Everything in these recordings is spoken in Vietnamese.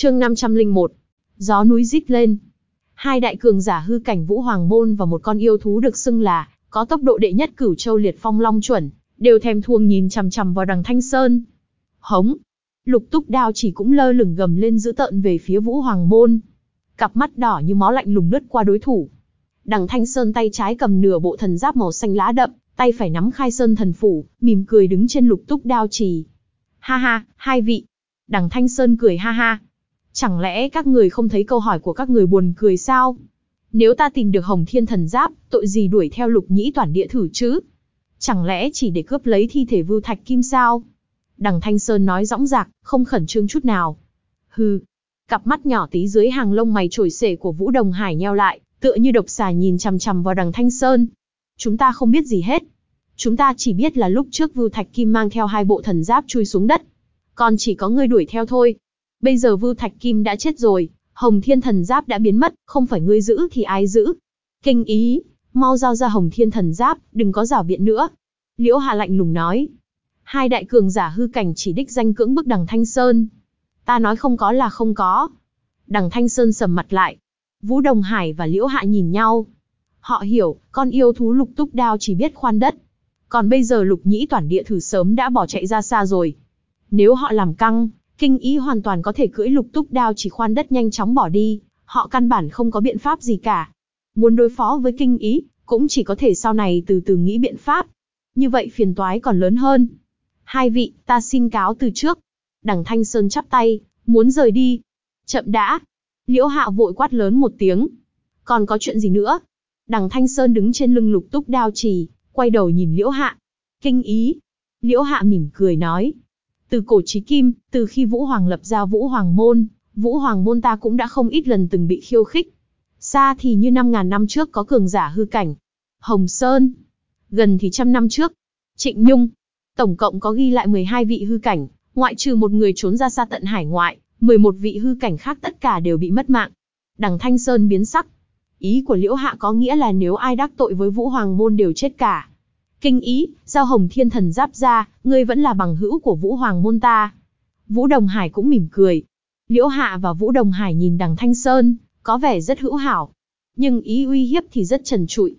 Chương 501. Gió núi rít lên. Hai đại cường giả hư cảnh Vũ Hoàng môn và một con yêu thú được xưng là có tốc độ đệ nhất Cửu Châu Liệt Phong Long chuẩn, đều thèm thuồng nhìn chằm chằm vào đằng Thanh Sơn. Hống. Lục Túc đao chỉ cũng lơ lửng gầm lên giữ tợn về phía Vũ Hoàng môn. Cặp mắt đỏ như máu lạnh lùng lướt qua đối thủ. Đằng Thanh Sơn tay trái cầm nửa bộ thần giáp màu xanh lá đậm, tay phải nắm khai sơn thần phủ, mỉm cười đứng trên lục túc đao trì. Ha ha, hai vị. Đằng Thanh Sơn cười ha ha. Chẳng lẽ các người không thấy câu hỏi của các người buồn cười sao? Nếu ta tìm được Hồng Thiên Thần Giáp, tội gì đuổi theo lục nhĩ toàn địa thử chứ? Chẳng lẽ chỉ để cướp lấy thi thể Vưu Thạch Kim sao? Đằng Thanh Sơn nói dõng dạc, không khẩn trương chút nào. Hừ. Cặp mắt nhỏ tí dưới hàng lông mày trổi xể của Vũ Đồng Hải nheo lại, tựa như độc xà nhìn chằm chằm vào đằng Thanh Sơn. Chúng ta không biết gì hết. Chúng ta chỉ biết là lúc trước Vưu Thạch Kim mang theo hai bộ thần giáp chui xuống đất. Còn chỉ có ngươi đuổi theo thôi. Bây giờ Vưu Thạch Kim đã chết rồi, Hồng Thiên Thần Giáp đã biến mất, không phải ngươi giữ thì ai giữ. Kinh ý, mau giao ra Hồng Thiên Thần Giáp, đừng có giả biện nữa. Liễu Hà lạnh lùng nói. Hai đại cường giả hư cảnh chỉ đích danh cưỡng bức đằng Thanh Sơn. Ta nói không có là không có. Đằng Thanh Sơn sầm mặt lại. Vũ Đồng Hải và Liễu Hạ nhìn nhau. Họ hiểu, con yêu thú lục túc đao chỉ biết khoan đất. Còn bây giờ lục nhĩ toàn địa thử sớm đã bỏ chạy ra xa rồi. Nếu họ làm căng, kinh ý hoàn toàn có thể cưỡi lục túc đao chỉ khoan đất nhanh chóng bỏ đi. Họ căn bản không có biện pháp gì cả. Muốn đối phó với kinh ý, cũng chỉ có thể sau này từ từ nghĩ biện pháp. Như vậy phiền toái còn lớn hơn. Hai vị, ta xin cáo từ trước. Đằng Thanh Sơn chắp tay, muốn rời đi. Chậm đã. Liễu Hạ vội quát lớn một tiếng. Còn có chuyện gì nữa? Đằng Thanh Sơn đứng trên lưng lục túc đao trì, quay đầu nhìn Liễu Hạ. Kinh ý. Liễu Hạ mỉm cười nói. Từ cổ chí kim, từ khi Vũ Hoàng lập ra Vũ Hoàng Môn, Vũ Hoàng Môn ta cũng đã không ít lần từng bị khiêu khích. Xa thì như 5.000 năm trước có cường giả hư cảnh. Hồng Sơn. Gần thì trăm năm trước. Trịnh Nhung. Tổng cộng có ghi lại 12 vị hư cảnh, ngoại trừ một người trốn ra xa tận hải ngoại, 11 vị hư cảnh khác tất cả đều bị mất mạng. Đằng Thanh Sơn biến sắc. Ý của Liễu Hạ có nghĩa là nếu ai đắc tội với Vũ Hoàng Môn đều chết cả. Kinh ý, giao hồng thiên thần giáp ra, ngươi vẫn là bằng hữu của Vũ Hoàng Môn ta. Vũ Đồng Hải cũng mỉm cười. Liễu Hạ và Vũ Đồng Hải nhìn đằng Thanh Sơn, có vẻ rất hữu hảo. Nhưng ý uy hiếp thì rất trần trụi.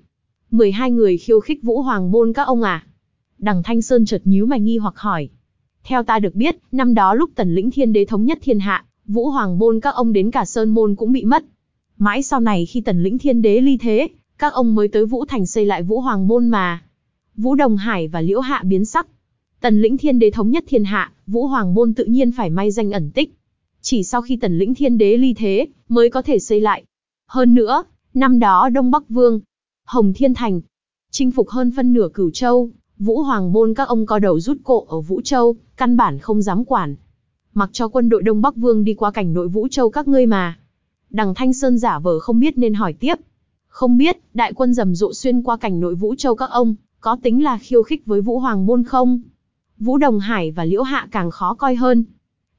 12 người khiêu khích Vũ Hoàng Môn các ông à? Đằng Thanh Sơn chợt nhíu mày nghi hoặc hỏi. Theo ta được biết, năm đó lúc tần lĩnh thiên đế thống nhất thiên hạ, Vũ Hoàng Môn các ông đến cả Sơn Môn cũng bị mất. Mãi sau này khi tần lĩnh thiên đế ly thế, các ông mới tới Vũ Thành xây lại Vũ Hoàng Môn mà. Vũ Đồng Hải và Liễu Hạ biến sắc. Tần lĩnh thiên đế thống nhất thiên hạ, Vũ Hoàng Môn tự nhiên phải may danh ẩn tích. Chỉ sau khi tần lĩnh thiên đế ly thế, mới có thể xây lại. Hơn nữa, năm đó Đông Bắc Vương, Hồng Thiên Thành, chinh phục hơn phân nửa cửu châu, Vũ Hoàng Môn các ông co đầu rút cổ ở Vũ Châu, căn bản không dám quản. Mặc cho quân đội Đông Bắc Vương đi qua cảnh nội Vũ Châu các ngươi mà. Đằng Thanh Sơn giả vờ không biết nên hỏi tiếp. Không biết, đại quân rầm rộ xuyên qua cảnh nội Vũ Châu các ông, có tính là khiêu khích với Vũ Hoàng Môn không? Vũ Đồng Hải và Liễu Hạ càng khó coi hơn.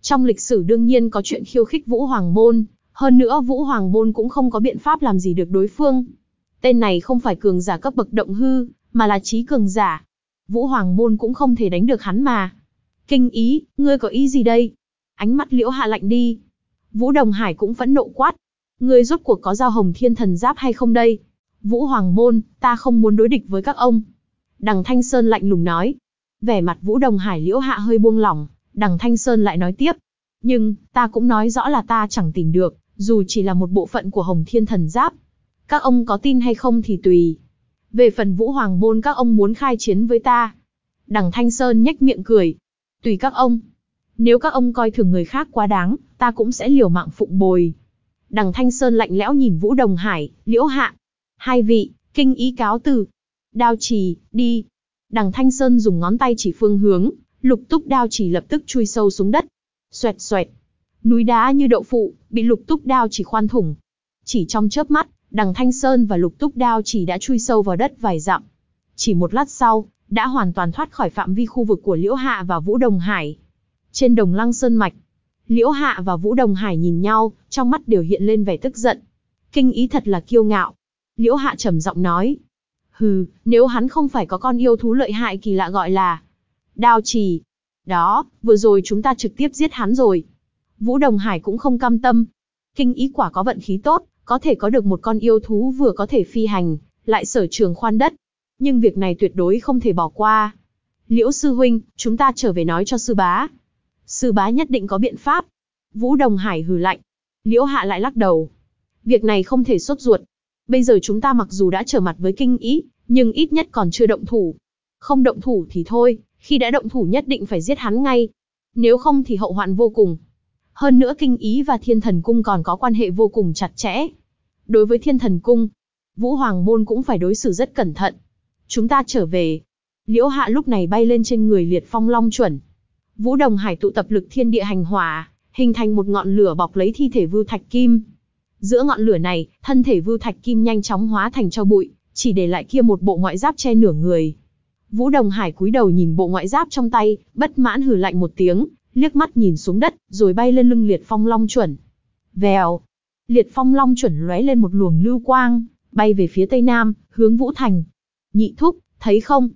Trong lịch sử đương nhiên có chuyện khiêu khích Vũ Hoàng Môn, hơn nữa Vũ Hoàng Môn cũng không có biện pháp làm gì được đối phương. Tên này không phải cường giả cấp bậc động hư, mà là trí cường giả. Vũ Hoàng Môn cũng không thể đánh được hắn mà. Kinh ý, ngươi có ý gì đây? Ánh mắt liễu hạ lạnh đi. Vũ Đồng Hải cũng phẫn nộ quát. Ngươi rốt cuộc có giao hồng thiên thần giáp hay không đây? Vũ Hoàng Môn, ta không muốn đối địch với các ông. Đằng Thanh Sơn lạnh lùng nói. Vẻ mặt Vũ Đồng Hải liễu hạ hơi buông lỏng, đằng Thanh Sơn lại nói tiếp. Nhưng, ta cũng nói rõ là ta chẳng tìm được, dù chỉ là một bộ phận của Hồng Thiên Thần Giáp. Các ông có tin hay không thì tùy. Về phần Vũ Hoàng Môn các ông muốn khai chiến với ta. Đằng Thanh Sơn nhếch miệng cười. Tùy các ông. Nếu các ông coi thường người khác quá đáng, ta cũng sẽ liều mạng phụng bồi. Đằng Thanh Sơn lạnh lẽo nhìn Vũ Đồng Hải, Liễu Hạ. Hai vị, kinh ý cáo từ. Đao trì, đi. Đằng Thanh Sơn dùng ngón tay chỉ phương hướng, lục túc đao chỉ lập tức chui sâu xuống đất. Xoẹt xoẹt. Núi đá như đậu phụ, bị lục túc đao chỉ khoan thủng. Chỉ trong chớp mắt, đằng Thanh Sơn và lục túc đao chỉ đã chui sâu vào đất vài dặm. Chỉ một lát sau, đã hoàn toàn thoát khỏi phạm vi khu vực của Liễu Hạ và Vũ Đồng Hải. Trên đồng lăng sơn mạch, Liễu Hạ và Vũ Đồng Hải nhìn nhau, trong mắt đều hiện lên vẻ tức giận. Kinh ý thật là kiêu ngạo. Liễu Hạ trầm giọng nói. Hừ, nếu hắn không phải có con yêu thú lợi hại kỳ lạ gọi là đao trì. Đó, vừa rồi chúng ta trực tiếp giết hắn rồi. Vũ Đồng Hải cũng không cam tâm. Kinh ý quả có vận khí tốt, có thể có được một con yêu thú vừa có thể phi hành, lại sở trường khoan đất. Nhưng việc này tuyệt đối không thể bỏ qua. Liễu sư huynh, chúng ta trở về nói cho sư bá. Sư bá nhất định có biện pháp. Vũ Đồng Hải hừ lạnh. Liễu Hạ lại lắc đầu. Việc này không thể sốt ruột. Bây giờ chúng ta mặc dù đã trở mặt với kinh ý, nhưng ít nhất còn chưa động thủ. Không động thủ thì thôi, khi đã động thủ nhất định phải giết hắn ngay. Nếu không thì hậu hoạn vô cùng. Hơn nữa kinh ý và thiên thần cung còn có quan hệ vô cùng chặt chẽ. Đối với thiên thần cung, Vũ Hoàng Môn cũng phải đối xử rất cẩn thận. Chúng ta trở về. Liễu Hạ lúc này bay lên trên người liệt phong long chuẩn. Vũ Đồng Hải tụ tập lực thiên địa hành hỏa, hình thành một ngọn lửa bọc lấy thi thể Vưu Thạch Kim. Giữa ngọn lửa này, thân thể Vưu Thạch Kim nhanh chóng hóa thành cho bụi, chỉ để lại kia một bộ ngoại giáp che nửa người. Vũ Đồng Hải cúi đầu nhìn bộ ngoại giáp trong tay, bất mãn hừ lạnh một tiếng, liếc mắt nhìn xuống đất, rồi bay lên lưng Liệt Phong Long chuẩn. Vèo, Liệt Phong Long chuẩn lóe lên một luồng lưu quang, bay về phía tây nam, hướng Vũ Thành. Nhị thúc, thấy không?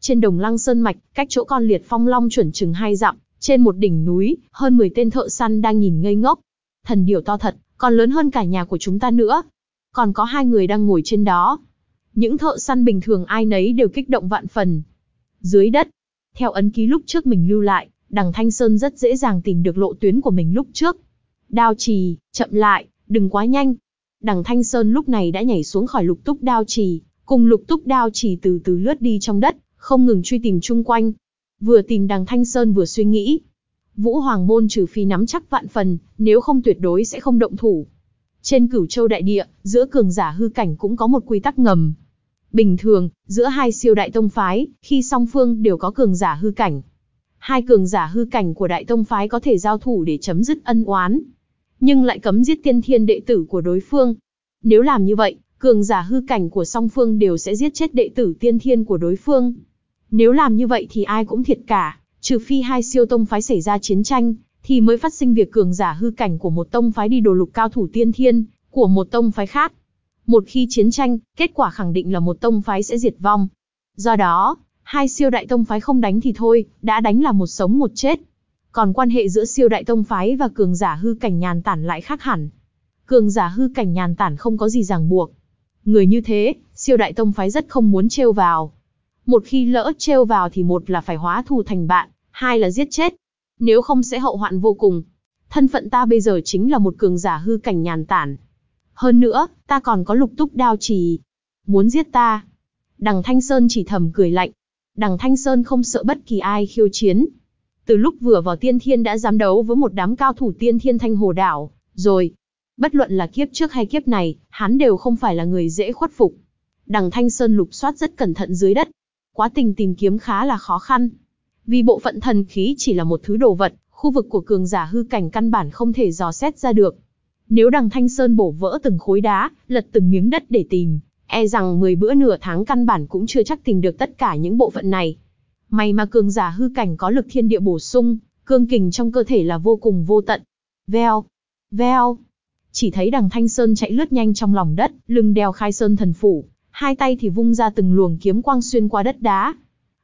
Trên đồng lăng sơn mạch, cách chỗ con Liệt Phong Long chuẩn chừng hai dặm, trên một đỉnh núi, hơn 10 tên thợ săn đang nhìn ngây ngốc. Thần điểu to thật, còn lớn hơn cả nhà của chúng ta nữa. Còn có hai người đang ngồi trên đó. Những thợ săn bình thường ai nấy đều kích động vạn phần. Dưới đất, theo ấn ký lúc trước mình lưu lại, đằng Thanh Sơn rất dễ dàng tìm được lộ tuyến của mình lúc trước. Đao trì, chậm lại, đừng quá nhanh. Đằng Thanh Sơn lúc này đã nhảy xuống khỏi lục túc đao trì, cùng lục túc đao trì từ từ lướt đi trong đất, không ngừng truy tìm chung quanh. Vừa tìm đằng Thanh Sơn vừa suy nghĩ. Vũ Hoàng Môn trừ phi nắm chắc vạn phần, nếu không tuyệt đối sẽ không động thủ. Trên cửu châu đại địa, giữa cường giả hư cảnh cũng có một quy tắc ngầm. Bình thường, giữa hai siêu đại tông phái, khi song phương đều có cường giả hư cảnh. Hai cường giả hư cảnh của đại tông phái có thể giao thủ để chấm dứt ân oán. Nhưng lại cấm giết tiên thiên đệ tử của đối phương. Nếu làm như vậy, cường giả hư cảnh của song phương đều sẽ giết chết đệ tử tiên thiên của đối phương. Nếu làm như vậy thì ai cũng thiệt cả, trừ phi hai siêu tông phái xảy ra chiến tranh, thì mới phát sinh việc cường giả hư cảnh của một tông phái đi đồ lục cao thủ tiên thiên, của một tông phái khác. Một khi chiến tranh, kết quả khẳng định là một tông phái sẽ diệt vong. Do đó, hai siêu đại tông phái không đánh thì thôi, đã đánh là một sống một chết. Còn quan hệ giữa siêu đại tông phái và cường giả hư cảnh nhàn tản lại khác hẳn. Cường giả hư cảnh nhàn tản không có gì ràng buộc. Người như thế, siêu đại tông phái rất không muốn trêu vào. Một khi lỡ trêu vào thì một là phải hóa thù thành bạn, hai là giết chết. Nếu không sẽ hậu hoạn vô cùng. Thân phận ta bây giờ chính là một cường giả hư cảnh nhàn tản. Hơn nữa, ta còn có lục túc đao trì. Muốn giết ta. Đằng Thanh Sơn chỉ thầm cười lạnh. Đằng Thanh Sơn không sợ bất kỳ ai khiêu chiến. Từ lúc vừa vào tiên thiên đã dám đấu với một đám cao thủ tiên thiên thanh hồ đảo, rồi. Bất luận là kiếp trước hay kiếp này, hắn đều không phải là người dễ khuất phục. Đằng Thanh Sơn lục soát rất cẩn thận dưới đất. Quá trình tìm kiếm khá là khó khăn. Vì bộ phận thần khí chỉ là một thứ đồ vật, khu vực của cường giả hư cảnh căn bản không thể dò xét ra được. Nếu đằng Thanh Sơn bổ vỡ từng khối đá, lật từng miếng đất để tìm, e rằng 10 bữa nửa tháng căn bản cũng chưa chắc tìm được tất cả những bộ phận này. May mà cường giả hư cảnh có lực thiên địa bổ sung, cương kình trong cơ thể là vô cùng vô tận. Veo, veo. Chỉ thấy đằng Thanh Sơn chạy lướt nhanh trong lòng đất, lưng đeo khai sơn thần phủ, hai tay thì vung ra từng luồng kiếm quang xuyên qua đất đá.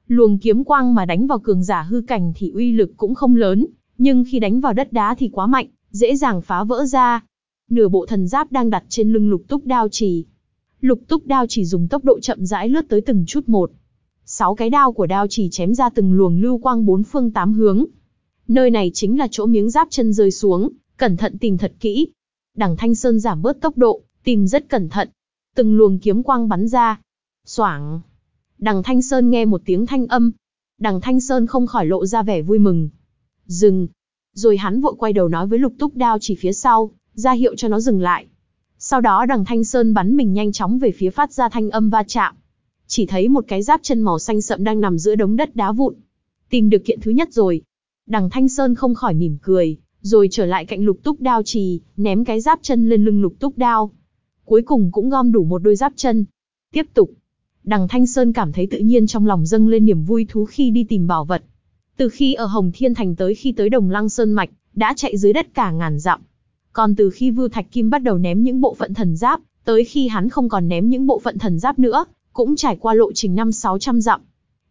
Luồng kiếm quang mà đánh vào cường giả hư cảnh thì uy lực cũng không lớn, nhưng khi đánh vào đất đá thì quá mạnh, dễ dàng phá vỡ ra. Nửa bộ thần giáp đang đặt trên lưng lục túc đao chỉ. Lục túc đao chỉ dùng tốc độ chậm rãi lướt tới từng chút một. Sáu cái đao của đao chỉ chém ra từng luồng lưu quang bốn phương tám hướng. Nơi này chính là chỗ miếng giáp chân rơi xuống, cẩn thận tìm thật kỹ. Đằng Thanh Sơn giảm bớt tốc độ, tìm rất cẩn thận. Từng luồng kiếm quang bắn ra. Xoảng. Đằng Thanh Sơn nghe một tiếng thanh âm. Đằng Thanh Sơn không khỏi lộ ra vẻ vui mừng. Dừng. Rồi hắn vội quay đầu nói với lục túc đao chỉ phía sau, ra hiệu cho nó dừng lại. Sau đó đằng Thanh Sơn bắn mình nhanh chóng về phía phát ra thanh âm va chạm. Chỉ thấy một cái giáp chân màu xanh sậm đang nằm giữa đống đất đá vụn. Tìm được kiện thứ nhất rồi. Đằng Thanh Sơn không khỏi mỉm cười, rồi trở lại cạnh lục túc đao trì, ném cái giáp chân lên lưng lục túc đao. Cuối cùng cũng gom đủ một đôi giáp chân. Tiếp tục. Đằng Thanh Sơn cảm thấy tự nhiên trong lòng dâng lên niềm vui thú khi đi tìm bảo vật. Từ khi ở Hồng Thiên Thành tới khi tới Đồng Lăng Sơn Mạch, đã chạy dưới đất cả ngàn dặm. Còn từ khi Vưu Thạch Kim bắt đầu ném những bộ phận thần giáp, tới khi hắn không còn ném những bộ phận thần giáp nữa, cũng trải qua lộ trình năm 600 dặm.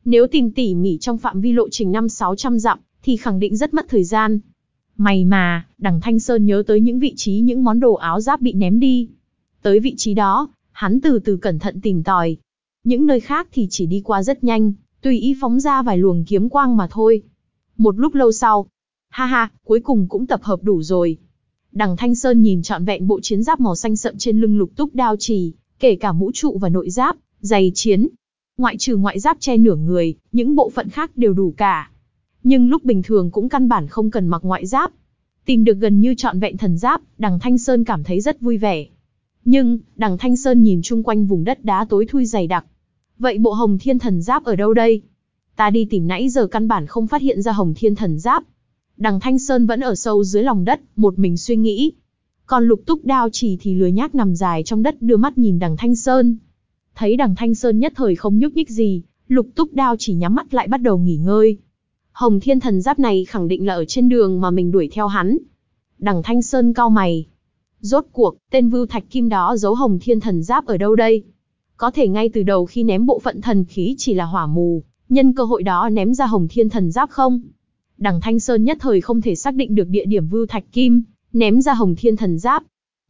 Nếu tìm tỉ mỉ trong phạm vi lộ trình năm 600 dặm, thì khẳng định rất mất thời gian. Mày mà, đằng Thanh Sơn nhớ tới những vị trí những món đồ áo giáp bị ném đi. Tới vị trí đó, hắn từ từ cẩn thận tìm tòi. Những nơi khác thì chỉ đi qua rất nhanh, tùy ý phóng ra vài luồng kiếm quang mà thôi. Một lúc lâu sau, ha ha, cuối cùng cũng tập hợp đủ rồi. Đằng Thanh Sơn nhìn trọn vẹn bộ chiến giáp màu xanh sậm trên lưng lục túc đao trì, kể cả mũ trụ và nội giáp, giày chiến. Ngoại trừ ngoại giáp che nửa người, những bộ phận khác đều đủ cả. Nhưng lúc bình thường cũng căn bản không cần mặc ngoại giáp. Tìm được gần như trọn vẹn thần giáp, đằng Thanh Sơn cảm thấy rất vui vẻ. Nhưng, đằng Thanh Sơn nhìn chung quanh vùng đất đá tối thui dày đặc. Vậy bộ hồng thiên thần giáp ở đâu đây? Ta đi tìm nãy giờ căn bản không phát hiện ra hồng thiên thần giáp. Đằng Thanh Sơn vẫn ở sâu dưới lòng đất, một mình suy nghĩ. Còn lục túc đao chỉ thì lười nhác nằm dài trong đất đưa mắt nhìn đằng Thanh Sơn. Thấy đằng Thanh Sơn nhất thời không nhúc nhích gì, lục túc đao chỉ nhắm mắt lại bắt đầu nghỉ ngơi. Hồng thiên thần giáp này khẳng định là ở trên đường mà mình đuổi theo hắn. Đằng Thanh Sơn cao mày. Rốt cuộc, tên vưu thạch kim đó giấu hồng thiên thần giáp ở đâu đây? Có thể ngay từ đầu khi ném bộ phận thần khí chỉ là hỏa mù, nhân cơ hội đó ném ra hồng thiên thần giáp không? Đằng Thanh Sơn nhất thời không thể xác định được địa điểm vưu thạch kim, ném ra hồng thiên thần giáp.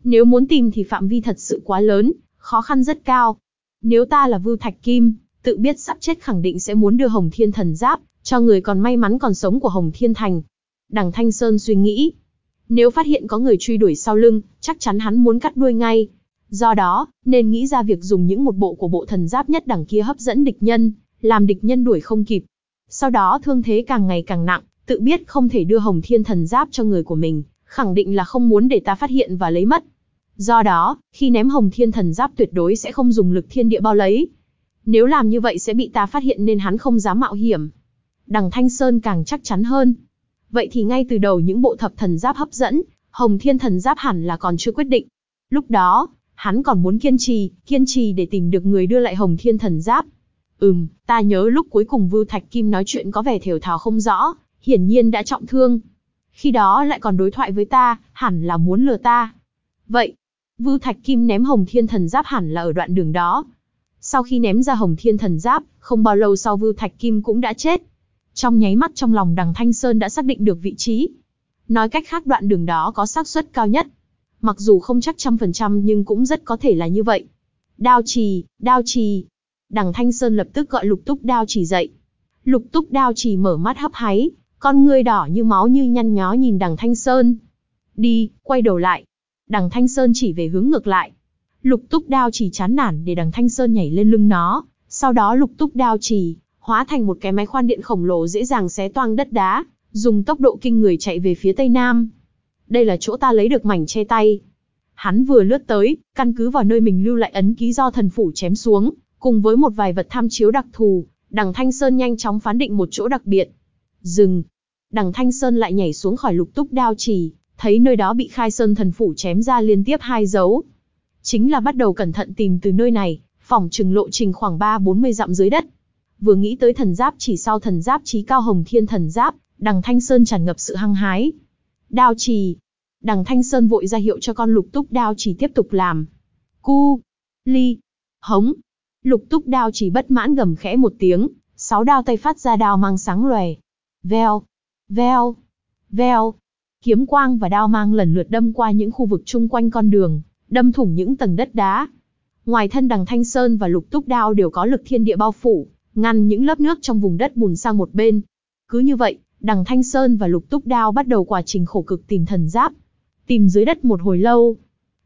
Nếu muốn tìm thì phạm vi thật sự quá lớn, khó khăn rất cao. Nếu ta là vưu thạch kim, tự biết sắp chết khẳng định sẽ muốn đưa hồng thiên thần giáp, cho người còn may mắn còn sống của hồng thiên thành. Đằng Thanh Sơn suy nghĩ, nếu phát hiện có người truy đuổi sau lưng, chắc chắn hắn muốn cắt đuôi ngay. Do đó, nên nghĩ ra việc dùng những một bộ của bộ thần giáp nhất đẳng kia hấp dẫn địch nhân, làm địch nhân đuổi không kịp. Sau đó thương thế càng ngày càng nặng, tự biết không thể đưa hồng thiên thần giáp cho người của mình, khẳng định là không muốn để ta phát hiện và lấy mất. Do đó, khi ném hồng thiên thần giáp tuyệt đối sẽ không dùng lực thiên địa bao lấy. Nếu làm như vậy sẽ bị ta phát hiện nên hắn không dám mạo hiểm. Đằng Thanh Sơn càng chắc chắn hơn. Vậy thì ngay từ đầu những bộ thập thần giáp hấp dẫn, hồng thiên thần giáp hẳn là còn chưa quyết định. Lúc đó, hắn còn muốn kiên trì, kiên trì để tìm được người đưa lại hồng thiên thần giáp. Ừm, ta nhớ lúc cuối cùng Vưu Thạch Kim nói chuyện có vẻ thều thào không rõ, hiển nhiên đã trọng thương. Khi đó lại còn đối thoại với ta, hẳn là muốn lừa ta. Vậy, Vưu Thạch Kim ném Hồng Thiên Thần Giáp hẳn là ở đoạn đường đó. Sau khi ném ra Hồng Thiên Thần Giáp, không bao lâu sau Vưu Thạch Kim cũng đã chết. Trong nháy mắt trong lòng đằng Thanh Sơn đã xác định được vị trí. Nói cách khác đoạn đường đó có xác suất cao nhất. Mặc dù không chắc trăm phần trăm nhưng cũng rất có thể là như vậy. Đao trì, đao trì. Đằng Thanh Sơn lập tức gọi lục túc đao trì dậy. Lục túc đao trì mở mắt hấp háy, con ngươi đỏ như máu như nhăn nhó nhìn đằng Thanh Sơn. Đi, quay đầu lại. Đằng Thanh Sơn chỉ về hướng ngược lại. Lục túc đao trì chán nản để đằng Thanh Sơn nhảy lên lưng nó. Sau đó lục túc đao trì hóa thành một cái máy khoan điện khổng lồ dễ dàng xé toang đất đá, dùng tốc độ kinh người chạy về phía tây nam. Đây là chỗ ta lấy được mảnh che tay. Hắn vừa lướt tới, căn cứ vào nơi mình lưu lại ấn ký do thần phủ chém xuống, cùng với một vài vật tham chiếu đặc thù, đằng Thanh Sơn nhanh chóng phán định một chỗ đặc biệt. Dừng. Đằng Thanh Sơn lại nhảy xuống khỏi lục túc đao trì, thấy nơi đó bị khai sơn thần phủ chém ra liên tiếp hai dấu. Chính là bắt đầu cẩn thận tìm từ nơi này, phòng trừng lộ trình khoảng 3-40 dặm dưới đất. Vừa nghĩ tới thần giáp chỉ sau thần giáp trí cao hồng thiên thần giáp, đằng Thanh Sơn tràn ngập sự hăng hái. Đao trì. Đằng Thanh Sơn vội ra hiệu cho con lục túc đao trì tiếp tục làm. Cu. Ly. Hống. Lục túc đao chỉ bất mãn gầm khẽ một tiếng, sáu đao tay phát ra đao mang sáng lòe. Veo, veo, veo. Kiếm quang và đao mang lần lượt đâm qua những khu vực chung quanh con đường, đâm thủng những tầng đất đá. Ngoài thân đằng Thanh Sơn và lục túc đao đều có lực thiên địa bao phủ, ngăn những lớp nước trong vùng đất bùn sang một bên. Cứ như vậy, đằng Thanh Sơn và lục túc đao bắt đầu quá trình khổ cực tìm thần giáp. Tìm dưới đất một hồi lâu.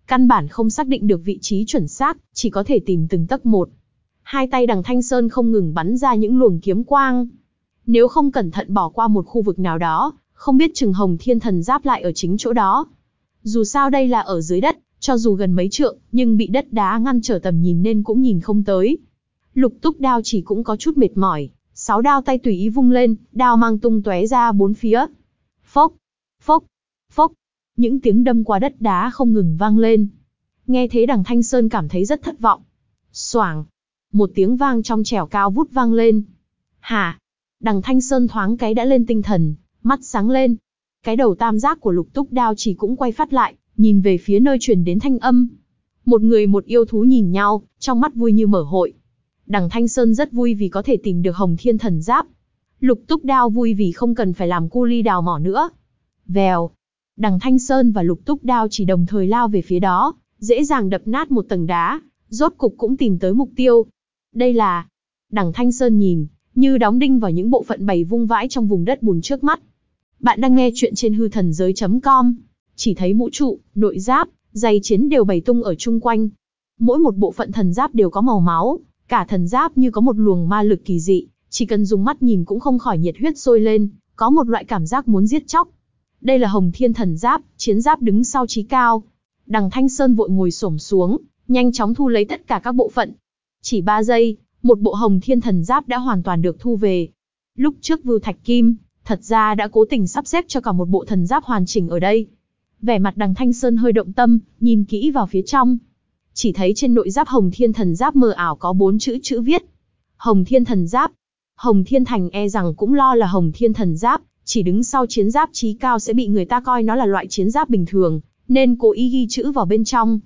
Căn bản không xác định được vị trí chuẩn xác, chỉ có thể tìm từng tấc một. Hai tay đằng Thanh Sơn không ngừng bắn ra những luồng kiếm quang. Nếu không cẩn thận bỏ qua một khu vực nào đó, không biết chừng hồng thiên thần giáp lại ở chính chỗ đó. Dù sao đây là ở dưới đất, cho dù gần mấy trượng, nhưng bị đất đá ngăn trở tầm nhìn nên cũng nhìn không tới. Lục túc đao chỉ cũng có chút mệt mỏi, sáu đao tay tùy ý vung lên, đao mang tung tóe ra bốn phía. Phốc, phốc, phốc, những tiếng đâm qua đất đá không ngừng vang lên. Nghe thế đằng Thanh Sơn cảm thấy rất thất vọng. Soảng, một tiếng vang trong trẻo cao vút vang lên. Hả? Đằng Thanh Sơn thoáng cái đã lên tinh thần, mắt sáng lên. Cái đầu tam giác của lục túc đao chỉ cũng quay phát lại, nhìn về phía nơi truyền đến thanh âm. Một người một yêu thú nhìn nhau, trong mắt vui như mở hội. Đằng Thanh Sơn rất vui vì có thể tìm được Hồng Thiên Thần Giáp. Lục Túc Đao vui vì không cần phải làm cu ly đào mỏ nữa. Vèo. Đằng Thanh Sơn và Lục Túc Đao chỉ đồng thời lao về phía đó, dễ dàng đập nát một tầng đá, rốt cục cũng tìm tới mục tiêu. Đây là... Đằng Thanh Sơn nhìn, như đóng đinh vào những bộ phận bày vung vãi trong vùng đất bùn trước mắt. Bạn đang nghe chuyện trên hư thần giới.com. Chỉ thấy mũ trụ, nội giáp, giày chiến đều bày tung ở chung quanh. Mỗi một bộ phận thần giáp đều có màu máu, cả thần giáp như có một luồng ma lực kỳ dị, chỉ cần dùng mắt nhìn cũng không khỏi nhiệt huyết sôi lên, có một loại cảm giác muốn giết chóc. Đây là Hồng Thiên Thần Giáp, chiến giáp đứng sau trí cao. Đằng Thanh Sơn vội ngồi xổm xuống, nhanh chóng thu lấy tất cả các bộ phận. Chỉ 3 giây, một bộ Hồng Thiên Thần Giáp đã hoàn toàn được thu về. Lúc trước Vưu Thạch Kim, thật ra đã cố tình sắp xếp cho cả một bộ thần giáp hoàn chỉnh ở đây. Vẻ mặt đằng Thanh Sơn hơi động tâm, nhìn kỹ vào phía trong. Chỉ thấy trên nội giáp Hồng Thiên Thần Giáp mờ ảo có bốn chữ chữ viết. Hồng Thiên Thần Giáp. Hồng Thiên Thành e rằng cũng lo là Hồng Thiên Thần Giáp, chỉ đứng sau chiến giáp trí cao sẽ bị người ta coi nó là loại chiến giáp bình thường, nên cố ý ghi chữ vào bên trong.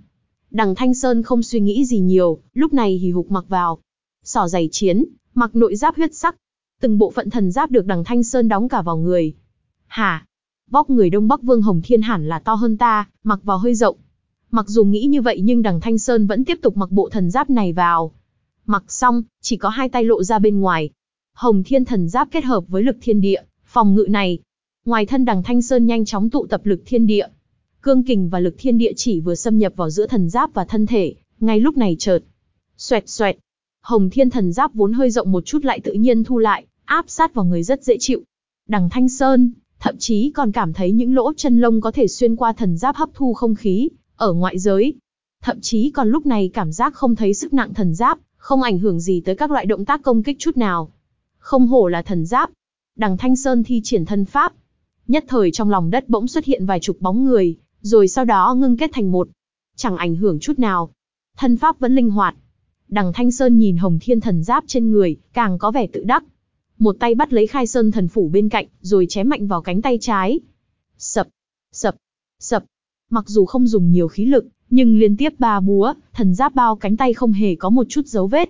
Đằng Thanh Sơn không suy nghĩ gì nhiều, lúc này hì hục mặc vào. Sỏ giày chiến, mặc nội giáp huyết sắc. Từng bộ phận thần giáp được đằng Thanh Sơn đóng cả vào người. Hả? Vóc người Đông Bắc Vương Hồng Thiên hẳn là to hơn ta, mặc vào hơi rộng. Mặc dù nghĩ như vậy nhưng đằng Thanh Sơn vẫn tiếp tục mặc bộ thần giáp này vào. Mặc xong, chỉ có hai tay lộ ra bên ngoài. Hồng Thiên thần giáp kết hợp với lực thiên địa, phòng ngự này. Ngoài thân đằng Thanh Sơn nhanh chóng tụ tập lực thiên địa. Cương kình và lực thiên địa chỉ vừa xâm nhập vào giữa thần giáp và thân thể, ngay lúc này chợt. Xoẹt xoẹt. Hồng Thiên thần giáp vốn hơi rộng một chút lại tự nhiên thu lại, áp sát vào người rất dễ chịu. Đằng Thanh Sơn, thậm chí còn cảm thấy những lỗ chân lông có thể xuyên qua thần giáp hấp thu không khí, ở ngoại giới. Thậm chí còn lúc này cảm giác không thấy sức nặng thần giáp, không ảnh hưởng gì tới các loại động tác công kích chút nào. Không hổ là thần giáp. Đằng Thanh Sơn thi triển thân pháp. Nhất thời trong lòng đất bỗng xuất hiện vài chục bóng người, rồi sau đó ngưng kết thành một. Chẳng ảnh hưởng chút nào. Thân pháp vẫn linh hoạt. Đằng Thanh Sơn nhìn Hồng Thiên thần giáp trên người, càng có vẻ tự đắc. Một tay bắt lấy Khai Sơn thần phủ bên cạnh, rồi chém mạnh vào cánh tay trái. Sập, sập, sập. Mặc dù không dùng nhiều khí lực, nhưng liên tiếp ba búa, thần giáp bao cánh tay không hề có một chút dấu vết.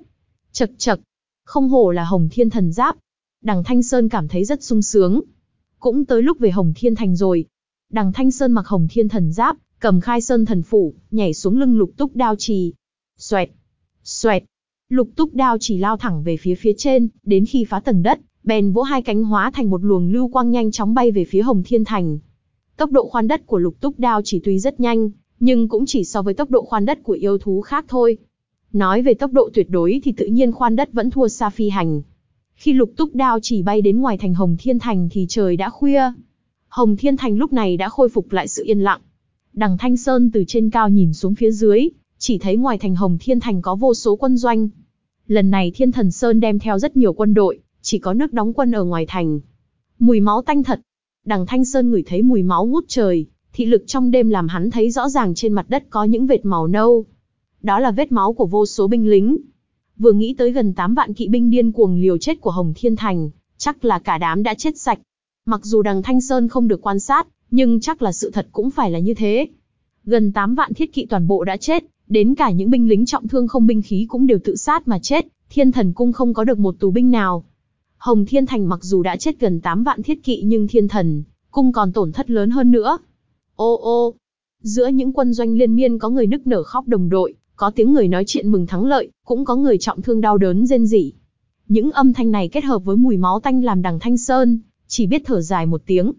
Chật chật, không hổ là Hồng Thiên thần giáp. Đằng Thanh Sơn cảm thấy rất sung sướng. Cũng tới lúc về Hồng Thiên thành rồi. Đằng Thanh Sơn mặc Hồng Thiên thần giáp, cầm khai sơn thần phủ, nhảy xuống lưng lục túc đao trì. Xoẹt, xoẹt. Lục túc đao chỉ lao thẳng về phía phía trên, đến khi phá tầng đất, bèn vỗ hai cánh hóa thành một luồng lưu quang nhanh chóng bay về phía Hồng Thiên Thành. Tốc độ khoan đất của lục túc đao chỉ tuy rất nhanh, nhưng cũng chỉ so với tốc độ khoan đất của yêu thú khác thôi. Nói về tốc độ tuyệt đối thì tự nhiên khoan đất vẫn thua xa phi hành. Khi lục túc đao chỉ bay đến ngoài thành Hồng Thiên Thành thì trời đã khuya. Hồng Thiên Thành lúc này đã khôi phục lại sự yên lặng. Đằng Thanh Sơn từ trên cao nhìn xuống phía dưới, chỉ thấy ngoài thành Hồng Thiên Thành có vô số quân doanh. Lần này Thiên Thần Sơn đem theo rất nhiều quân đội, chỉ có nước đóng quân ở ngoài thành. Mùi máu tanh thật, Đằng Thanh Sơn ngửi thấy mùi máu ngút trời, thị lực trong đêm làm hắn thấy rõ ràng trên mặt đất có những vệt màu nâu. Đó là vết máu của vô số binh lính. Vừa nghĩ tới gần 8 vạn kỵ binh điên cuồng liều chết của Hồng Thiên Thành, chắc là cả đám đã chết sạch. Mặc dù đằng Thanh Sơn không được quan sát, nhưng chắc là sự thật cũng phải là như thế. Gần 8 vạn thiết kỵ toàn bộ đã chết, đến cả những binh lính trọng thương không binh khí cũng đều tự sát mà chết, thiên thần cung không có được một tù binh nào. Hồng Thiên Thành mặc dù đã chết gần 8 vạn thiết kỵ nhưng thiên thần, cung còn tổn thất lớn hơn nữa. Ô ô, giữa những quân doanh liên miên có người nức nở khóc đồng đội, có tiếng người nói chuyện mừng thắng lợi, cũng có người trọng thương đau đớn rên rỉ. Những âm thanh này kết hợp với mùi máu tanh làm đằng Thanh Sơn, chỉ biết thở dài một tiếng.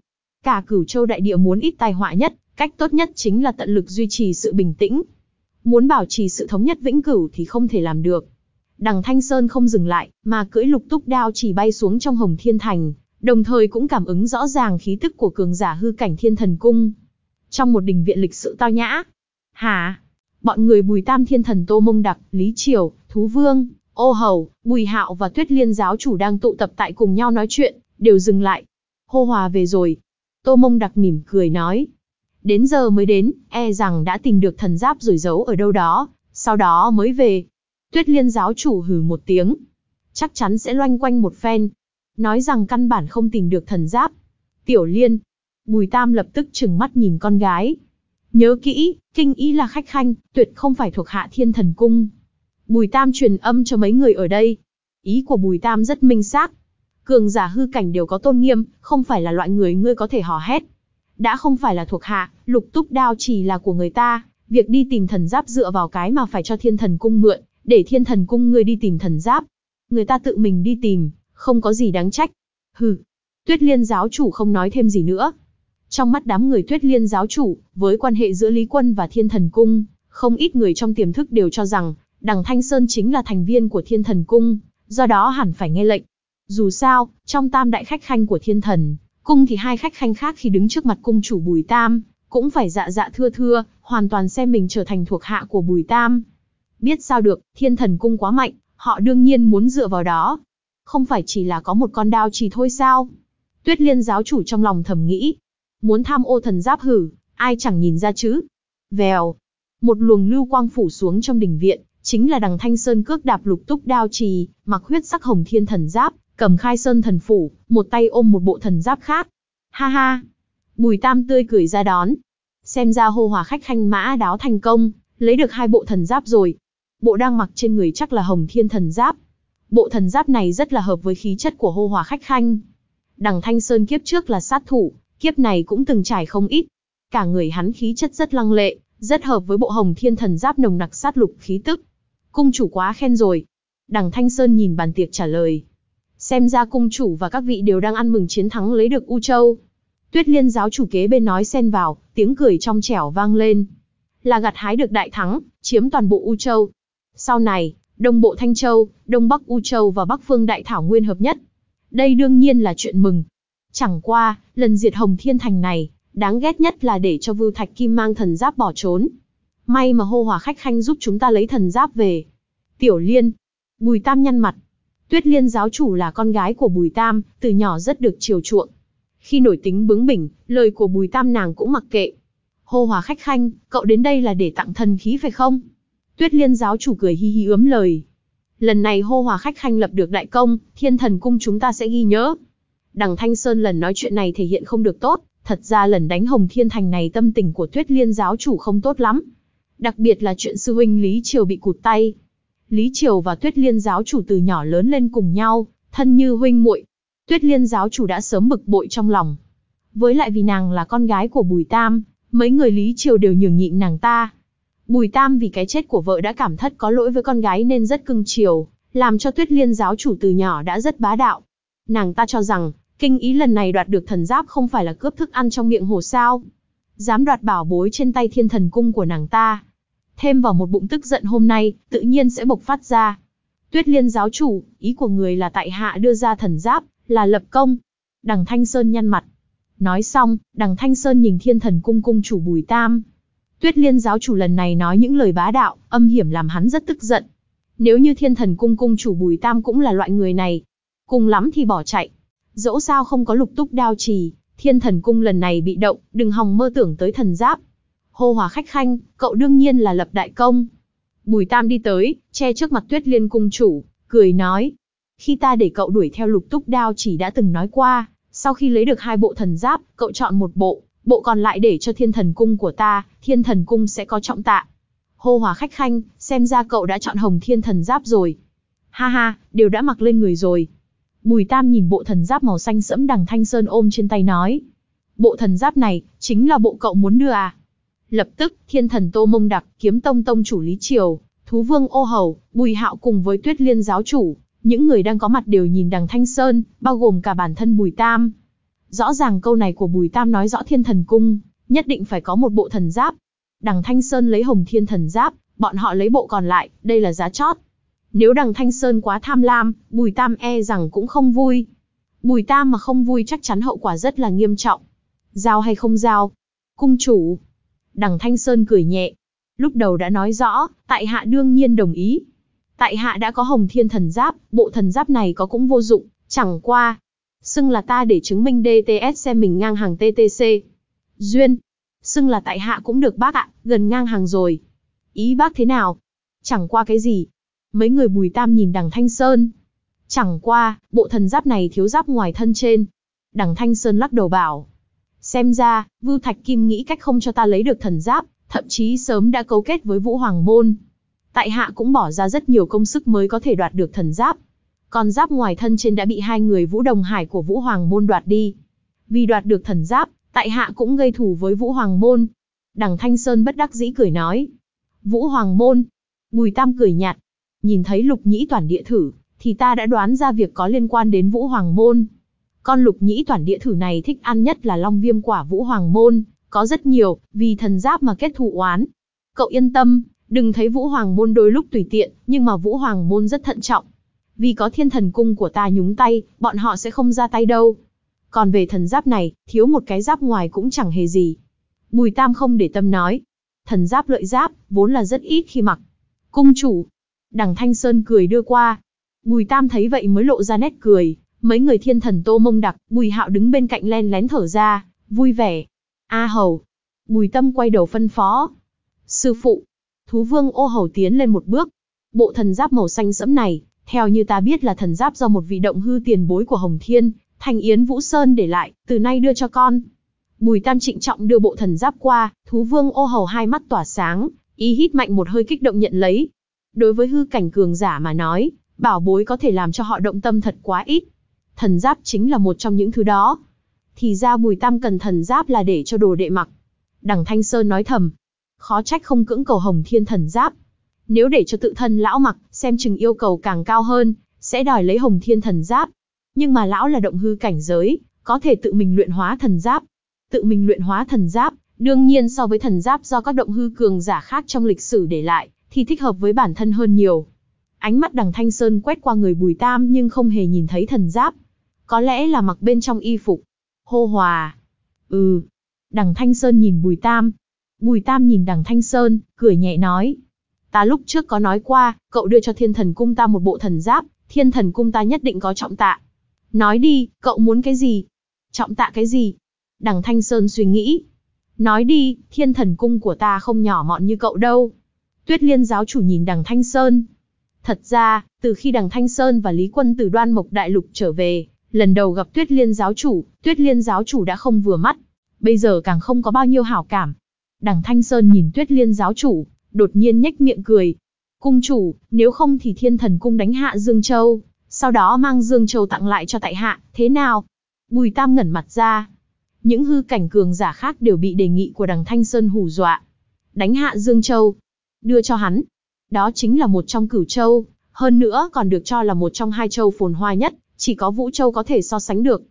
Cả cửu châu đại địa muốn ít tai họa nhất, cách tốt nhất chính là tận lực duy trì sự bình tĩnh. Muốn bảo trì sự thống nhất vĩnh cửu thì không thể làm được. Đằng Thanh Sơn không dừng lại, mà cưỡi lục túc đao chỉ bay xuống trong Hồng Thiên Thành, đồng thời cũng cảm ứng rõ ràng khí tức của cường giả hư cảnh Thiên Thần Cung. Trong một đình viện lịch sự tao nhã. Hả? Bọn người Bùi Tam Thiên Thần Tô Mông Đặc, Lý Triều, Thú Vương, Ô Hầu, Bùi Hạo và Tuyết Liên giáo chủ đang tụ tập tại cùng nhau nói chuyện, đều dừng lại. Hô hòa về rồi. Tô Mông Đặc mỉm cười nói. Đến giờ mới đến, e rằng đã tìm được thần giáp rồi giấu ở đâu đó, sau đó mới về. Tuyết liên giáo chủ hừ một tiếng. Chắc chắn sẽ loanh quanh một phen. Nói rằng căn bản không tìm được thần giáp. Tiểu liên. Bùi tam lập tức chừng mắt nhìn con gái. Nhớ kỹ, kinh ý là khách khanh, tuyệt không phải thuộc hạ thiên thần cung. Bùi tam truyền âm cho mấy người ở đây. Ý của bùi tam rất minh xác. Cường giả hư cảnh đều có tôn nghiêm, không phải là loại người ngươi có thể hò hét. đã không phải là thuộc hạ, lục túc đao chỉ là của người ta, việc đi tìm thần giáp dựa vào cái mà phải cho thiên thần cung mượn, để thiên thần cung ngươi đi tìm thần giáp. Người ta tự mình đi tìm, không có gì đáng trách. Hừ, tuyết liên giáo chủ không nói thêm gì nữa. Trong mắt đám người tuyết liên giáo chủ, với quan hệ giữa Lý Quân và thiên thần cung, không ít người trong tiềm thức đều cho rằng, đằng Thanh Sơn chính là thành viên của thiên thần cung, do đó hẳn phải nghe lệnh. Dù sao, trong tam đại khách khanh của thiên thần, cung thì hai khách khanh khác khi đứng trước mặt cung chủ Bùi Tam, cũng phải dạ dạ thưa thưa, hoàn toàn xem mình trở thành thuộc hạ của Bùi Tam. Biết sao được, thiên thần cung quá mạnh, họ đương nhiên muốn dựa vào đó. Không phải chỉ là có một con đao chỉ thôi sao? Tuyết liên giáo chủ trong lòng thầm nghĩ. Muốn tham ô thần giáp hử, ai chẳng nhìn ra chứ? Vèo. Một luồng lưu quang phủ xuống trong đình viện, chính là đằng Thanh Sơn cước đạp lục túc đao trì, mặc huyết sắc hồng thiên thần giáp, cầm khai sơn thần phủ, một tay ôm một bộ thần giáp khác. Ha ha! Bùi Tam tươi cười ra đón. Xem ra hô hòa khách khanh mã đáo thành công, lấy được hai bộ thần giáp rồi. Bộ đang mặc trên người chắc là hồng thiên thần giáp. Bộ thần giáp này rất là hợp với khí chất của hô hòa khách khanh. Đằng Thanh Sơn kiếp trước là sát thủ, kiếp này cũng từng trải không ít. Cả người hắn khí chất rất lăng lệ, rất hợp với bộ hồng thiên thần giáp nồng nặc sát lục khí tức. Cung chủ quá khen rồi. Đằng Thanh Sơn nhìn bàn tiệc trả lời. Xem ra cung chủ và các vị đều đang ăn mừng chiến thắng lấy được U Châu. Tuyết liên giáo chủ kế bên nói xen vào, tiếng cười trong trẻo vang lên. Là gặt hái được đại thắng, chiếm toàn bộ U Châu. Sau này, Đông Bộ Thanh Châu, Đông Bắc U Châu và Bắc Phương Đại Thảo Nguyên hợp nhất. Đây đương nhiên là chuyện mừng. Chẳng qua, lần diệt Hồng Thiên Thành này, đáng ghét nhất là để cho Vưu Thạch Kim mang thần giáp bỏ trốn. May mà hô hòa khách khanh giúp chúng ta lấy thần giáp về. Tiểu Liên. Bùi Tam nhăn mặt. Tuyết Liên giáo chủ là con gái của Bùi Tam, từ nhỏ rất được chiều chuộng. Khi nổi tính bướng bỉnh, lời của Bùi Tam nàng cũng mặc kệ. Hô hòa khách khanh, cậu đến đây là để tặng thần khí phải không? Tuyết Liên giáo chủ cười hi hi ướm lời. Lần này hô hòa khách khanh lập được đại công, thiên thần cung chúng ta sẽ ghi nhớ. Đằng Thanh Sơn lần nói chuyện này thể hiện không được tốt, thật ra lần đánh Hồng Thiên Thành này tâm tình của Tuyết Liên giáo chủ không tốt lắm. Đặc biệt là chuyện sư huynh Lý Triều bị cụt tay. Lý Triều và Tuyết Liên giáo chủ từ nhỏ lớn lên cùng nhau, thân như huynh muội. Tuyết Liên giáo chủ đã sớm bực bội trong lòng. Với lại vì nàng là con gái của Bùi Tam, mấy người Lý Triều đều nhường nhịn nàng ta. Bùi Tam vì cái chết của vợ đã cảm thất có lỗi với con gái nên rất cưng chiều, làm cho Tuyết Liên giáo chủ từ nhỏ đã rất bá đạo. Nàng ta cho rằng, kinh ý lần này đoạt được thần giáp không phải là cướp thức ăn trong miệng hồ sao. Dám đoạt bảo bối trên tay thiên thần cung của nàng ta. Thêm vào một bụng tức giận hôm nay, tự nhiên sẽ bộc phát ra. Tuyết Liên giáo chủ, ý của người là tại hạ đưa ra thần giáp, là lập công. Đằng Thanh Sơn nhăn mặt. Nói xong, đằng Thanh Sơn nhìn thiên thần cung cung chủ Bùi Tam, Tuyết Liên giáo chủ lần này nói những lời bá đạo, âm hiểm làm hắn rất tức giận. Nếu như thiên thần cung cung chủ Bùi Tam cũng là loại người này, cùng lắm thì bỏ chạy. Dẫu sao không có lục túc đao trì, thiên thần cung lần này bị động, đừng hòng mơ tưởng tới thần giáp. Hô hòa khách khanh, cậu đương nhiên là lập đại công. Bùi Tam đi tới, che trước mặt Tuyết Liên cung chủ, cười nói. Khi ta để cậu đuổi theo lục túc đao chỉ đã từng nói qua, sau khi lấy được hai bộ thần giáp, cậu chọn một bộ, bộ còn lại để cho thiên thần cung của ta, thiên thần cung sẽ có trọng tạ. Hô hòa khách khanh, xem ra cậu đã chọn hồng thiên thần giáp rồi. Ha ha, đều đã mặc lên người rồi. Bùi Tam nhìn bộ thần giáp màu xanh sẫm đằng Thanh Sơn ôm trên tay nói. Bộ thần giáp này, chính là bộ cậu muốn đưa à? Lập tức, thiên thần Tô Mông Đặc, kiếm tông tông chủ Lý Triều, thú vương ô hầu, bùi hạo cùng với tuyết liên giáo chủ, những người đang có mặt đều nhìn đằng Thanh Sơn, bao gồm cả bản thân bùi Tam. Rõ ràng câu này của Bùi Tam nói rõ thiên thần cung, nhất định phải có một bộ thần giáp. Đằng Thanh Sơn lấy hồng thiên thần giáp, bọn họ lấy bộ còn lại, đây là giá chót. Nếu đằng Thanh Sơn quá tham lam, Bùi Tam e rằng cũng không vui. Bùi Tam mà không vui chắc chắn hậu quả rất là nghiêm trọng. Giao hay không giao? Cung chủ. Đằng Thanh Sơn cười nhẹ. Lúc đầu đã nói rõ, tại hạ đương nhiên đồng ý. Tại hạ đã có hồng thiên thần giáp, bộ thần giáp này có cũng vô dụng, chẳng qua, Xưng là ta để chứng minh DTS xem mình ngang hàng TTC. Duyên. Xưng là tại hạ cũng được bác ạ, gần ngang hàng rồi. Ý bác thế nào? Chẳng qua cái gì. Mấy người bùi tam nhìn đằng Thanh Sơn. Chẳng qua, bộ thần giáp này thiếu giáp ngoài thân trên. Đằng Thanh Sơn lắc đầu bảo. Xem ra, Vưu Thạch Kim nghĩ cách không cho ta lấy được thần giáp, thậm chí sớm đã cấu kết với Vũ Hoàng Môn. Tại hạ cũng bỏ ra rất nhiều công sức mới có thể đoạt được thần giáp. Còn giáp ngoài thân trên đã bị hai người Vũ Đồng Hải của Vũ Hoàng môn đoạt đi. Vì đoạt được thần giáp, Tại hạ cũng gây thù với Vũ Hoàng Môn. Đằng Thanh Sơn bất đắc dĩ cười nói. Vũ Hoàng Môn. Bùi Tam cười nhạt. Nhìn thấy lục nhĩ toàn địa thử, thì ta đã đoán ra việc có liên quan đến Vũ Hoàng Môn. Con lục nhĩ toàn địa thử này thích ăn nhất là long viêm quả Vũ Hoàng Môn, có rất nhiều, vì thần giáp mà kết thù oán. Cậu yên tâm, đừng thấy Vũ Hoàng Môn đôi lúc tùy tiện, nhưng mà Vũ Hoàng Môn rất thận trọng. Vì có thiên thần cung của ta nhúng tay, bọn họ sẽ không ra tay đâu. Còn về thần giáp này, thiếu một cái giáp ngoài cũng chẳng hề gì. Bùi Tam không để tâm nói. Thần giáp lợi giáp, vốn là rất ít khi mặc. Cung chủ. Đằng Thanh Sơn cười đưa qua. Bùi Tam thấy vậy mới lộ ra nét cười. Mấy người thiên thần tô mông đặc, bùi hạo đứng bên cạnh len lén thở ra, vui vẻ. A hầu. Bùi Tâm quay đầu phân phó. Sư phụ. Thú vương ô hầu tiến lên một bước. Bộ thần giáp màu xanh sẫm này, theo như ta biết là thần giáp do một vị động hư tiền bối của Hồng Thiên, Thành Yến Vũ Sơn để lại, từ nay đưa cho con. Bùi Tam trịnh trọng đưa bộ thần giáp qua, thú vương ô hầu hai mắt tỏa sáng, y hít mạnh một hơi kích động nhận lấy. Đối với hư cảnh cường giả mà nói, bảo bối có thể làm cho họ động tâm thật quá ít. Thần giáp chính là một trong những thứ đó. Thì ra Bùi Tam cần thần giáp là để cho đồ đệ mặc. Đằng Thanh Sơn nói thầm. Khó trách không cưỡng cầu hồng thiên thần giáp. Nếu để cho tự thân lão mặc, xem chừng yêu cầu càng cao hơn, sẽ đòi lấy hồng thiên thần giáp. Nhưng mà lão là động hư cảnh giới, có thể tự mình luyện hóa thần giáp. Tự mình luyện hóa thần giáp, đương nhiên so với thần giáp do các động hư cường giả khác trong lịch sử để lại, thì thích hợp với bản thân hơn nhiều. Ánh mắt đằng Thanh Sơn quét qua người Bùi Tam nhưng không hề nhìn thấy thần giáp. Có lẽ là mặc bên trong y phục. Hô hòa. Ừ. Đằng Thanh Sơn nhìn Bùi Tam. Bùi Tam nhìn đằng Thanh Sơn, cười nhẹ nói. Ta lúc trước có nói qua, cậu đưa cho thiên thần cung ta một bộ thần giáp, thiên thần cung ta nhất định có trọng tạ. Nói đi, cậu muốn cái gì? Trọng tạ cái gì? Đằng Thanh Sơn suy nghĩ. Nói đi, thiên thần cung của ta không nhỏ mọn như cậu đâu. Tuyết liên giáo chủ nhìn đằng Thanh Sơn. Thật ra, từ khi đằng Thanh Sơn và Lý Quân từ đoan mộc đại lục trở về, lần đầu gặp Tuyết liên giáo chủ, Tuyết liên giáo chủ đã không vừa mắt. Bây giờ càng không có bao nhiêu hảo cảm. Đằng Thanh Sơn nhìn Tuyết liên giáo chủ, đột nhiên nhếch miệng cười. Cung chủ, nếu không thì thiên thần cung đánh hạ Dương Châu, sau đó mang Dương Châu tặng lại cho tại hạ, thế nào? Bùi Tam ngẩn mặt ra. Những hư cảnh cường giả khác đều bị đề nghị của đằng Thanh Sơn hù dọa. Đánh hạ Dương Châu. Đưa cho hắn. Đó chính là một trong cửu châu, hơn nữa còn được cho là một trong hai châu phồn hoa nhất, chỉ có Vũ Châu có thể so sánh được.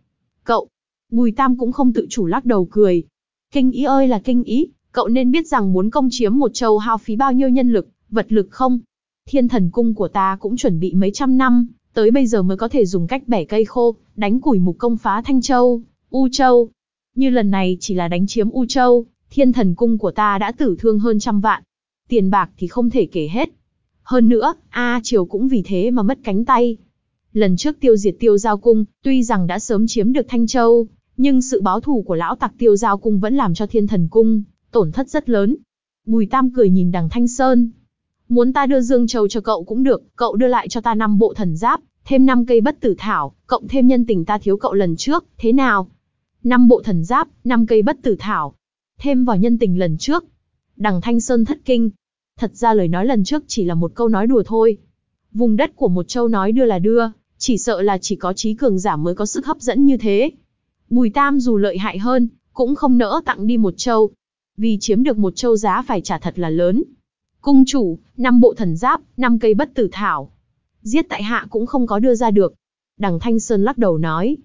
Cậu, Bùi Tam cũng không tự chủ lắc đầu cười. Kinh ý ơi là kinh ý, cậu nên biết rằng muốn công chiếm một châu hao phí bao nhiêu nhân lực, vật lực không? Thiên thần cung của ta cũng chuẩn bị mấy trăm năm, tới bây giờ mới có thể dùng cách bẻ cây khô, đánh củi mục công phá Thanh Châu, U Châu. Như lần này chỉ là đánh chiếm U Châu, thiên thần cung của ta đã tử thương hơn trăm vạn. Tiền bạc thì không thể kể hết. Hơn nữa, A Triều cũng vì thế mà mất cánh tay. Lần trước tiêu diệt tiêu giao cung, tuy rằng đã sớm chiếm được Thanh Châu, nhưng sự báo thù của lão tặc tiêu giao cung vẫn làm cho thiên thần cung, tổn thất rất lớn. Bùi Tam cười nhìn đằng Thanh Sơn. Muốn ta đưa Dương Châu cho cậu cũng được, cậu đưa lại cho ta năm bộ thần giáp, thêm 5 cây bất tử thảo, cộng thêm nhân tình ta thiếu cậu lần trước, thế nào? Năm bộ thần giáp, 5 cây bất tử thảo. Thêm vào nhân tình lần trước. Đằng Thanh Sơn thất kinh. Thật ra lời nói lần trước chỉ là một câu nói đùa thôi. Vùng đất của một châu nói đưa là đưa, chỉ sợ là chỉ có trí cường giả mới có sức hấp dẫn như thế. Bùi Tam dù lợi hại hơn, cũng không nỡ tặng đi một châu. Vì chiếm được một châu giá phải trả thật là lớn. Cung chủ, năm bộ thần giáp, năm cây bất tử thảo. Giết tại hạ cũng không có đưa ra được. Đằng Thanh Sơn lắc đầu nói.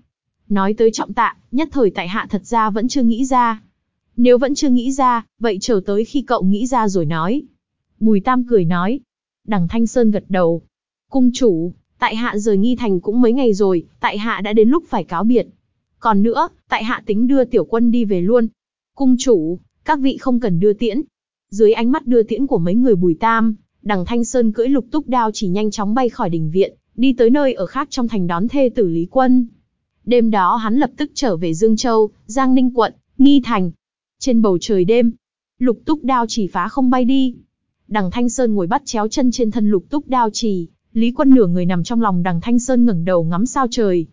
Nói tới trọng tạ, nhất thời tại hạ thật ra vẫn chưa nghĩ ra. Nếu vẫn chưa nghĩ ra, vậy chờ tới khi cậu nghĩ ra rồi nói. Bùi Tam cười nói. Đằng Thanh Sơn gật đầu. Cung chủ, tại hạ rời nghi thành cũng mấy ngày rồi, tại hạ đã đến lúc phải cáo biệt. Còn nữa, tại hạ tính đưa tiểu quân đi về luôn. Cung chủ, các vị không cần đưa tiễn. Dưới ánh mắt đưa tiễn của mấy người bùi tam, đằng Thanh Sơn cưỡi lục túc đao chỉ nhanh chóng bay khỏi đình viện, đi tới nơi ở khác trong thành đón thê tử Lý Quân. Đêm đó hắn lập tức trở về Dương Châu, Giang Ninh quận, Nghi Thành. Trên bầu trời đêm, lục túc đao chỉ phá không bay đi. Đằng Thanh Sơn ngồi bắt chéo chân trên thân lục túc đao chỉ, Lý Quân nửa người nằm trong lòng đằng Thanh Sơn ngẩng đầu ngắm sao trời.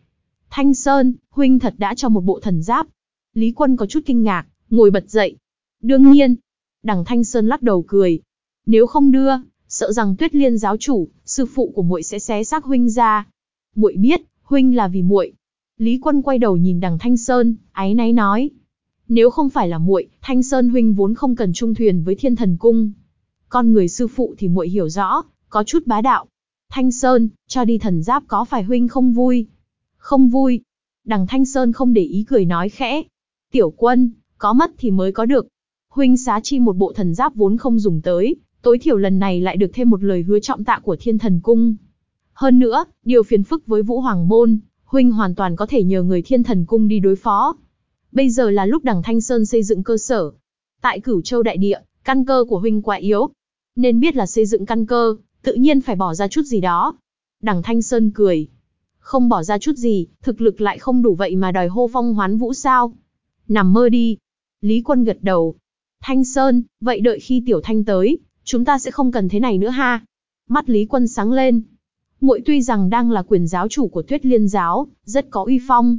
Thanh Sơn, huynh thật đã cho một bộ thần giáp. Lý Quân có chút kinh ngạc, ngồi bật dậy. Đương nhiên. Đằng Thanh Sơn lắc đầu cười. Nếu không đưa, sợ rằng Tuyết Liên giáo chủ, sư phụ của muội sẽ xé xác huynh ra. Muội biết, huynh là vì muội. Lý Quân quay đầu nhìn đằng Thanh Sơn, áy náy nói. Nếu không phải là muội, Thanh Sơn huynh vốn không cần trung thuyền với Thiên Thần cung. Con người sư phụ thì muội hiểu rõ, có chút bá đạo. Thanh Sơn, cho đi thần giáp có phải huynh không vui? Không vui. Đằng Thanh Sơn không để ý cười nói khẽ. Tiểu quân, có mất thì mới có được. Huynh xá chi một bộ thần giáp vốn không dùng tới, tối thiểu lần này lại được thêm một lời hứa trọng tạ của Thiên Thần cung. Hơn nữa, điều phiền phức với Vũ Hoàng môn, huynh hoàn toàn có thể nhờ người Thiên Thần cung đi đối phó. Bây giờ là lúc đằng Thanh Sơn xây dựng cơ sở. Tại Cửu Châu đại địa, căn cơ của huynh quá yếu, nên biết là xây dựng căn cơ, tự nhiên phải bỏ ra chút gì đó. Đằng Thanh Sơn cười. Không bỏ ra chút gì, thực lực lại không đủ vậy mà đòi hô phong hoán vũ sao? Nằm mơ đi. Lý Quân gật đầu. Thanh Sơn, vậy đợi khi Tiểu Thanh tới, chúng ta sẽ không cần thế này nữa ha. Mắt Lý Quân sáng lên. Muội tuy rằng đang là quyền giáo chủ của Tuyết Liên giáo, rất có uy phong,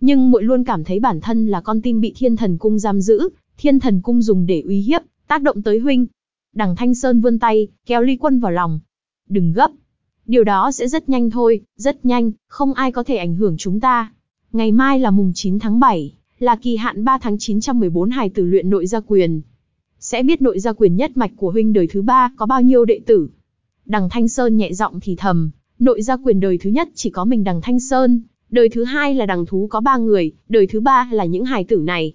nhưng muội luôn cảm thấy bản thân là con tin bị Thiên Thần cung giam giữ, Thiên Thần cung dùng để uy hiếp, tác động tới huynh, Đằng Thanh Sơn vươn tay, kéo Lý Quân vào lòng. Đừng gấp. Điều đó sẽ rất nhanh thôi, rất nhanh, không ai có thể ảnh hưởng chúng ta. Ngày mai là mùng 9 tháng 7, là kỳ hạn 3 tháng 914 hài tử luyện nội gia quyền. Sẽ biết nội gia quyền nhất mạch của huynh đời thứ ba có bao nhiêu đệ tử. Đằng Thanh Sơn nhẹ giọng thì thầm, nội gia quyền đời thứ nhất chỉ có mình đằng Thanh Sơn, đời thứ hai là đằng thú có ba người, đời thứ ba là những hài tử này.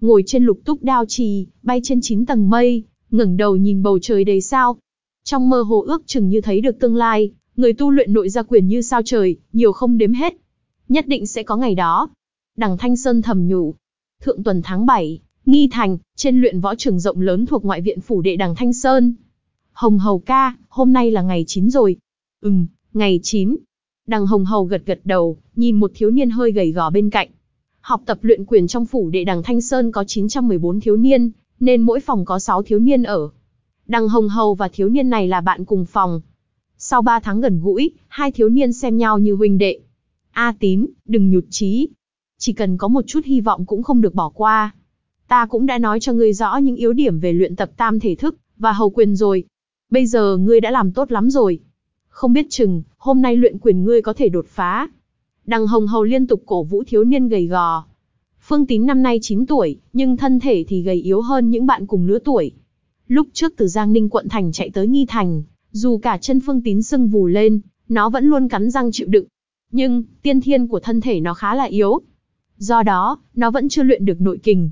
Ngồi trên lục túc đao trì, bay trên chín tầng mây, ngẩng đầu nhìn bầu trời đầy sao. Trong mơ hồ ước chừng như thấy được tương lai, người tu luyện nội gia quyền như sao trời, nhiều không đếm hết. Nhất định sẽ có ngày đó. Đằng Thanh Sơn thầm nhủ. Thượng tuần tháng 7, Nghi Thành, trên luyện võ trường rộng lớn thuộc ngoại viện phủ đệ đằng Thanh Sơn. Hồng Hầu ca, hôm nay là ngày 9 rồi. Ừm, ngày 9. Đằng Hồng Hầu gật gật đầu, nhìn một thiếu niên hơi gầy gò bên cạnh. Học tập luyện quyền trong phủ đệ đằng Thanh Sơn có 914 thiếu niên, nên mỗi phòng có 6 thiếu niên ở. Đằng Hồng Hầu và thiếu niên này là bạn cùng phòng. Sau 3 tháng gần gũi, hai thiếu niên xem nhau như huynh đệ. A tín, đừng nhụt chí. Chỉ cần có một chút hy vọng cũng không được bỏ qua. Ta cũng đã nói cho ngươi rõ những yếu điểm về luyện tập tam thể thức, và hầu quyền rồi. Bây giờ ngươi đã làm tốt lắm rồi. Không biết chừng, hôm nay luyện quyền ngươi có thể đột phá. Đằng Hồng Hầu liên tục cổ vũ thiếu niên gầy gò, Phương Tín năm nay 9 tuổi, nhưng thân thể thì gầy yếu hơn những bạn cùng lứa tuổi. Lúc trước từ Giang Ninh quận thành chạy tới Nghi Thành, dù cả chân Phương Tín sưng vù lên, nó vẫn luôn cắn răng chịu đựng. Nhưng, tiên thiên của thân thể nó khá là yếu. Do đó, nó vẫn chưa luyện được nội kình.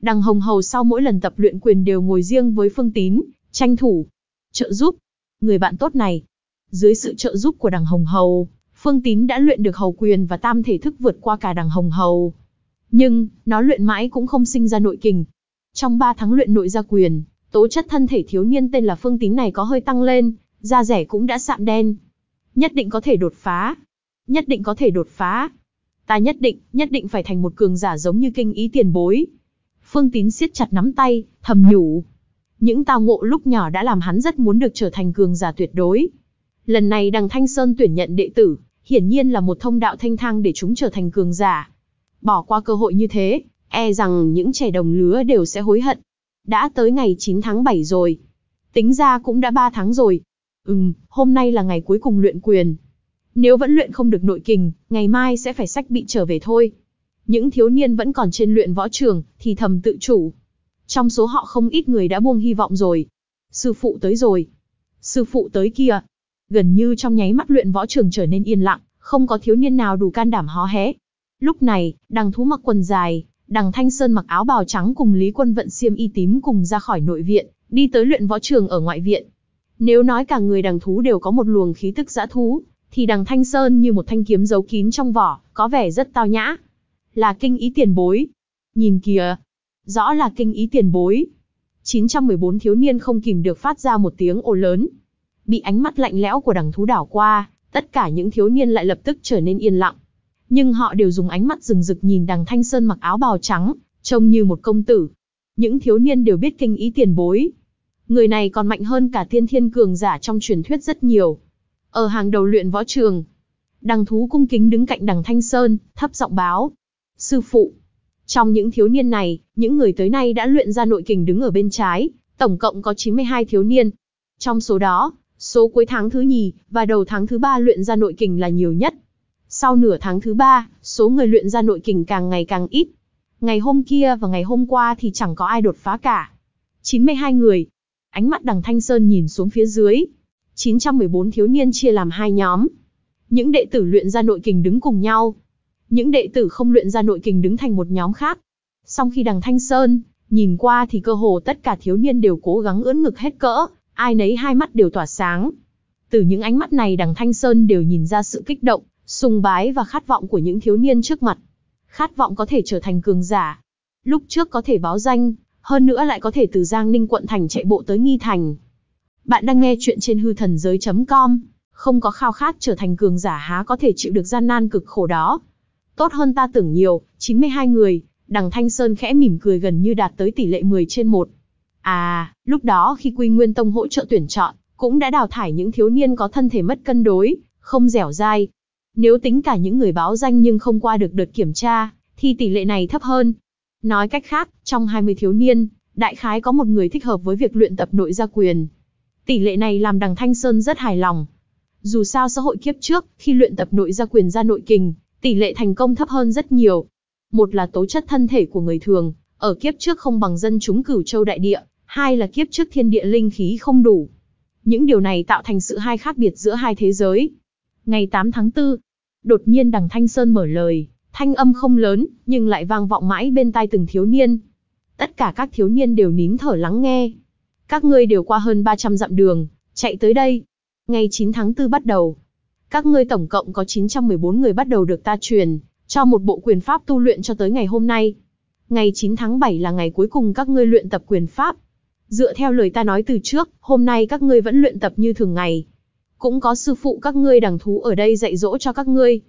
Đằng Hồng Hầu sau mỗi lần tập luyện quyền đều ngồi riêng với Phương Tín, tranh thủ, trợ giúp. Người bạn tốt này, dưới sự trợ giúp của đằng Hồng Hầu, Phương Tín đã luyện được hầu quyền và tam thể thức vượt qua cả đằng Hồng Hầu. Nhưng, nó luyện mãi cũng không sinh ra nội kình. Trong 3 tháng luyện nội gia quyền, tố chất thân thể thiếu niên tên là Phương Tín này có hơi tăng lên, da rẻ cũng đã sạm đen. Nhất định có thể đột phá. Nhất định có thể đột phá. Ta nhất định, nhất định phải thành một cường giả giống như kinh ý tiền bối. Phương Tín siết chặt nắm tay, thầm nhủ. Những tao ngộ lúc nhỏ đã làm hắn rất muốn được trở thành cường giả tuyệt đối. Lần này đằng Thanh Sơn tuyển nhận đệ tử, hiển nhiên là một thông đạo thanh thang để chúng trở thành cường giả. Bỏ qua cơ hội như thế, e rằng những trẻ đồng lứa đều sẽ hối hận. Đã tới ngày 9 tháng 7 rồi. Tính ra cũng đã 3 tháng rồi. Ừm, hôm nay là ngày cuối cùng luyện quyền. Nếu vẫn luyện không được nội kình, ngày mai sẽ phải sách bị trở về thôi. Những thiếu niên vẫn còn trên luyện võ trường, thì thầm tự chủ. Trong số họ không ít người đã buông hy vọng rồi. Sư phụ tới rồi. Sư phụ tới kia. Gần như trong nháy mắt luyện võ trường trở nên yên lặng, không có thiếu niên nào đủ can đảm hó hé. Lúc này, đằng thú mặc quần dài, đằng Thanh Sơn mặc áo bào trắng cùng Lý Quân vận xiêm y tím cùng ra khỏi nội viện, đi tới luyện võ trường ở ngoại viện. Nếu nói cả người đằng thú đều có một luồng khí tức dã thú, thì đằng Thanh Sơn như một thanh kiếm giấu kín trong vỏ, có vẻ rất tao nhã. Là kinh ý tiền bối. Nhìn kìa. Rõ là kinh ý tiền bối. 914 thiếu niên không kìm được phát ra một tiếng ồ lớn. Bị ánh mắt lạnh lẽo của đằng thú đảo qua, tất cả những thiếu niên lại lập tức trở nên yên lặng nhưng họ đều dùng ánh mắt rừng rực nhìn đằng Thanh Sơn mặc áo bào trắng, trông như một công tử. Những thiếu niên đều biết kinh ý tiền bối. Người này còn mạnh hơn cả tiên thiên cường giả trong truyền thuyết rất nhiều. Ở hàng đầu luyện võ trường, đằng thú cung kính đứng cạnh đằng Thanh Sơn, thấp giọng báo. Sư phụ, trong những thiếu niên này, những người tới nay đã luyện ra nội kình đứng ở bên trái, tổng cộng có 92 thiếu niên. Trong số đó, số cuối tháng thứ nhì và đầu tháng thứ ba luyện ra nội kình là nhiều nhất. Sau nửa tháng thứ ba, số người luyện ra nội kình càng ngày càng ít. Ngày hôm kia và ngày hôm qua thì chẳng có ai đột phá cả. 92 người. Ánh mắt đằng Thanh Sơn nhìn xuống phía dưới. 914 thiếu niên chia làm hai nhóm. Những đệ tử luyện ra nội kình đứng cùng nhau. Những đệ tử không luyện ra nội kình đứng thành một nhóm khác. Song khi đằng Thanh Sơn, nhìn qua thì cơ hồ tất cả thiếu niên đều cố gắng ưỡn ngực hết cỡ, ai nấy hai mắt đều tỏa sáng. Từ những ánh mắt này đằng Thanh Sơn đều nhìn ra sự kích động, sùng bái và khát vọng của những thiếu niên trước mặt. Khát vọng có thể trở thành cường giả. Lúc trước có thể báo danh, hơn nữa lại có thể từ Giang Ninh quận thành chạy bộ tới Nghi Thành. Bạn đang nghe chuyện trên hư thần giới.com, không có khao khát trở thành cường giả há có thể chịu được gian nan cực khổ đó. Tốt hơn ta tưởng nhiều, 92 người, đằng Thanh Sơn khẽ mỉm cười gần như đạt tới tỷ lệ 10 trên 1. À, lúc đó khi Quy Nguyên Tông hỗ trợ tuyển chọn, cũng đã đào thải những thiếu niên có thân thể mất cân đối, không dẻo dai. Nếu tính cả những người báo danh nhưng không qua được đợt kiểm tra, thì tỷ lệ này thấp hơn. Nói cách khác, trong 20 thiếu niên, đại khái có một người thích hợp với việc luyện tập nội gia quyền. Tỷ lệ này làm đằng Thanh Sơn rất hài lòng. Dù sao xã hội kiếp trước, khi luyện tập nội gia quyền ra nội kình, tỷ lệ thành công thấp hơn rất nhiều. Một là tố chất thân thể của người thường, ở kiếp trước không bằng dân chúng cửu châu đại địa, hai là kiếp trước thiên địa linh khí không đủ. Những điều này tạo thành sự hai khác biệt giữa hai thế giới. Ngày 8 tháng 4, đột nhiên đằng Thanh Sơn mở lời, thanh âm không lớn, nhưng lại vang vọng mãi bên tai từng thiếu niên. Tất cả các thiếu niên đều nín thở lắng nghe. Các ngươi đều qua hơn 300 dặm đường, chạy tới đây. Ngày 9 tháng 4 bắt đầu. Các ngươi tổng cộng có 914 người bắt đầu được ta truyền, cho một bộ quyền pháp tu luyện cho tới ngày hôm nay. Ngày 9 tháng 7 là ngày cuối cùng các ngươi luyện tập quyền pháp. Dựa theo lời ta nói từ trước, hôm nay các ngươi vẫn luyện tập như thường ngày. Cũng có sư phụ các ngươi đằng thú ở đây dạy dỗ cho các ngươi.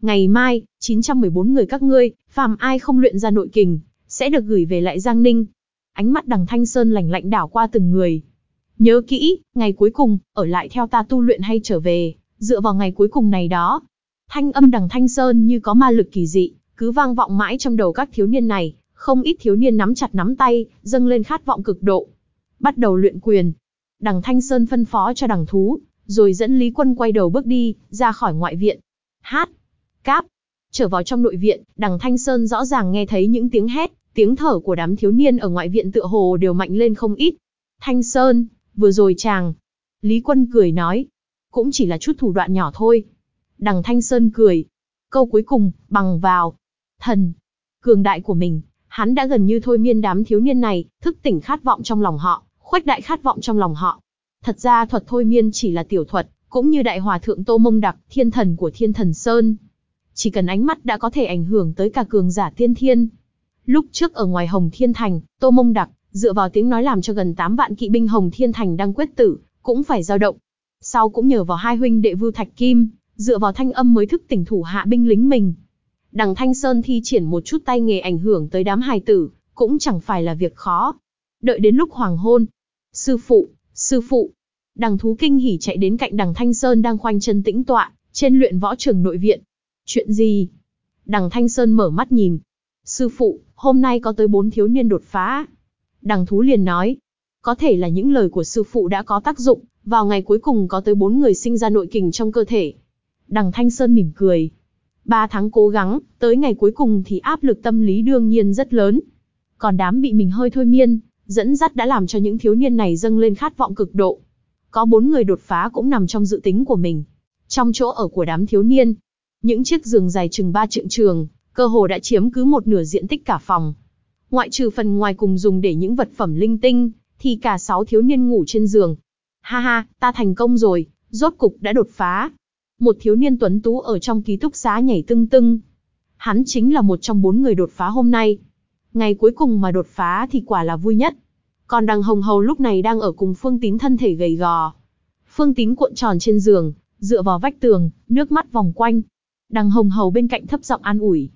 Ngày mai, 914 người các ngươi, phàm ai không luyện ra nội kình, sẽ được gửi về lại Giang Ninh. Ánh mắt đằng Thanh Sơn lạnh lạnh đảo qua từng người. Nhớ kỹ, ngày cuối cùng, ở lại theo ta tu luyện hay trở về, dựa vào ngày cuối cùng này đó. Thanh âm đằng Thanh Sơn như có ma lực kỳ dị, cứ vang vọng mãi trong đầu các thiếu niên này, không ít thiếu niên nắm chặt nắm tay, dâng lên khát vọng cực độ. Bắt đầu luyện quyền. Đằng Thanh Sơn phân phó cho đằng thú, rồi dẫn Lý Quân quay đầu bước đi, ra khỏi ngoại viện. Hát, cáp, trở vào trong nội viện, đằng Thanh Sơn rõ ràng nghe thấy những tiếng hét, tiếng thở của đám thiếu niên ở ngoại viện tựa hồ đều mạnh lên không ít. Thanh Sơn, vừa rồi chàng. Lý Quân cười nói, cũng chỉ là chút thủ đoạn nhỏ thôi. Đằng Thanh Sơn cười. Câu cuối cùng, bằng vào. Thần. Cường đại của mình, hắn đã gần như thôi miên đám thiếu niên này, thức tỉnh khát vọng trong lòng họ, khuếch đại khát vọng trong lòng họ. Thật ra thuật thôi miên chỉ là tiểu thuật, cũng như đại hòa thượng Tô Mông Đặc, thiên thần của thiên thần Sơn. Chỉ cần ánh mắt đã có thể ảnh hưởng tới cả cường giả tiên thiên. Lúc trước ở ngoài Hồng Thiên Thành, Tô Mông Đặc, dựa vào tiếng nói làm cho gần 8 vạn kỵ binh Hồng Thiên Thành đang quyết tử, cũng phải dao động. Sau cũng nhờ vào hai huynh đệ Vưu Thạch Kim, dựa vào thanh âm mới thức tỉnh thủ hạ binh lính mình. Đằng Thanh Sơn thi triển một chút tay nghề ảnh hưởng tới đám hài tử, cũng chẳng phải là việc khó. Đợi đến lúc hoàng hôn. Sư phụ, sư phụ. Đằng thú kinh hỉ chạy đến cạnh đằng Thanh Sơn đang khoanh chân tĩnh tọa, trên luyện võ trường nội viện. Chuyện gì? Đằng Thanh Sơn mở mắt nhìn. Sư phụ, hôm nay có tới bốn thiếu niên đột phá. Đằng thú liền nói. Có thể là những lời của sư phụ đã có tác dụng, vào ngày cuối cùng có tới bốn người sinh ra nội kình trong cơ thể. Đằng Thanh Sơn mỉm cười. Ba tháng cố gắng, tới ngày cuối cùng thì áp lực tâm lý đương nhiên rất lớn. Còn đám bị mình hơi thôi miên, dẫn dắt đã làm cho những thiếu niên này dâng lên khát vọng cực độ. Có bốn người đột phá cũng nằm trong dự tính của mình. Trong chỗ ở của đám thiếu niên, những chiếc giường dài chừng ba trượng trường, cơ hồ đã chiếm cứ một nửa diện tích cả phòng. Ngoại trừ phần ngoài cùng dùng để những vật phẩm linh tinh, thì cả sáu thiếu niên ngủ trên giường. Ha ha, ta thành công rồi, rốt cục đã đột phá. Một thiếu niên tuấn tú ở trong ký túc xá nhảy tưng tưng. Hắn chính là một trong bốn người đột phá hôm nay. Ngày cuối cùng mà đột phá thì quả là vui nhất. Còn đằng hồng hầu lúc này đang ở cùng Phương Tín thân thể gầy gò. Phương Tín cuộn tròn trên giường, dựa vào vách tường, nước mắt vòng quanh. Đằng hồng hầu bên cạnh thấp giọng an ủi.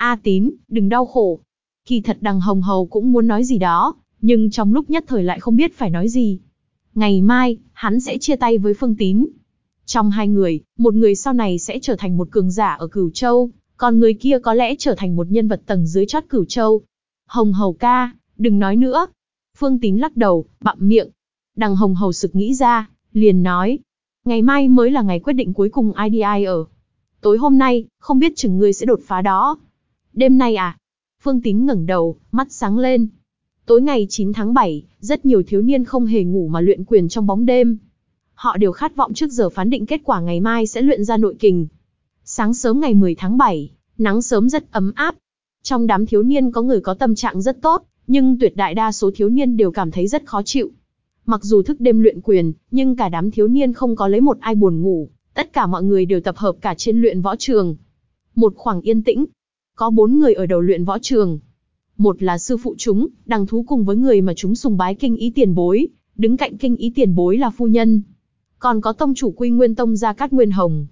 A tín, đừng đau khổ. Kỳ thật đằng hồng hầu cũng muốn nói gì đó, nhưng trong lúc nhất thời lại không biết phải nói gì. Ngày mai, hắn sẽ chia tay với Phương Tín. Trong hai người, một người sau này sẽ trở thành một cường giả ở Cửu Châu, còn người kia có lẽ trở thành một nhân vật tầng dưới chót Cửu Châu. Hồng Hầu ca, đừng nói nữa. Phương Tín lắc đầu, bặm miệng. Đằng Hồng Hầu sực nghĩ ra, liền nói. Ngày mai mới là ngày quyết định cuối cùng ai đi ai ở. Tối hôm nay, không biết chừng ngươi sẽ đột phá đó. Đêm nay à? Phương Tín ngẩng đầu, mắt sáng lên. Tối ngày 9 tháng 7, rất nhiều thiếu niên không hề ngủ mà luyện quyền trong bóng đêm. Họ đều khát vọng trước giờ phán định kết quả ngày mai sẽ luyện ra nội kình. Sáng sớm ngày 10 tháng 7, nắng sớm rất ấm áp. Trong đám thiếu niên có người có tâm trạng rất tốt, nhưng tuyệt đại đa số thiếu niên đều cảm thấy rất khó chịu. Mặc dù thức đêm luyện quyền, nhưng cả đám thiếu niên không có lấy một ai buồn ngủ, tất cả mọi người đều tập hợp cả trên luyện võ trường. Một khoảng yên tĩnh, có bốn người ở đầu luyện võ trường. Một là sư phụ chúng, đằng thú cùng với người mà chúng sùng bái kinh ý tiền bối, đứng cạnh kinh ý tiền bối là phu nhân. Còn có tông chủ quy nguyên tông Gia Cát Nguyên Hồng.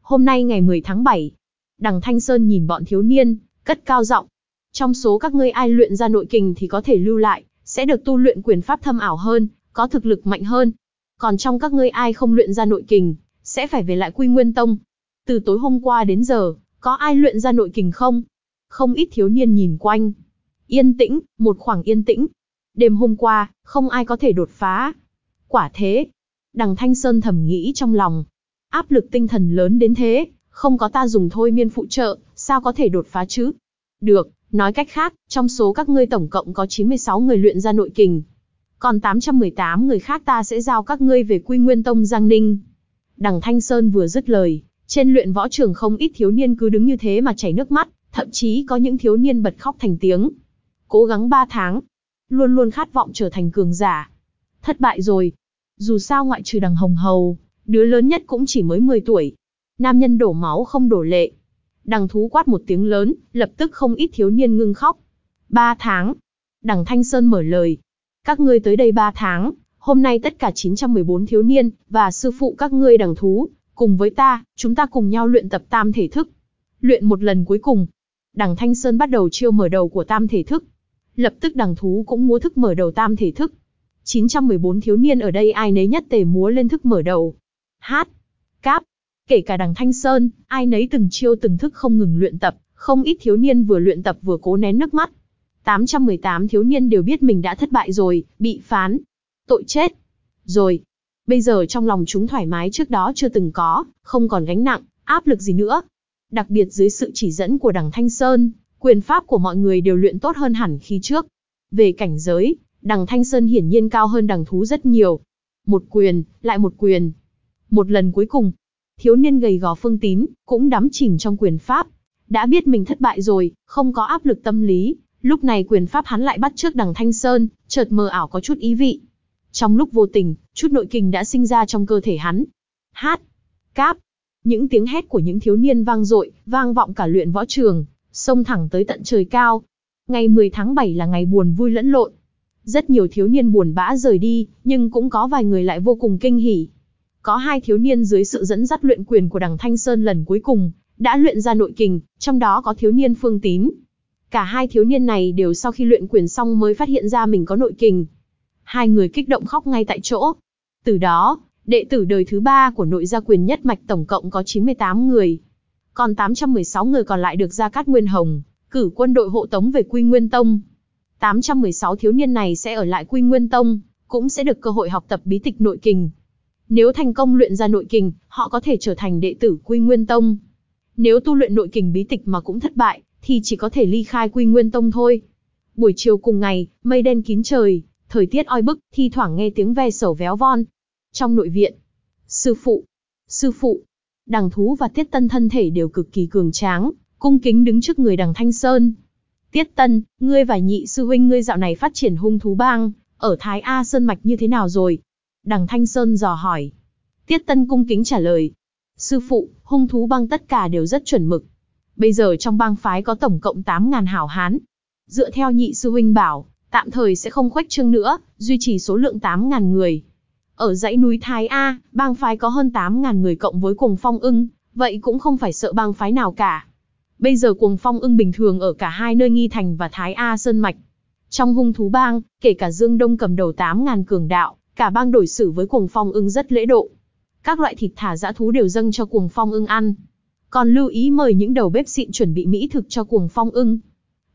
Hôm nay ngày 10 tháng 7, đằng Thanh Sơn nhìn bọn thiếu niên, cất cao giọng. Trong số các ngươi ai luyện ra nội kình thì có thể lưu lại, sẽ được tu luyện quyền pháp thâm ảo hơn, có thực lực mạnh hơn. Còn trong các ngươi ai không luyện ra nội kình, sẽ phải về lại Quy Nguyên Tông. Từ tối hôm qua đến giờ, có ai luyện ra nội kình không? Không ít thiếu niên nhìn quanh. Yên tĩnh, một khoảng yên tĩnh. Đêm hôm qua, không ai có thể đột phá. Quả thế. Đằng Thanh Sơn thầm nghĩ trong lòng. Áp lực tinh thần lớn đến thế, không có ta dùng thôi miên phụ trợ, sao có thể đột phá chứ? Được, nói cách khác, trong số các ngươi tổng cộng có 96 người luyện ra nội kình. Còn 818 người khác ta sẽ giao các ngươi về Quy Nguyên Tông Giang Ninh. Đằng Thanh Sơn vừa dứt lời, trên luyện võ trường không ít thiếu niên cứ đứng như thế mà chảy nước mắt, thậm chí có những thiếu niên bật khóc thành tiếng. Cố gắng 3 tháng, luôn luôn khát vọng trở thành cường giả. Thất bại rồi. Dù sao ngoại trừ đằng Hồng Hầu, đứa lớn nhất cũng chỉ mới 10 tuổi. Nam nhân đổ máu không đổ lệ. Đằng thú quát một tiếng lớn, lập tức không ít thiếu niên ngưng khóc. 3 tháng. Đằng Thanh Sơn mở lời. Các ngươi tới đây 3 tháng, hôm nay tất cả 914 thiếu niên, và sư phụ các ngươi đằng thú, cùng với ta, chúng ta cùng nhau luyện tập tam thể thức. Luyện một lần cuối cùng. Đằng Thanh Sơn bắt đầu chiêu mở đầu của tam thể thức. Lập tức đằng thú cũng múa thức mở đầu tam thể thức. 914 thiếu niên ở đây ai nấy nhất tề múa lên thức mở đầu. Hát, cáp, kể cả đằng Thanh Sơn, ai nấy từng chiêu từng thức không ngừng luyện tập, không ít thiếu niên vừa luyện tập vừa cố nén nước mắt. 818 thiếu niên đều biết mình đã thất bại rồi, bị phán. Tội chết. Rồi. Bây giờ trong lòng chúng thoải mái trước đó chưa từng có, không còn gánh nặng, áp lực gì nữa. Đặc biệt dưới sự chỉ dẫn của đằng Thanh Sơn, quyền pháp của mọi người đều luyện tốt hơn hẳn khi trước. Về cảnh giới, đằng Thanh Sơn hiển nhiên cao hơn đằng thú rất nhiều. Một quyền, lại một quyền. Một lần cuối cùng, thiếu niên gầy gò phương tín, cũng đắm chìm trong quyền pháp. Đã biết mình thất bại rồi, không có áp lực tâm lý, lúc này quyền pháp hắn lại bắt trước đằng Thanh Sơn, chợt mờ ảo có chút ý vị. Trong lúc vô tình, chút nội kình đã sinh ra trong cơ thể hắn. Hát, cáp, những tiếng hét của những thiếu niên vang dội, vang vọng cả luyện võ trường, xông thẳng tới tận trời cao. Ngày 10 tháng 7 là ngày buồn vui lẫn lộn. Rất nhiều thiếu niên buồn bã rời đi, nhưng cũng có vài người lại vô cùng kinh hỉ. Có hai thiếu niên dưới sự dẫn dắt luyện quyền của đằng Thanh Sơn lần cuối cùng, đã luyện ra nội kình, trong đó có thiếu niên Phương Tín. Cả hai thiếu niên này đều sau khi luyện quyền xong mới phát hiện ra mình có nội kình. Hai người kích động khóc ngay tại chỗ. Từ đó, đệ tử đời thứ ba của nội gia quyền nhất mạch tổng cộng có 98 người. Còn 816 người còn lại được Gia Cát Nguyên Hồng, cử quân đội hộ tống về Quy Nguyên Tông. 816 thiếu niên này sẽ ở lại Quy Nguyên Tông, cũng sẽ được cơ hội học tập bí tịch nội kình. Nếu thành công luyện ra nội kình, họ có thể trở thành đệ tử Quy Nguyên Tông. Nếu tu luyện nội kình bí tịch mà cũng thất bại, thì chỉ có thể ly khai Quy Nguyên Tông thôi. Buổi chiều cùng ngày, mây đen kín trời, thời tiết oi bức, thi thoảng nghe tiếng ve sầu véo von. Trong nội viện, sư phụ, sư phụ, đằng thú và tiết tân thân thể đều cực kỳ cường tráng, cung kính đứng trước người đằng Thanh Sơn. Tiết tân, ngươi và nhị sư huynh ngươi dạo này phát triển hung thú bang, ở Thái A Sơn Mạch như thế nào rồi? Đằng Thanh Sơn dò hỏi. Tiết tân cung kính trả lời. Sư phụ, hung thú bang tất cả đều rất chuẩn mực. Bây giờ trong bang phái có tổng cộng 8.000 hảo hán. Dựa theo nhị sư huynh bảo, tạm thời sẽ không khuếch trương nữa, duy trì số lượng 8.000 người. Ở dãy núi Thái A, bang phái có hơn 8.000 người cộng với cuồng phong ưng, vậy cũng không phải sợ bang phái nào cả. Bây giờ cuồng phong ưng bình thường ở cả hai nơi Nghi Thành và Thái A Sơn Mạch. Trong hung thú bang, kể cả Dương Đông cầm đầu 8.000 cường đạo, cả bang đổi xử với cuồng phong ưng rất lễ độ. Các loại thịt thả dã thú đều dâng cho cuồng phong ưng ăn. Còn lưu ý mời những đầu bếp xịn chuẩn bị mỹ thực cho cuồng phong ưng.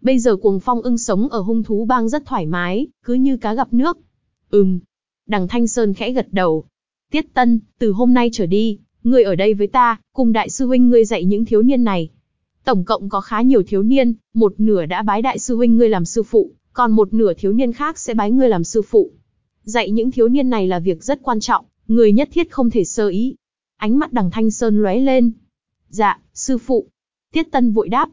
Bây giờ cuồng phong ưng sống ở hung thú bang rất thoải mái, cứ như cá gặp nước. Ừm. Đằng Thanh Sơn khẽ gật đầu. Tiết Tân, từ hôm nay trở đi, ngươi ở đây với ta, cùng đại sư huynh ngươi dạy những thiếu niên này. Tổng cộng có khá nhiều thiếu niên, một nửa đã bái đại sư huynh ngươi làm sư phụ, còn một nửa thiếu niên khác sẽ bái ngươi làm sư phụ. Dạy những thiếu niên này là việc rất quan trọng, người nhất thiết không thể sơ ý. Ánh mắt đằng Thanh Sơn lóe lên. Dạ, sư phụ. Tiết Tân vội đáp.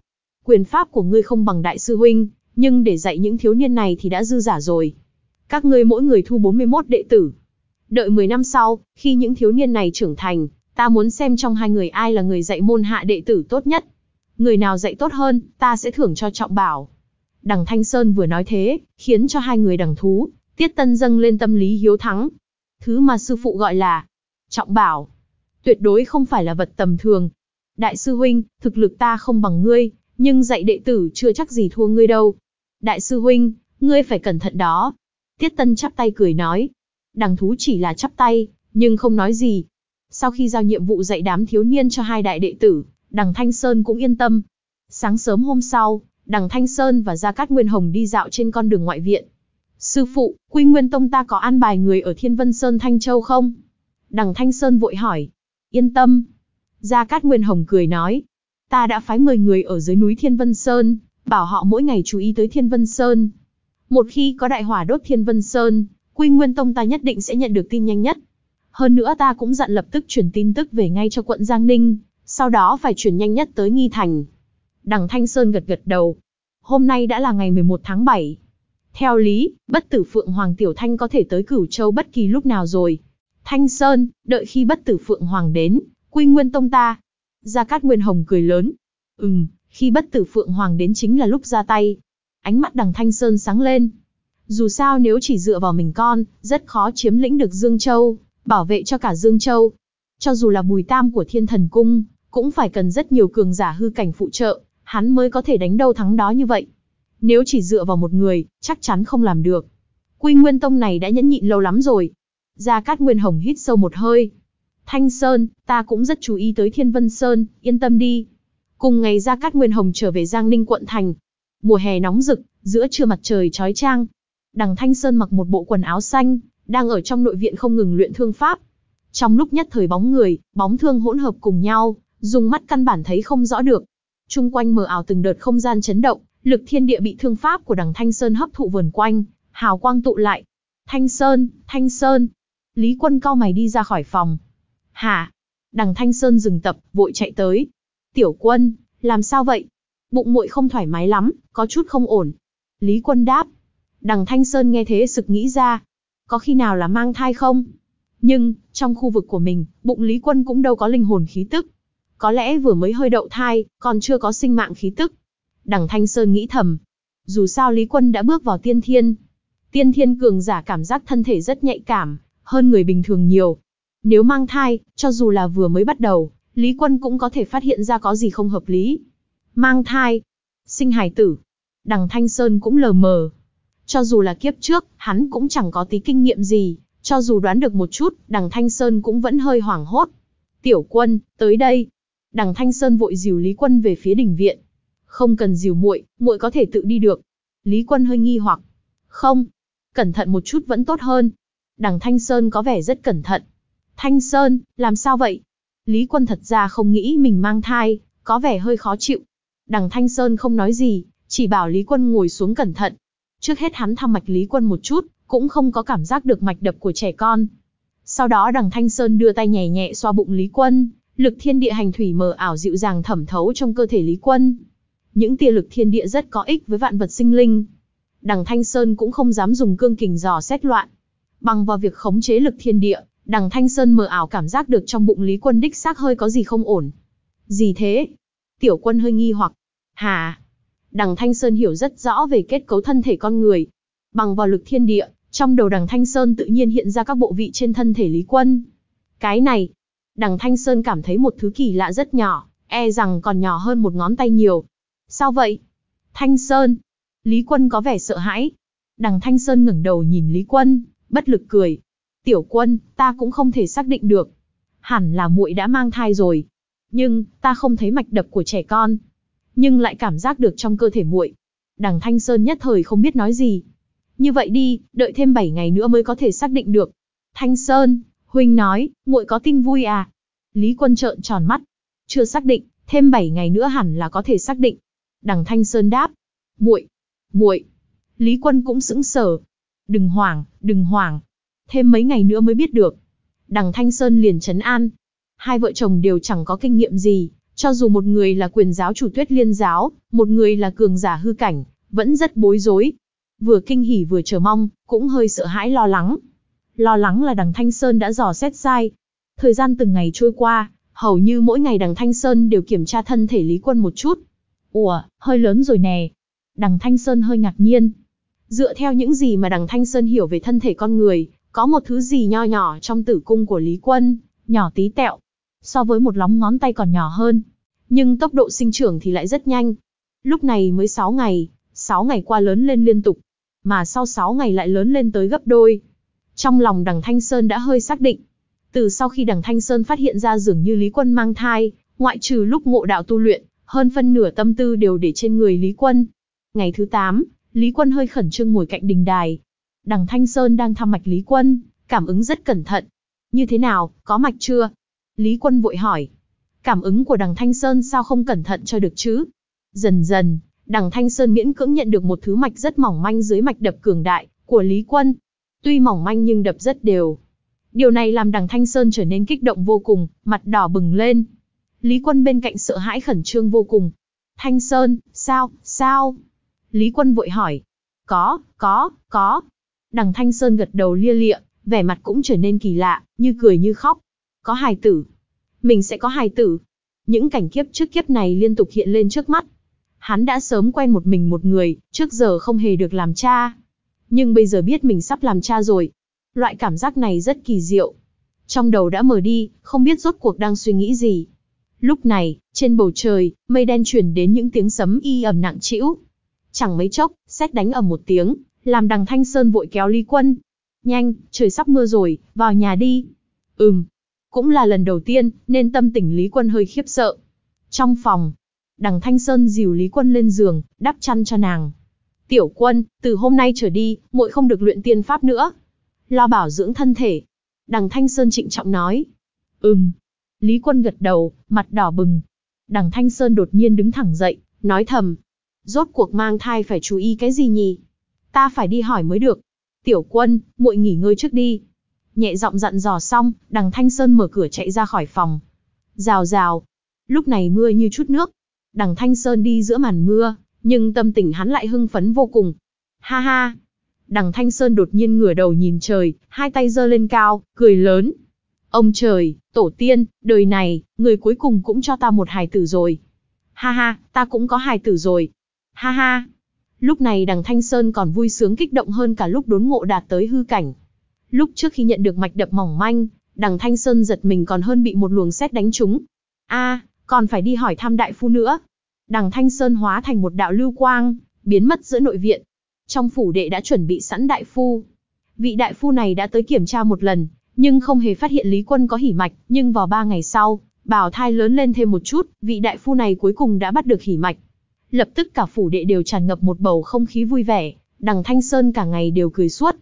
Quyền pháp của ngươi không bằng đại sư huynh, nhưng để dạy những thiếu niên này thì đã dư giả rồi. Các ngươi mỗi người thu 41 đệ tử. Đợi 10 năm sau, khi những thiếu niên này trưởng thành, ta muốn xem trong hai người ai là người dạy môn hạ đệ tử tốt nhất. Người nào dạy tốt hơn, ta sẽ thưởng cho trọng bảo. Đằng Thanh Sơn vừa nói thế, khiến cho hai người đằng thú, Tiết Tân dâng lên tâm lý hiếu thắng. Thứ mà sư phụ gọi là trọng bảo. Tuyệt đối không phải là vật tầm thường. Đại sư huynh, thực lực ta không bằng ngươi, nhưng dạy đệ tử chưa chắc gì thua ngươi đâu. Đại sư huynh, ngươi phải cẩn thận đó. Tiết Tân chắp tay cười nói. Đằng thú chỉ là chắp tay, nhưng không nói gì. Sau khi giao nhiệm vụ dạy đám thiếu niên cho hai đại đệ tử, đằng Thanh Sơn cũng yên tâm. Sáng sớm hôm sau, đằng Thanh Sơn và Gia Cát Nguyên Hồng đi dạo trên con đường ngoại viện. Sư phụ, Quy Nguyên Tông ta có an bài người ở Thiên Vân Sơn Thanh Châu không? Đằng Thanh Sơn vội hỏi. Yên tâm. Gia Cát Nguyên Hồng cười nói. Ta đã phái 10 người ở dưới núi Thiên Vân Sơn, bảo họ mỗi ngày chú ý tới Thiên Vân Sơn. Một khi có đại hỏa đốt Thiên Vân Sơn, Quy Nguyên Tông ta nhất định sẽ nhận được tin nhanh nhất. Hơn nữa ta cũng dặn lập tức chuyển tin tức về ngay cho quận Giang Ninh, sau đó phải chuyển nhanh nhất tới Nghi Thành. Đằng Thanh Sơn gật gật đầu. Hôm nay đã là ngày 11 tháng 7. Theo lý, bất tử Phượng Hoàng Tiểu Thanh có thể tới Cửu Châu bất kỳ lúc nào rồi. Thanh Sơn, đợi khi bất tử Phượng Hoàng đến, quy nguyên tông ta. Gia Cát Nguyên Hồng cười lớn. Ừm, khi bất tử Phượng Hoàng đến chính là lúc ra tay. Ánh mắt đằng Thanh Sơn sáng lên. Dù sao nếu chỉ dựa vào mình con, rất khó chiếm lĩnh được Dương Châu, bảo vệ cho cả Dương Châu. Cho dù là bùi tam của thiên thần cung, cũng phải cần rất nhiều cường giả hư cảnh phụ trợ, hắn mới có thể đánh đâu thắng đó như vậy. Nếu chỉ dựa vào một người, chắc chắn không làm được. Quy Nguyên Tông này đã nhẫn nhịn lâu lắm rồi. Gia Cát Nguyên Hồng hít sâu một hơi. Thanh Sơn, ta cũng rất chú ý tới Thiên Vân Sơn, yên tâm đi. Cùng ngày Gia Cát Nguyên Hồng trở về Giang Ninh quận thành. Mùa hè nóng rực, giữa trưa mặt trời chói chang. Đằng Thanh Sơn mặc một bộ quần áo xanh, đang ở trong nội viện không ngừng luyện thương pháp. Trong lúc nhất thời bóng người, bóng thương hỗn hợp cùng nhau, dùng mắt căn bản thấy không rõ được. Trung quanh mờ ảo từng đợt không gian chấn động, lực thiên địa bị thương pháp của đằng Thanh Sơn hấp thụ vườn quanh, hào quang tụ lại. Thanh Sơn, Thanh Sơn. Lý quân cao mày đi ra khỏi phòng. Hả? Đằng Thanh Sơn dừng tập, vội chạy tới. Tiểu quân, làm sao vậy? Bụng muội không thoải mái lắm, có chút không ổn. Lý quân đáp. Đằng Thanh Sơn nghe thế sực nghĩ ra. Có khi nào là mang thai không? Nhưng, trong khu vực của mình, bụng Lý quân cũng đâu có linh hồn khí tức. Có lẽ vừa mới hơi đậu thai, còn chưa có sinh mạng khí tức. Đằng Thanh Sơn nghĩ thầm. Dù sao Lý Quân đã bước vào tiên thiên. Tiên thiên cường giả cảm giác thân thể rất nhạy cảm, hơn người bình thường nhiều. Nếu mang thai, cho dù là vừa mới bắt đầu, Lý Quân cũng có thể phát hiện ra có gì không hợp lý. Mang thai, sinh hài tử. Đằng Thanh Sơn cũng lờ mờ. Cho dù là kiếp trước, hắn cũng chẳng có tí kinh nghiệm gì, cho dù đoán được một chút, đằng Thanh Sơn cũng vẫn hơi hoảng hốt. Tiểu quân, tới đây. Đằng Thanh Sơn vội dìu Lý Quân về phía đỉnh viện. Không cần dìu muội, muội có thể tự đi được. Lý Quân hơi nghi hoặc. Không, cẩn thận một chút vẫn tốt hơn. Đằng Thanh Sơn có vẻ rất cẩn thận. Thanh Sơn, làm sao vậy? Lý Quân thật ra không nghĩ mình mang thai, có vẻ hơi khó chịu. Đằng Thanh Sơn không nói gì, chỉ bảo Lý Quân ngồi xuống cẩn thận. Trước hết hắn thăm mạch Lý Quân một chút, cũng không có cảm giác được mạch đập của trẻ con. Sau đó đằng Thanh Sơn đưa tay nhẹ nhẹ xoa bụng Lý Quân, lực thiên địa hành thủy mờ ảo dịu dàng thẩm thấu trong cơ thể Lý Quân những tia lực thiên địa rất có ích với vạn vật sinh linh. Đằng Thanh Sơn cũng không dám dùng cương kình dò xét loạn. Bằng vào việc khống chế lực thiên địa, đằng Thanh Sơn mờ ảo cảm giác được trong bụng Lý Quân đích xác hơi có gì không ổn. Gì thế? Tiểu quân hơi nghi hoặc. Hà? Đằng Thanh Sơn hiểu rất rõ về kết cấu thân thể con người. Bằng vào lực thiên địa, trong đầu đằng Thanh Sơn tự nhiên hiện ra các bộ vị trên thân thể Lý Quân. Cái này, đằng Thanh Sơn cảm thấy một thứ kỳ lạ rất nhỏ, e rằng còn nhỏ hơn một ngón tay nhiều. Sao vậy? Thanh Sơn. Lý Quân có vẻ sợ hãi. Đằng Thanh Sơn ngẩng đầu nhìn Lý Quân, bất lực cười. Tiểu Quân, ta cũng không thể xác định được. Hẳn là muội đã mang thai rồi. Nhưng, ta không thấy mạch đập của trẻ con. Nhưng lại cảm giác được trong cơ thể muội. Đằng Thanh Sơn nhất thời không biết nói gì. Như vậy đi, đợi thêm 7 ngày nữa mới có thể xác định được. Thanh Sơn, huynh nói, muội có tin vui à? Lý Quân trợn tròn mắt. Chưa xác định, Thêm 7 ngày nữa hẳn là có thể xác định. Đằng Thanh Sơn đáp. muội, muội. Lý Quân cũng sững sờ. Đừng hoảng, đừng hoảng. Thêm mấy ngày nữa mới biết được. Đằng Thanh Sơn liền chấn an. Hai vợ chồng đều chẳng có kinh nghiệm gì, cho dù một người là quyền giáo chủ tuyết liên giáo, một người là cường giả hư cảnh, vẫn rất bối rối. Vừa kinh hỉ vừa chờ mong, cũng hơi sợ hãi lo lắng. Lo lắng là đằng Thanh Sơn đã dò xét sai. Thời gian từng ngày trôi qua, hầu như mỗi ngày đằng Thanh Sơn đều kiểm tra thân thể Lý Quân một chút. Ủa, hơi lớn rồi nè. Đằng Thanh Sơn hơi ngạc nhiên. Dựa theo những gì mà đằng Thanh Sơn hiểu về thân thể con người, có một thứ gì nho nhỏ trong tử cung của Lý Quân, nhỏ tí tẹo. So với một lóng ngón tay còn nhỏ hơn. Nhưng tốc độ sinh trưởng thì lại rất nhanh. Lúc này mới 6 ngày, 6 ngày qua lớn lên liên tục. Mà sau 6 ngày lại lớn lên tới gấp đôi. Trong lòng đằng Thanh Sơn đã hơi xác định. Từ sau khi đằng Thanh Sơn phát hiện ra dường như Lý Quân mang thai, ngoại trừ lúc ngộ đạo tu luyện, hơn phân nửa tâm tư đều để trên người Lý Quân. Ngày thứ 8, Lý Quân hơi khẩn trương ngồi cạnh đình đài. Đằng Thanh Sơn đang thăm mạch Lý Quân, cảm ứng rất cẩn thận. Như thế nào, có mạch chưa? Lý Quân vội hỏi. Cảm ứng của đằng Thanh Sơn sao không cẩn thận cho được chứ? Dần dần, đằng Thanh Sơn miễn cưỡng nhận được một thứ mạch rất mỏng manh dưới mạch đập cường đại của Lý Quân. Tuy mỏng manh nhưng đập rất đều. Điều này làm đằng Thanh Sơn trở nên kích động vô cùng, mặt đỏ bừng lên. Lý Quân bên cạnh sợ hãi khẩn trương vô cùng. Thanh Sơn, sao, sao? Lý Quân vội hỏi. Có, có, có. Đằng Thanh Sơn gật đầu lia lịa, vẻ mặt cũng trở nên kỳ lạ, như cười như khóc. Có hài tử. Mình sẽ có hài tử. Những cảnh kiếp trước kiếp này liên tục hiện lên trước mắt. Hắn đã sớm quen một mình một người, trước giờ không hề được làm cha. Nhưng bây giờ biết mình sắp làm cha rồi. Loại cảm giác này rất kỳ diệu. Trong đầu đã mở đi, không biết rốt cuộc đang suy nghĩ gì. Lúc này, trên bầu trời, mây đen chuyển đến những tiếng sấm y ầm nặng trĩu. Chẳng mấy chốc, xét đánh ầm một tiếng, làm đằng Thanh Sơn vội kéo Lý Quân. Nhanh, trời sắp mưa rồi, vào nhà đi. Ừm, cũng là lần đầu tiên, nên tâm tỉnh Lý Quân hơi khiếp sợ. Trong phòng, đằng Thanh Sơn dìu Lý Quân lên giường, đắp chăn cho nàng. Tiểu quân, từ hôm nay trở đi, muội không được luyện tiên pháp nữa. Lo bảo dưỡng thân thể. Đằng Thanh Sơn trịnh trọng nói. Ừm. Lý Quân gật đầu, mặt đỏ bừng. Đằng Thanh Sơn đột nhiên đứng thẳng dậy, nói thầm. Rốt cuộc mang thai phải chú ý cái gì nhỉ? Ta phải đi hỏi mới được. Tiểu quân, muội nghỉ ngơi trước đi. Nhẹ giọng dặn dò xong, đằng Thanh Sơn mở cửa chạy ra khỏi phòng. Rào rào. Lúc này mưa như chút nước. Đằng Thanh Sơn đi giữa màn mưa, nhưng tâm tình hắn lại hưng phấn vô cùng. Ha ha. Đằng Thanh Sơn đột nhiên ngửa đầu nhìn trời, hai tay giơ lên cao, cười lớn. Ông trời, tổ tiên, đời này, người cuối cùng cũng cho ta một hài tử rồi. Ha ha, ta cũng có hài tử rồi. Ha ha. Lúc này đằng Thanh Sơn còn vui sướng kích động hơn cả lúc đốn ngộ đạt tới hư cảnh. Lúc trước khi nhận được mạch đập mỏng manh, đằng Thanh Sơn giật mình còn hơn bị một luồng xét đánh trúng. A, còn phải đi hỏi thăm đại phu nữa. Đằng Thanh Sơn hóa thành một đạo lưu quang, biến mất giữa nội viện. Trong phủ đệ đã chuẩn bị sẵn đại phu. Vị đại phu này đã tới kiểm tra một lần, nhưng không hề phát hiện Lý Quân có hỉ mạch, nhưng vào ba ngày sau, bảo thai lớn lên thêm một chút, vị đại phu này cuối cùng đã bắt được hỉ mạch. Lập tức cả phủ đệ đều tràn ngập một bầu không khí vui vẻ, đằng Thanh Sơn cả ngày đều cười suốt.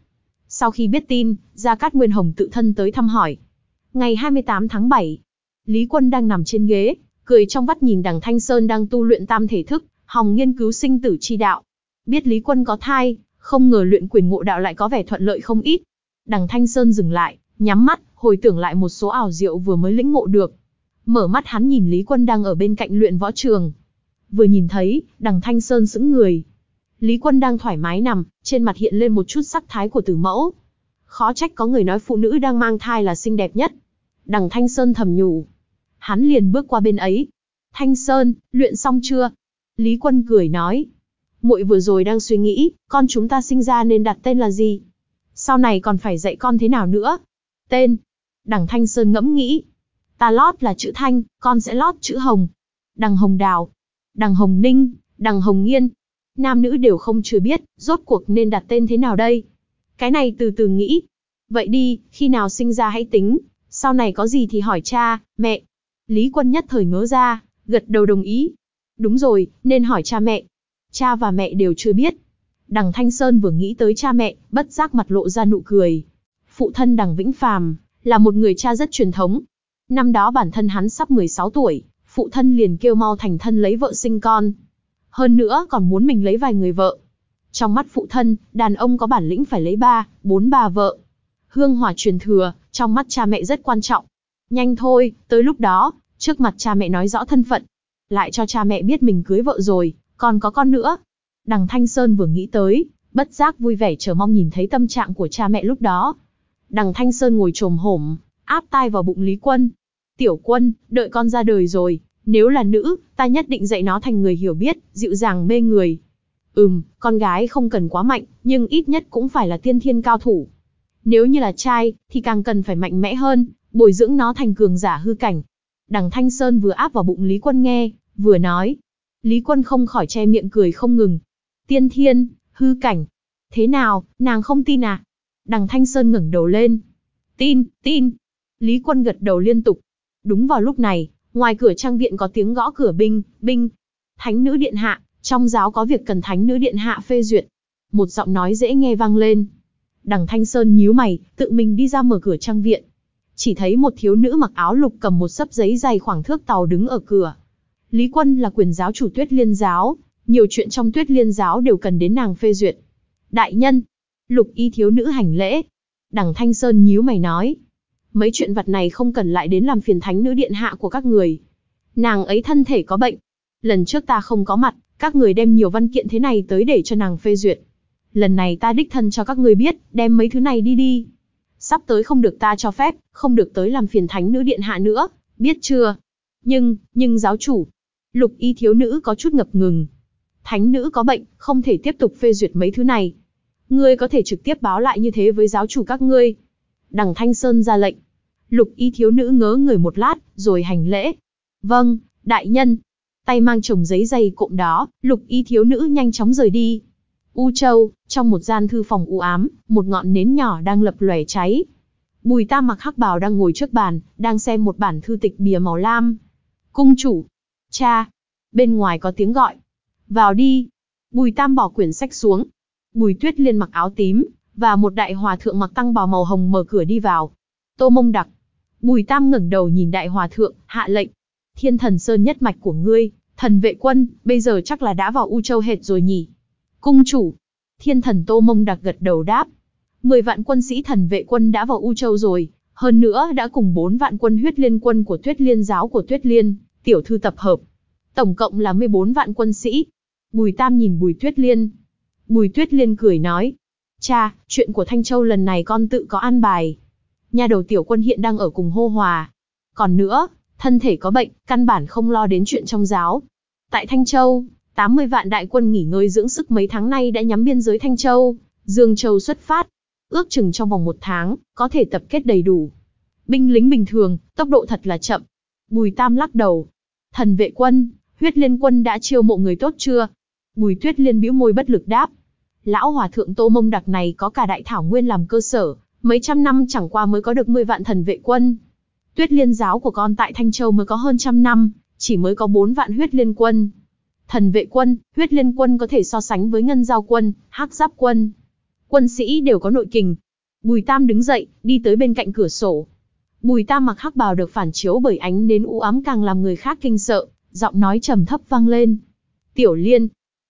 Sau khi biết tin, Gia Cát Nguyên Hồng tự thân tới thăm hỏi. Ngày 28 tháng 7, Lý Quân đang nằm trên ghế, cười trong vắt nhìn đằng Thanh Sơn đang tu luyện tam thể thức, hòng nghiên cứu sinh tử chi đạo. Biết Lý Quân có thai, không ngờ luyện quyền ngộ đạo lại có vẻ thuận lợi không ít. Đằng Thanh Sơn dừng lại, nhắm mắt, hồi tưởng lại một số ảo diệu vừa mới lĩnh ngộ được. Mở mắt hắn nhìn Lý Quân đang ở bên cạnh luyện võ trường. Vừa nhìn thấy, đằng Thanh Sơn sững người. Lý Quân đang thoải mái nằm, trên mặt hiện lên một chút sắc thái của tử mẫu. Khó trách có người nói phụ nữ đang mang thai là xinh đẹp nhất. Đằng Thanh Sơn thầm nhủ. Hắn liền bước qua bên ấy. Thanh Sơn, luyện xong chưa? Lý Quân cười nói. muội vừa rồi đang suy nghĩ, con chúng ta sinh ra nên đặt tên là gì? Sau này còn phải dạy con thế nào nữa? Tên. Đằng Thanh Sơn ngẫm nghĩ. Ta lót là chữ Thanh, con sẽ lót chữ Hồng. Đằng Hồng Đào. Đằng Hồng Ninh, đằng Hồng Nghiên. Nam nữ đều không chưa biết, rốt cuộc nên đặt tên thế nào đây? Cái này từ từ nghĩ. Vậy đi, khi nào sinh ra hãy tính, sau này có gì thì hỏi cha, mẹ. Lý Quân nhất thời ngớ ra, gật đầu đồng ý. Đúng rồi, nên hỏi cha mẹ. Cha và mẹ đều chưa biết. Đằng Thanh Sơn vừa nghĩ tới cha mẹ, bất giác mặt lộ ra nụ cười. Phụ thân đằng Vĩnh Phàm là một người cha rất truyền thống. Năm đó bản thân hắn sắp 16 tuổi, phụ thân liền kêu mau thành thân lấy vợ sinh con. Hơn nữa còn muốn mình lấy vài người vợ. Trong mắt phụ thân, đàn ông có bản lĩnh phải lấy ba, bốn bà vợ. Hương hỏa truyền thừa, trong mắt cha mẹ rất quan trọng. Nhanh thôi, tới lúc đó, trước mặt cha mẹ nói rõ thân phận. Lại cho cha mẹ biết mình cưới vợ rồi, còn có con nữa. Đằng Thanh Sơn vừa nghĩ tới, bất giác vui vẻ chờ mong nhìn thấy tâm trạng của cha mẹ lúc đó. Đằng Thanh Sơn ngồi trồm hổm, áp tai vào bụng Lý Quân. Tiểu quân, đợi con ra đời rồi, nếu là nữ, ta nhất định dạy nó thành người hiểu biết, dịu dàng mê người. Ừm, con gái không cần quá mạnh, nhưng ít nhất cũng phải là tiên thiên cao thủ. Nếu như là trai, thì càng cần phải mạnh mẽ hơn, bồi dưỡng nó thành cường giả hư cảnh. Đằng Thanh Sơn vừa áp vào bụng Lý Quân nghe, vừa nói. Lý Quân không khỏi che miệng cười không ngừng. Tiên thiên, hư cảnh. Thế nào, nàng không tin à? Đằng Thanh Sơn ngẩng đầu lên. Tin, tin. Lý Quân gật đầu liên tục. Đúng vào lúc này, ngoài cửa trang viện có tiếng gõ cửa binh, binh. Thánh nữ điện hạ, trong giáo có việc cần thánh nữ điện hạ phê duyệt. Một giọng nói dễ nghe vang lên. Đằng Thanh Sơn nhíu mày, tự mình đi ra mở cửa trang viện. Chỉ thấy một thiếu nữ mặc áo lục cầm một sấp giấy dày khoảng thước tàu đứng ở cửa. Lý Quân là quyền giáo chủ tuyết liên giáo, nhiều chuyện trong tuyết liên giáo đều cần đến nàng phê duyệt. Đại nhân, lục y thiếu nữ hành lễ. Đằng Thanh Sơn nhíu mày nói. Mấy chuyện vật này không cần lại đến làm phiền thánh nữ điện hạ của các người. Nàng ấy thân thể có bệnh. Lần trước ta không có mặt, các người đem nhiều văn kiện thế này tới để cho nàng phê duyệt. Lần này ta đích thân cho các người biết, đem mấy thứ này đi đi. Sắp tới không được ta cho phép, không được tới làm phiền thánh nữ điện hạ nữa, biết chưa? Nhưng, nhưng giáo chủ, lục y thiếu nữ có chút ngập ngừng. Thánh nữ có bệnh, không thể tiếp tục phê duyệt mấy thứ này. Ngươi có thể trực tiếp báo lại như thế với giáo chủ các ngươi. Đằng Thanh Sơn ra lệnh. Lục y thiếu nữ ngớ người một lát, rồi hành lễ. Vâng, đại nhân. Tay mang chồng giấy dày cộm đó, lục y thiếu nữ nhanh chóng rời đi. U Châu, trong một gian thư phòng u ám, một ngọn nến nhỏ đang lập lòe cháy. Bùi Tam mặc hắc bào đang ngồi trước bàn, đang xem một bản thư tịch bìa màu lam. Cung chủ. Cha. Bên ngoài có tiếng gọi. Vào đi. Bùi Tam bỏ quyển sách xuống. Bùi Tuyết Liên mặc áo tím, và một đại hòa thượng mặc tăng bào màu hồng mở cửa đi vào. Tô mông đặc. Bùi Tam ngẩng đầu nhìn đại hòa thượng, hạ lệnh. Thiên thần sơn nhất mạch của ngươi, thần vệ quân, bây giờ chắc là đã vào U Châu hệt rồi nhỉ. Cung chủ. Thiên thần Tô Mông Đặc gật đầu đáp. Mười vạn quân sĩ thần vệ quân đã vào U Châu rồi, hơn nữa đã cùng bốn vạn quân huyết liên quân của Tuyết Liên giáo của Tuyết Liên, tiểu thư tập hợp. Tổng cộng là 14 vạn quân sĩ. Bùi Tam nhìn Bùi Tuyết Liên. Bùi Tuyết Liên cười nói. Cha, chuyện của Thanh Châu lần này con tự có an bài. Nhà đầu tiểu quân hiện đang ở cùng hô hòa. Còn nữa, thân thể có bệnh, căn bản không lo đến chuyện trong giáo. Tại Thanh Châu, 80 vạn đại quân nghỉ ngơi dưỡng sức mấy tháng nay đã nhắm biên giới Thanh Châu, Dương Châu xuất phát. Ước chừng trong vòng một tháng, có thể tập kết đầy đủ. Binh lính bình thường, tốc độ thật là chậm. Bùi Tam lắc đầu. Thần vệ quân, huyết liên quân đã chiêu mộ người tốt chưa? Bùi Tuyết Liên bĩu môi bất lực đáp. Lão hòa thượng Tô Mông Đặc này có cả đại thảo nguyên làm cơ sở, mấy trăm năm chẳng qua mới có được 10 vạn thần vệ quân. Tuyết Liên giáo của con tại Thanh Châu mới có hơn trăm năm, chỉ mới có 4 vạn huyết liên quân. Thần vệ quân, huyết liên quân có thể so sánh với ngân giao quân, hắc giáp quân. Quân sĩ đều có nội kình. Bùi Tam đứng dậy, đi tới bên cạnh cửa sổ. Bùi Tam mặc hắc bào được phản chiếu bởi ánh nến u ám càng làm người khác kinh sợ, giọng nói trầm thấp vang lên. Tiểu Liên,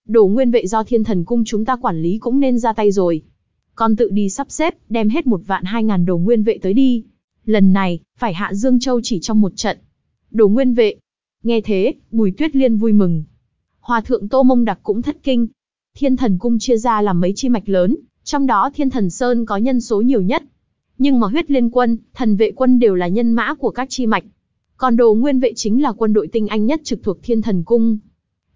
đồ nguyên vệ do thiên thần cung chúng ta quản lý cũng nên ra tay rồi. Con tự đi sắp xếp, đem hết một vạn hai ngàn đồ nguyên vệ tới đi. Lần này, phải hạ Dương Châu chỉ trong một trận. Đồ nguyên vệ. Nghe thế, Bùi Tuyết Liên vui mừng, Hòa thượng Tô Mông Đặc cũng thất kinh. Thiên thần cung chia ra làm mấy chi mạch lớn, trong đó Thiên thần Sơn có nhân số nhiều nhất. Nhưng mà huyết liên quân, thần vệ quân đều là nhân mã của các chi mạch. Còn đồ nguyên vệ chính là quân đội tinh anh nhất trực thuộc thiên thần cung.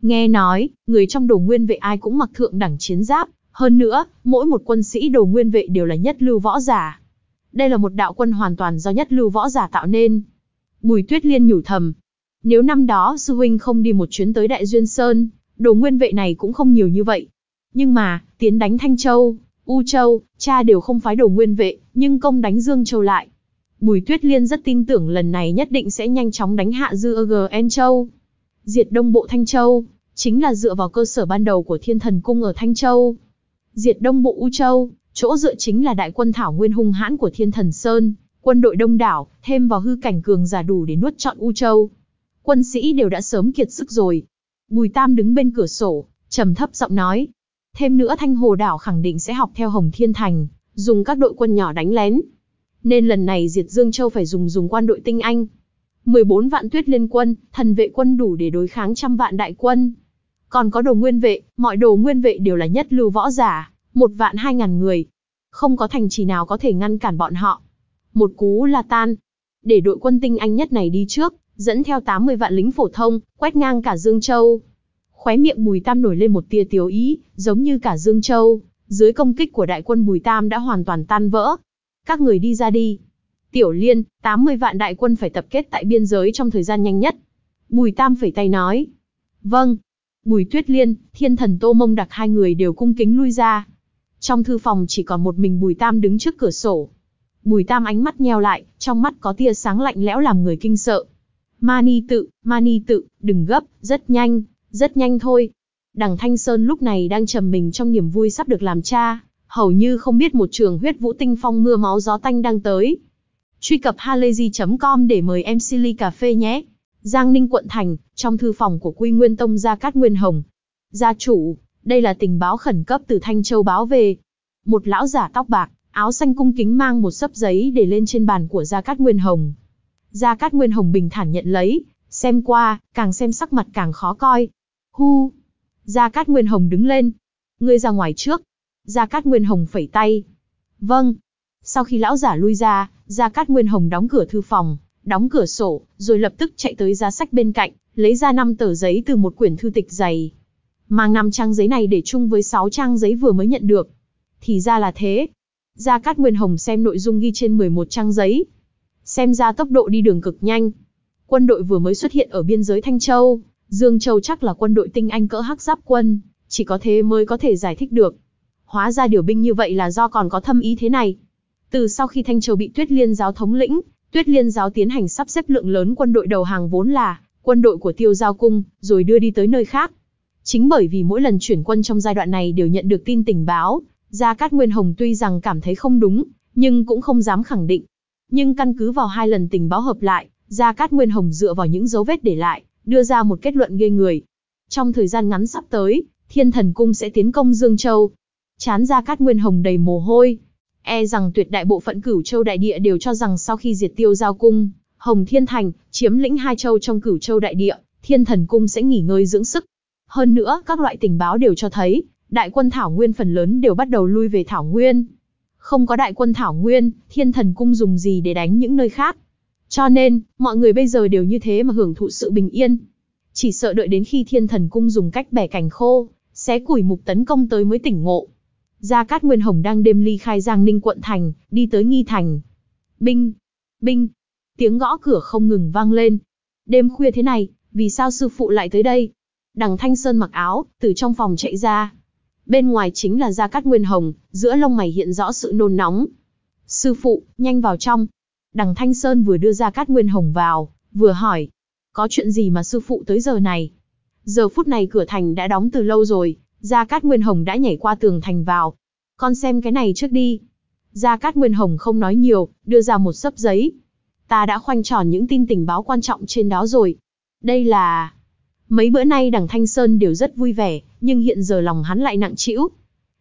Nghe nói, người trong đồ nguyên vệ ai cũng mặc thượng đẳng chiến giáp, hơn nữa, mỗi một quân sĩ đồ nguyên vệ đều là nhất lưu võ giả. Đây là một đạo quân hoàn toàn do nhất lưu võ giả tạo nên. Bùi tuyết liên nhủ thầm, nếu năm đó sư huynh không đi một chuyến tới Đại Duyên Sơn, đồ nguyên vệ này cũng không nhiều như vậy. Nhưng mà, tiến đánh Thanh Châu, U Châu, cha đều không phái đồ nguyên vệ, nhưng công đánh Dương Châu lại. Bùi Tuyết Liên rất tin tưởng lần này nhất định sẽ nhanh chóng đánh hạ Dư GN Châu. Diệt Đông Bộ Thanh Châu, chính là dựa vào cơ sở ban đầu của Thiên Thần Cung ở Thanh Châu. Diệt Đông Bộ U Châu, chỗ dựa chính là đại quân thảo nguyên hung hãn của Thiên Thần Sơn, quân đội đông đảo, thêm vào hư cảnh cường giả đủ để nuốt trọn U Châu. Quân sĩ đều đã sớm kiệt sức rồi. Bùi Tam đứng bên cửa sổ, trầm thấp giọng nói. Thêm nữa Thanh Hồ Đảo khẳng định sẽ học theo Hồng Thiên Thành, dùng các đội quân nhỏ đánh lén. Nên lần này diệt Dương Châu phải dùng dùng quan đội tinh anh. 14 vạn tuyết liên quân, thần vệ quân đủ để đối kháng trăm vạn đại quân. Còn có đồ nguyên vệ, mọi đồ nguyên vệ đều là nhất lưu võ giả, một vạn hai ngàn người. Không có thành trì nào có thể ngăn cản bọn họ. Một cú là tan. Để đội quân tinh anh nhất này đi trước, dẫn theo 80 vạn lính phổ thông, quét ngang cả Dương Châu. Khóe miệng Bùi Tam nổi lên một tia tiếu ý, giống như cả Dương Châu, dưới công kích của đại quân Bùi Tam đã hoàn toàn tan vỡ. Các người đi ra đi. Tiểu Liên, 80 vạn đại quân phải tập kết tại biên giới trong thời gian nhanh nhất. Bùi Tam phẩy tay nói. Vâng. Bùi Tuyết Liên, Thiên Thần Tô Mông đặc hai người đều cung kính lui ra. Trong thư phòng chỉ còn một mình Bùi Tam đứng trước cửa sổ. Bùi Tam ánh mắt nheo lại, trong mắt có tia sáng lạnh lẽo làm người kinh sợ. Mani tự, Mani tự, đừng gấp, rất nhanh, rất nhanh thôi. Đằng Thanh Sơn lúc này đang trầm mình trong niềm vui sắp được làm cha, hầu như không biết một trường huyết vũ tinh phong mưa máu gió tanh đang tới. Truy cập halayzi.com để mời em Silly Cà Phê nhé. Giang Ninh quận thành, trong thư phòng của Quy Nguyên Tông Gia Cát Nguyên Hồng. Gia chủ, đây là tình báo khẩn cấp từ Thanh Châu báo về. Một lão giả tóc bạc, áo xanh cung kính mang một sấp giấy để lên trên bàn của Gia Cát Nguyên Hồng. Gia Cát Nguyên Hồng bình thản nhận lấy, xem qua, càng xem sắc mặt càng khó coi. Hu! Gia Cát Nguyên Hồng đứng lên. Ngươi ra ngoài trước. Gia Cát Nguyên Hồng phẩy tay. Vâng. Sau khi lão giả lui ra, Gia Cát Nguyên Hồng đóng cửa thư phòng, đóng cửa sổ, rồi lập tức chạy tới giá sách bên cạnh, lấy ra năm tờ giấy từ một quyển thư tịch dày. Mang năm trang giấy này để chung với sáu trang giấy vừa mới nhận được. Thì ra là thế. Gia Cát Nguyên Hồng xem nội dung ghi trên 11 trang giấy. Xem ra tốc độ đi đường cực nhanh. Quân đội vừa mới xuất hiện ở biên giới Thanh Châu, Dương Châu chắc là quân đội tinh anh cỡ hắc giáp quân, chỉ có thế mới có thể giải thích được. Hóa ra điều binh như vậy là do còn có thâm ý thế này. Từ sau khi Thanh Châu bị Tuyết Liên giáo thống lĩnh, Tuyết Liên giáo tiến hành sắp xếp lượng lớn quân đội đầu hàng vốn là quân đội của Tiêu Giao cung, rồi đưa đi tới nơi khác. Chính bởi vì mỗi lần chuyển quân trong giai đoạn này đều nhận được tin tình báo, Gia Cát Nguyên Hồng tuy rằng cảm thấy không đúng, nhưng cũng không dám khẳng định. Nhưng căn cứ vào hai lần tình báo hợp lại, Gia Cát Nguyên Hồng dựa vào những dấu vết để lại, đưa ra một kết luận ghê người. Trong thời gian ngắn sắp tới, Thiên Thần Cung sẽ tiến công Dương Châu. Chán Gia Cát Nguyên Hồng đầy mồ hôi. E rằng tuyệt đại bộ phận cửu châu đại địa đều cho rằng sau khi diệt tiêu giao cung, Hồng Thiên Thành, chiếm lĩnh hai châu trong cửu châu đại địa, Thiên Thần Cung sẽ nghỉ ngơi dưỡng sức. Hơn nữa, các loại tình báo đều cho thấy, đại quân Thảo Nguyên phần lớn đều bắt đầu lui về Thảo Nguyên. Không có đại quân Thảo Nguyên, Thiên Thần Cung dùng gì để đánh những nơi khác. Cho nên, mọi người bây giờ đều như thế mà hưởng thụ sự bình yên. Chỉ sợ đợi đến khi Thiên Thần Cung dùng cách bẻ cành khô, xé củi mục tấn công tới mới tỉnh ngộ. Gia Cát Nguyên Hồng đang đêm ly khai Giang Ninh quận thành, đi tới Nghi Thành. Binh! Binh! Tiếng gõ cửa không ngừng vang lên. Đêm khuya thế này, vì sao sư phụ lại tới đây? Đằng Thanh Sơn mặc áo, từ trong phòng chạy ra. Bên ngoài chính là Gia Cát Nguyên Hồng, giữa lông mày hiện rõ sự nôn nóng. Sư phụ, nhanh vào trong. Đằng Thanh Sơn vừa đưa Gia Cát Nguyên Hồng vào, vừa hỏi. Có chuyện gì mà sư phụ tới giờ này? Giờ phút này cửa thành đã đóng từ lâu rồi, Gia Cát Nguyên Hồng đã nhảy qua tường thành vào. Con xem cái này trước đi. Gia Cát Nguyên Hồng không nói nhiều, đưa ra một sấp giấy. Ta đã khoanh tròn những tin tình báo quan trọng trên đó rồi. Đây là... Mấy bữa nay đằng Thanh Sơn đều rất vui vẻ, nhưng hiện giờ lòng hắn lại nặng trĩu.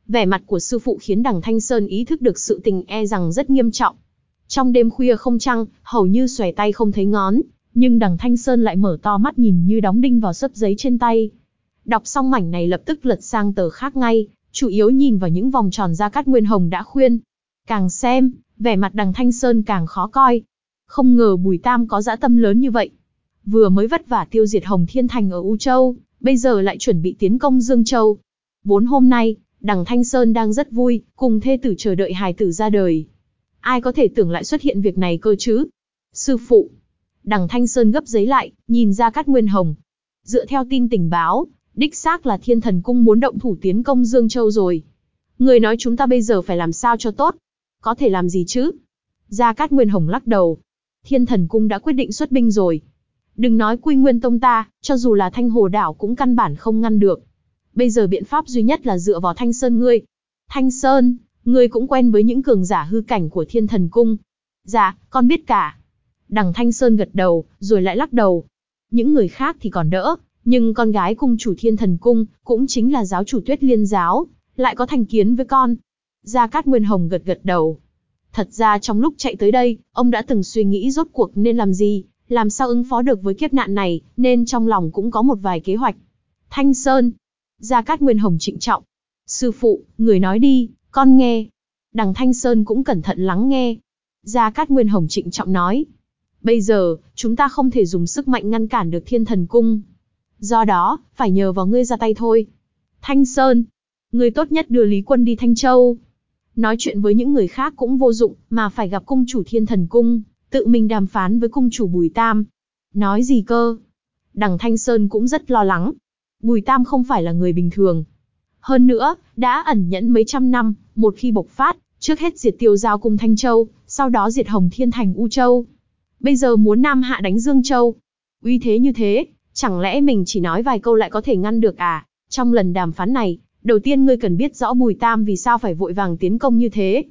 Vẻ mặt của sư phụ khiến đằng Thanh Sơn ý thức được sự tình e rằng rất nghiêm trọng. Trong đêm khuya không trăng, hầu như xòe tay không thấy ngón, nhưng đằng Thanh Sơn lại mở to mắt nhìn như đóng đinh vào sấp giấy trên tay. Đọc xong mảnh này lập tức lật sang tờ khác ngay, chủ yếu nhìn vào những vòng tròn da cát nguyên hồng đã khuyên. Càng xem, vẻ mặt đằng Thanh Sơn càng khó coi. Không ngờ Bùi Tam có dã tâm lớn như vậy. Vừa mới vất vả tiêu diệt Hồng Thiên Thành ở U Châu, bây giờ lại chuẩn bị tiến công Dương Châu. Vốn hôm nay, đằng Thanh Sơn đang rất vui, cùng thê tử chờ đợi hài tử ra đời. Ai có thể tưởng lại xuất hiện việc này cơ chứ? Sư phụ. Đằng Thanh Sơn gấp giấy lại, nhìn ra Cát Nguyên Hồng. Dựa theo tin tình báo, đích xác là Thiên Thần Cung muốn động thủ tiến công Dương Châu rồi. Người nói chúng ta bây giờ phải làm sao cho tốt? Có thể làm gì chứ? Gia Cát Nguyên Hồng lắc đầu. Thiên Thần Cung đã quyết định xuất binh rồi. Đừng nói Quy Nguyên Tông ta, cho dù là Thanh Hồ Đảo cũng căn bản không ngăn được. Bây giờ biện pháp duy nhất là dựa vào Thanh Sơn ngươi. Thanh Sơn, ngươi cũng quen với những cường giả hư cảnh của Thiên Thần Cung. Dạ, con biết cả. Đằng Thanh Sơn gật đầu, rồi lại lắc đầu. Những người khác thì còn đỡ, nhưng con gái cung chủ thiên thần cung, cũng chính là giáo chủ tuyết liên giáo, lại có thành kiến với con. Gia Cát Nguyên Hồng gật gật đầu. Thật ra trong lúc chạy tới đây, ông đã từng suy nghĩ rốt cuộc nên làm gì, làm sao ứng phó được với kiếp nạn này, nên trong lòng cũng có một vài kế hoạch. Thanh Sơn. Gia Cát Nguyên Hồng trịnh trọng. Sư phụ, người nói đi, con nghe. Đằng Thanh Sơn cũng cẩn thận lắng nghe. Gia Cát Nguyên Hồng trịnh trọng nói. Bây giờ, chúng ta không thể dùng sức mạnh ngăn cản được thiên thần cung. Do đó, phải nhờ vào ngươi ra tay thôi. Thanh Sơn. Ngươi tốt nhất đưa Lý Quân đi Thanh Châu. Nói chuyện với những người khác cũng vô dụng, mà phải gặp cung chủ thiên thần cung, tự mình đàm phán với cung chủ Bùi Tam. Nói gì cơ? Đằng Thanh Sơn cũng rất lo lắng. Bùi Tam không phải là người bình thường. Hơn nữa, đã ẩn nhẫn mấy trăm năm, một khi bộc phát, trước hết diệt tiêu giao cung Thanh Châu, sau đó diệt Hồng Thiên Thành U Châu. Bây giờ muốn Nam Hạ đánh Dương Châu. Uy thế như thế, chẳng lẽ mình chỉ nói vài câu lại có thể ngăn được à? Trong lần đàm phán này, đầu tiên ngươi cần biết rõ Bùi Tam vì sao phải vội vàng tiến công như thế.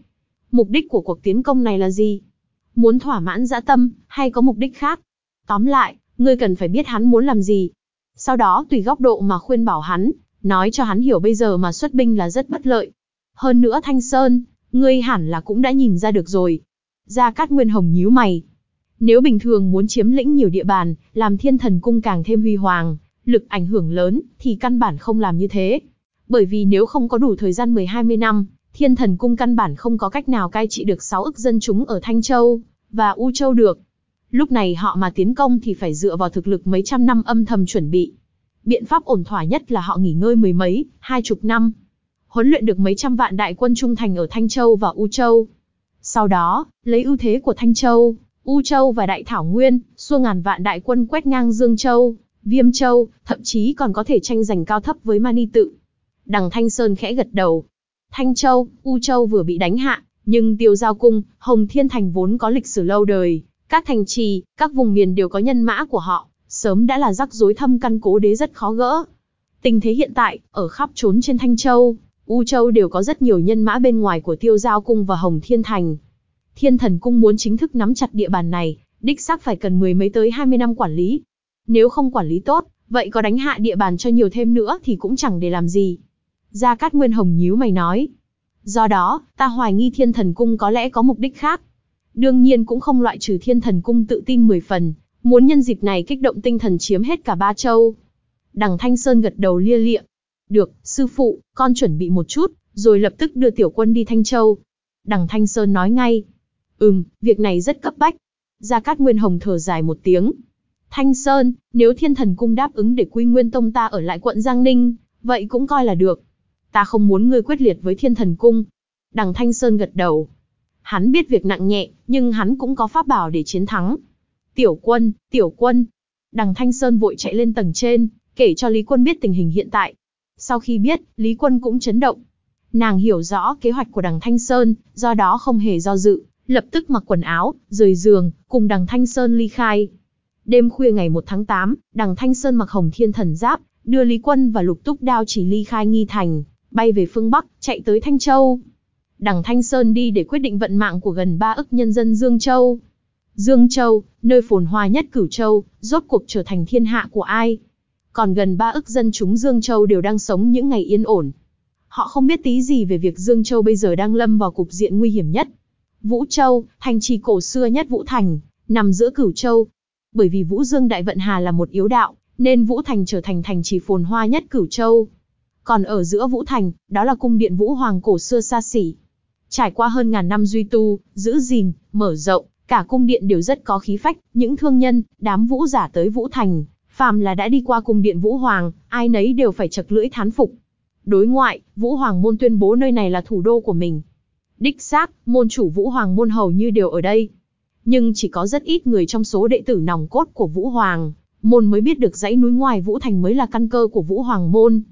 Mục đích của cuộc tiến công này là gì? Muốn thỏa mãn dã tâm, hay có mục đích khác? Tóm lại, ngươi cần phải biết hắn muốn làm gì. Sau đó tùy góc độ mà khuyên bảo hắn, nói cho hắn hiểu bây giờ mà xuất binh là rất bất lợi. Hơn nữa Thanh Sơn, ngươi hẳn là cũng đã nhìn ra được rồi. Gia Cát Nguyên Hồng nhíu mày. Nếu bình thường muốn chiếm lĩnh nhiều địa bàn, làm thiên thần cung càng thêm huy hoàng, lực ảnh hưởng lớn, thì căn bản không làm như thế. Bởi vì nếu không có đủ thời gian 10-20 năm, thiên thần cung căn bản không có cách nào cai trị được 6 ức dân chúng ở Thanh Châu và U Châu được. Lúc này họ mà tiến công thì phải dựa vào thực lực mấy trăm năm âm thầm chuẩn bị. Biện pháp ổn thỏa nhất là họ nghỉ ngơi mười mấy, hai chục năm. Huấn luyện được mấy trăm vạn đại quân trung thành ở Thanh Châu và U Châu. Sau đó, lấy ưu thế của Thanh Châu, U Châu và Đại Thảo Nguyên, xua ngàn vạn đại quân quét ngang Dương Châu, Viêm Châu, thậm chí còn có thể tranh giành cao thấp với Mani Tự. Đằng Thanh Sơn khẽ gật đầu. Thanh Châu, U Châu vừa bị đánh hạ, nhưng Tiêu Giao Cung, Hồng Thiên Thành vốn có lịch sử lâu đời, các thành trì, các vùng miền đều có nhân mã của họ, sớm đã là rắc rối thâm căn cố đế rất khó gỡ. Tình thế hiện tại, ở khắp trốn trên Thanh Châu, U Châu đều có rất nhiều nhân mã bên ngoài của Tiêu Giao Cung và Hồng Thiên Thành. Thiên Thần Cung muốn chính thức nắm chặt địa bàn này, đích xác phải cần mười mấy tới 20 năm quản lý. Nếu không quản lý tốt, vậy có đánh hạ địa bàn cho nhiều thêm nữa thì cũng chẳng để làm gì. Gia Cát Nguyên Hồng nhíu mày nói. Do đó, ta hoài nghi Thiên Thần Cung có lẽ có mục đích khác. Đương nhiên cũng không loại trừ Thiên Thần Cung tự tin 10 phần, muốn nhân dịp này kích động tinh thần chiếm hết cả ba châu. Đằng Thanh Sơn gật đầu lia lịa. Được, sư phụ, con chuẩn bị một chút, rồi lập tức đưa tiểu quân đi Thanh Châu. Đằng Thanh Sơn nói ngay. Ừm, việc này rất cấp bách. Gia Cát Nguyên Hồng thở dài một tiếng. Thanh Sơn, nếu Thiên Thần Cung đáp ứng để Quy Nguyên Tông ta ở lại quận Giang Ninh, vậy cũng coi là được. Ta không muốn ngươi quyết liệt với Thiên Thần Cung. Đằng Thanh Sơn gật đầu. Hắn biết việc nặng nhẹ, nhưng hắn cũng có pháp bảo để chiến thắng. Tiểu quân, tiểu quân. Đằng Thanh Sơn vội chạy lên tầng trên, kể cho Lý Quân biết tình hình hiện tại. Sau khi biết, Lý Quân cũng chấn động. Nàng hiểu rõ kế hoạch của đằng Thanh Sơn, do đó không hề do dự, lập tức mặc quần áo, rời giường, cùng đằng Thanh Sơn ly khai. Đêm khuya ngày 1 tháng 8, đằng Thanh Sơn mặc hồng thiên thần giáp, đưa Lý Quân và Lục Túc Đao chỉ ly khai nghi thành, bay về phương Bắc, chạy tới Thanh Châu. Đằng Thanh Sơn đi để quyết định vận mạng của gần 3 ức nhân dân Dương Châu. Dương Châu, nơi phồn hoa nhất cửu châu, rốt cuộc trở thành thiên hạ của ai? Còn gần 3 ức dân chúng Dương Châu đều đang sống những ngày yên ổn. Họ không biết tí gì về việc Dương Châu bây giờ đang lâm vào cục diện nguy hiểm nhất. Vũ Châu, thành trì cổ xưa nhất Vũ Thành, nằm giữa cửu châu. Bởi vì Vũ Dương Đại Vận Hà là một yếu đạo, nên Vũ Thành trở thành thành trì phồn hoa nhất cửu châu. Còn ở giữa Vũ Thành, đó là cung điện Vũ Hoàng cổ xưa xa xỉ. Trải qua hơn ngàn năm duy tu, giữ gìn, mở rộng, cả cung điện đều rất có khí phách, những thương nhân, đám vũ giả tới Vũ Thành, phàm là đã đi qua cung điện Vũ Hoàng, ai nấy đều phải chật lưỡi thán phục. Đối ngoại, Vũ Hoàng môn tuyên bố nơi này là thủ đô của mình. Đích xác, môn chủ Vũ Hoàng môn hầu như đều ở đây. Nhưng chỉ có rất ít người trong số đệ tử nòng cốt của Vũ Hoàng, môn mới biết được dãy núi ngoài Vũ Thành mới là căn cơ của Vũ Hoàng môn.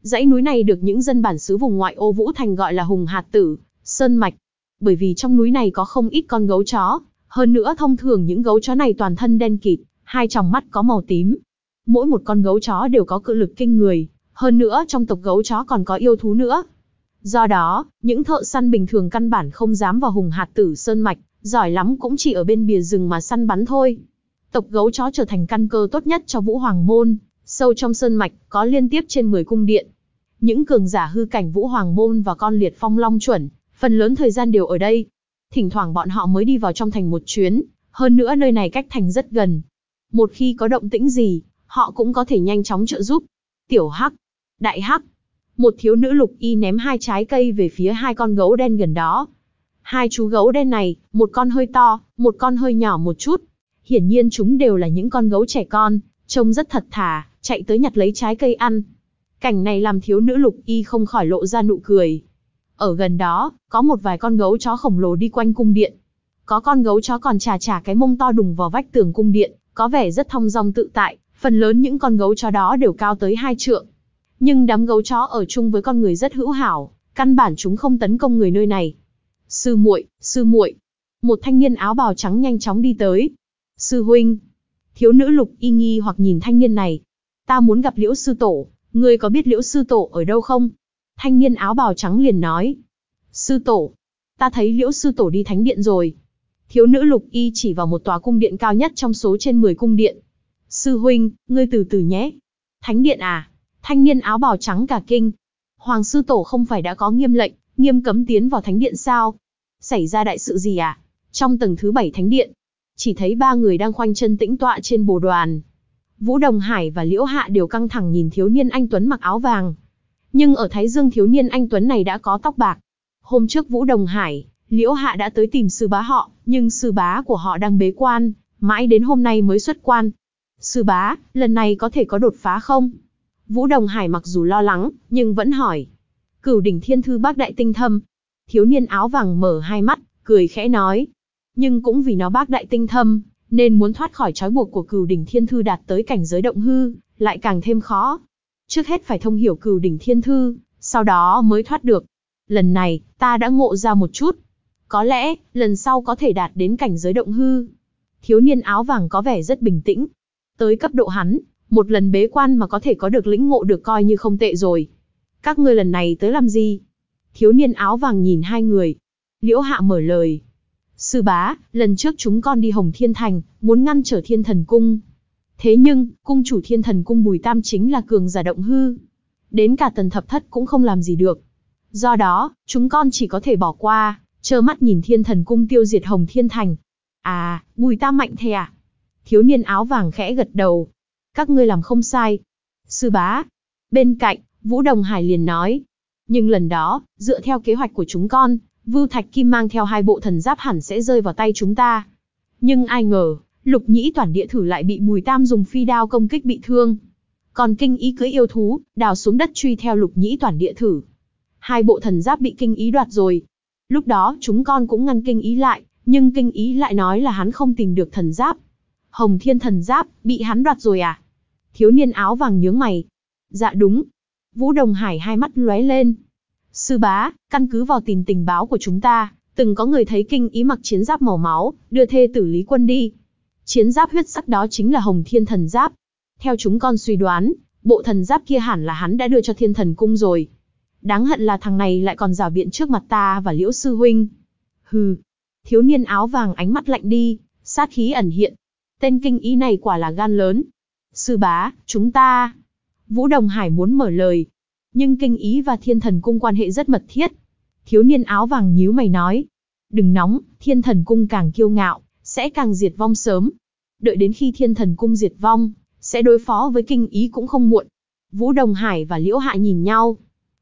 Dãy núi này được những dân bản xứ vùng ngoại ô Vũ Thành gọi là Hùng Hạt Tử, Sơn Mạch. Bởi vì trong núi này có không ít con gấu chó, hơn nữa thông thường những gấu chó này toàn thân đen kịt, hai tròng mắt có màu tím. Mỗi một con gấu chó đều có cự lực kinh người, hơn nữa trong tộc gấu chó còn có yêu thú nữa. Do đó, những thợ săn bình thường căn bản không dám vào hùng hạt tử sơn mạch, giỏi lắm cũng chỉ ở bên bìa rừng mà săn bắn thôi. Tộc gấu chó trở thành căn cơ tốt nhất cho Vũ Hoàng Môn, sâu trong sơn mạch, có liên tiếp trên 10 cung điện. Những cường giả hư cảnh Vũ Hoàng Môn và con liệt phong long chuẩn, phần lớn thời gian đều ở đây. Thỉnh thoảng bọn họ mới đi vào trong thành một chuyến, hơn nữa nơi này cách thành rất gần. Một khi có động tĩnh gì, họ cũng có thể nhanh chóng trợ giúp. Tiểu Hắc, Đại Hắc, một thiếu nữ lục y ném hai trái cây về phía hai con gấu đen gần đó. Hai chú gấu đen này, một con hơi to, một con hơi nhỏ một chút. Hiển nhiên chúng đều là những con gấu trẻ con, trông rất thật thà, chạy tới nhặt lấy trái cây ăn. Cảnh này làm thiếu nữ lục y không khỏi lộ ra nụ cười. Ở gần đó, có một vài con gấu chó khổng lồ đi quanh cung điện. Có con gấu chó còn trà trà cái mông to đùng vào vách tường cung điện, có vẻ rất thong dong tự tại, phần lớn những con gấu chó đó đều cao tới hai trượng. Nhưng đám gấu chó ở chung với con người rất hữu hảo, căn bản chúng không tấn công người nơi này. Sư muội, sư muội. Một thanh niên áo bào trắng nhanh chóng đi tới. Sư huynh. Thiếu nữ lục y nghi hoặc nhìn thanh niên này. Ta muốn gặp liễu sư tổ, ngươi có biết liễu sư tổ ở đâu không? Thanh niên áo bào trắng liền nói. Sư tổ. Ta thấy liễu sư tổ đi thánh điện rồi. Thiếu nữ lục y chỉ vào một tòa cung điện cao nhất trong số trên 10 cung điện. Sư huynh, ngươi từ từ nhé. Thánh điện à? Thanh niên áo bào trắng cả kinh. Hoàng sư tổ không phải đã có nghiêm lệnh, nghiêm cấm tiến vào thánh điện sao? Xảy ra đại sự gì à? Trong tầng thứ bảy thánh điện, chỉ thấy ba người đang khoanh chân tĩnh tọa trên bồ đoàn. Vũ Đồng Hải và Liễu Hạ đều căng thẳng nhìn thiếu niên anh Tuấn mặc áo vàng. Nhưng ở Thái Dương thiếu niên anh Tuấn này đã có tóc bạc. Hôm trước Vũ Đồng Hải, Liễu Hạ đã tới tìm sư bá họ, nhưng sư bá của họ đang bế quan, mãi đến hôm nay mới xuất quan. Sư bá, lần này có thể có đột phá không? Vũ Đồng Hải mặc dù lo lắng, nhưng vẫn hỏi. Cửu đỉnh thiên thư bác đại tinh thâm. Thiếu niên áo vàng mở hai mắt, cười khẽ nói. Nhưng cũng vì nó bác đại tinh thâm, nên muốn thoát khỏi trói buộc của cửu đỉnh thiên thư đạt tới cảnh giới động hư, lại càng thêm khó. Trước hết phải thông hiểu cửu đỉnh thiên thư, sau đó mới thoát được. Lần này, ta đã ngộ ra một chút. Có lẽ, lần sau có thể đạt đến cảnh giới động hư. Thiếu niên áo vàng có vẻ rất bình tĩnh. Tới cấp độ hắn, một lần bế quan mà có thể có được lĩnh ngộ được coi như không tệ rồi. Các ngươi lần này tới làm gì? Thiếu niên áo vàng nhìn hai người. Liễu hạ mở lời. Sư bá, lần trước chúng con đi Hồng Thiên Thành, muốn ngăn trở thiên thần cung. Thế nhưng, cung chủ thiên thần cung Bùi Tam chính là cường giả động hư. Đến cả tần thập thất cũng không làm gì được. Do đó, chúng con chỉ có thể bỏ qua, trơ mắt nhìn thiên thần cung tiêu diệt Hồng Thiên Thành. À, Bùi Tam mạnh thế à? Thiếu niên áo vàng khẽ gật đầu, các ngươi làm không sai. Sư bá. Bên cạnh, Vũ Đồng Hải liền nói. Nhưng lần đó, dựa theo kế hoạch của chúng con, Vưu Thạch Kim mang theo hai bộ thần giáp hẳn sẽ rơi vào tay chúng ta. Nhưng ai ngờ, lục nhĩ toàn địa thử lại bị Bùi Tam dùng phi đao công kích bị thương. Còn kinh ý cưới yêu thú, đào xuống đất truy theo lục nhĩ toàn địa thử. Hai bộ thần giáp bị kinh ý đoạt rồi. Lúc đó chúng con cũng ngăn kinh ý lại, nhưng kinh ý lại nói là hắn không tìm được thần giáp. Hồng Thiên thần giáp, bị hắn đoạt rồi à? Thiếu niên áo vàng nhướng mày. Dạ đúng. Vũ Đồng Hải hai mắt lóe lên. Sư bá, căn cứ vào tình tình báo của chúng ta, từng có người thấy kinh ý mặc chiến giáp màu máu, đưa thê tử Lý Quân đi. Chiến giáp huyết sắc đó chính là Hồng Thiên thần giáp. Theo chúng con suy đoán, bộ thần giáp kia hẳn là hắn đã đưa cho thiên thần cung rồi. Đáng hận là thằng này lại còn rào biện trước mặt ta và liễu sư huynh. Hừ. Thiếu niên áo vàng ánh mắt lạnh đi, sát khí ẩn hiện. Tên kinh ý này quả là gan lớn, Sư bá, chúng ta... Vũ Đồng Hải muốn mở lời. Nhưng kinh ý và thiên thần cung quan hệ rất mật thiết. Thiếu niên áo vàng nhíu mày nói. Đừng nóng, thiên thần cung càng kiêu ngạo, sẽ càng diệt vong sớm. Đợi đến khi thiên thần cung diệt vong, sẽ đối phó với kinh ý cũng không muộn. Vũ Đồng Hải và Liễu Hạ nhìn nhau.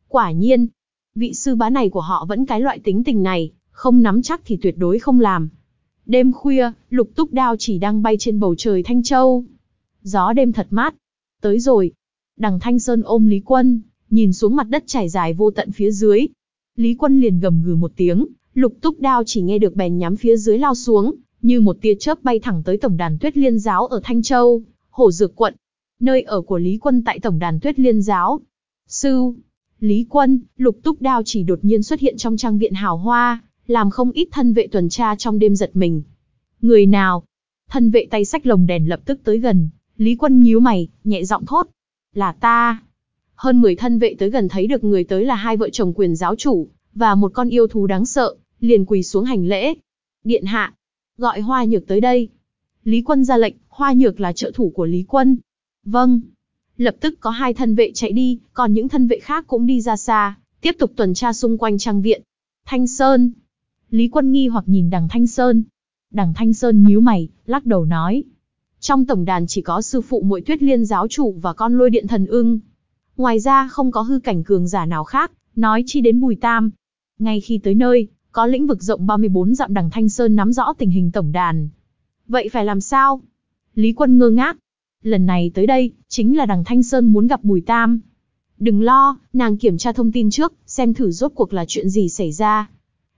Quả nhiên, vị sư bá này của họ vẫn cái loại tính tình này, không nắm chắc thì tuyệt đối không làm. Đêm khuya, lục túc đao chỉ đang bay trên bầu trời Thanh Châu. Gió đêm thật mát. Tới rồi. Đằng Thanh Sơn ôm Lý Quân, nhìn xuống mặt đất trải dài vô tận phía dưới. Lý Quân liền gầm gừ một tiếng, lục túc đao chỉ nghe được bèn nhắm phía dưới lao xuống, như một tia chớp bay thẳng tới tổng đàn tuyết liên giáo ở Thanh Châu, hổ dược quận. Nơi ở của Lý Quân tại tổng đàn tuyết liên giáo. Sư, Lý Quân, lục túc đao chỉ đột nhiên xuất hiện trong trang viện hào hoa, làm không ít thân vệ tuần tra trong đêm giật mình. Người nào? Thân vệ tay sách lồng đèn lập tức tới gần, Lý Quân nhíu mày, nhẹ giọng thốt. Là ta. Hơn 10 thân vệ tới gần thấy được người tới là hai vợ chồng quyền giáo chủ, và một con yêu thú đáng sợ, liền quỳ xuống hành lễ. Điện hạ, gọi hoa nhược tới đây. Lý Quân ra lệnh, Hoa Nhược là trợ thủ của Lý Quân. Vâng. Lập tức có hai thân vệ chạy đi, còn những thân vệ khác cũng đi ra xa, tiếp tục tuần tra xung quanh trang viện. Thanh Sơn. Lý Quân nghi hoặc nhìn đằng Thanh Sơn. Đằng Thanh Sơn nhíu mày, lắc đầu nói. Trong tổng đàn chỉ có sư phụ muội tuyết liên giáo chủ và con lôi điện thần ưng. Ngoài ra không có hư cảnh cường giả nào khác, nói chi đến Bùi Tam. Ngay khi tới nơi, có lĩnh vực rộng 34 dặm đằng Thanh Sơn nắm rõ tình hình tổng đàn. Vậy phải làm sao? Lý Quân ngơ ngác. Lần này tới đây, chính là đằng Thanh Sơn muốn gặp Bùi Tam. Đừng lo, nàng kiểm tra thông tin trước, xem thử rốt cuộc là chuyện gì xảy ra.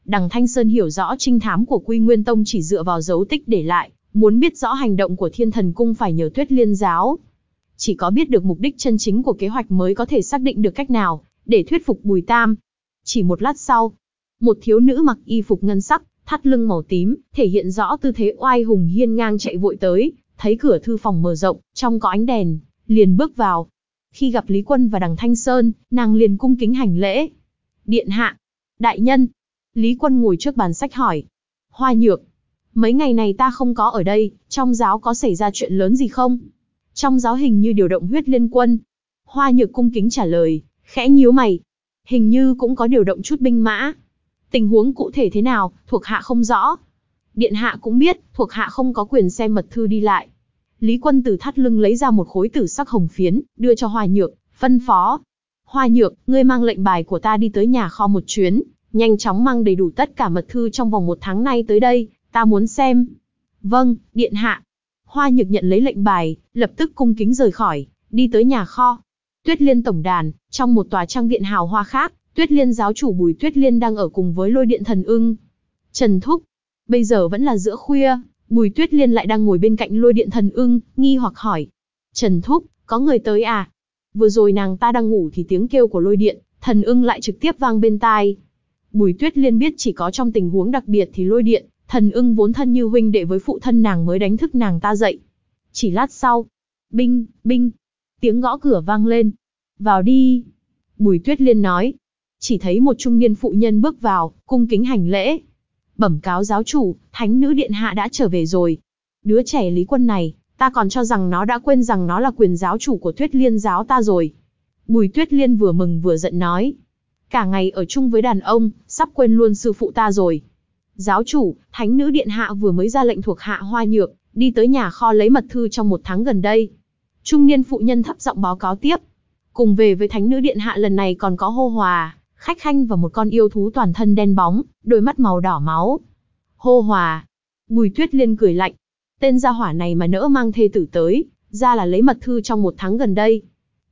Đằng Thanh Sơn hiểu rõ trinh thám của Quy Nguyên Tông chỉ dựa vào dấu tích để lại, muốn biết rõ hành động của Thiên Thần Cung phải nhờ Tuyết Liên Giáo. Chỉ có biết được mục đích chân chính của kế hoạch mới có thể xác định được cách nào, để thuyết phục Bùi Tam. Chỉ một lát sau, một thiếu nữ mặc y phục ngân sắc, thắt lưng màu tím, thể hiện rõ tư thế oai hùng hiên ngang chạy vội tới, thấy cửa thư phòng mở rộng, trong có ánh đèn, liền bước vào. Khi gặp Lý Quân và Đằng Thanh Sơn, nàng liền cung kính hành lễ. Điện hạ, đại nhân. Lý Quân ngồi trước bàn sách hỏi. Hoa nhược, mấy ngày này ta không có ở đây, trong giáo có xảy ra chuyện lớn gì không? Trong giáo hình như điều động huyết liên quân. Hoa nhược cung kính trả lời, khẽ nhíu mày. Hình như cũng có điều động chút binh mã. Tình huống cụ thể thế nào, thuộc hạ không rõ. Điện hạ cũng biết, thuộc hạ không có quyền xem mật thư đi lại. Lý quân từ thắt lưng lấy ra một khối tử sắc hồng phiến, đưa cho Hoa Nhược, phân phó. Hoa Nhược, ngươi mang lệnh bài của ta đi tới nhà kho một chuyến, nhanh chóng mang đầy đủ tất cả mật thư trong vòng một tháng nay tới đây, ta muốn xem. Vâng, điện hạ. Hoa Nhược nhận lấy lệnh bài, lập tức cung kính rời khỏi, đi tới nhà kho. Tuyết Liên tổng đàn, trong một tòa trang viện hào hoa khác, Tuyết Liên giáo chủ Bùi Tuyết Liên đang ở cùng với lôi điện thần ưng. Trần Thúc, bây giờ vẫn là giữa khuya, Bùi Tuyết Liên lại đang ngồi bên cạnh lôi điện thần ưng, nghi hoặc hỏi. Trần Thúc, có người tới à? Vừa rồi nàng ta đang ngủ thì tiếng kêu của lôi điện, thần ưng lại trực tiếp vang bên tai. Bùi Tuyết Liên biết chỉ có trong tình huống đặc biệt thì lôi điện, thần ưng vốn thân như huynh đệ với phụ thân nàng mới đánh thức nàng ta dậy. Chỉ lát sau, binh, binh, tiếng gõ cửa vang lên. Vào đi. Bùi Tuyết Liên nói, chỉ thấy một trung niên phụ nhân bước vào, cung kính hành lễ. Bẩm cáo giáo chủ, thánh nữ điện hạ đã trở về rồi. Đứa trẻ lý quân này, ta còn cho rằng nó đã quên rằng nó là quyền giáo chủ của Tuyết Liên giáo ta rồi. Bùi Tuyết Liên vừa mừng vừa giận nói. Cả ngày ở chung với đàn ông, sắp quên luôn sư phụ ta rồi. Giáo chủ, thánh nữ điện hạ vừa mới ra lệnh thuộc hạ hoa nhược, đi tới nhà kho lấy mật thư trong một tháng gần đây. Trung niên phụ nhân thấp giọng báo cáo tiếp. Cùng về với thánh nữ điện hạ lần này còn có hô hòa, khách khanh và một con yêu thú toàn thân đen bóng, đôi mắt màu đỏ máu. Hô hòa. Bùi tuyết liên cười lạnh. Tên gia hỏa này mà nỡ mang thê tử tới, ra là lấy mật thư trong một tháng gần đây.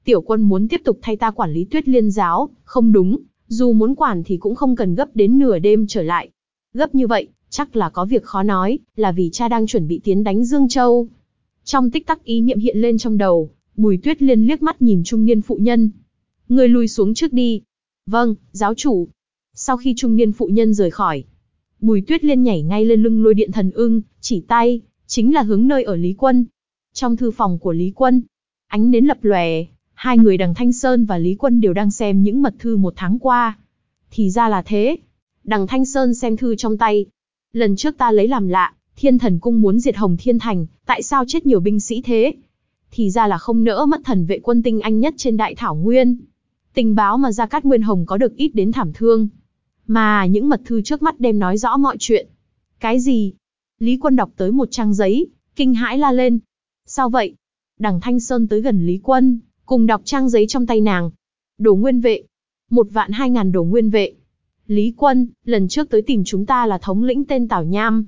Tiểu quân muốn tiếp tục thay ta quản lý tuyết liên giáo, không đúng, dù muốn quản thì cũng không cần gấp đến nửa đêm trở lại. Gấp như vậy, chắc là có việc khó nói, là vì cha đang chuẩn bị tiến đánh Dương Châu. Trong tích tắc ý niệm hiện lên trong đầu, Bùi Tuyết Liên liếc mắt nhìn trung niên phụ nhân. Người lùi xuống trước đi, Vâng, giáo chủ. Sau khi trung niên phụ nhân rời khỏi, Bùi Tuyết Liên nhảy ngay lên lưng lôi điện thần ưng, chỉ tay, chính là hướng nơi ở Lý Quân. Trong thư phòng của Lý Quân, ánh nến lập lòe, hai người đằng Thanh Sơn và Lý Quân đều đang xem những mật thư một tháng qua. Thì ra là thế. Đằng Thanh Sơn xem thư trong tay. Lần trước ta lấy làm lạ, thiên thần cung muốn diệt Hồng Thiên Thành, tại sao chết nhiều binh sĩ thế? Thì ra là không nỡ mất thần vệ quân tinh anh nhất trên đại thảo nguyên. Tình báo mà Gia Cát Nguyên Hồng có được ít đến thảm thương. Mà những mật thư trước mắt đem nói rõ mọi chuyện. Cái gì? Lý Quân đọc tới một trang giấy, kinh hãi la lên. Sao vậy? Đằng Thanh Sơn tới gần Lý Quân, cùng đọc trang giấy trong tay nàng. Đồ nguyên vệ. Một vạn hai ngàn đồ nguyên vệ. Lý Quân, lần trước tới tìm chúng ta là thống lĩnh tên Tảo Nham.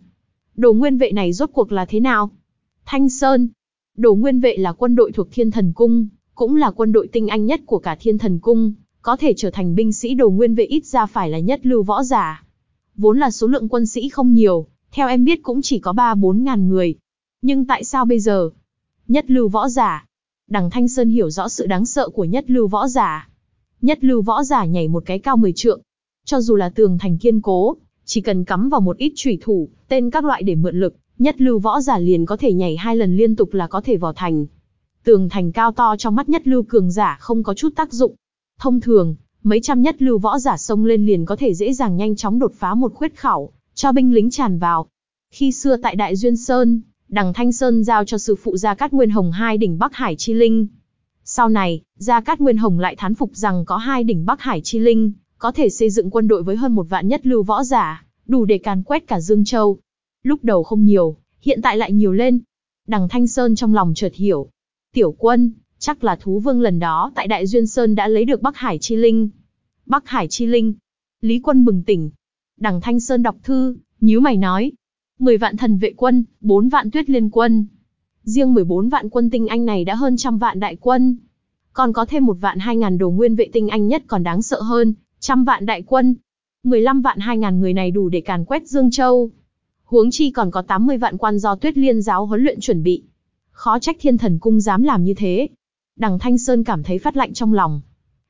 Đồ nguyên vệ này rốt cuộc là thế nào? Thanh Sơn. Đồ nguyên vệ là quân đội thuộc thiên thần cung, cũng là quân đội tinh anh nhất của cả thiên thần cung, có thể trở thành binh sĩ đồ nguyên vệ ít ra phải là nhất lưu võ giả. Vốn là số lượng quân sĩ không nhiều, theo em biết cũng chỉ có 3-4 ngàn người. Nhưng tại sao bây giờ? Nhất lưu võ giả. Đằng Thanh Sơn hiểu rõ sự đáng sợ của nhất lưu võ giả. Nhất lưu võ giả nhảy một cái cao 10 trượng. Cho dù là tường thành kiên cố, chỉ cần cắm vào một ít trùy thủ, tên các loại để mượn lực, nhất lưu võ giả liền có thể nhảy hai lần liên tục là có thể vào thành. Tường thành cao to trong mắt nhất lưu cường giả không có chút tác dụng. Thông thường, mấy trăm nhất lưu võ giả xông lên liền có thể dễ dàng nhanh chóng đột phá một khuyết khẩu, cho binh lính tràn vào. Khi xưa tại Đại Duyên Sơn, Đằng Thanh Sơn giao cho sư phụ Gia Cát Nguyên Hồng hai đỉnh Bắc Hải Chi Linh. Sau này, Gia Cát Nguyên Hồng lại thán phục rằng có hai đỉnh Bắc Hải Chi Linh, có thể xây dựng quân đội với hơn một vạn nhất lưu võ giả, đủ để càn quét cả Dương Châu. Lúc đầu không nhiều, hiện tại lại nhiều lên. Đằng Thanh Sơn trong lòng chợt hiểu. Tiểu quân, chắc là thú vương lần đó tại Đại Duyên Sơn đã lấy được Bắc Hải Chi Linh. Bắc Hải Chi Linh. Lý quân bừng tỉnh. Đằng Thanh Sơn đọc thư, nhíu mày nói. 10 vạn thần vệ quân, 4 vạn tuyết liên quân. Riêng 14 vạn quân tinh anh này đã hơn trăm vạn đại quân. Còn có thêm một vạn hai ngàn đồ nguyên vệ tinh anh nhất còn đáng sợ hơn, trăm vạn đại quân. 15 vạn hai ngàn người này đủ để càn quét Dương Châu. Huống chi còn có 80 vạn quan do tuyết liên giáo huấn luyện chuẩn bị. Khó trách thiên thần cung dám làm như thế. Đằng Thanh Sơn cảm thấy phát lạnh trong lòng.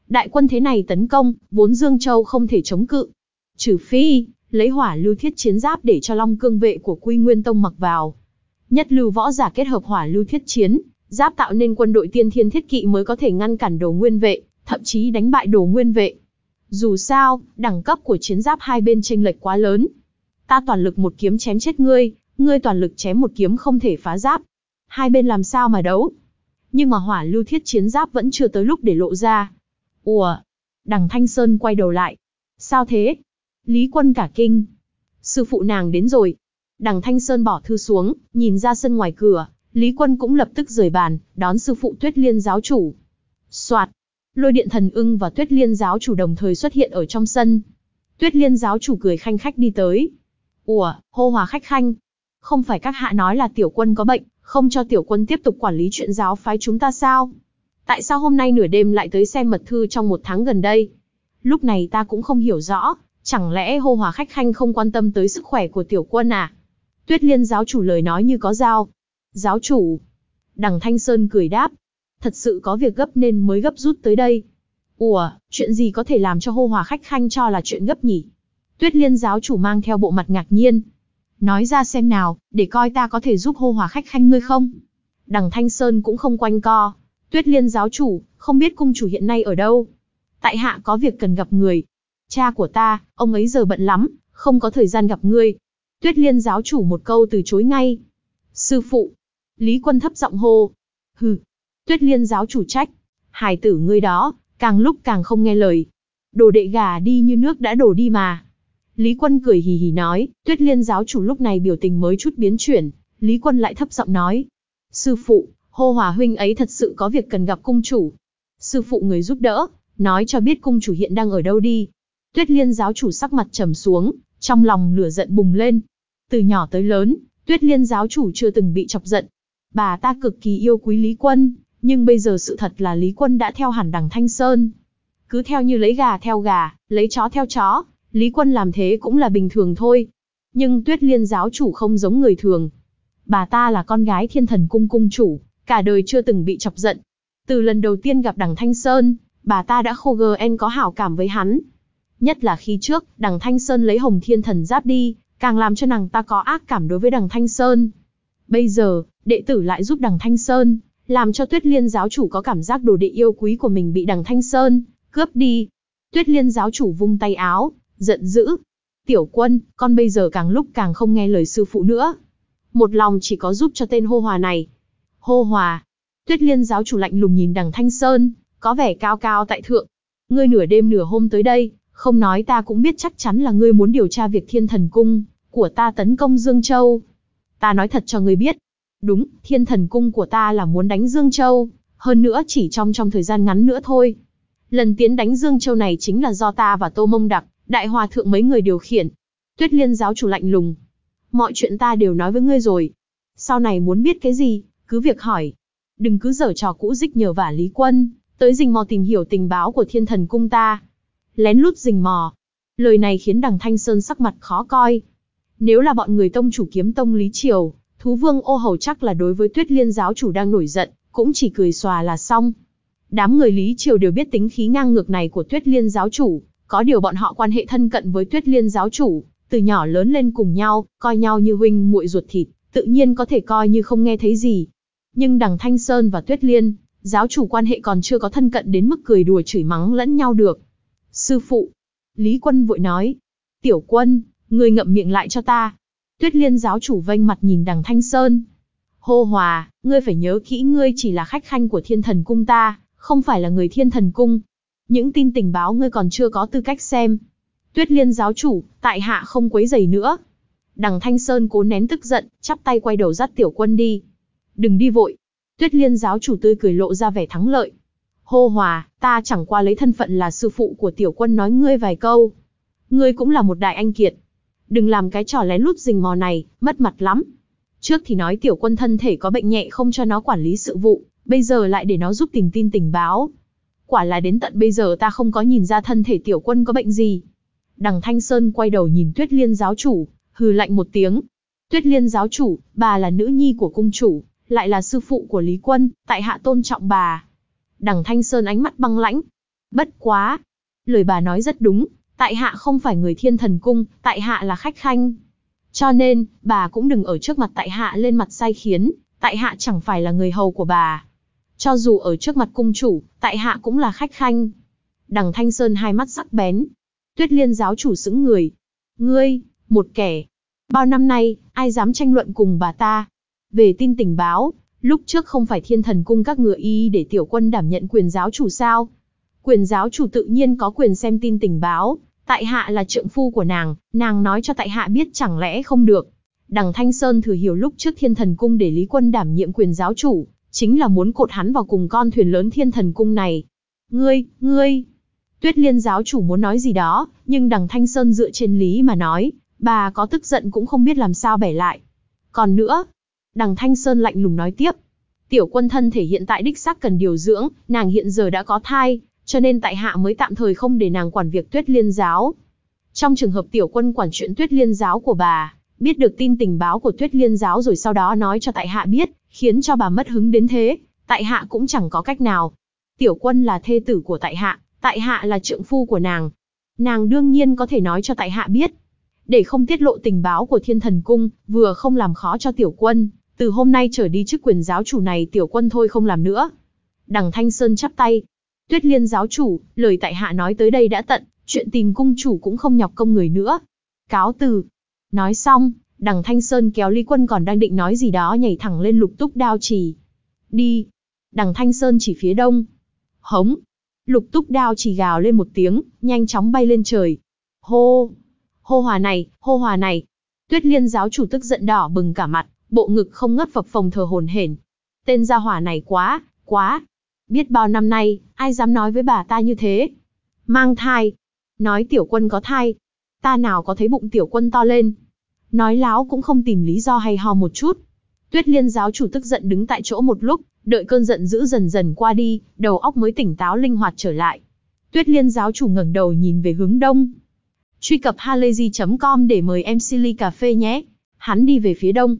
Đại quân thế này tấn công, vốn Dương Châu không thể chống cự. Trừ phi, lấy hỏa lưu thiết chiến giáp để cho Long Cương vệ của Quy Nguyên Tông mặc vào. Nhất lưu võ giả kết hợp hỏa lưu thiết chiến, giáp tạo nên quân đội tiên thiên thiết kỵ mới có thể ngăn cản đồ nguyên vệ, thậm chí đánh bại đồ nguyên vệ. Dù sao, đẳng cấp của chiến giáp hai bên chênh lệch quá lớn. Ta toàn lực một kiếm chém chết ngươi, ngươi toàn lực chém một kiếm không thể phá giáp. Hai bên làm sao mà đấu? Nhưng mà hỏa lưu thiết chiến giáp vẫn chưa tới lúc để lộ ra. Ủa? Đằng Thanh Sơn quay đầu lại. Sao thế? Lý quân cả kinh. Sư phụ nàng đến rồi. Đằng Thanh Sơn bỏ thư xuống, nhìn ra sân ngoài cửa, Lý quân cũng lập tức rời bàn, đón sư phụ tuyết liên giáo chủ. Soạt, lôi điện thần ưng và tuyết liên giáo chủ đồng thời xuất hiện ở trong sân. Tuyết liên giáo chủ cười khanh khách đi tới. Ủa, hô hòa khách khanh. Không phải các hạ nói là tiểu quân có bệnh, không cho tiểu quân tiếp tục quản lý chuyện giáo phái chúng ta sao? Tại sao hôm nay nửa đêm lại tới xem mật thư trong một tháng gần đây? Lúc này ta cũng không hiểu rõ, chẳng lẽ hô hòa khách khanh không quan tâm tới sức khỏe của tiểu quân à? Tuyết liên giáo chủ lời nói như có dao. Giáo chủ. Đằng Thanh Sơn cười đáp. Thật sự có việc gấp nên mới gấp rút tới đây. Ủa, chuyện gì có thể làm cho hô hòa khách khanh cho là chuyện gấp nhỉ? Tuyết liên giáo chủ mang theo bộ mặt ngạc nhiên. Nói ra xem nào, để coi ta có thể giúp hô hòa khách khanh ngươi không? Đằng Thanh Sơn cũng không quanh co. Tuyết liên giáo chủ, không biết cung chủ hiện nay ở đâu? Tại hạ có việc cần gặp người. Cha của ta, ông ấy giờ bận lắm, không có thời gian gặp ngươi. Tuyết liên giáo chủ một câu từ chối ngay. Sư phụ. Lý quân thấp giọng hô. Hừ. Tuyết liên giáo chủ trách. Hài tử ngươi đó, càng lúc càng không nghe lời. Đồ đệ gà đi như nước đã đổ đi mà. Lý quân cười hì hì nói, tuyết liên giáo chủ lúc này biểu tình mới chút biến chuyển. Lý quân lại thấp giọng nói. Sư phụ, hô hòa huynh ấy thật sự có việc cần gặp cung chủ. Sư phụ người giúp đỡ, nói cho biết cung chủ hiện đang ở đâu đi. Tuyết liên giáo chủ sắc mặt trầm xuống, trong lòng lửa giận bùng lên. Từ nhỏ tới lớn, Tuyết liên giáo chủ chưa từng bị chọc giận. Bà ta cực kỳ yêu quý Lý Quân, nhưng bây giờ sự thật là Lý Quân đã theo hẳn đằng Thanh Sơn. Cứ theo như lấy gà theo gà, lấy chó theo chó, Lý Quân làm thế cũng là bình thường thôi. Nhưng Tuyết Liên giáo chủ không giống người thường. Bà ta là con gái thiên thần cung cung chủ, cả đời chưa từng bị chọc giận. Từ lần đầu tiên gặp đằng Thanh Sơn, bà ta đã khô gờ en có hảo cảm với hắn. Nhất là khi trước, đằng Thanh Sơn lấy hồng thiên thần giáp đi, càng làm cho nàng ta có ác cảm đối với đằng Thanh Sơn. Bây giờ, đệ tử lại giúp đằng Thanh Sơn, làm cho Tuyết Liên giáo chủ có cảm giác đồ đệ yêu quý của mình bị đằng Thanh Sơn cướp đi. Tuyết Liên giáo chủ vung tay áo, giận dữ. Tiểu quân, con bây giờ càng lúc càng không nghe lời sư phụ nữa. Một lòng chỉ có giúp cho tên hô hòa này. Hô hòa. Tuyết Liên giáo chủ lạnh lùng nhìn đằng Thanh Sơn, có vẻ cao cao tại thượng. Ngươi nửa đêm nửa hôm tới đây, không nói ta cũng biết chắc chắn là ngươi muốn điều tra việc thiên thần cung, của ta tấn công Dương Châu. Ta nói thật cho ngươi biết. Đúng, thiên thần cung của ta là muốn đánh Dương Châu, hơn nữa chỉ trong trong thời gian ngắn nữa thôi. Lần tiến đánh Dương Châu này chính là do ta và Tô Mông Đặc, đại hòa thượng mấy người điều khiển. Tuyết liên giáo chủ lạnh lùng. Mọi chuyện ta đều nói với ngươi rồi. Sau này muốn biết cái gì, cứ việc hỏi. Đừng cứ dở trò cũ dích nhờ vả Lý Quân, tới rình mò tìm hiểu tình báo của thiên thần cung ta. Lén lút rình mò. Lời này khiến đằng Thanh Sơn sắc mặt khó coi. Nếu là bọn người tông chủ kiếm tông Lý Triều, thú vương ô hầu chắc là đối với tuyết liên giáo chủ đang nổi giận, cũng chỉ cười xòa là xong. Đám người Lý Triều đều biết tính khí ngang ngược này của tuyết liên giáo chủ, có điều bọn họ quan hệ thân cận với tuyết liên giáo chủ, từ nhỏ lớn lên cùng nhau, coi nhau như huynh muội ruột thịt, tự nhiên có thể coi như không nghe thấy gì. Nhưng đằng Thanh Sơn và Tuyết Liên, giáo chủ quan hệ còn chưa có thân cận đến mức cười đùa chửi mắng lẫn nhau được. Sư phụ, Lý Quân vội nói, tiểu quân, người ngậm miệng lại cho ta. Tuyết liên giáo chủ vênh mặt nhìn đằng Thanh Sơn. Hô hòa, ngươi phải nhớ kỹ ngươi chỉ là khách khanh của thiên thần cung ta, không phải là người thiên thần cung. Những tin tình báo ngươi còn chưa có tư cách xem. Tuyết liên giáo chủ, tại hạ không quấy giày nữa. Đằng Thanh Sơn cố nén tức giận, chắp tay quay đầu dắt tiểu quân đi. Đừng đi vội. Tuyết liên giáo chủ tươi cười lộ ra vẻ thắng lợi. Hô hòa, ta chẳng qua lấy thân phận là sư phụ của tiểu quân nói ngươi vài câu. Ngươi cũng là một đại anh kiệt. Đừng làm cái trò lén lút rình mò này, mất mặt lắm. Trước thì nói tiểu quân thân thể có bệnh nhẹ không cho nó quản lý sự vụ, bây giờ lại để nó giúp tình tin tình báo. Quả là đến tận bây giờ ta không có nhìn ra thân thể tiểu quân có bệnh gì. Đằng Thanh Sơn quay đầu nhìn Tuyết Liên giáo chủ, hừ lạnh một tiếng. Tuyết Liên giáo chủ, bà là nữ nhi của cung chủ, lại là sư phụ của Lý Quân, tại hạ tôn trọng bà. Đằng Thanh Sơn ánh mắt băng lãnh. Bất quá. Lời bà nói rất đúng, tại hạ không phải người thiên thần cung, tại hạ là khách khanh. Cho nên, bà cũng đừng ở trước mặt tại hạ lên mặt sai khiến, tại hạ chẳng phải là người hầu của bà. Cho dù ở trước mặt cung chủ, tại hạ cũng là khách khanh. Đằng Thanh Sơn hai mắt sắc bén. Tuyết liên giáo chủ sững người. Ngươi, một kẻ. Bao năm nay, ai dám tranh luận cùng bà ta? Về tin tình báo, lúc trước không phải thiên thần cung các ngựa y để tiểu quân đảm nhận quyền giáo chủ sao? Quyền giáo chủ tự nhiên có quyền xem tin tình báo, tại hạ là trượng phu của nàng, nàng nói cho tại hạ biết chẳng lẽ không được. Đằng Thanh Sơn thử hiểu lúc trước thiên thần cung để Lý Quân đảm nhiệm quyền giáo chủ, chính là muốn cột hắn vào cùng con thuyền lớn thiên thần cung này. Ngươi, ngươi, Tuyết Liên giáo chủ muốn nói gì đó, nhưng đằng Thanh Sơn dựa trên lý mà nói, bà có tức giận cũng không biết làm sao bẻ lại. Còn nữa, đằng Thanh Sơn lạnh lùng nói tiếp, tiểu quân thân thể hiện tại đích xác cần điều dưỡng, nàng hiện giờ đã có thai, cho nên tại hạ mới tạm thời không để nàng quản việc Tuyết Liên giáo. Trong trường hợp tiểu quân quản chuyện Tuyết Liên giáo của bà, biết được tin tình báo của Tuyết Liên giáo rồi sau đó nói cho tại hạ biết, khiến cho bà mất hứng đến thế, tại hạ cũng chẳng có cách nào. Tiểu quân là thê tử của tại hạ, tại hạ là trượng phu của nàng. Nàng đương nhiên có thể nói cho tại hạ biết. Để không tiết lộ tình báo của thiên thần cung, vừa không làm khó cho tiểu quân, từ hôm nay trở đi chức quyền giáo chủ này tiểu quân thôi không làm nữa. Đằng Thanh Sơn chắp tay. Tuyết liên giáo chủ, lời tại hạ nói tới đây đã tận, chuyện tìm cung chủ cũng không nhọc công người nữa. Cáo từ. Nói xong, đằng Thanh Sơn kéo Lý Quân còn đang định nói gì đó nhảy thẳng lên lục túc đao trì. Đi. Đằng Thanh Sơn chỉ phía đông. Hống. Lục túc đao chỉ gào lên một tiếng, nhanh chóng bay lên trời. Hô! Hô hòa này, hô hòa này. Tuyết liên giáo chủ tức giận đỏ bừng cả mặt, bộ ngực không ngất phập phồng thờ hồn hển. Tên gia hỏa này quá, quá. Biết bao năm nay, ai dám nói với bà ta như thế? Mang thai. Nói tiểu quân có thai. Ta nào có thấy bụng tiểu quân to lên. Nói láo cũng không tìm lý do hay ho một chút. Tuyết liên giáo chủ tức giận đứng tại chỗ một lúc, Đợi cơn giận dữ dần dần qua đi, đầu óc mới tỉnh táo linh hoạt trở lại. Tuyết Liên giáo chủ ngẩng đầu nhìn về hướng đông. Truy cập halayzi.com để mời em Silly cà phê nhé. Hắn đi về phía đông.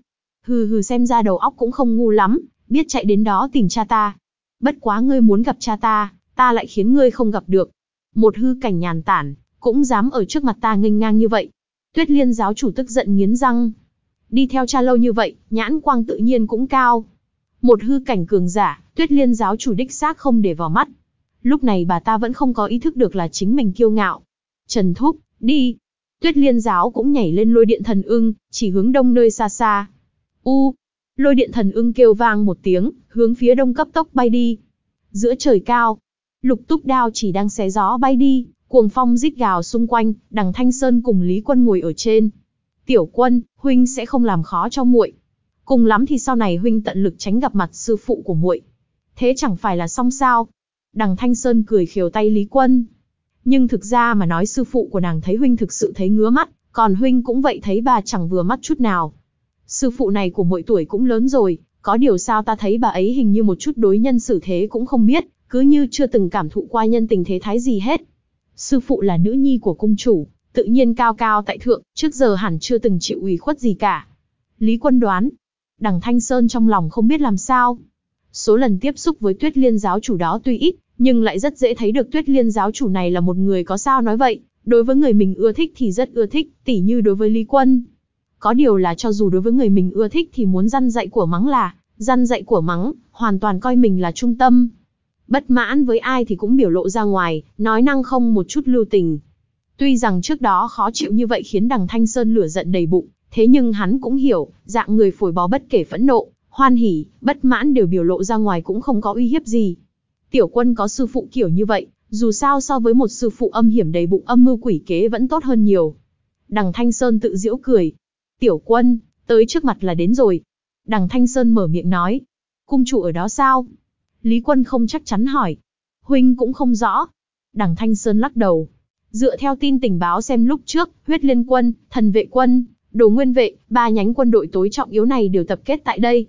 Hừ hừ xem ra đầu óc cũng không ngu lắm, biết chạy đến đó tìm cha ta. Bất quá ngươi muốn gặp cha ta, ta lại khiến ngươi không gặp được. Một hư cảnh nhàn tản, cũng dám ở trước mặt ta nghênh ngang như vậy. Tuyết Liên giáo chủ tức giận nghiến răng. Đi theo cha lâu như vậy, nhãn quang tự nhiên cũng cao. Một hư cảnh cường giả, tuyết liên giáo chủ đích xác không để vào mắt. Lúc này bà ta vẫn không có ý thức được là chính mình kiêu ngạo. Trần Thúc, đi. Tuyết liên giáo cũng nhảy lên lôi điện thần ưng, chỉ hướng đông nơi xa xa. U. Lôi điện thần ưng kêu vang một tiếng, hướng phía đông cấp tốc bay đi. Giữa trời cao, lục túc đao chỉ đang xé gió bay đi, cuồng phong rít gào xung quanh, đằng Thanh Sơn cùng Lý Quân ngồi ở trên. Tiểu quân, huynh sẽ không làm khó cho muội. Cùng lắm thì sau này huynh tận lực tránh gặp mặt sư phụ của muội. Thế chẳng phải là xong sao? Đằng Thanh Sơn cười khiều tay Lý Quân. Nhưng thực ra mà nói sư phụ của nàng thấy huynh thực sự thấy ngứa mắt, còn huynh cũng vậy thấy bà chẳng vừa mắt chút nào. Sư phụ này của mỗi tuổi cũng lớn rồi, có điều sao ta thấy bà ấy hình như một chút đối nhân xử thế cũng không biết, cứ như chưa từng cảm thụ qua nhân tình thế thái gì hết. Sư phụ là nữ nhi của cung chủ, tự nhiên cao cao tại thượng, trước giờ hẳn chưa từng chịu ủy khuất gì cả. Lý Quân đoán, đằng Thanh Sơn trong lòng không biết làm sao. Số lần tiếp xúc với tuyết liên giáo chủ đó tuy ít, nhưng lại rất dễ thấy được tuyết liên giáo chủ này là một người có sao nói vậy, đối với người mình ưa thích thì rất ưa thích, tỉ như đối với Lý Quân. Có điều là cho dù đối với người mình ưa thích thì muốn răn dạy của mắng là, răn dạy của mắng, hoàn toàn coi mình là trung tâm. Bất mãn với ai thì cũng biểu lộ ra ngoài, nói năng không một chút lưu tình. Tuy rằng trước đó khó chịu như vậy khiến đằng Thanh Sơn lửa giận đầy bụng, Thế nhưng hắn cũng hiểu, dạng người phổi bó bất kể phẫn nộ, hoan hỉ, bất mãn đều biểu lộ ra ngoài cũng không có uy hiếp gì. Tiểu quân có sư phụ kiểu như vậy, dù sao so với một sư phụ âm hiểm đầy bụng âm mưu quỷ kế vẫn tốt hơn nhiều. Đằng Thanh Sơn tự giễu cười. Tiểu quân, tới trước mặt là đến rồi. Đằng Thanh Sơn mở miệng nói. Cung chủ ở đó sao? Lý quân không chắc chắn hỏi. Huynh cũng không rõ. Đằng Thanh Sơn lắc đầu. Dựa theo tin tình báo xem lúc trước, huyết liên quân, thần vệ quân, đồ nguyên vệ, ba nhánh quân đội tối trọng yếu này đều tập kết tại đây.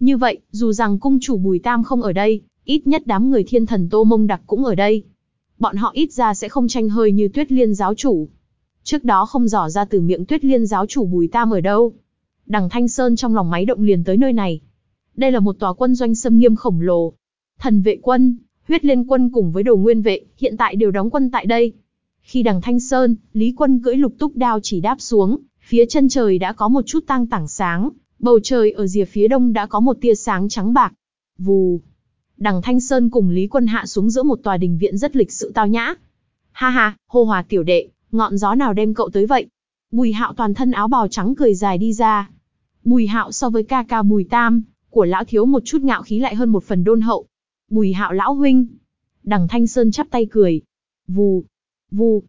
Như vậy, dù rằng cung chủ Bùi Tam không ở đây, ít nhất đám người thiên thần Tô Mông Đặc cũng ở đây. Bọn họ ít ra sẽ không tranh hơi như tuyết liên giáo chủ. Trước đó không dò ra từ miệng tuyết liên giáo chủ Bùi Tam ở đâu. Đằng Thanh Sơn trong lòng máy động liền tới nơi này. Đây là một tòa quân doanh xâm nghiêm khổng lồ. Thần vệ quân, huyết liên quân cùng với đồ nguyên vệ, hiện tại đều đóng quân tại đây. Khi đằng Thanh Sơn, Lý quân cưỡi lục túc đao chỉ đáp xuống, phía chân trời đã có một chút tăng tảng sáng, bầu trời ở rìa phía đông đã có một tia sáng trắng bạc. Vù. Đằng Thanh Sơn cùng Lý Quân hạ xuống giữa một tòa đình viện rất lịch sự tao nhã. Ha ha, hô hòa tiểu đệ, ngọn gió nào đem cậu tới vậy? Bùi hạo toàn thân áo bào trắng cười dài đi ra. Bùi hạo so với ca ca bùi tam, của lão thiếu một chút ngạo khí lại hơn một phần đôn hậu. Bùi hạo lão huynh. Đằng Thanh Sơn chắp tay cười. Vù, vù,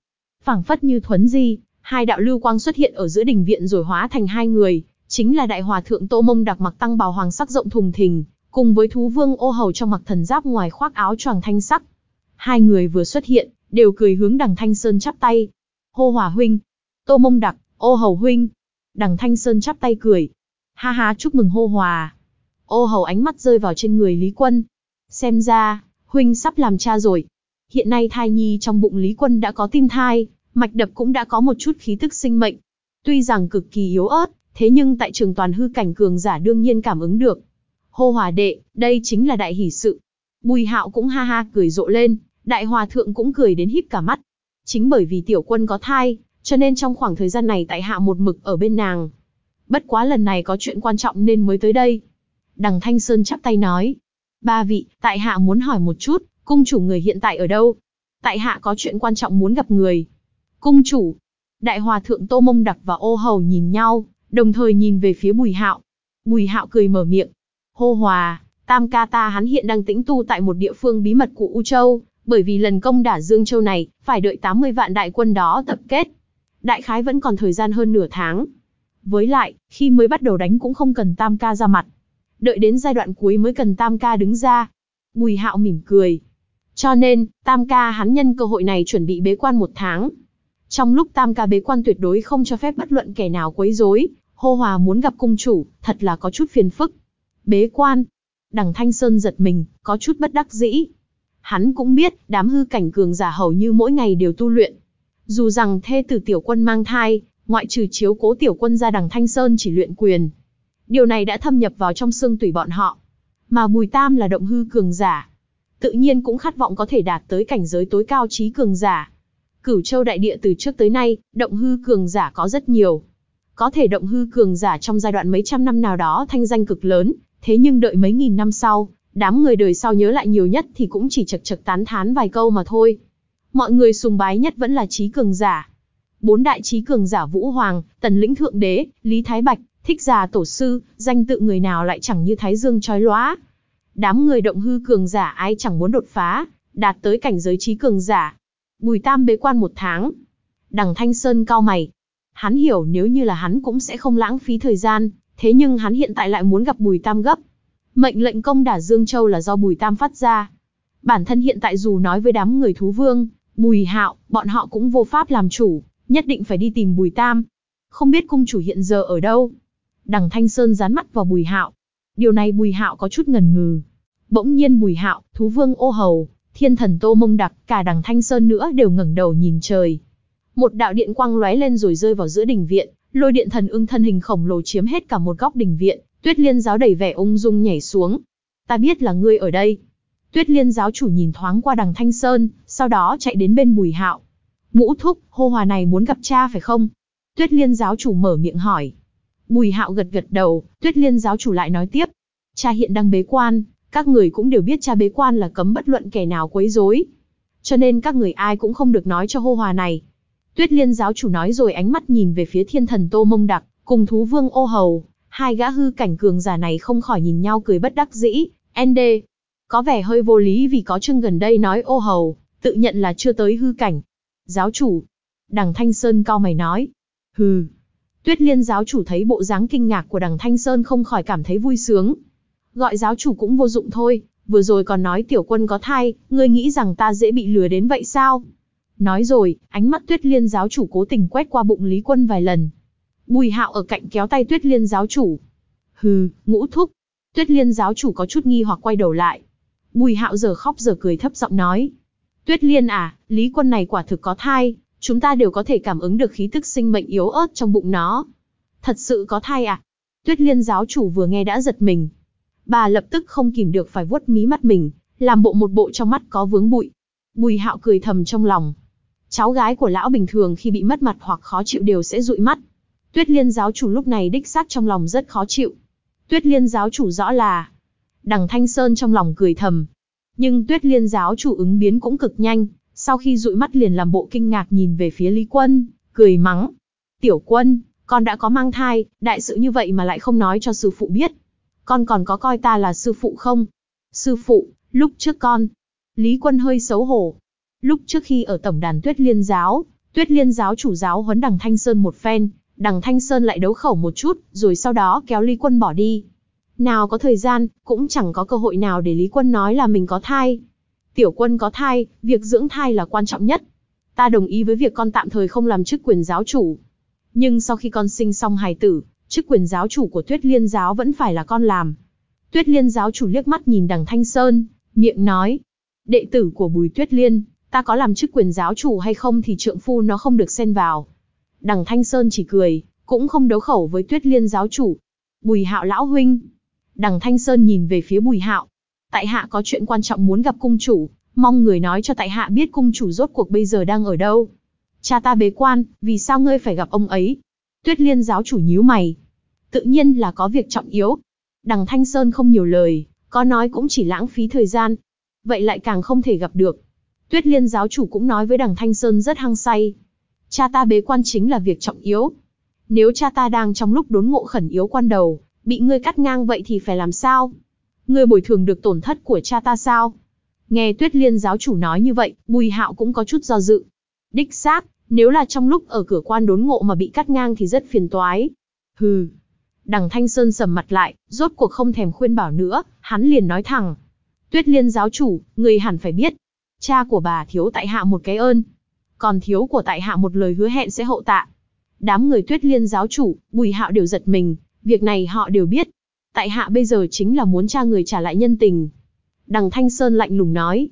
phảng phất như thuấn di, hai đạo lưu quang xuất hiện ở giữa đình viện rồi hóa thành hai người, chính là đại hòa thượng Tô Mông đặc mặc tăng bào hoàng sắc rộng thùng thình, cùng với thú vương ô hầu trong mặc thần giáp ngoài khoác áo choàng thanh sắc. Hai người vừa xuất hiện, đều cười hướng đằng Thanh Sơn chắp tay. Hô hòa huynh, Tô Mông đặc, ô hầu huynh. Đằng Thanh Sơn chắp tay cười. Ha ha chúc mừng hô hòa. Ô hầu ánh mắt rơi vào trên người Lý Quân. Xem ra, huynh sắp làm cha rồi. Hiện nay thai nhi trong bụng Lý Quân đã có tim thai, mạch đập cũng đã có một chút khí tức sinh mệnh. Tuy rằng cực kỳ yếu ớt, thế nhưng tại trường toàn hư cảnh cường giả đương nhiên cảm ứng được. Hô hòa đệ, đây chính là đại hỷ sự. Bùi hạo cũng ha ha cười rộ lên, đại hòa thượng cũng cười đến híp cả mắt. Chính bởi vì tiểu quân có thai, cho nên trong khoảng thời gian này tại hạ một mực ở bên nàng. Bất quá lần này có chuyện quan trọng nên mới tới đây. Đằng Thanh Sơn chắp tay nói. Ba vị, tại hạ muốn hỏi một chút, cung chủ người hiện tại ở đâu? Tại hạ có chuyện quan trọng muốn gặp người. Cung chủ. Đại hòa thượng Tô Mông Đặc và ô hầu nhìn nhau, đồng thời nhìn về phía bùi hạo. Bùi hạo cười mở miệng. Hô hòa, tam ca ta hắn hiện đang tĩnh tu tại một địa phương bí mật của U Châu, bởi vì lần công đả Dương Châu này, phải đợi 80 vạn đại quân đó tập kết. Đại khái vẫn còn thời gian hơn nửa tháng. Với lại, khi mới bắt đầu đánh cũng không cần tam ca ra mặt. Đợi đến giai đoạn cuối mới cần tam ca đứng ra. Bùi hạo mỉm cười. Cho nên, tam ca hắn nhân cơ hội này chuẩn bị bế quan một tháng. Trong lúc tam ca bế quan tuyệt đối không cho phép bất luận kẻ nào quấy rối, hô hòa muốn gặp cung chủ, thật là có chút phiền phức. Bế quan. Đằng Thanh Sơn giật mình, có chút bất đắc dĩ. Hắn cũng biết, đám hư cảnh cường giả hầu như mỗi ngày đều tu luyện. Dù rằng thê tử tiểu quân mang thai, ngoại trừ chiếu cố tiểu quân ra đằng Thanh Sơn chỉ luyện quyền. Điều này đã thâm nhập vào trong xương tủy bọn họ. Mà Bùi Tam là động hư cường giả. Tự nhiên cũng khát vọng có thể đạt tới cảnh giới tối cao trí cường giả. Cửu châu đại địa từ trước tới nay, động hư cường giả có rất nhiều. Có thể động hư cường giả trong giai đoạn mấy trăm năm nào đó thanh danh cực lớn, thế nhưng đợi mấy nghìn năm sau, đám người đời sau nhớ lại nhiều nhất thì cũng chỉ chật chật tán thán vài câu mà thôi. Mọi người sùng bái nhất vẫn là trí cường giả. Bốn đại trí cường giả Vũ Hoàng, Tần Lĩnh Thượng Đế, Lý Thái Bạch, Thích Già Tổ Sư, danh tự người nào lại chẳng như Thái Dương chói lóa. Đám người động hư cường giả ai chẳng muốn đột phá, đạt tới cảnh giới trí cường giả. Bùi Tam bế quan một tháng. Đằng Thanh Sơn cao mày. Hắn hiểu nếu như là hắn cũng sẽ không lãng phí thời gian, thế nhưng hắn hiện tại lại muốn gặp Bùi Tam gấp. Mệnh lệnh công đả Dương Châu là do Bùi Tam phát ra. Bản thân hiện tại dù nói với đám người thú vương, Bùi Hạo, bọn họ cũng vô pháp làm chủ, nhất định phải đi tìm Bùi Tam. Không biết cung chủ hiện giờ ở đâu? Đằng Thanh Sơn dán mắt vào Bùi Hạo. Điều này Bùi Hạo có chút ngần ngừ. Bỗng nhiên Bùi Hạo, thú vương ô hầu, thiên thần Tô Mông Đặc, cả đằng Thanh Sơn nữa đều ngẩng đầu nhìn trời. Một đạo điện quang lóe lên rồi rơi vào giữa đình viện, lôi điện thần ưng thân hình khổng lồ chiếm hết cả một góc đình viện, Tuyết Liên giáo đẩy vẻ ung dung nhảy xuống. Ta biết là ngươi ở đây. Tuyết Liên giáo chủ nhìn thoáng qua đằng Thanh Sơn, sau đó chạy đến bên Bùi Hạo. Ngũ thúc, hô hòa này muốn gặp cha phải không? Tuyết Liên giáo chủ mở miệng hỏi. Bùi Hạo gật gật đầu, Tuyết Liên giáo chủ lại nói tiếp. Cha hiện đang bế quan, các người cũng đều biết cha bế quan là cấm bất luận kẻ nào quấy rối. Cho nên các người ai cũng không được nói cho hô hòa này. Tuyết Liên giáo chủ nói rồi ánh mắt nhìn về phía thiên thần Tô Mông Đặc, cùng thú vương ô hầu, Hai gã hư cảnh cường giả này không khỏi nhìn nhau cười bất đắc dĩ, ND. Có vẻ hơi vô lý vì có chương gần đây nói ô hầu, tự nhận là chưa tới hư cảnh. Giáo chủ. Đằng Thanh Sơn cao mày nói. Hừ. Tuyết liên giáo chủ thấy bộ dáng kinh ngạc của đằng Thanh Sơn không khỏi cảm thấy vui sướng. Gọi giáo chủ cũng vô dụng thôi, vừa rồi còn nói tiểu quân có thai, ngươi nghĩ rằng ta dễ bị lừa đến vậy sao? Nói rồi, ánh mắt tuyết liên giáo chủ cố tình quét qua bụng Lý Quân vài lần. Bùi hạo ở cạnh kéo tay tuyết liên giáo chủ. Hừ, ngũ thúc. Tuyết liên giáo chủ có chút nghi hoặc quay đầu lại. Bùi hạo giờ khóc giờ cười thấp giọng nói. Tuyết liên à, Lý Quân này quả thực có thai, chúng ta đều có thể cảm ứng được khí tức sinh mệnh yếu ớt trong bụng nó. Thật sự có thai à? Tuyết liên giáo chủ vừa nghe đã giật mình. Bà lập tức không kìm được phải vuốt mí mắt mình, làm bộ một bộ trong mắt có vướng bụi. Bùi hạo cười thầm trong lòng. Cháu gái của lão bình thường khi bị mất mặt hoặc khó chịu đều sẽ dụi mắt. Tuyết liên giáo chủ lúc này đích xác trong lòng rất khó chịu. Tuyết liên giáo chủ rõ là. Đằng Thanh Sơn trong lòng cười thầm. Nhưng tuyết liên giáo chủ ứng biến cũng cực nhanh, sau khi dụi mắt liền làm bộ kinh ngạc nhìn về phía Lý Quân, cười mắng. Tiểu quân, con đã có mang thai, đại sự như vậy mà lại không nói cho sư phụ biết. Con còn có coi ta là sư phụ không? Sư phụ, lúc trước con. Lý Quân hơi xấu hổ. Lúc trước khi ở tổng đàn tuyết liên giáo, tuyết liên giáo chủ giáo huấn đằng Thanh Sơn một phen, đằng Thanh Sơn lại đấu khẩu một chút, rồi sau đó kéo Lý Quân bỏ đi. Nào có thời gian, cũng chẳng có cơ hội nào để Lý Quân nói là mình có thai. Tiểu quân có thai, việc dưỡng thai là quan trọng nhất. Ta đồng ý với việc con tạm thời không làm chức quyền giáo chủ. Nhưng sau khi con sinh xong hài tử, chức quyền giáo chủ của Tuyết Liên giáo vẫn phải là con làm. Tuyết Liên giáo chủ liếc mắt nhìn đằng Thanh Sơn, miệng nói. Đệ tử của Bùi Tuyết Liên, ta có làm chức quyền giáo chủ hay không thì trượng phu nó không được xen vào. Đằng Thanh Sơn chỉ cười, cũng không đấu khẩu với Tuyết Liên giáo chủ. Bùi Hạo lão huynh. Đằng Thanh Sơn nhìn về phía Bùi Hạo. Tại hạ có chuyện quan trọng muốn gặp cung chủ, mong người nói cho tại hạ biết cung chủ rốt cuộc bây giờ đang ở đâu. Cha ta bế quan, vì sao ngươi phải gặp ông ấy? Tuyết Liên giáo chủ nhíu mày. Tự nhiên là có việc trọng yếu. Đằng Thanh Sơn không nhiều lời, có nói cũng chỉ lãng phí thời gian. Vậy lại càng không thể gặp được. Tuyết Liên giáo chủ cũng nói với đằng Thanh Sơn rất hăng say. Cha ta bế quan chính là việc trọng yếu. Nếu cha ta đang trong lúc đốn ngộ khẩn yếu quan đầu, bị ngươi cắt ngang vậy thì phải làm sao? Ngươi bồi thường được tổn thất của cha ta sao? Nghe Tuyết Liên giáo chủ nói như vậy, Bùi Hạo cũng có chút do dự. Đích xác, nếu là trong lúc ở cửa quan đốn ngộ mà bị cắt ngang thì rất phiền toái. Hừ. Đằng Thanh Sơn sầm mặt lại, rốt cuộc không thèm khuyên bảo nữa, hắn liền nói thẳng. Tuyết Liên giáo chủ, người hẳn phải biết. Cha của bà thiếu tại hạ một cái ơn. Còn thiếu của tại hạ một lời hứa hẹn sẽ hậu tạ. Đám người Tuyết Liên giáo chủ, Bùi Hạo đều giật mình, việc này họ đều biết. Tại hạ bây giờ chính là muốn cha người trả lại nhân tình. Đằng Thanh Sơn lạnh lùng nói.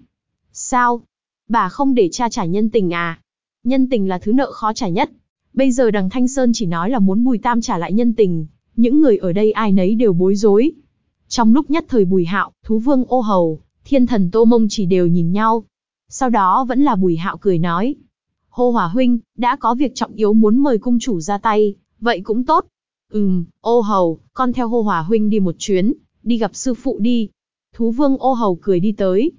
Sao? Bà không để cha trả nhân tình à? Nhân tình là thứ nợ khó trả nhất. Bây giờ đằng Thanh Sơn chỉ nói là muốn Bùi Tam trả lại nhân tình. Những người ở đây ai nấy đều bối rối. Trong lúc nhất thời Bùi Hạo, Thú Vương ô hầu, Thiên Thần Tô Mông chỉ đều nhìn nhau. Sau đó vẫn là Bùi Hạo cười nói. Hô Hòa Huynh, đã có việc trọng yếu muốn mời cung chủ ra tay, vậy cũng tốt. Ừm, ô hầu, con theo Hô Hòa Huynh đi một chuyến, đi gặp sư phụ đi. Thú Vương ô hầu cười đi tới.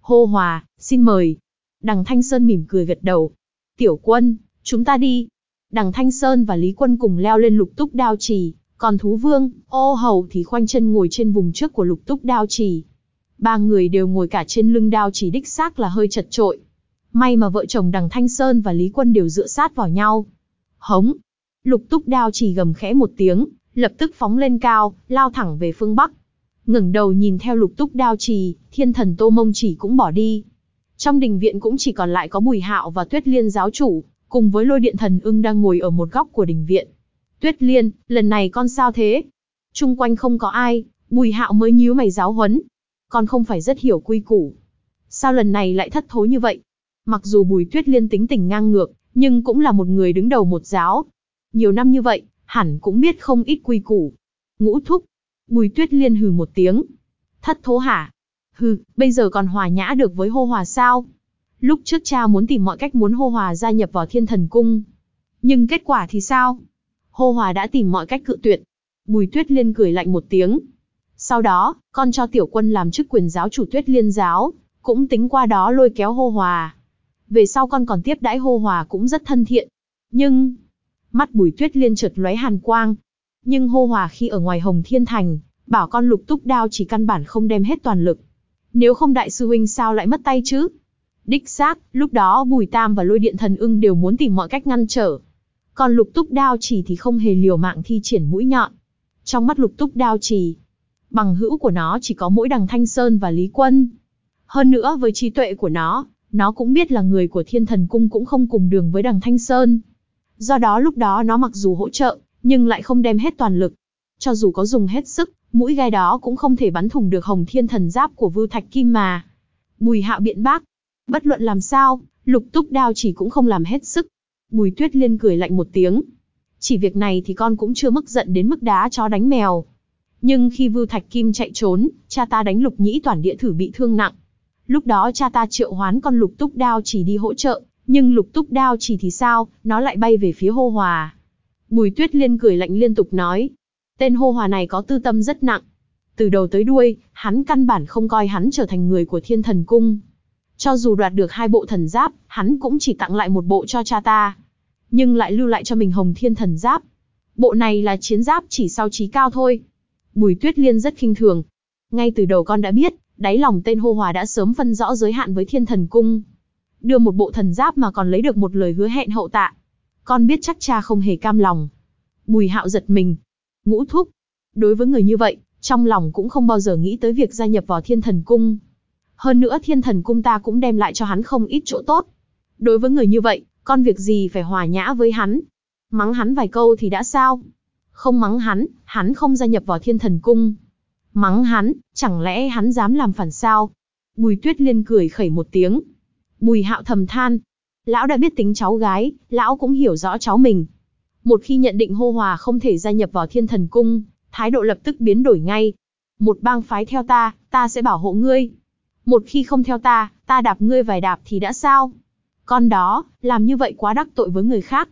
Hô Hòa, xin mời. Đằng Thanh Sơn mỉm cười gật đầu. Tiểu quân, chúng ta đi. Đằng Thanh Sơn và Lý Quân cùng leo lên lục túc đao trì, còn Thú Vương, ô hầu thì khoanh chân ngồi trên vùng trước của lục túc đao trì. Ba người đều ngồi cả trên lưng đao trì đích xác là hơi chật trội. May mà vợ chồng đằng Thanh Sơn và Lý Quân đều dựa sát vào nhau. Hống! Lục túc đao Chỉ gầm khẽ một tiếng, lập tức phóng lên cao, lao thẳng về phương Bắc. ngẩng đầu nhìn theo lục túc đao trì, thiên thần tô mông chỉ cũng bỏ đi. Trong đình viện cũng chỉ còn lại có bùi hạo và tuyết liên giáo chủ, cùng với lôi điện thần ưng đang ngồi ở một góc của đình viện. Tuyết Liên, lần này con sao thế? Trung quanh không có ai, Bùi Hạo mới nhíu mày giáo huấn. Con không phải rất hiểu quy củ. Sao lần này lại thất thối như vậy? Mặc dù Bùi Tuyết Liên tính tình ngang ngược, nhưng cũng là một người đứng đầu một giáo. Nhiều năm như vậy, hẳn cũng biết không ít quy củ. Ngũ thúc. Bùi Tuyết Liên hừ một tiếng. Thất thố hả? Hừ, bây giờ còn hòa nhã được với hô hòa sao? Lúc trước cha muốn tìm mọi cách muốn hô hòa gia nhập vào thiên thần cung. Nhưng kết quả thì sao? Hô Hòa đã tìm mọi cách cự tuyệt. Bùi Tuyết Liên cười lạnh một tiếng. Sau đó, con cho tiểu quân làm chức quyền giáo chủ Tuyết Liên giáo, cũng tính qua đó lôi kéo Hô Hòa. Về sau con còn tiếp đãi Hô Hòa cũng rất thân thiện. Nhưng, mắt Bùi Tuyết Liên chợt lóe hàn quang. Nhưng hô hòa khi ở ngoài Hồng Thiên Thành, bảo con lục túc đao chỉ căn bản không đem hết toàn lực. Nếu không đại sư huynh sao lại mất tay chứ? Đích xác, lúc đó Bùi Tam và Lôi Điện Thần Ưng đều muốn tìm mọi cách ngăn trở. Còn lục túc đao chỉ thì không hề liều mạng thi triển mũi nhọn. Trong mắt lục túc đao chỉ, bằng hữu của nó chỉ có mỗi đằng Thanh Sơn và Lý Quân. Hơn nữa với trí tuệ của nó, nó cũng biết là người của thiên thần cung cũng không cùng đường với đằng Thanh Sơn. Do đó lúc đó nó mặc dù hỗ trợ, nhưng lại không đem hết toàn lực. Cho dù có dùng hết sức, mũi gai đó cũng không thể bắn thủng được hồng thiên thần giáp của Vưu Thạch Kim mà. Bùi hạo biện bác. Bất luận làm sao, lục túc đao chỉ cũng không làm hết sức. Bùi tuyết liên cười lạnh một tiếng. Chỉ việc này thì con cũng chưa mức giận đến mức đá chó đánh mèo. Nhưng khi Vưu Thạch Kim chạy trốn, cha ta đánh lục nhĩ toàn địa thử bị thương nặng. Lúc đó cha ta triệu hoán con lục túc đao chỉ đi hỗ trợ, nhưng lục túc đao chỉ thì sao, nó lại bay về phía hô hòa. Bùi tuyết liên cười lạnh liên tục nói. Tên hô hòa này có tư tâm rất nặng. Từ đầu tới đuôi, hắn căn bản không coi hắn trở thành người của thiên thần cung. Cho dù đoạt được hai bộ thần giáp, hắn cũng chỉ tặng lại một bộ cho cha ta. Nhưng lại lưu lại cho mình hồng thiên thần giáp. Bộ này là chiến giáp chỉ sau trí cao thôi. Bùi tuyết liên rất khinh thường. Ngay từ đầu con đã biết, đáy lòng tên hô hòa đã sớm phân rõ giới hạn với thiên thần cung. Đưa một bộ thần giáp mà còn lấy được một lời hứa hẹn hậu tạ. Con biết chắc cha không hề cam lòng. Bùi hạo giật mình. Ngũ thúc. Đối với người như vậy, trong lòng cũng không bao giờ nghĩ tới việc gia nhập vào thiên thần cung. Hơn nữa thiên thần cung ta cũng đem lại cho hắn không ít chỗ tốt. Đối với người như vậy, con việc gì phải hòa nhã với hắn. Mắng hắn vài câu thì đã sao? Không mắng hắn, hắn không gia nhập vào thiên thần cung. Mắng hắn, chẳng lẽ hắn dám làm phản sao? Bùi tuyết liên cười khẩy một tiếng. Bùi hạo thầm than. Lão đã biết tính cháu gái, lão cũng hiểu rõ cháu mình. Một khi nhận định hô hòa không thể gia nhập vào thiên thần cung, thái độ lập tức biến đổi ngay. Một bang phái theo ta, ta sẽ bảo hộ ngươi. Một khi không theo ta, ta đạp ngươi vài đạp thì đã sao? Con đó, làm như vậy quá đắc tội với người khác.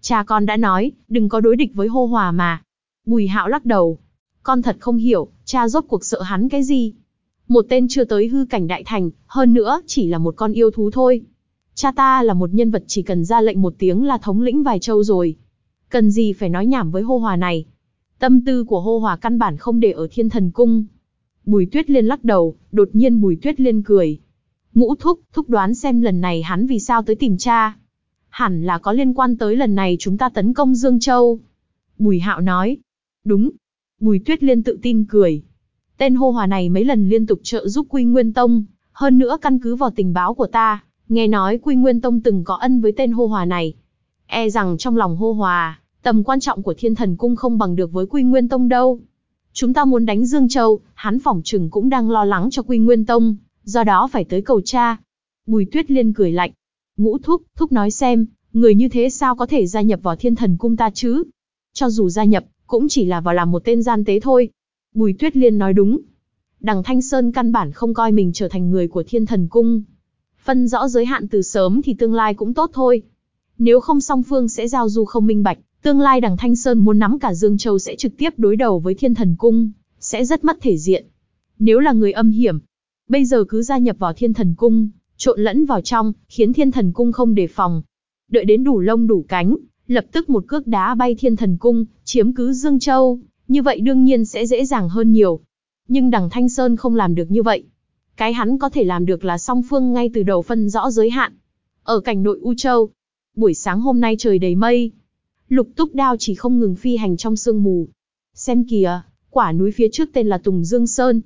Cha con đã nói, đừng có đối địch với hô hòa mà. Bùi hạo lắc đầu. Con thật không hiểu, cha rốt cuộc sợ hắn cái gì? Một tên chưa tới hư cảnh đại thành, hơn nữa, chỉ là một con yêu thú thôi. Cha ta là một nhân vật chỉ cần ra lệnh một tiếng là thống lĩnh vài châu rồi. Cần gì phải nói nhảm với hô hòa này. Tâm tư của hô hòa căn bản không để ở thiên thần cung. Bùi tuyết liên lắc đầu, đột nhiên bùi tuyết liên cười. Ngũ thúc, thúc đoán xem lần này hắn vì sao tới tìm cha. Hẳn là có liên quan tới lần này chúng ta tấn công Dương Châu. Bùi hạo nói. Đúng. Bùi tuyết liên tự tin cười. Tên hô hòa này mấy lần liên tục trợ giúp Quy Nguyên Tông, hơn nữa căn cứ vào tình báo của ta, nghe nói Quy Nguyên Tông từng có ân với tên hô hòa này. E rằng trong lòng hô hòa, tầm quan trọng của thiên thần cung không bằng được với Quy Nguyên Tông đâu. Chúng ta muốn đánh Dương Châu, hắn phỏng Trừng cũng đang lo lắng cho Quy Nguyên Tông, do đó phải tới cầu cha. Bùi Tuyết Liên cười lạnh. Ngũ Thúc, Thúc nói xem, người như thế sao có thể gia nhập vào thiên thần cung ta chứ? Cho dù gia nhập, cũng chỉ là vào làm một tên gian tế thôi. Bùi Tuyết Liên nói đúng. Đằng Thanh Sơn căn bản không coi mình trở thành người của thiên thần cung. Phân rõ giới hạn từ sớm thì tương lai cũng tốt thôi. Nếu không song phương sẽ giao du không minh bạch, tương lai đằng Thanh Sơn muốn nắm cả Dương Châu sẽ trực tiếp đối đầu với thiên thần cung, sẽ rất mất thể diện. Nếu là người âm hiểm, bây giờ cứ gia nhập vào thiên thần cung, trộn lẫn vào trong, khiến thiên thần cung không đề phòng. Đợi đến đủ lông đủ cánh, lập tức một cước đá bay thiên thần cung, chiếm cứ Dương Châu, như vậy đương nhiên sẽ dễ dàng hơn nhiều. Nhưng đằng Thanh Sơn không làm được như vậy. Cái hắn có thể làm được là song phương ngay từ đầu phân rõ giới hạn. Ở cảnh nội U Châu, buổi sáng hôm nay trời đầy mây. Lục túc đao chỉ không ngừng phi hành trong sương mù. Xem kìa, quả núi phía trước tên là Tùng Dương Sơn.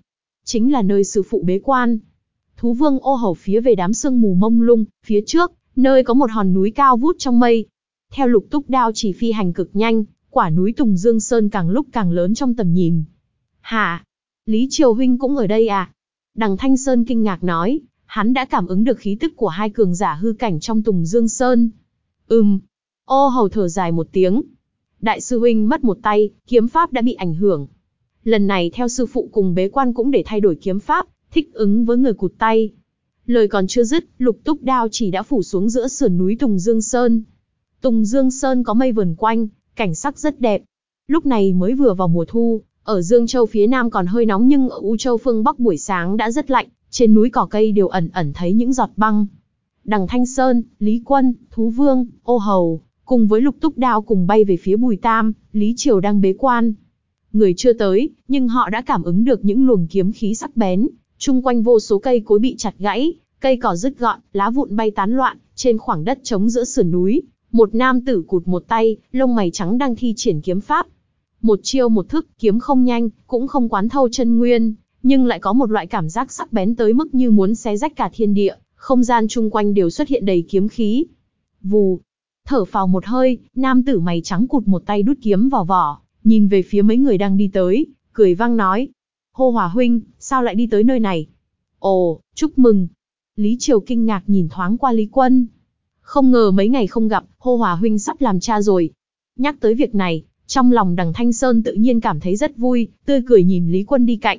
Chính là nơi sư phụ bế quan. Thú vương ô hầu phía về đám sương mù mông lung, phía trước, nơi có một hòn núi cao vút trong mây. Theo lục túc đao chỉ phi hành cực nhanh, quả núi Tùng Dương Sơn càng lúc càng lớn trong tầm nhìn. Hả? Lý Triều Huynh cũng ở đây à? Đằng Thanh Sơn kinh ngạc nói, hắn đã cảm ứng được khí tức của hai cường giả hư cảnh trong Tùng Dương Sơn. Ừm. Ô hầu thở dài một tiếng. Đại sư Huynh mất một tay, kiếm pháp đã bị ảnh hưởng. Lần này theo sư phụ cùng bế quan cũng để thay đổi kiếm pháp, thích ứng với người cụt tay. Lời còn chưa dứt, lục túc đao chỉ đã phủ xuống giữa sườn núi Tùng Dương Sơn. Tùng Dương Sơn có mây vườn quanh, cảnh sắc rất đẹp. Lúc này mới vừa vào mùa thu, ở Dương Châu phía Nam còn hơi nóng nhưng ở U Châu phương Bắc buổi sáng đã rất lạnh, trên núi cỏ cây đều ẩn ẩn thấy những giọt băng. Đằng Thanh Sơn, Lý Quân, Thú Vương, Ô Hầu, cùng với lục túc đao cùng bay về phía Bùi Tam, Lý Triều đang bế quan. Người chưa tới, nhưng họ đã cảm ứng được những luồng kiếm khí sắc bén, chung quanh vô số cây cối bị chặt gãy, cây cỏ rứt gọn, lá vụn bay tán loạn, trên khoảng đất trống giữa sườn núi, một nam tử cụt một tay, lông mày trắng đang thi triển kiếm pháp. Một chiêu một thức, kiếm không nhanh, cũng không quán thâu chân nguyên, nhưng lại có một loại cảm giác sắc bén tới mức như muốn xé rách cả thiên địa, không gian chung quanh đều xuất hiện đầy kiếm khí. Vù, thở phào một hơi, nam tử mày trắng cụt một tay đút kiếm vào vỏ, nhìn về phía mấy người đang đi tới, cười vang nói. Hô Hòa Huynh, sao lại đi tới nơi này? Ồ, chúc mừng. Lý Triều kinh ngạc nhìn thoáng qua Lý Quân. Không ngờ mấy ngày không gặp, Hô Hòa Huynh sắp làm cha rồi. Nhắc tới việc này, trong lòng đằng Thanh Sơn tự nhiên cảm thấy rất vui, tươi cười nhìn Lý Quân đi cạnh.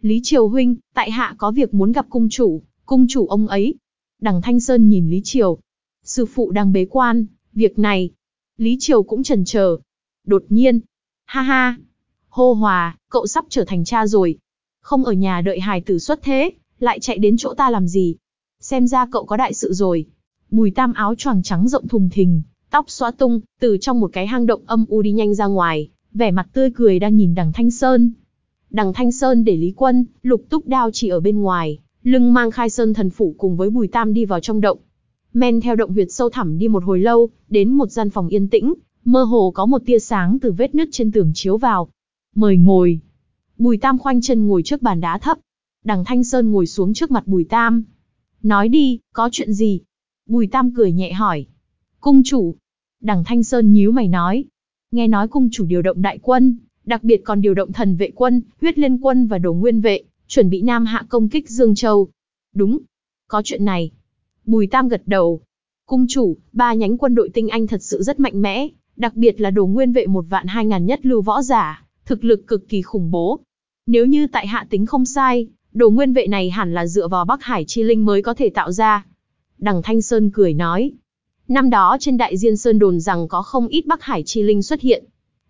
Lý Triều Huynh, tại hạ có việc muốn gặp cung chủ, cung chủ ông ấy. Đằng Thanh Sơn nhìn Lý Triều. Sư phụ đang bế quan, việc này. Lý Triều cũng chần chờ. Đột nhiên. Ha ha. Hô Hòa, cậu sắp trở thành cha rồi. Không ở nhà đợi hài tử xuất thế, lại chạy đến chỗ ta làm gì? Xem ra cậu có đại sự rồi. Bùi tam áo choàng trắng rộng thùng thình, tóc xóa tung, từ trong một cái hang động âm u đi nhanh ra ngoài, vẻ mặt tươi cười đang nhìn đằng Thanh Sơn. Đằng Thanh Sơn để Lý Quân, lục túc đao chỉ ở bên ngoài, lưng mang khai sơn thần phủ cùng với bùi tam đi vào trong động. Men theo động huyệt sâu thẳm đi một hồi lâu, đến một gian phòng yên tĩnh, mơ hồ có một tia sáng từ vết nứt trên tường chiếu vào. Mời ngồi. Bùi tam khoanh chân ngồi trước bàn đá thấp. Đằng Thanh Sơn ngồi xuống trước mặt bùi tam. Nói đi, có chuyện gì? Bùi tam cười nhẹ hỏi. Cung chủ. Đằng Thanh Sơn nhíu mày nói. Nghe nói cung chủ điều động đại quân, đặc biệt còn điều động thần vệ quân, huyết liên quân và đồ nguyên vệ, chuẩn bị Nam Hạ công kích Dương Châu. Đúng. Có chuyện này. Bùi Tam gật đầu. Cung chủ, ba nhánh quân đội tinh anh thật sự rất mạnh mẽ, đặc biệt là đồ nguyên vệ một vạn hai ngàn nhất lưu võ giả, thực lực cực kỳ khủng bố. Nếu như tại hạ tính không sai, đồ nguyên vệ này hẳn là dựa vào Bắc Hải chi linh mới có thể tạo ra. Đằng Thanh Sơn cười nói. Năm đó trên đại diên sơn đồn rằng có không ít Bắc Hải chi linh xuất hiện.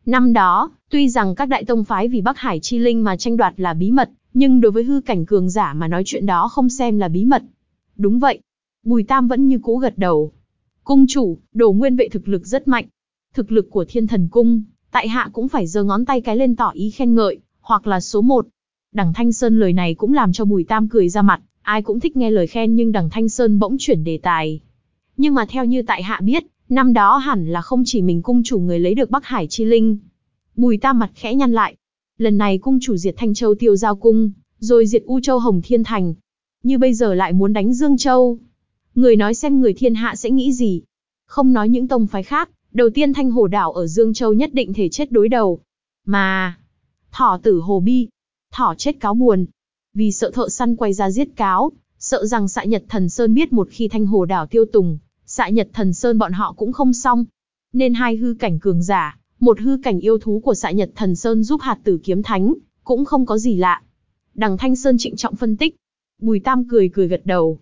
Năm đó, tuy rằng các đại tông phái vì Bắc Hải chi linh mà tranh đoạt là bí mật, nhưng đối với hư cảnh cường giả mà nói chuyện đó không xem là bí mật. Đúng vậy. Bùi Tam vẫn như cũ gật đầu. Cung chủ, đồ nguyên vệ thực lực rất mạnh. Thực lực của thiên thần cung, tại hạ cũng phải giơ ngón tay cái lên tỏ ý khen ngợi, hoặc là số một. Đằng Thanh Sơn lời này cũng làm cho Bùi Tam cười ra mặt, ai cũng thích nghe lời khen nhưng đằng Thanh Sơn bỗng chuyển đề tài. Nhưng mà theo như tại hạ biết, năm đó hẳn là không chỉ mình cung chủ người lấy được Bắc Hải chi linh. Bùi Tam mặt khẽ nhăn lại. Lần này cung chủ diệt Thanh Châu tiêu giao cung, rồi diệt U Châu Hồng Thiên Thành. Như bây giờ lại muốn đánh Dương Châu. Người nói xem người thiên hạ sẽ nghĩ gì. Không nói những tông phái khác, đầu tiên Thanh Hồ Đảo ở Dương Châu nhất định thể chết đối đầu. Mà, thỏ tử hồ bi, thỏ chết cáo buồn. Vì sợ thợ săn quay ra giết cáo, sợ rằng xạ nhật thần Sơn biết một khi Thanh Hồ Đảo tiêu tùng, xạ nhật thần Sơn bọn họ cũng không xong. Nên hai hư cảnh cường giả, một hư cảnh yêu thú của xạ nhật thần Sơn giúp hạt tử kiếm thánh, cũng không có gì lạ. Đằng Thanh Sơn trịnh trọng phân tích. Bùi Tam cười cười gật đầu.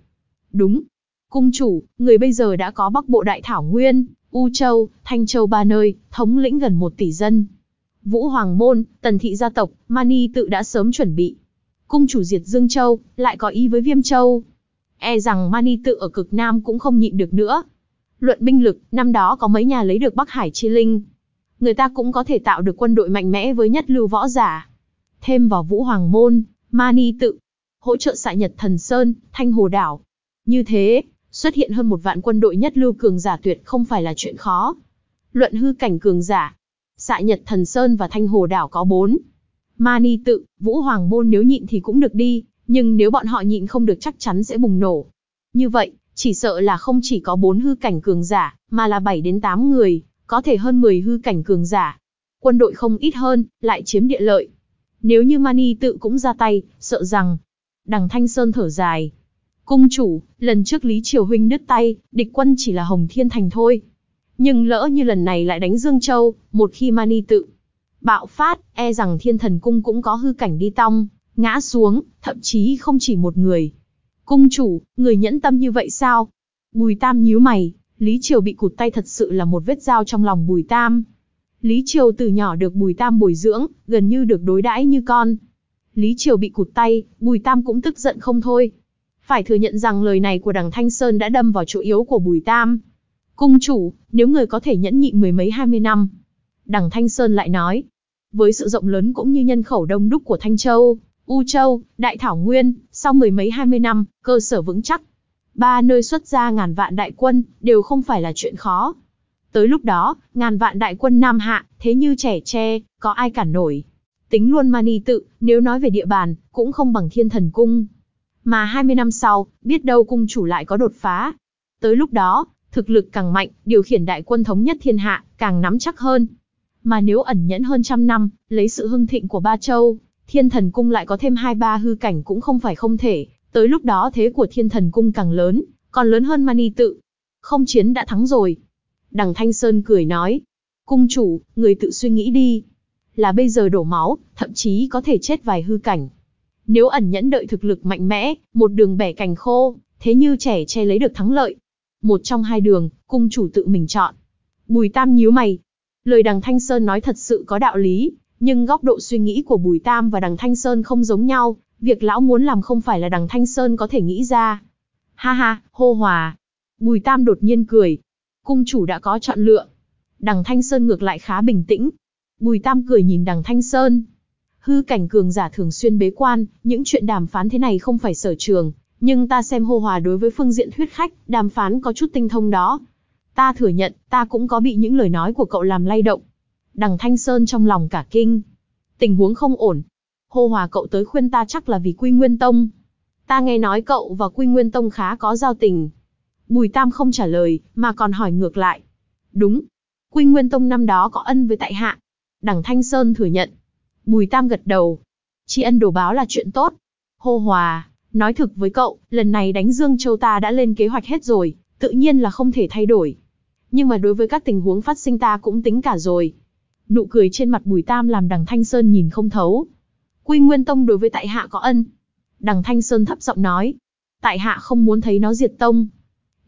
Đúng. Cung chủ, người bây giờ đã có Bắc Bộ Đại Thảo Nguyên, U Châu, Thanh Châu ba nơi, thống lĩnh gần một tỷ dân. Vũ Hoàng Môn, Tần Thị gia tộc, Mani tự đã sớm chuẩn bị. Cung chủ diệt Dương Châu, lại có ý với Viêm Châu. E rằng Mani tự ở cực Nam cũng không nhịn được nữa. Luận binh lực, năm đó có mấy nhà lấy được Bắc Hải Chi Linh. Người ta cũng có thể tạo được quân đội mạnh mẽ với nhất lưu võ giả. Thêm vào Vũ Hoàng Môn, Mani tự, hỗ trợ xạ Nhật Thần Sơn, Thanh Hồ Đảo. Như thế, xuất hiện hơn một vạn quân đội nhất lưu cường giả tuyệt không phải là chuyện khó. Luận hư cảnh cường giả, xạ Nhật Thần Sơn và Thanh Hồ Đảo có bốn. Mani tự, Vũ Hoàng Môn nếu nhịn thì cũng được đi, nhưng nếu bọn họ nhịn không được chắc chắn sẽ bùng nổ. Như vậy, chỉ sợ là không chỉ có bốn hư cảnh cường giả, mà là 7 đến 8 người, có thể hơn 10 hư cảnh cường giả. Quân đội không ít hơn, lại chiếm địa lợi. Nếu như Mani tự cũng ra tay, sợ rằng... Đằng Thanh Sơn thở dài. Cung chủ, lần trước Lý Triều Huynh đứt tay, địch quân chỉ là Hồng Thiên Thành thôi. Nhưng lỡ như lần này lại đánh Dương Châu, một khi Mani tự bạo phát, e rằng thiên thần cung cũng có hư cảnh đi tong, ngã xuống, thậm chí không chỉ một người. Cung chủ, người nhẫn tâm như vậy sao? Bùi Tam nhíu mày, Lý Triều bị cụt tay thật sự là một vết dao trong lòng Bùi Tam. Lý Triều từ nhỏ được Bùi Tam bồi dưỡng, gần như được đối đãi như con. Lý Triều bị cụt tay, Bùi Tam cũng tức giận không thôi. Phải thừa nhận rằng lời này của đằng Thanh Sơn đã đâm vào chỗ yếu của Bùi Tam. Cung chủ, nếu người có thể nhẫn nhịn mười mấy hai mươi năm. Đằng Thanh Sơn lại nói, với sự rộng lớn cũng như nhân khẩu đông đúc của Thanh Châu, U Châu, Đại Thảo Nguyên, sau mười mấy hai mươi năm, cơ sở vững chắc. Ba nơi xuất ra ngàn vạn đại quân, đều không phải là chuyện khó. Tới lúc đó, ngàn vạn đại quân Nam Hạ, thế như trẻ tre, có ai cản nổi. Tính luôn mani tự, nếu nói về địa bàn, cũng không bằng thiên thần cung. Mà 20 năm sau, biết đâu cung chủ lại có đột phá. Tới lúc đó, thực lực càng mạnh, điều khiển đại quân thống nhất thiên hạ, càng nắm chắc hơn. Mà nếu ẩn nhẫn hơn trăm năm, lấy sự hưng thịnh của ba châu, thiên thần cung lại có thêm hai ba hư cảnh cũng không phải không thể. Tới lúc đó thế của thiên thần cung càng lớn, còn lớn hơn mani tự. Không chiến đã thắng rồi. Đằng Thanh Sơn cười nói. Cung chủ, người tự suy nghĩ đi. Là bây giờ đổ máu, thậm chí có thể chết vài hư cảnh. Nếu ẩn nhẫn đợi thực lực mạnh mẽ, một đường bẻ cành khô, thế như trẻ che lấy được thắng lợi. Một trong hai đường, cung chủ tự mình chọn. Bùi Tam nhíu mày. Lời đằng Thanh Sơn nói thật sự có đạo lý, nhưng góc độ suy nghĩ của Bùi Tam và đằng Thanh Sơn không giống nhau, việc lão muốn làm không phải là đằng Thanh Sơn có thể nghĩ ra. Ha ha, hô hòa. Bùi Tam đột nhiên cười. Cung chủ đã có chọn lựa. Đằng Thanh Sơn ngược lại khá bình tĩnh. Bùi Tam cười nhìn đằng Thanh Sơn, Hư cảnh cường giả thường xuyên bế quan, những chuyện đàm phán thế này không phải sở trường, nhưng ta xem hô hòa đối với phương diện thuyết khách, đàm phán có chút tinh thông đó. Ta thừa nhận, ta cũng có bị những lời nói của cậu làm lay động. Đằng Thanh Sơn trong lòng cả kinh. Tình huống không ổn. Hô hòa cậu tới khuyên ta chắc là vì Quy Nguyên Tông. Ta nghe nói cậu và Quy Nguyên Tông khá có giao tình. Bùi Tam không trả lời, mà còn hỏi ngược lại. Đúng. Quy Nguyên Tông năm đó có ân với tại hạ. Đằng Thanh Sơn thừa nhận. Bùi Tam gật đầu. Tri ân đồ báo là chuyện tốt. Hô Hòa, nói thực với cậu, lần này đánh Dương Châu ta đã lên kế hoạch hết rồi, tự nhiên là không thể thay đổi. Nhưng mà đối với các tình huống phát sinh ta cũng tính cả rồi. Nụ cười trên mặt Bùi Tam làm đằng Thanh Sơn nhìn không thấu. Quy Nguyên Tông đối với tại hạ có ân. Đằng Thanh Sơn thấp giọng nói. Tại hạ không muốn thấy nó diệt tông.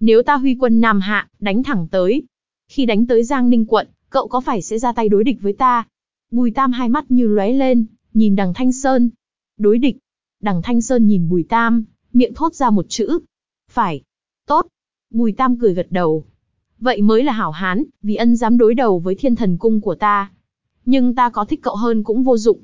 Nếu ta huy quân Nam Hạ, đánh thẳng tới. Khi đánh tới Giang Ninh quận, cậu có phải sẽ ra tay đối địch với ta? Bùi Tam hai mắt như lóe lên, nhìn đằng Thanh Sơn. Đối địch. Đằng Thanh Sơn nhìn Bùi Tam, miệng thốt ra một chữ. Phải. Tốt. Bùi Tam cười gật đầu. Vậy mới là hảo hán, vì ân dám đối đầu với thiên thần cung của ta. Nhưng ta có thích cậu hơn cũng vô dụng.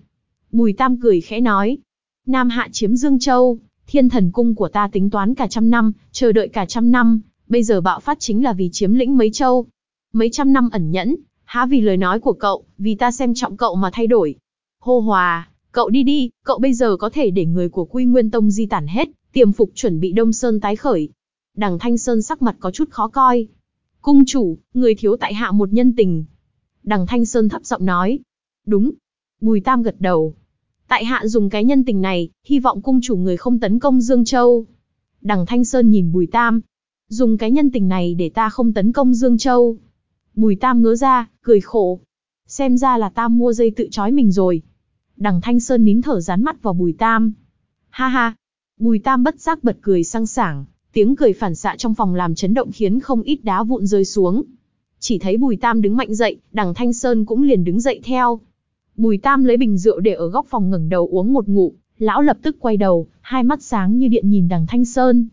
Bùi Tam cười khẽ nói. Nam hạ chiếm Dương Châu, thiên thần cung của ta tính toán cả trăm năm, chờ đợi cả trăm năm, bây giờ bạo phát chính là vì chiếm lĩnh mấy châu. Mấy trăm năm ẩn nhẫn, Há vì lời nói của cậu, vì ta xem trọng cậu mà thay đổi. Hô hòa, cậu đi đi, cậu bây giờ có thể để người của Quy Nguyên Tông di tản hết, tiềm phục chuẩn bị Đông Sơn tái khởi. Đằng Thanh Sơn sắc mặt có chút khó coi. Cung chủ, người thiếu tại hạ một nhân tình. Đằng Thanh Sơn thấp giọng nói. Đúng. Bùi Tam gật đầu. Tại hạ dùng cái nhân tình này, hy vọng cung chủ người không tấn công Dương Châu. Đằng Thanh Sơn nhìn Bùi Tam. Dùng cái nhân tình này để ta không tấn công Dương Châu. Bùi Tam ngớ ra, cười khổ. Xem ra là ta mua dây tự trói mình rồi. Đằng Thanh Sơn nín thở dán mắt vào Bùi Tam. Ha ha. Bùi Tam bất giác bật cười sang sảng, tiếng cười phản xạ trong phòng làm chấn động khiến không ít đá vụn rơi xuống. Chỉ thấy Bùi Tam đứng mạnh dậy, đằng Thanh Sơn cũng liền đứng dậy theo. Bùi Tam lấy bình rượu để ở góc phòng ngẩng đầu uống một ngụm, lão lập tức quay đầu, hai mắt sáng như điện nhìn đằng Thanh Sơn.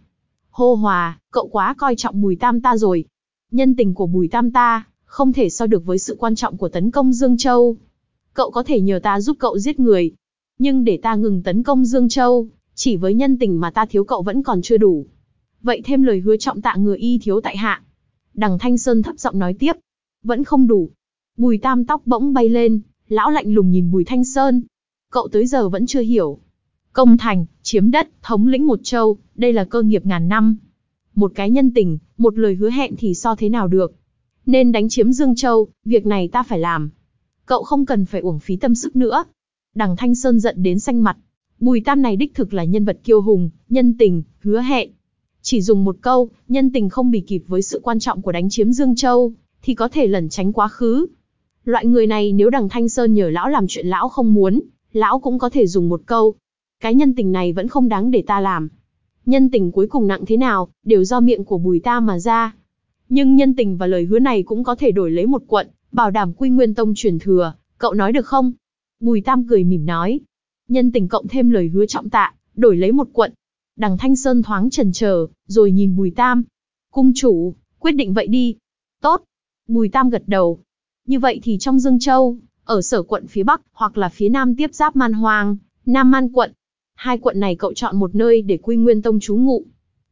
Hô hòa, cậu quá coi trọng Bùi Tam ta rồi. Nhân tình của Bùi Tam ta, không thể so được với sự quan trọng của tấn công Dương Châu. Cậu có thể nhờ ta giúp cậu giết người, nhưng để ta ngừng tấn công Dương Châu, chỉ với nhân tình mà ta thiếu cậu vẫn còn chưa đủ. Vậy thêm lời hứa trọng tạ ngừa y thiếu tại hạ. Đằng Thanh Sơn thấp giọng nói tiếp. Vẫn không đủ. Bùi tam tóc bỗng bay lên, lão lạnh lùng nhìn Bùi Thanh Sơn. Cậu tới giờ vẫn chưa hiểu. Công thành, chiếm đất, thống lĩnh một châu, đây là cơ nghiệp ngàn năm. Một cái nhân tình, một lời hứa hẹn thì so thế nào được. Nên đánh chiếm Dương Châu, việc này ta phải làm. Cậu không cần phải uổng phí tâm sức nữa. Đằng Thanh Sơn giận đến xanh mặt. Bùi Tam này đích thực là nhân vật kiêu hùng, nhân tình, hứa hẹn. Chỉ dùng một câu, nhân tình không bị kịp với sự quan trọng của đánh chiếm Dương Châu, thì có thể lẩn tránh quá khứ. Loại người này nếu đằng Thanh Sơn nhờ lão làm chuyện lão không muốn, lão cũng có thể dùng một câu. Cái nhân tình này vẫn không đáng để ta làm. Nhân tình cuối cùng nặng thế nào, đều do miệng của Bùi ta mà ra. Nhưng nhân tình và lời hứa này cũng có thể đổi lấy một quận, bảo đảm quy nguyên tông truyền thừa, cậu nói được không? Bùi Tam cười mỉm nói. Nhân tình cộng thêm lời hứa trọng tạ, đổi lấy một quận. Đằng Thanh Sơn thoáng trần chờ, rồi nhìn Bùi Tam. Cung chủ, quyết định vậy đi. Tốt. Bùi Tam gật đầu. Như vậy thì trong Dương Châu, ở sở quận phía Bắc, hoặc là phía Nam tiếp giáp Man Hoang, Nam Man quận. Hai quận này cậu chọn một nơi để Quy Nguyên Tông trú ngụ.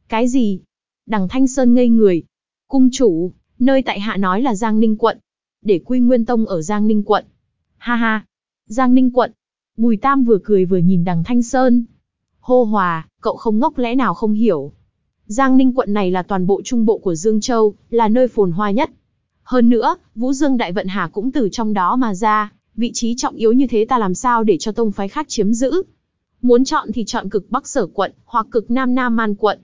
Cái gì? Đằng Thanh Sơn ngây người. Cung chủ, nơi tại hạ nói là Giang Ninh quận. Để Quy Nguyên Tông ở Giang Ninh quận. Ha ha. Giang Ninh quận. Bùi Tam vừa cười vừa nhìn đằng Thanh Sơn. Hô hòa, cậu không ngốc lẽ nào không hiểu. Giang Ninh quận này là toàn bộ trung bộ của Dương Châu, là nơi phồn hoa nhất. Hơn nữa, Vũ Dương Đại Vận Hà cũng từ trong đó mà ra, vị trí trọng yếu như thế ta làm sao để cho tông phái khác chiếm giữ. Muốn chọn thì chọn cực Bắc Sở quận, hoặc cực Nam Nam Man quận.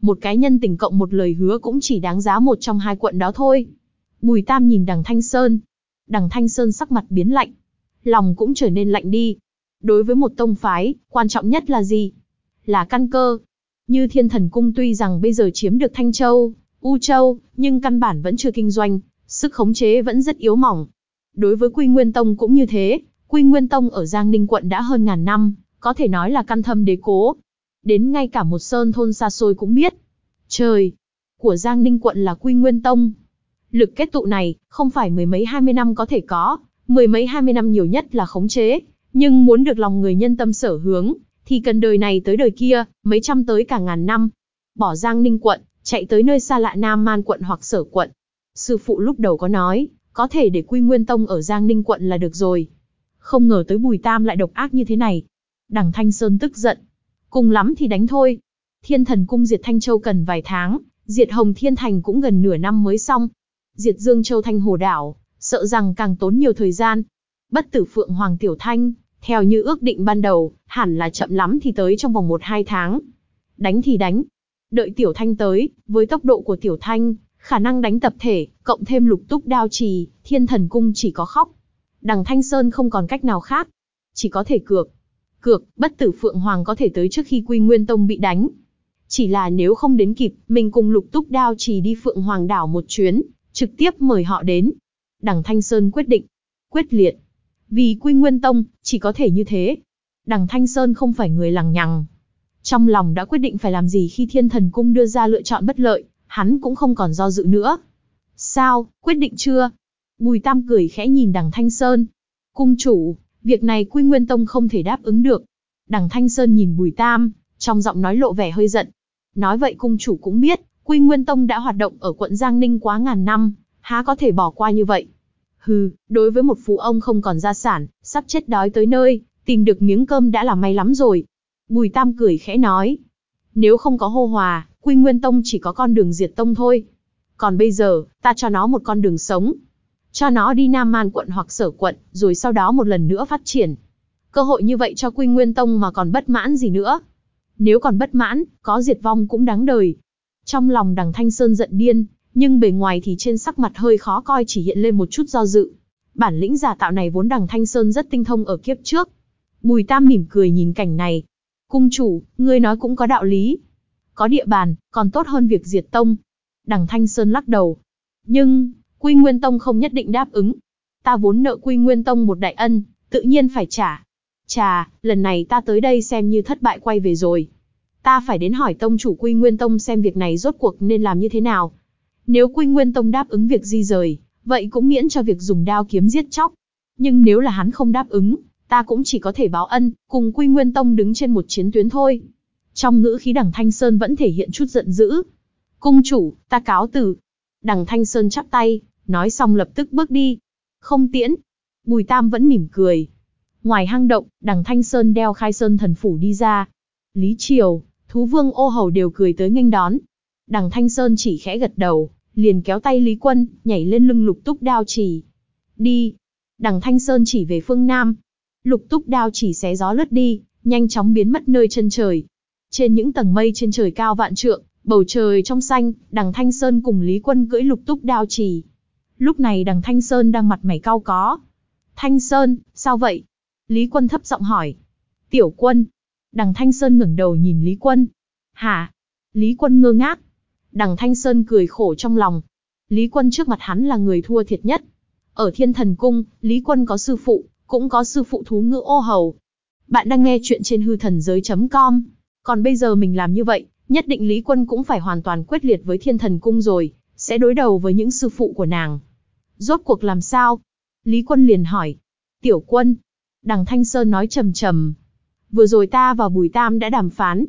Một cái nhân tình cộng một lời hứa cũng chỉ đáng giá một trong hai quận đó thôi. Bùi Tam nhìn đằng Thanh Sơn. Đằng Thanh Sơn sắc mặt biến lạnh. Lòng cũng trở nên lạnh đi. Đối với một tông phái, quan trọng nhất là gì? Là căn cơ. Như thiên thần cung tuy rằng bây giờ chiếm được Thanh Châu, U Châu, nhưng căn bản vẫn chưa kinh doanh, sức khống chế vẫn rất yếu mỏng. Đối với Quy Nguyên Tông cũng như thế, Quy Nguyên Tông ở Giang Ninh quận đã hơn ngàn năm, có thể nói là căn thâm đế cố. Đến ngay cả một sơn thôn xa xôi cũng biết. Trời! Của Giang Ninh quận là Quy Nguyên Tông. Lực kết tụ này, không phải mười mấy hai mươi năm có thể có, mười mấy hai mươi năm nhiều nhất là khống chế, nhưng muốn được lòng người nhân tâm sở hướng, thì cần đời này tới đời kia, mấy trăm tới cả ngàn năm. Bỏ Giang Ninh quận, chạy tới nơi xa lạ Nam Man quận hoặc Sở quận. Sư phụ lúc đầu có nói, có thể để Quy Nguyên Tông ở Giang Ninh quận là được rồi. Không ngờ tới Bùi Tam lại độc ác như thế này. Đằng Thanh Sơn tức giận. Cùng lắm thì đánh thôi. Thiên thần cung diệt Thanh Châu cần vài tháng, diệt Hồng Thiên Thành cũng gần nửa năm mới xong. Diệt Dương Châu Thanh Hồ Đảo, sợ rằng càng tốn nhiều thời gian. Bất tử Phượng Hoàng Tiểu Thanh, theo như ước định ban đầu, hẳn là chậm lắm thì tới trong vòng 1-2 tháng. Đánh thì đánh. Đợi Tiểu Thanh tới, với tốc độ của Tiểu Thanh, khả năng đánh tập thể, cộng thêm lục túc đao trì, thiên thần cung chỉ có khóc. Đằng Thanh Sơn không còn cách nào khác. Chỉ có thể cược. Cược, bất tử Phượng Hoàng có thể tới trước khi Quy Nguyên Tông bị đánh. Chỉ là nếu không đến kịp, mình cùng lục túc đao trì đi Phượng Hoàng đảo một chuyến, trực tiếp mời họ đến. Đằng Thanh Sơn quyết định. Quyết liệt. Vì Quy Nguyên Tông, chỉ có thể như thế. Đằng Thanh Sơn không phải người lằng nhằng. Trong lòng đã quyết định phải làm gì khi thiên thần cung đưa ra lựa chọn bất lợi, hắn cũng không còn do dự nữa. Sao, quyết định chưa? Bùi Tam cười khẽ nhìn đằng Thanh Sơn. Cung chủ, việc này Quy Nguyên Tông không thể đáp ứng được. Đằng Thanh Sơn nhìn Bùi Tam, trong giọng nói lộ vẻ hơi giận. Nói vậy cung chủ cũng biết, Quy Nguyên Tông đã hoạt động ở quận Giang Ninh quá ngàn năm, há có thể bỏ qua như vậy. Hừ, đối với một phú ông không còn gia sản, sắp chết đói tới nơi, tìm được miếng cơm đã là may lắm rồi. Bùi Tam cười khẽ nói. Nếu không có hô hòa, Quy Nguyên Tông chỉ có con đường diệt tông thôi. Còn bây giờ, ta cho nó một con đường sống. Cho nó đi Nam Man quận hoặc sở quận, rồi sau đó một lần nữa phát triển. Cơ hội như vậy cho Quy Nguyên Tông mà còn bất mãn gì nữa. Nếu còn bất mãn, có diệt vong cũng đáng đời. Trong lòng đằng Thanh Sơn giận điên, nhưng bề ngoài thì trên sắc mặt hơi khó coi chỉ hiện lên một chút do dự. Bản lĩnh giả tạo này vốn đằng Thanh Sơn rất tinh thông ở kiếp trước. Bùi Tam mỉm cười nhìn cảnh này. Cung chủ, ngươi nói cũng có đạo lý. Có địa bàn, còn tốt hơn việc diệt tông. Đằng Thanh Sơn lắc đầu. Nhưng, Quy Nguyên Tông không nhất định đáp ứng. Ta vốn nợ Quy Nguyên Tông một đại ân, tự nhiên phải trả. Chà, lần này ta tới đây xem như thất bại quay về rồi. Ta phải đến hỏi tông chủ Quy Nguyên Tông xem việc này rốt cuộc nên làm như thế nào. Nếu Quy Nguyên Tông đáp ứng việc di rời, vậy cũng miễn cho việc dùng đao kiếm giết chóc. Nhưng nếu là hắn không đáp ứng, ta cũng chỉ có thể báo ân, cùng Quy Nguyên Tông đứng trên một chiến tuyến thôi. Trong ngữ khí đằng Thanh Sơn vẫn thể hiện chút giận dữ. Cung chủ, ta cáo từ. Đằng Thanh Sơn chắp tay, nói xong lập tức bước đi. Không tiễn. Bùi Tam vẫn mỉm cười. Ngoài hang động, đằng Thanh Sơn đeo khai sơn thần phủ đi ra. Lý Triều, Thú Vương ô hầu đều cười tới nghênh đón. Đằng Thanh Sơn chỉ khẽ gật đầu, liền kéo tay Lý Quân, nhảy lên lưng lục túc đao chỉ. Đi. Đằng Thanh Sơn chỉ về phương Nam. Lục túc đao chỉ xé gió lướt đi, nhanh chóng biến mất nơi chân trời. Trên những tầng mây trên trời cao vạn trượng, bầu trời trong xanh, đằng Thanh Sơn cùng Lý Quân cưỡi lục túc đao chỉ. Lúc này đằng Thanh Sơn đang mặt mày cao có. Thanh Sơn, sao vậy? Lý Quân thấp giọng hỏi. Tiểu quân. Đằng Thanh Sơn ngẩng đầu nhìn Lý Quân. Hả? Lý Quân ngơ ngác. Đằng Thanh Sơn cười khổ trong lòng. Lý Quân trước mặt hắn là người thua thiệt nhất. Ở Thiên Thần Cung, Lý Quân có sư phụ, cũng có sư phụ thú ngữ ô hầu. Bạn đang nghe chuyện trên hư thần giới.com. Còn bây giờ mình làm như vậy, nhất định Lý Quân cũng phải hoàn toàn quyết liệt với Thiên Thần Cung rồi. sẽ đối đầu với những sư phụ của nàng. Rốt cuộc làm sao? Lý Quân liền hỏi. Tiểu quân. Đằng Thanh Sơn nói trầm trầm. Vừa rồi ta và Bùi Tam đã đàm phán.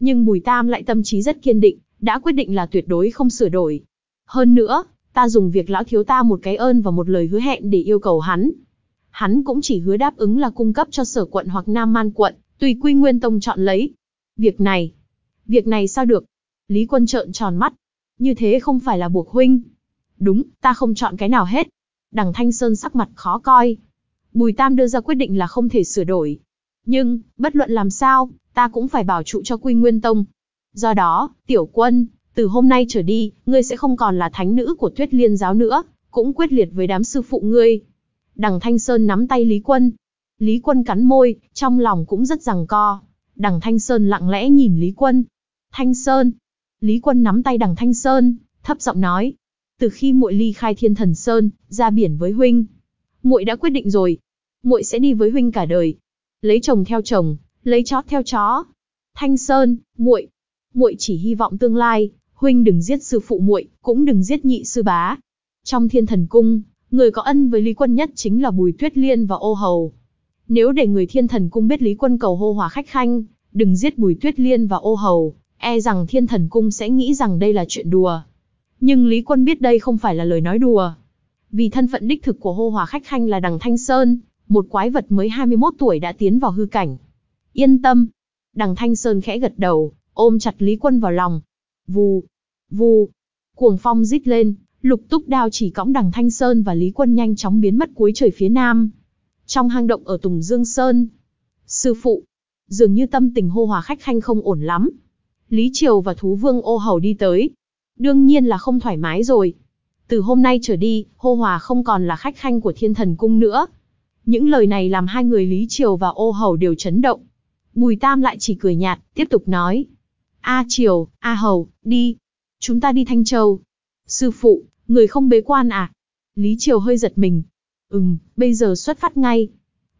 Nhưng Bùi Tam lại tâm trí rất kiên định, đã quyết định là tuyệt đối không sửa đổi. Hơn nữa, ta dùng việc lão thiếu ta một cái ơn và một lời hứa hẹn để yêu cầu hắn. Hắn cũng chỉ hứa đáp ứng là cung cấp cho sở quận hoặc Nam Man quận, tùy quy nguyên tông chọn lấy. Việc này, việc này sao được? Lý quân trợn tròn mắt. Như thế không phải là buộc huynh. Đúng, ta không chọn cái nào hết. Đằng Thanh Sơn sắc mặt khó coi. Bùi Tam đưa ra quyết định là không thể sửa đổi. Nhưng, bất luận làm sao, ta cũng phải bảo trụ cho Quy Nguyên Tông. Do đó, tiểu quân, từ hôm nay trở đi, ngươi sẽ không còn là thánh nữ của Tuyết Liên giáo nữa, cũng quyết liệt với đám sư phụ ngươi. Đằng Thanh Sơn nắm tay Lý Quân. Lý Quân cắn môi, trong lòng cũng rất rằng co. Đằng Thanh Sơn lặng lẽ nhìn Lý Quân. Thanh Sơn. Lý Quân nắm tay đằng Thanh Sơn, thấp giọng nói. Từ khi muội ly khai thiên thần Sơn, ra biển với huynh. muội đã quyết định rồi. muội sẽ đi với huynh cả đời. Lấy chồng theo chồng, lấy chó theo chó. Thanh Sơn, muội, muội chỉ hy vọng tương lai, huynh đừng giết sư phụ muội, cũng đừng giết nhị sư bá. Trong Thiên Thần Cung, người có ân với Lý Quân nhất chính là Bùi Tuyết Liên và Ô Hầu. Nếu để người Thiên Thần Cung biết Lý Quân cầu hô hòa khách khanh, đừng giết Bùi Tuyết Liên và Ô Hầu, e rằng Thiên Thần Cung sẽ nghĩ rằng đây là chuyện đùa. Nhưng Lý Quân biết đây không phải là lời nói đùa. Vì thân phận đích thực của hô hòa khách khanh là đằng Thanh Sơn, một quái vật mới 21 tuổi đã tiến vào hư cảnh. Yên tâm. Đằng Thanh Sơn khẽ gật đầu, ôm chặt Lý Quân vào lòng. Vù, vù. Cuồng phong rít lên, lục túc đao chỉ cõng đằng Thanh Sơn và Lý Quân nhanh chóng biến mất cuối trời phía nam. Trong hang động ở Tùng Dương Sơn. Sư phụ, dường như tâm tình hô hòa khách khanh không ổn lắm. Lý Triều và Thú Vương ô hầu đi tới. Đương nhiên là không thoải mái rồi. Từ hôm nay trở đi, hô hòa không còn là khách khanh của thiên thần cung nữa. Những lời này làm hai người Lý Triều và ô hầu đều chấn động. Bùi Tam lại chỉ cười nhạt, tiếp tục nói. A Triều, A Hầu, đi. Chúng ta đi Thanh Châu. Sư phụ, người không bế quan à? Lý Triều hơi giật mình. Ừm, bây giờ xuất phát ngay.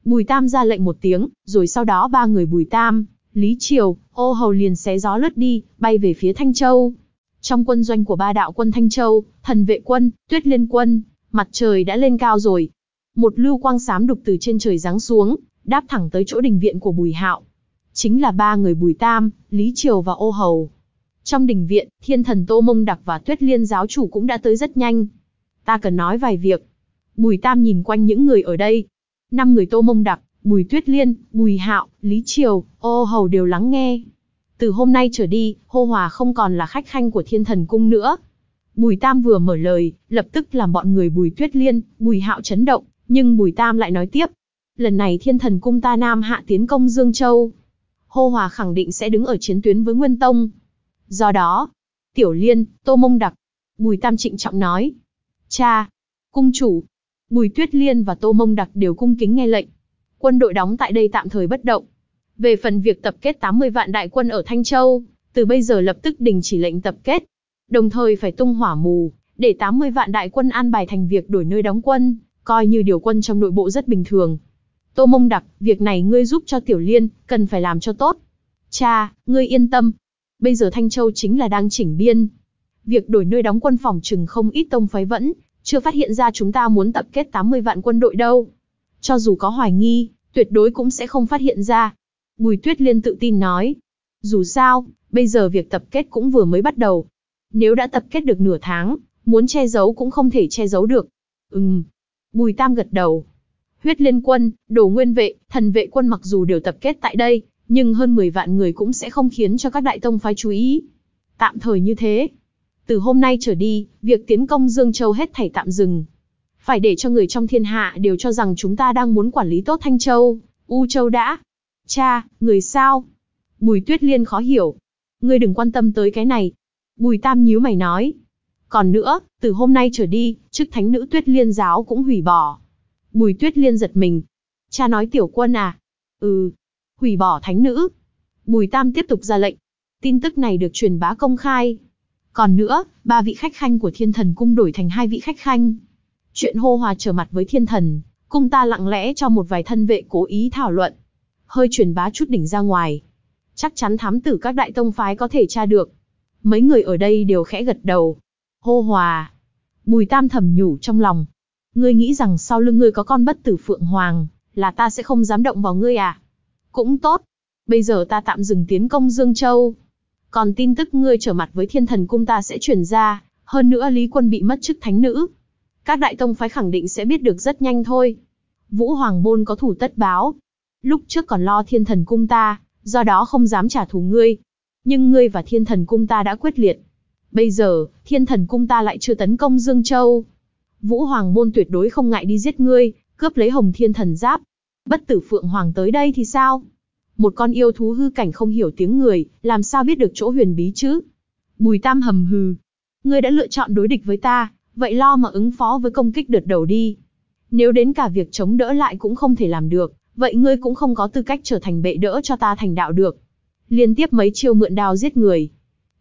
Bùi Tam ra lệnh một tiếng, rồi sau đó ba người Bùi Tam, Lý Triều, ô hầu liền xé gió lướt đi, bay về phía Thanh Châu. Trong quân doanh của ba đạo quân Thanh Châu, thần vệ quân, tuyết liên quân, mặt trời đã lên cao rồi. Một lưu quang xám đục từ trên trời giáng xuống, đáp thẳng tới chỗ đình viện của Bùi Hạo. Chính là ba người Bùi Tam, Lý Triều và Ô Hầu. Trong đình viện, thiên thần Tô Mông Đặc và Tuyết Liên giáo chủ cũng đã tới rất nhanh. Ta cần nói vài việc. Bùi Tam nhìn quanh những người ở đây. Năm người Tô Mông Đặc, Bùi Tuyết Liên, Bùi Hạo, Lý Triều, Ô Hầu đều lắng nghe. Từ hôm nay trở đi, Hô Hòa không còn là khách khanh của Thiên Thần Cung nữa. Bùi Tam vừa mở lời, lập tức làm bọn người Bùi Tuyết Liên, Bùi Hạo chấn động, nhưng Bùi Tam lại nói tiếp. Lần này Thiên Thần Cung ta Nam hạ tiến công Dương Châu. Hô Hòa khẳng định sẽ đứng ở chiến tuyến với Nguyên Tông. Do đó, Tiểu Liên, Tô Mông Đặc, Bùi Tam trịnh trọng nói. Cha, cung chủ, Bùi Tuyết Liên và Tô Mông Đặc đều cung kính nghe lệnh quân đội đóng tại đây tạm thời bất động. Về phần việc tập kết 80 vạn đại quân ở Thanh Châu, từ bây giờ lập tức đình chỉ lệnh tập kết, đồng thời phải tung hỏa mù, để 80 vạn đại quân an bài thành việc đổi nơi đóng quân, coi như điều quân trong nội bộ rất bình thường. Tô Mông Đặc, việc này ngươi giúp cho Tiểu Liên, cần phải làm cho tốt. Cha, ngươi yên tâm. Bây giờ Thanh Châu chính là đang chỉnh biên. Việc đổi nơi đóng quân phòng trừng không ít tông phái vẫn, chưa phát hiện ra chúng ta muốn tập kết 80 vạn quân đội đâu. Cho dù có hoài nghi, tuyệt đối cũng sẽ không phát hiện ra. Bùi Tuyết Liên tự tin nói. Dù sao, bây giờ việc tập kết cũng vừa mới bắt đầu. Nếu đã tập kết được nửa tháng, muốn che giấu cũng không thể che giấu được. Ừm. Bùi Tam gật đầu. Huyết Liên quân, Đồ Nguyên vệ, Thần vệ quân mặc dù đều tập kết tại đây, nhưng hơn 10 vạn người cũng sẽ không khiến cho các đại tông phái chú ý. Tạm thời như thế. Từ hôm nay trở đi, việc tiến công Dương Châu hết thảy tạm dừng phải để cho người trong thiên hạ đều cho rằng chúng ta đang muốn quản lý tốt Thanh Châu, U Châu đã. Cha, người sao? Bùi Tuyết Liên khó hiểu. Ngươi đừng quan tâm tới cái này. Bùi Tam nhíu mày nói. Còn nữa, từ hôm nay trở đi, chức thánh nữ Tuyết Liên giáo cũng hủy bỏ. Bùi Tuyết Liên giật mình. Cha nói tiểu quân à? Ừ. Hủy bỏ thánh nữ. Bùi Tam tiếp tục ra lệnh. Tin tức này được truyền bá công khai. Còn nữa, ba vị khách khanh của thiên thần cung đổi thành hai vị khách khanh. Chuyện hô hòa trở mặt với thiên thần, cung ta lặng lẽ cho một vài thân vệ cố ý thảo luận. Hơi truyền bá chút đỉnh ra ngoài. Chắc chắn thám tử các đại tông phái có thể tra được. Mấy người ở đây đều khẽ gật đầu. Hô hòa. Bùi tam thầm nhủ trong lòng. Ngươi nghĩ rằng sau lưng ngươi có con bất tử phượng hoàng, là ta sẽ không dám động vào ngươi à? Cũng tốt. Bây giờ ta tạm dừng tiến công Dương Châu. Còn tin tức ngươi trở mặt với thiên thần cung ta sẽ truyền ra, hơn nữa Lý Quân bị mất chức thánh nữ. Các đại tông phái khẳng định sẽ biết được rất nhanh thôi. Vũ Hoàng Môn có thủ tất báo. Lúc trước còn lo thiên thần cung ta, do đó không dám trả thù ngươi. Nhưng ngươi và thiên thần cung ta đã quyết liệt. Bây giờ, thiên thần cung ta lại chưa tấn công Dương Châu. Vũ Hoàng Môn tuyệt đối không ngại đi giết ngươi, cướp lấy hồng thiên thần giáp. Bất tử Phượng Hoàng tới đây thì sao? Một con yêu thú hư cảnh không hiểu tiếng người, làm sao biết được chỗ huyền bí chứ? Bùi Tam hầm hừ. Ngươi đã lựa chọn đối địch với ta, vậy lo mà ứng phó với công kích đợt đầu đi. Nếu đến cả việc chống đỡ lại cũng không thể làm được, vậy ngươi cũng không có tư cách trở thành bệ đỡ cho ta thành đạo được. Liên tiếp mấy chiêu mượn đao giết người.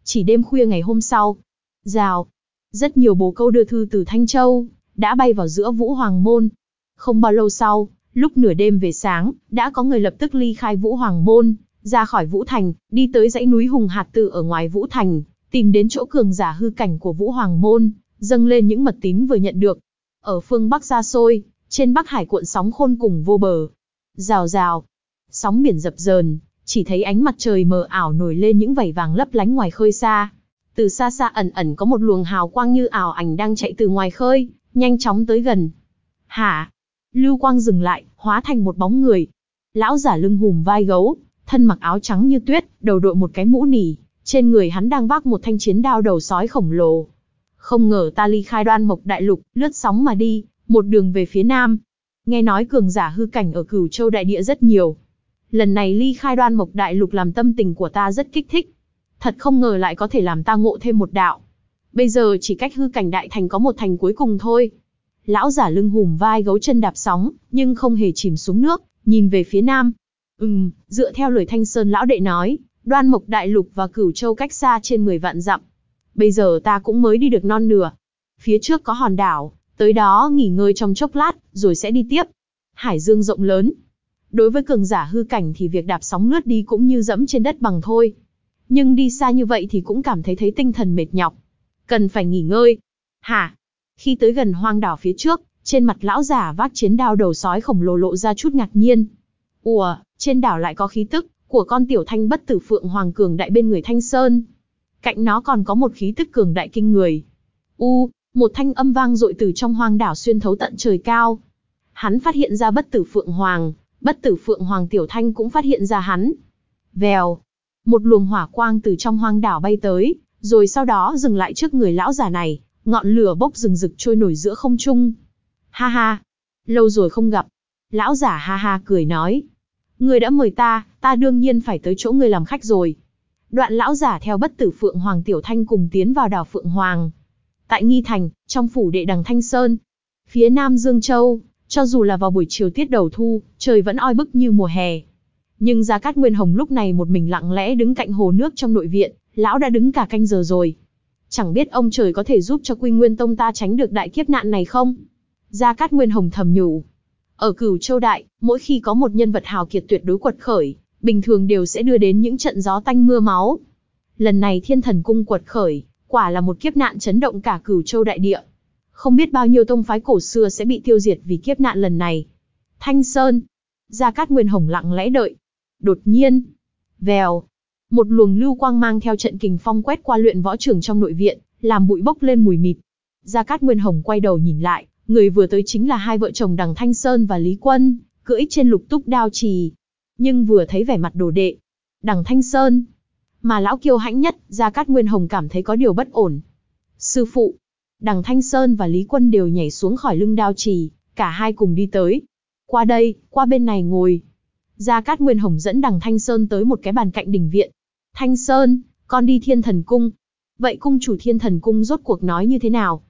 Chỉ đêm khuya ngày hôm sau, rào, rất nhiều bồ câu đưa thư từ Thanh Châu, đã bay vào giữa Vũ Hoàng Môn. Không bao lâu sau, lúc nửa đêm về sáng, đã có người lập tức ly khai Vũ Hoàng Môn, ra khỏi Vũ Thành, đi tới dãy núi Hùng Hạt Tự ở ngoài Vũ Thành, tìm đến chỗ cường giả hư cảnh của Vũ Hoàng Môn, dâng lên những mật tín vừa nhận được. Ở phương Bắc xa xôi, trên Bắc Hải cuộn sóng khôn cùng vô bờ. Rào rào, sóng biển dập dờn, chỉ thấy ánh mặt trời mờ ảo nổi lên những vảy vàng lấp lánh ngoài khơi xa. Từ xa xa ẩn ẩn có một luồng hào quang như ảo ảnh đang chạy từ ngoài khơi, nhanh chóng tới gần. Hả? Lưu quang dừng lại, hóa thành một bóng người. Lão giả lưng hùm vai gấu, thân mặc áo trắng như tuyết, đầu đội một cái mũ nỉ, trên người hắn đang vác một thanh chiến đao đầu sói khổng lồ. Không ngờ ta ly khai đoan mộc đại lục, lướt sóng mà đi, một đường về phía nam. Nghe nói cường giả hư cảnh ở cửu châu đại địa rất nhiều. Lần này ly khai đoan mộc đại lục làm tâm tình của ta rất kích thích. Thật không ngờ lại có thể làm ta ngộ thêm một đạo. Bây giờ chỉ cách hư cảnh đại thành có một thành cuối cùng thôi. Lão giả lưng hùm vai gấu chân đạp sóng, nhưng không hề chìm xuống nước, nhìn về phía nam. Ừm, dựa theo lời Thanh Sơn lão đệ nói, đoan mộc đại lục và cửu châu cách xa trên 10 vạn dặm. Bây giờ ta cũng mới đi được non nửa. Phía trước có hòn đảo, tới đó nghỉ ngơi trong chốc lát, rồi sẽ đi tiếp. Hải dương rộng lớn. Đối với cường giả hư cảnh thì việc đạp sóng lướt đi cũng như dẫm trên đất bằng thôi. Nhưng đi xa như vậy thì cũng cảm thấy thấy tinh thần mệt nhọc. Cần phải nghỉ ngơi. Hả? Khi tới gần hoang đảo phía trước, trên mặt lão giả vác chiến đao đầu sói khổng lồ lộ ra chút ngạc nhiên. Ủa, trên đảo lại có khí tức của con tiểu thanh bất tử phượng hoàng cường đại bên người Thanh Sơn. Cạnh nó còn có một khí tức cường đại kinh người. U, một thanh âm vang dội từ trong hoang đảo xuyên thấu tận trời cao. Hắn phát hiện ra bất tử phượng hoàng, bất tử phượng hoàng tiểu thanh cũng phát hiện ra hắn. Vèo, một luồng hỏa quang từ trong hoang đảo bay tới, rồi sau đó dừng lại trước người lão già này, ngọn lửa bốc rừng rực trôi nổi giữa không trung. Ha ha, lâu rồi không gặp. Lão giả ha ha cười nói. Người đã mời ta, ta đương nhiên phải tới chỗ người làm khách rồi. Đoạn lão giả theo bất tử Phượng Hoàng Tiểu Thanh cùng tiến vào đảo Phượng Hoàng. Tại Nghi Thành, trong phủ đệ đằng Thanh Sơn. Phía Nam Dương Châu, cho dù là vào buổi chiều tiết đầu thu, trời vẫn oi bức như mùa hè. Nhưng Gia Cát Nguyên Hồng lúc này một mình lặng lẽ đứng cạnh hồ nước trong nội viện, lão đã đứng cả canh giờ rồi. Chẳng biết ông trời có thể giúp cho Quy Nguyên Tông ta tránh được đại kiếp nạn này không? Gia Cát Nguyên Hồng thầm nhủ. Ở cửu châu đại, mỗi khi có một nhân vật hào kiệt tuyệt đối quật khởi, bình thường đều sẽ đưa đến những trận gió tanh mưa máu. Lần này thiên thần cung quật khởi, quả là một kiếp nạn chấn động cả cửu châu đại địa. Không biết bao nhiêu tông phái cổ xưa sẽ bị tiêu diệt vì kiếp nạn lần này. Thanh Sơn, Gia Cát Nguyên Hồng lặng lẽ đợi. Đột nhiên, vèo, một luồng lưu quang mang theo trận kình phong quét qua luyện võ trường trong nội viện, làm bụi bốc lên mùi mịt. Gia Cát Nguyên Hồng quay đầu nhìn lại, người vừa tới chính là hai vợ chồng Đằng Thanh Sơn và Lý Quân, cưỡi trên lục túc đao trì. Nhưng vừa thấy vẻ mặt đồ đệ, Đằng Thanh Sơn, mà lão kiêu hãnh nhất, Gia Cát Nguyên Hồng cảm thấy có điều bất ổn. Sư phụ, Đằng Thanh Sơn và Lý Quân đều nhảy xuống khỏi lưng đao trì, cả hai cùng đi tới. Qua đây, qua bên này ngồi. Gia Cát Nguyên Hồng dẫn đằng Thanh Sơn tới một cái bàn cạnh đỉnh viện. Thanh Sơn, con đi thiên thần cung. Vậy cung chủ thiên thần cung rốt cuộc nói như thế nào?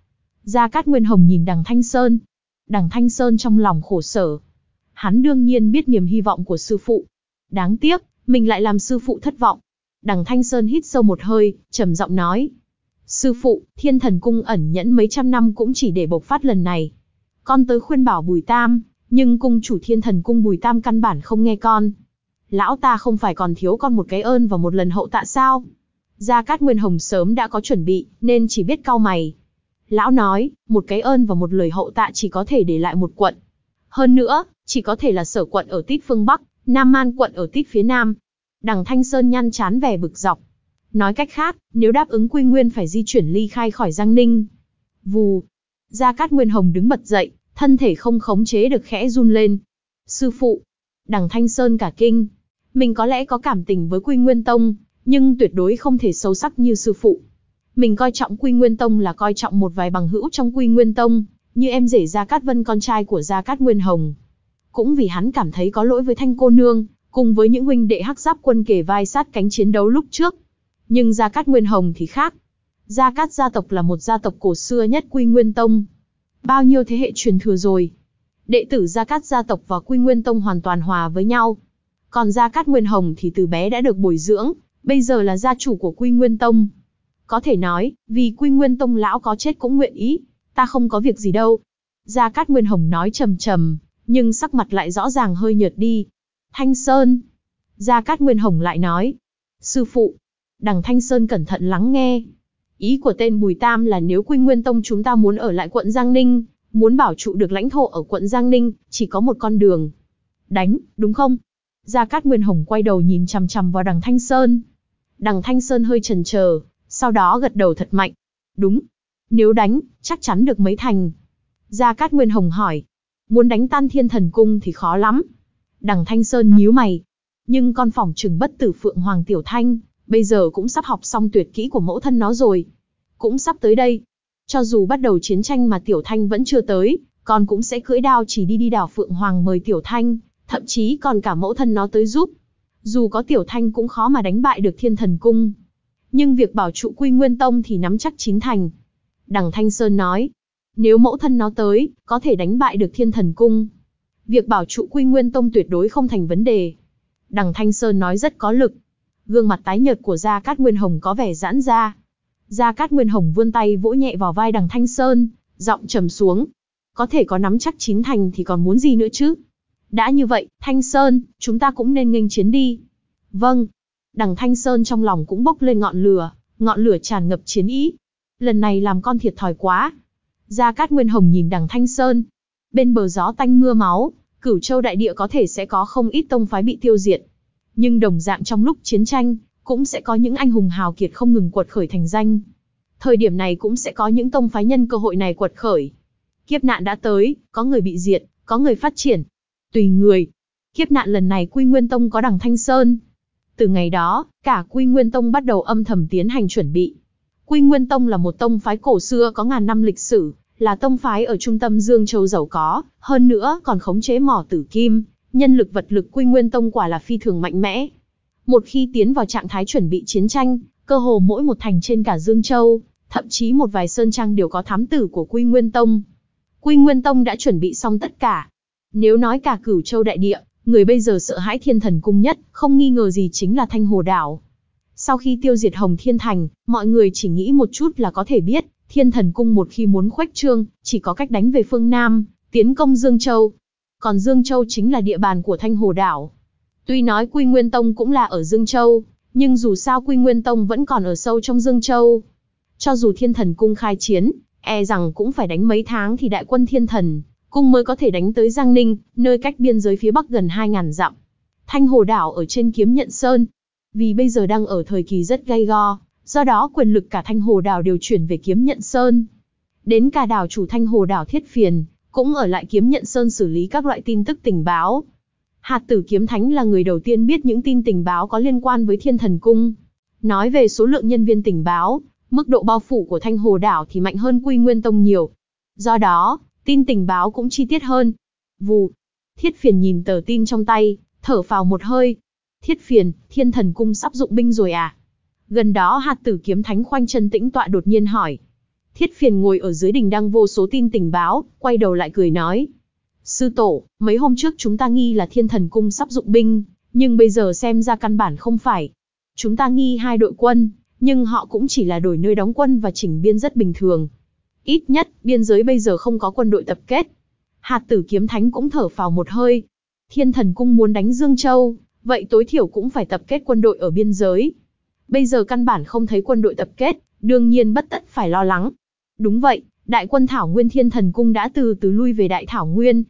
Gia Cát Nguyên Hồng nhìn đằng Thanh Sơn. Đằng Thanh Sơn trong lòng khổ sở. Hắn đương nhiên biết niềm hy vọng của sư phụ. Đáng tiếc, mình lại làm sư phụ thất vọng. Đằng Thanh Sơn hít sâu một hơi, trầm giọng nói. Sư phụ, thiên thần cung ẩn nhẫn mấy trăm năm cũng chỉ để bộc phát lần này. Con tới khuyên bảo Bùi Tam, nhưng cung chủ thiên thần cung Bùi Tam căn bản không nghe con. Lão ta không phải còn thiếu con một cái ơn và một lần hậu tạ sao? Gia Cát Nguyên Hồng sớm đã có chuẩn bị, nên chỉ biết cau mày. Lão nói, một cái ơn và một lời hậu tạ chỉ có thể để lại một quận. Hơn nữa, chỉ có thể là sở quận ở tít phương Bắc, Nam Man quận ở tít phía Nam. Đằng Thanh Sơn nhăn chán vẻ bực dọc. Nói cách khác, nếu đáp ứng quy nguyên phải di chuyển ly khai khỏi Giang Ninh. Vù. Gia Cát Nguyên Hồng đứng bật dậy, thân thể không khống chế được khẽ run lên. Sư phụ. Đằng Thanh Sơn cả kinh. Mình có lẽ có cảm tình với Quy Nguyên Tông, nhưng tuyệt đối không thể sâu sắc như sư phụ. Mình coi trọng Quy Nguyên Tông là coi trọng một vài bằng hữu trong Quy Nguyên Tông, như em rể Gia Cát Vân con trai của Gia Cát Nguyên Hồng. Cũng vì hắn cảm thấy có lỗi với Thanh cô nương, cùng với những huynh đệ hắc giáp quân kề vai sát cánh chiến đấu lúc trước. Nhưng Gia Cát Nguyên Hồng thì khác. Gia Cát gia tộc là một gia tộc cổ xưa nhất Quy Nguyên Tông. Bao nhiêu thế hệ truyền thừa rồi. Đệ tử Gia Cát gia tộc và Quy Nguyên Tông hoàn toàn hòa với nhau. Còn Gia Cát Nguyên Hồng thì từ bé đã được bồi dưỡng, bây giờ là gia chủ của Quy Nguyên Tông. Có thể nói, vì Quy Nguyên Tông lão có chết cũng nguyện ý, ta không có việc gì đâu. Gia Cát Nguyên Hồng nói trầm trầm, nhưng sắc mặt lại rõ ràng hơi nhợt đi. Thanh Sơn. Gia Cát Nguyên Hồng lại nói. Sư phụ. Đằng Thanh Sơn cẩn thận lắng nghe. Ý của tên Bùi Tam là nếu Quy Nguyên Tông chúng ta muốn ở lại quận Giang Ninh, muốn bảo trụ được lãnh thổ ở quận Giang Ninh, chỉ có một con đường. Đánh, đúng không? Gia Cát Nguyên Hồng quay đầu nhìn chằm chằm vào đằng Thanh Sơn. Đằng Thanh Sơn hơi chần chờ, sau đó gật đầu thật mạnh. Đúng. Nếu đánh, chắc chắn được mấy thành. Gia Cát Nguyên Hồng hỏi. Muốn đánh tan thiên thần cung thì khó lắm. Đằng Thanh Sơn nhíu mày. Nhưng con phỏng trừng bất tử Phượng Hoàng Tiểu Thanh, bây giờ cũng sắp học xong tuyệt kỹ của mẫu thân nó rồi. Cũng sắp tới đây. Cho dù bắt đầu chiến tranh mà Tiểu Thanh vẫn chưa tới, con cũng sẽ cưỡi đao chỉ đi đi đảo Phượng Hoàng mời Tiểu Thanh, thậm chí còn cả mẫu thân nó tới giúp. Dù có Tiểu Thanh cũng khó mà đánh bại được thiên thần cung. Nhưng việc bảo trụ quy nguyên tông thì nắm chắc chín thành. Đằng Thanh Sơn nói, nếu mẫu thân nó tới, có thể đánh bại được thiên thần cung. Việc bảo trụ quy nguyên tông tuyệt đối không thành vấn đề. Đằng Thanh Sơn nói rất có lực. Gương mặt tái nhợt của Gia Cát Nguyên Hồng có vẻ giãn ra. Gia Cát Nguyên Hồng vươn tay vỗ nhẹ vào vai đằng Thanh Sơn, giọng trầm xuống. Có thể có nắm chắc chín thành thì còn muốn gì nữa chứ? Đã như vậy, Thanh Sơn, chúng ta cũng nên nghênh chiến đi. Vâng. Đằng Thanh Sơn trong lòng cũng bốc lên ngọn lửa, ngọn lửa tràn ngập chiến ý. Lần này làm con thiệt thòi quá. Gia Cát Nguyên Hồng nhìn đằng Thanh Sơn. Bên bờ gió tanh mưa máu, cửu châu đại địa có thể sẽ có không ít tông phái bị tiêu diệt. Nhưng đồng dạng trong lúc chiến tranh, cũng sẽ có những anh hùng hào kiệt không ngừng quật khởi thành danh. Thời điểm này cũng sẽ có những tông phái nhân cơ hội này quật khởi. Kiếp nạn đã tới, có người bị diệt, có người phát triển, Tùy người. Kiếp nạn lần này Quy Nguyên Tông có đằng Thanh Sơn. Từ ngày đó, cả Quy Nguyên Tông bắt đầu âm thầm tiến hành chuẩn bị. Quy Nguyên Tông là một tông phái cổ xưa có ngàn năm lịch sử, là tông phái ở trung tâm Dương Châu giàu có, hơn nữa còn khống chế mỏ tử kim, nhân lực vật lực Quy Nguyên Tông quả là phi thường mạnh mẽ. Một khi tiến vào trạng thái chuẩn bị chiến tranh, cơ hồ mỗi một thành trên cả Dương Châu, thậm chí một vài sơn trang đều có thám tử của Quy Nguyên Tông. Quy Nguyên Tông đã chuẩn bị xong tất cả, nếu nói cả cửu châu đại địa, người bây giờ sợ hãi thiên thần cung nhất, không nghi ngờ gì chính là Thanh Hồ Đảo. Sau khi tiêu diệt Hồng Thiên Thành, mọi người chỉ nghĩ một chút là có thể biết, thiên thần cung một khi muốn khuếch trương, chỉ có cách đánh về phương Nam, tiến công Dương Châu. Còn Dương Châu chính là địa bàn của Thanh Hồ Đảo. Tuy nói Quy Nguyên Tông cũng là ở Dương Châu, nhưng dù sao Quy Nguyên Tông vẫn còn ở sâu trong Dương Châu. Cho dù thiên thần cung khai chiến, e rằng cũng phải đánh mấy tháng thì đại quân thiên thần, cung mới có thể đánh tới Giang Ninh, nơi cách biên giới phía bắc gần 2.000 dặm. Thanh Hồ Đảo ở trên kiếm nhận sơn. Vì bây giờ đang ở thời kỳ rất gay go, do đó quyền lực cả Thanh Hồ Đảo đều chuyển về kiếm nhận sơn. Đến cả đảo chủ Thanh Hồ Đảo Thiết Phiền, cũng ở lại kiếm nhận sơn xử lý các loại tin tức tình báo. Hạt tử kiếm thánh là người đầu tiên biết những tin tình báo có liên quan với thiên thần cung. Nói về số lượng nhân viên tình báo, mức độ bao phủ của Thanh Hồ Đảo thì mạnh hơn Quy Nguyên Tông nhiều. Do đó, Tin tình báo cũng chi tiết hơn. Vù. Thiết phiền nhìn tờ tin trong tay, thở phào một hơi. Thiết phiền, thiên thần cung sắp dụng binh rồi à? Gần đó hạt tử kiếm thánh khoanh chân tĩnh tọa đột nhiên hỏi. Thiết phiền ngồi ở dưới đình đăng vô số tin tình báo, quay đầu lại cười nói. Sư tổ, mấy hôm trước chúng ta nghi là thiên thần cung sắp dụng binh, nhưng bây giờ xem ra căn bản không phải. Chúng ta nghi hai đội quân, nhưng họ cũng chỉ là đổi nơi đóng quân và chỉnh biên rất bình thường, Ít nhất, biên giới bây giờ không có quân đội tập kết. Hạt tử kiếm thánh cũng thở phào một hơi. Thiên thần cung muốn đánh Dương Châu, vậy tối thiểu cũng phải tập kết quân đội ở biên giới. Bây giờ căn bản không thấy quân đội tập kết, đương nhiên bất tất phải lo lắng. Đúng vậy, đại quân Thảo Nguyên Thiên Thần Cung đã từ từ lui về Đại Thảo Nguyên.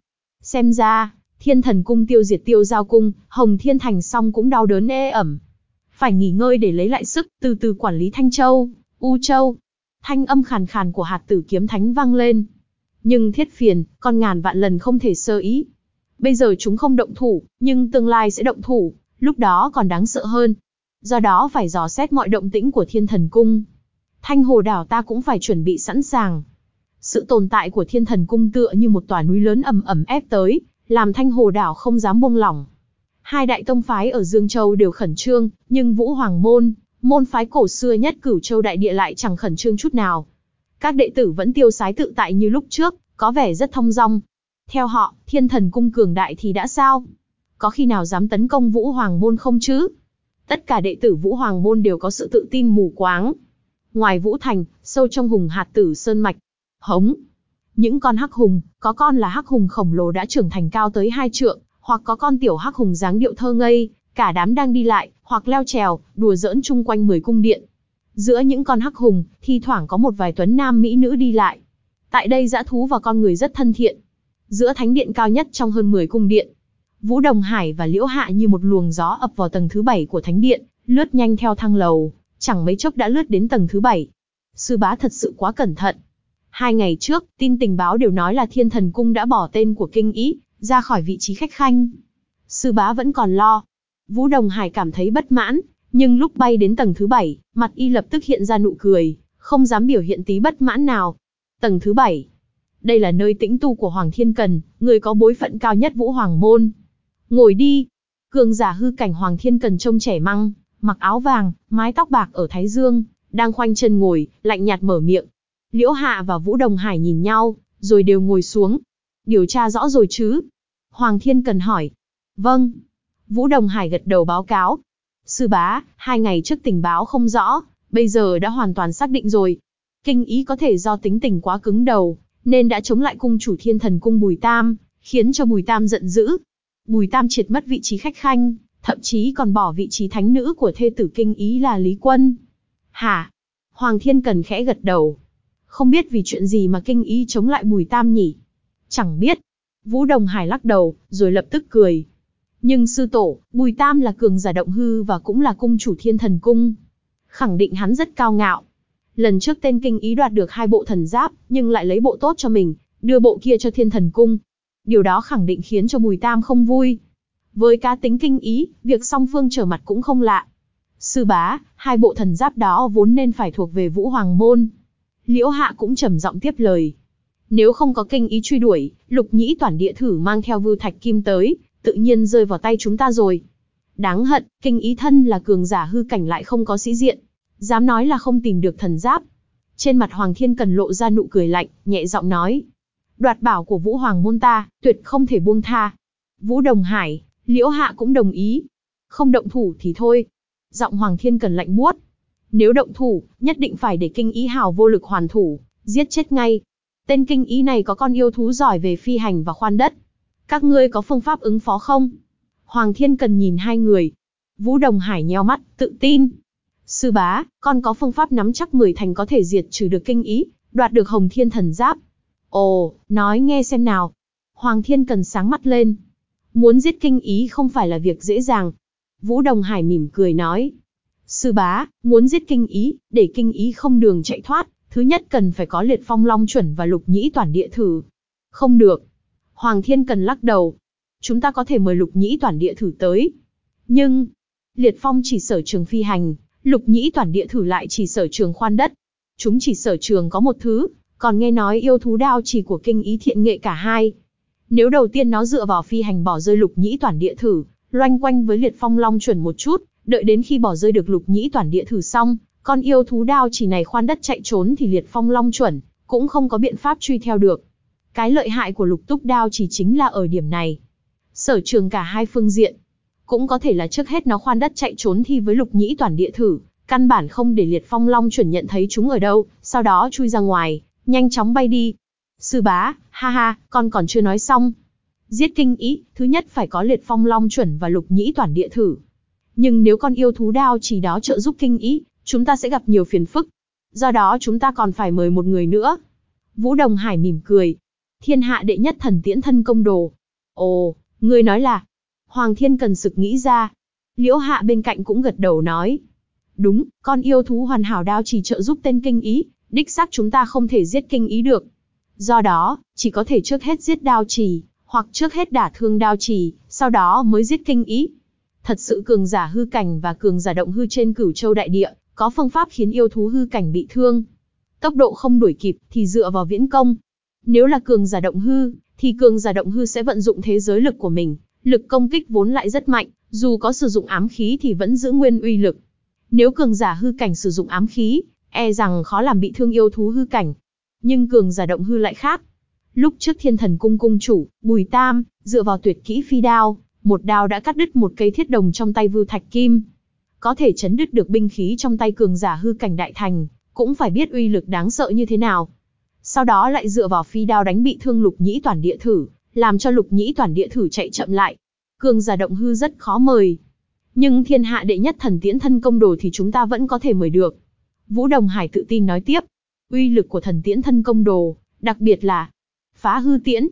Xem ra, Thiên Thần Cung tiêu diệt tiêu giao cung, Hồng Thiên Thành xong cũng đau đớn ê ẩm. Phải nghỉ ngơi để lấy lại sức, từ từ quản lý Thanh Châu, U Châu. Thanh âm khàn khàn của hạt tử kiếm thánh vang lên. Nhưng thiết phiền, con ngàn vạn lần không thể sơ ý. Bây giờ chúng không động thủ, nhưng tương lai sẽ động thủ, lúc đó còn đáng sợ hơn. Do đó phải dò xét mọi động tĩnh của thiên thần cung. Thanh hồ đảo ta cũng phải chuẩn bị sẵn sàng. Sự tồn tại của thiên thần cung tựa như một tòa núi lớn ầm ầm ép tới, làm thanh hồ đảo không dám buông lỏng. Hai đại tông phái ở Dương Châu đều khẩn trương, nhưng Vũ Hoàng Môn, môn phái cổ xưa nhất cửu châu đại địa lại chẳng khẩn trương chút nào. Các đệ tử vẫn tiêu sái tự tại như lúc trước, có vẻ rất thông dong. Theo họ, thiên thần cung cường đại thì đã sao? Có khi nào dám tấn công Vũ Hoàng Môn không chứ? Tất cả đệ tử Vũ Hoàng Môn đều có sự tự tin mù quáng. Ngoài Vũ Thành, sâu trong hùng hạt tử Sơn Mạch. Hống. Những con hắc hùng, có con là hắc hùng khổng lồ đã trưởng thành cao tới hai trượng, hoặc có con tiểu hắc hùng dáng điệu thơ ngây, cả đám đang đi lại, hoặc leo trèo, đùa giỡn chung quanh mười cung điện. Giữa những con hắc hùng, thi thoảng có một vài tuấn nam mỹ nữ đi lại. Tại đây dã thú và con người rất thân thiện. Giữa thánh điện cao nhất trong hơn 10 cung điện, Vũ Đồng Hải và Liễu Hạ như một luồng gió ập vào tầng thứ 7 của thánh điện, lướt nhanh theo thang lầu, chẳng mấy chốc đã lướt đến tầng thứ bảy, Sư bá thật sự quá cẩn thận. Hai ngày trước, tin tình báo đều nói là Thiên Thần Cung đã bỏ tên của kinh ý, ra khỏi vị trí khách khanh. Sư bá vẫn còn lo. Vũ Đồng Hải cảm thấy bất mãn, nhưng lúc bay đến tầng thứ bảy, mặt y lập tức hiện ra nụ cười, không dám biểu hiện tí bất mãn nào. Tầng thứ bảy, Đây là nơi tĩnh tu của Hoàng Thiên Cần, người có bối phận cao nhất Vũ Hoàng Môn. Ngồi đi. Cường giả hư cảnh Hoàng Thiên Cần trông trẻ măng, mặc áo vàng, mái tóc bạc ở Thái Dương, đang khoanh chân ngồi, lạnh nhạt mở miệng. Liễu Hạ và Vũ Đồng Hải nhìn nhau, rồi đều ngồi xuống. Điều tra rõ rồi chứ? Hoàng Thiên Cần hỏi. Vâng. Vũ Đồng Hải gật đầu báo cáo. Sư bá, hai ngày trước tình báo không rõ, bây giờ đã hoàn toàn xác định rồi. Kinh ý có thể do tính tình quá cứng đầu, nên đã chống lại cung chủ thiên thần cung Bùi Tam, khiến cho Bùi Tam giận dữ. Bùi Tam triệt mất vị trí khách khanh, thậm chí còn bỏ vị trí thánh nữ của thê tử kinh ý là Lý Quân. Hả? Hoàng Thiên Cần khẽ gật đầu. Không biết vì chuyện gì mà kinh ý chống lại Bùi Tam nhỉ? Chẳng biết. Vũ Đồng Hải lắc đầu, rồi lập tức cười. Nhưng sư tổ, Bùi Tam là cường giả động hư và cũng là cung chủ thiên thần cung. Khẳng định hắn rất cao ngạo. Lần trước tên kinh ý đoạt được hai bộ thần giáp, nhưng lại lấy bộ tốt cho mình, đưa bộ kia cho thiên thần cung. Điều đó khẳng định khiến cho Bùi Tam không vui. Với cá tính kinh ý, việc song phương trở mặt cũng không lạ. Sư bá, hai bộ thần giáp đó vốn nên phải thuộc về Vũ Hoàng Môn. Liễu Hạ cũng trầm giọng tiếp lời. Nếu không có kinh ý truy đuổi, lục nhĩ toàn địa thử mang theo vưu thạch kim tới, tự nhiên rơi vào tay chúng ta rồi. Đáng hận, kinh ý thân là cường giả hư cảnh lại không có sĩ diện. Dám nói là không tìm được thần giáp. Trên mặt Hoàng Thiên Cần lộ ra nụ cười lạnh, nhẹ giọng nói. Đoạt bảo của Vũ Hoàng môn ta, tuyệt không thể buông tha. Vũ Đồng Hải, Liễu Hạ cũng đồng ý. Không động thủ thì thôi. Giọng Hoàng Thiên Cần lạnh buốt. Nếu động thủ, nhất định phải để kinh ý hào vô lực hoàn thủ, giết chết ngay. Tên kinh ý này có con yêu thú giỏi về phi hành và khoan đất. Các ngươi có phương pháp ứng phó không? Hoàng Thiên Cần nhìn hai người. Vũ Đồng Hải nheo mắt, tự tin. Sư bá, con có phương pháp nắm chắc 10 thành có thể diệt trừ được kinh ý, đoạt được Hồng Thiên Thần Giáp. Ồ, nói nghe xem nào. Hoàng Thiên Cần sáng mắt lên. Muốn giết kinh ý không phải là việc dễ dàng. Vũ Đồng Hải mỉm cười nói. Sư bá, muốn giết kinh ý, để kinh ý không đường chạy thoát, thứ nhất cần phải có liệt phong long chuẩn và lục nhĩ toàn địa thử. Không được. Hoàng Thiên Cần lắc đầu. Chúng ta có thể mời lục nhĩ toàn địa thử tới. Nhưng, liệt phong chỉ sở trường phi hành, lục nhĩ toàn địa thử lại chỉ sở trường khoan đất. Chúng chỉ sở trường có một thứ, còn nghe nói yêu thú đao chỉ của kinh ý thiện nghệ cả hai. Nếu đầu tiên nó dựa vào phi hành bỏ rơi lục nhĩ toàn địa thử, loanh quanh với liệt phong long chuẩn một chút, đợi đến khi bỏ rơi được lục nhĩ toàn địa thử xong, con yêu thú đao chỉ này khoan đất chạy trốn thì liệt phong long chuẩn, cũng không có biện pháp truy theo được. Cái lợi hại của lục túc đao chỉ chính là ở điểm này. Sở trường cả hai phương diện. Cũng có thể là trước hết nó khoan đất chạy trốn thi với lục nhĩ toàn địa thử, căn bản không để liệt phong long chuẩn nhận thấy chúng ở đâu, sau đó chui ra ngoài, nhanh chóng bay đi. Sư bá, ha ha, con còn chưa nói xong. Giết kinh ý, thứ nhất phải có liệt phong long chuẩn và lục nhĩ toàn địa thử. Nhưng nếu con yêu thú đao chỉ đó trợ giúp kinh ý, chúng ta sẽ gặp nhiều phiền phức. Do đó chúng ta còn phải mời một người nữa. Vũ Đồng Hải mỉm cười. Thiên hạ đệ nhất thần tiễn thân công đồ. Ồ, ngươi nói là... Hoàng Thiên cần sực nghĩ ra. Liễu Hạ bên cạnh cũng gật đầu nói. Đúng, con yêu thú hoàn hảo đao chỉ trợ giúp tên kinh ý, đích xác chúng ta không thể giết kinh ý được. Do đó, chỉ có thể trước hết giết đao trì, hoặc trước hết đả thương đao trì, sau đó mới giết kinh ý. Thật sự cường giả hư cảnh và cường giả động hư trên cửu châu đại địa, có phương pháp khiến yêu thú hư cảnh bị thương. Tốc độ không đuổi kịp thì dựa vào viễn công. Nếu là cường giả động hư, thì cường giả động hư sẽ vận dụng thế giới lực của mình, lực công kích vốn lại rất mạnh, dù có sử dụng ám khí thì vẫn giữ nguyên uy lực. Nếu cường giả hư cảnh sử dụng ám khí, e rằng khó làm bị thương yêu thú hư cảnh. Nhưng cường giả động hư lại khác. Lúc trước thiên thần cung cung chủ, Bùi Tam, dựa vào tuyệt kỹ phi đao, một đao đã cắt đứt một cây thiết đồng trong tay Vưu Thạch Kim. Có thể chấn đứt được binh khí trong tay cường giả hư cảnh đại thành, cũng phải biết uy lực đáng sợ như thế nào. Sau đó lại dựa vào phi đao đánh bị thương lục nhĩ toàn địa thử, làm cho lục nhĩ toàn địa thử chạy chậm lại. Cường giả động hư rất khó mời. Nhưng thiên hạ đệ nhất thần tiễn thân công đồ thì chúng ta vẫn có thể mời được. Vũ Đồng Hải tự tin nói tiếp. Uy lực của thần tiễn thân công đồ, đặc biệt là phá hư tiễn,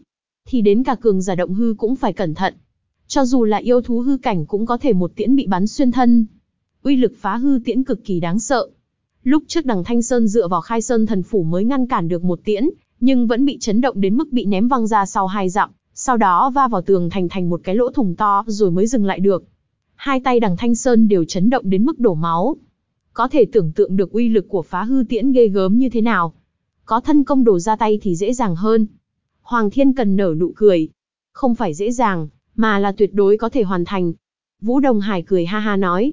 thì đến cả cường giả động hư cũng phải cẩn thận. Cho dù là yêu thú hư cảnh cũng có thể một tiễn bị bắn xuyên thân. Uy lực phá hư tiễn cực kỳ đáng sợ. Lúc trước đằng Thanh Sơn dựa vào khai sơn thần phủ mới ngăn cản được một tiễn, nhưng vẫn bị chấn động đến mức bị ném văng ra sau hai dặm, sau đó va vào tường thành thành một cái lỗ thủng to rồi mới dừng lại được. Hai tay đằng Thanh Sơn đều chấn động đến mức đổ máu. Có thể tưởng tượng được uy lực của phá hư tiễn ghê gớm như thế nào. Có thân công đồ ra tay thì dễ dàng hơn. Hoàng Thiên cần nở nụ cười. Không phải dễ dàng, mà là tuyệt đối có thể hoàn thành. Vũ Đồng Hải cười ha ha nói.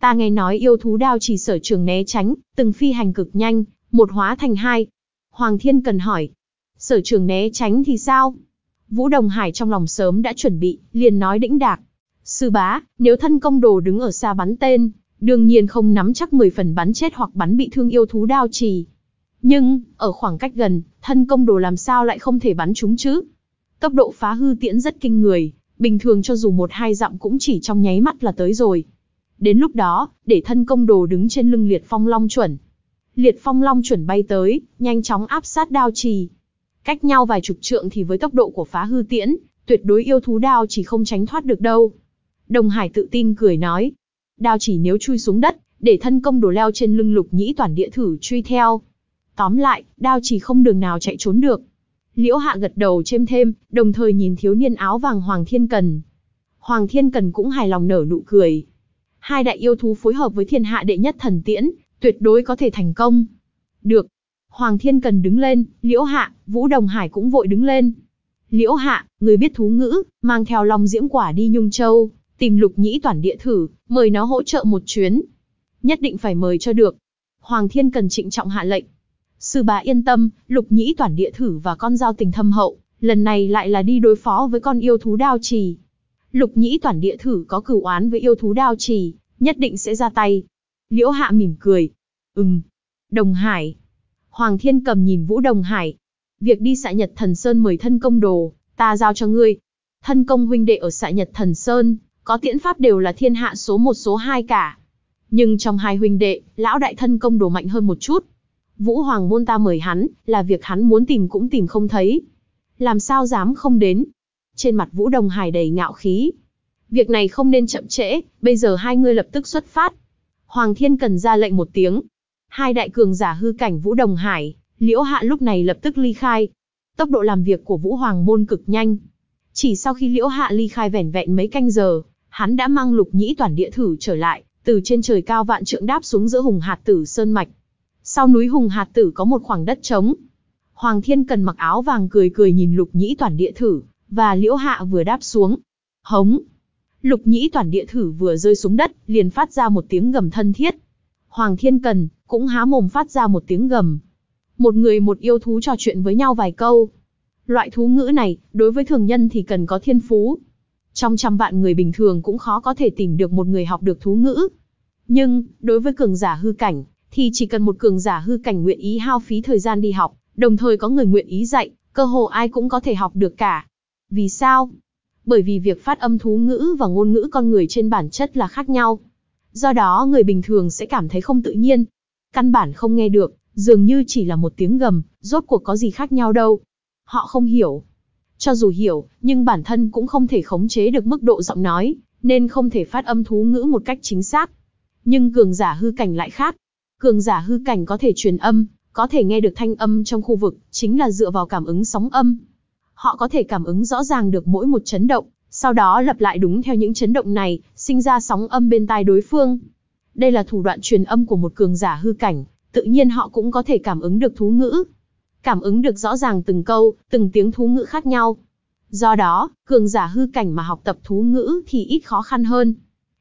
Ta nghe nói yêu thú đao chỉ sở trường né tránh, từng phi hành cực nhanh, một hóa thành hai. Hoàng Thiên cần hỏi. Sở trường né tránh thì sao? Vũ Đồng Hải trong lòng sớm đã chuẩn bị, liền nói đĩnh đạc. Sư bá, nếu thân công đồ đứng ở xa bắn tên, đương nhiên không nắm chắc 10 phần bắn chết hoặc bắn bị thương yêu thú đao trì. Nhưng, ở khoảng cách gần, thân công đồ làm sao lại không thể bắn chúng chứ? Tốc độ phá hư tiễn rất kinh người, bình thường cho dù một hai dặm cũng chỉ trong nháy mắt là tới rồi. Đến lúc đó, để thân công đồ đứng trên lưng liệt phong long chuẩn. Liệt phong long chuẩn bay tới, nhanh chóng áp sát đao trì. Cách nhau vài chục trượng thì với tốc độ của phá hư tiễn, tuyệt đối yêu thú đao chỉ không tránh thoát được đâu. Đồng Hải tự tin cười nói. Đao chỉ nếu chui xuống đất, để thân công đồ leo trên lưng lục nhĩ toàn địa thử truy theo. Tóm lại, đao chỉ không đường nào chạy trốn được. Liễu Hạ gật đầu chêm thêm, đồng thời nhìn thiếu niên áo vàng Hoàng Thiên Cần. Hoàng Thiên Cần cũng hài lòng nở nụ cười. Hai đại yêu thú phối hợp với thiên hạ đệ nhất thần tiễn, tuyệt đối có thể thành công. Được. Hoàng Thiên Cần đứng lên, Liễu Hạ, Vũ Đồng Hải cũng vội đứng lên. Liễu Hạ, người biết thú ngữ, mang theo lòng Diễm Quả đi Nhung Châu, tìm lục nhĩ toàn địa thử, mời nó hỗ trợ một chuyến. Nhất định phải mời cho được. Hoàng Thiên Cần trịnh trọng hạ lệnh. Sư bá yên tâm, lục nhĩ toàn địa thử và con giao tình thâm hậu, lần này lại là đi đối phó với con yêu thú đao trì. Lục nhĩ toàn địa thử có cửu oán với yêu thú đao trì, nhất định sẽ ra tay. Liễu hạ mỉm cười. Ừm. Đồng Hải. Hoàng Thiên cầm nhìn Vũ Đồng Hải. Việc đi xạ nhật thần Sơn mời thân công đồ, ta giao cho ngươi. Thân công huynh đệ ở xạ nhật thần Sơn, có tiễn pháp đều là thiên hạ số một số hai cả. Nhưng trong hai huynh đệ, lão đại thân công đồ mạnh hơn một chút. Vũ Hoàng môn ta mời hắn, là việc hắn muốn tìm cũng tìm không thấy. Làm sao dám không đến. Trên mặt Vũ Đồng Hải đầy ngạo khí. Việc này không nên chậm trễ, bây giờ hai ngươi lập tức xuất phát. Hoàng Thiên cần ra lệnh một tiếng. Hai đại cường giả hư cảnh Vũ Đồng Hải, Liễu Hạ lúc này lập tức ly khai. Tốc độ làm việc của Vũ Hoàng môn cực nhanh. Chỉ sau khi Liễu Hạ ly khai vẻn vẹn mấy canh giờ, hắn đã mang lục nhĩ toàn địa thử trở lại, từ trên trời cao vạn trượng đáp xuống giữa hùng hạt tử sơn mạch. Sau núi hùng hạt tử có một khoảng đất trống. Hoàng Thiên Cần mặc áo vàng cười cười nhìn lục nhĩ toàn địa thử, và liễu hạ vừa đáp xuống. Hống! Lục nhĩ toàn địa thử vừa rơi xuống đất, liền phát ra một tiếng gầm thân thiết. Hoàng Thiên Cần, cũng há mồm phát ra một tiếng gầm. Một người một yêu thú trò chuyện với nhau vài câu. Loại thú ngữ này, đối với thường nhân thì cần có thiên phú. Trong trăm vạn người bình thường cũng khó có thể tìm được một người học được thú ngữ. Nhưng, đối với cường giả hư cảnh, thì chỉ cần một cường giả hư cảnh nguyện ý hao phí thời gian đi học, đồng thời có người nguyện ý dạy, cơ hồ ai cũng có thể học được cả. Vì sao? Bởi vì việc phát âm thú ngữ và ngôn ngữ con người trên bản chất là khác nhau. Do đó người bình thường sẽ cảm thấy không tự nhiên. Căn bản không nghe được, dường như chỉ là một tiếng gầm, rốt cuộc có gì khác nhau đâu. Họ không hiểu. Cho dù hiểu, nhưng bản thân cũng không thể khống chế được mức độ giọng nói, nên không thể phát âm thú ngữ một cách chính xác. Nhưng cường giả hư cảnh lại khác. Cường giả hư cảnh có thể truyền âm, có thể nghe được thanh âm trong khu vực, chính là dựa vào cảm ứng sóng âm. Họ có thể cảm ứng rõ ràng được mỗi một chấn động, sau đó lặp lại đúng theo những chấn động này, sinh ra sóng âm bên tai đối phương. Đây là thủ đoạn truyền âm của một cường giả hư cảnh, tự nhiên họ cũng có thể cảm ứng được thú ngữ. Cảm ứng được rõ ràng từng câu, từng tiếng thú ngữ khác nhau. Do đó, cường giả hư cảnh mà học tập thú ngữ thì ít khó khăn hơn.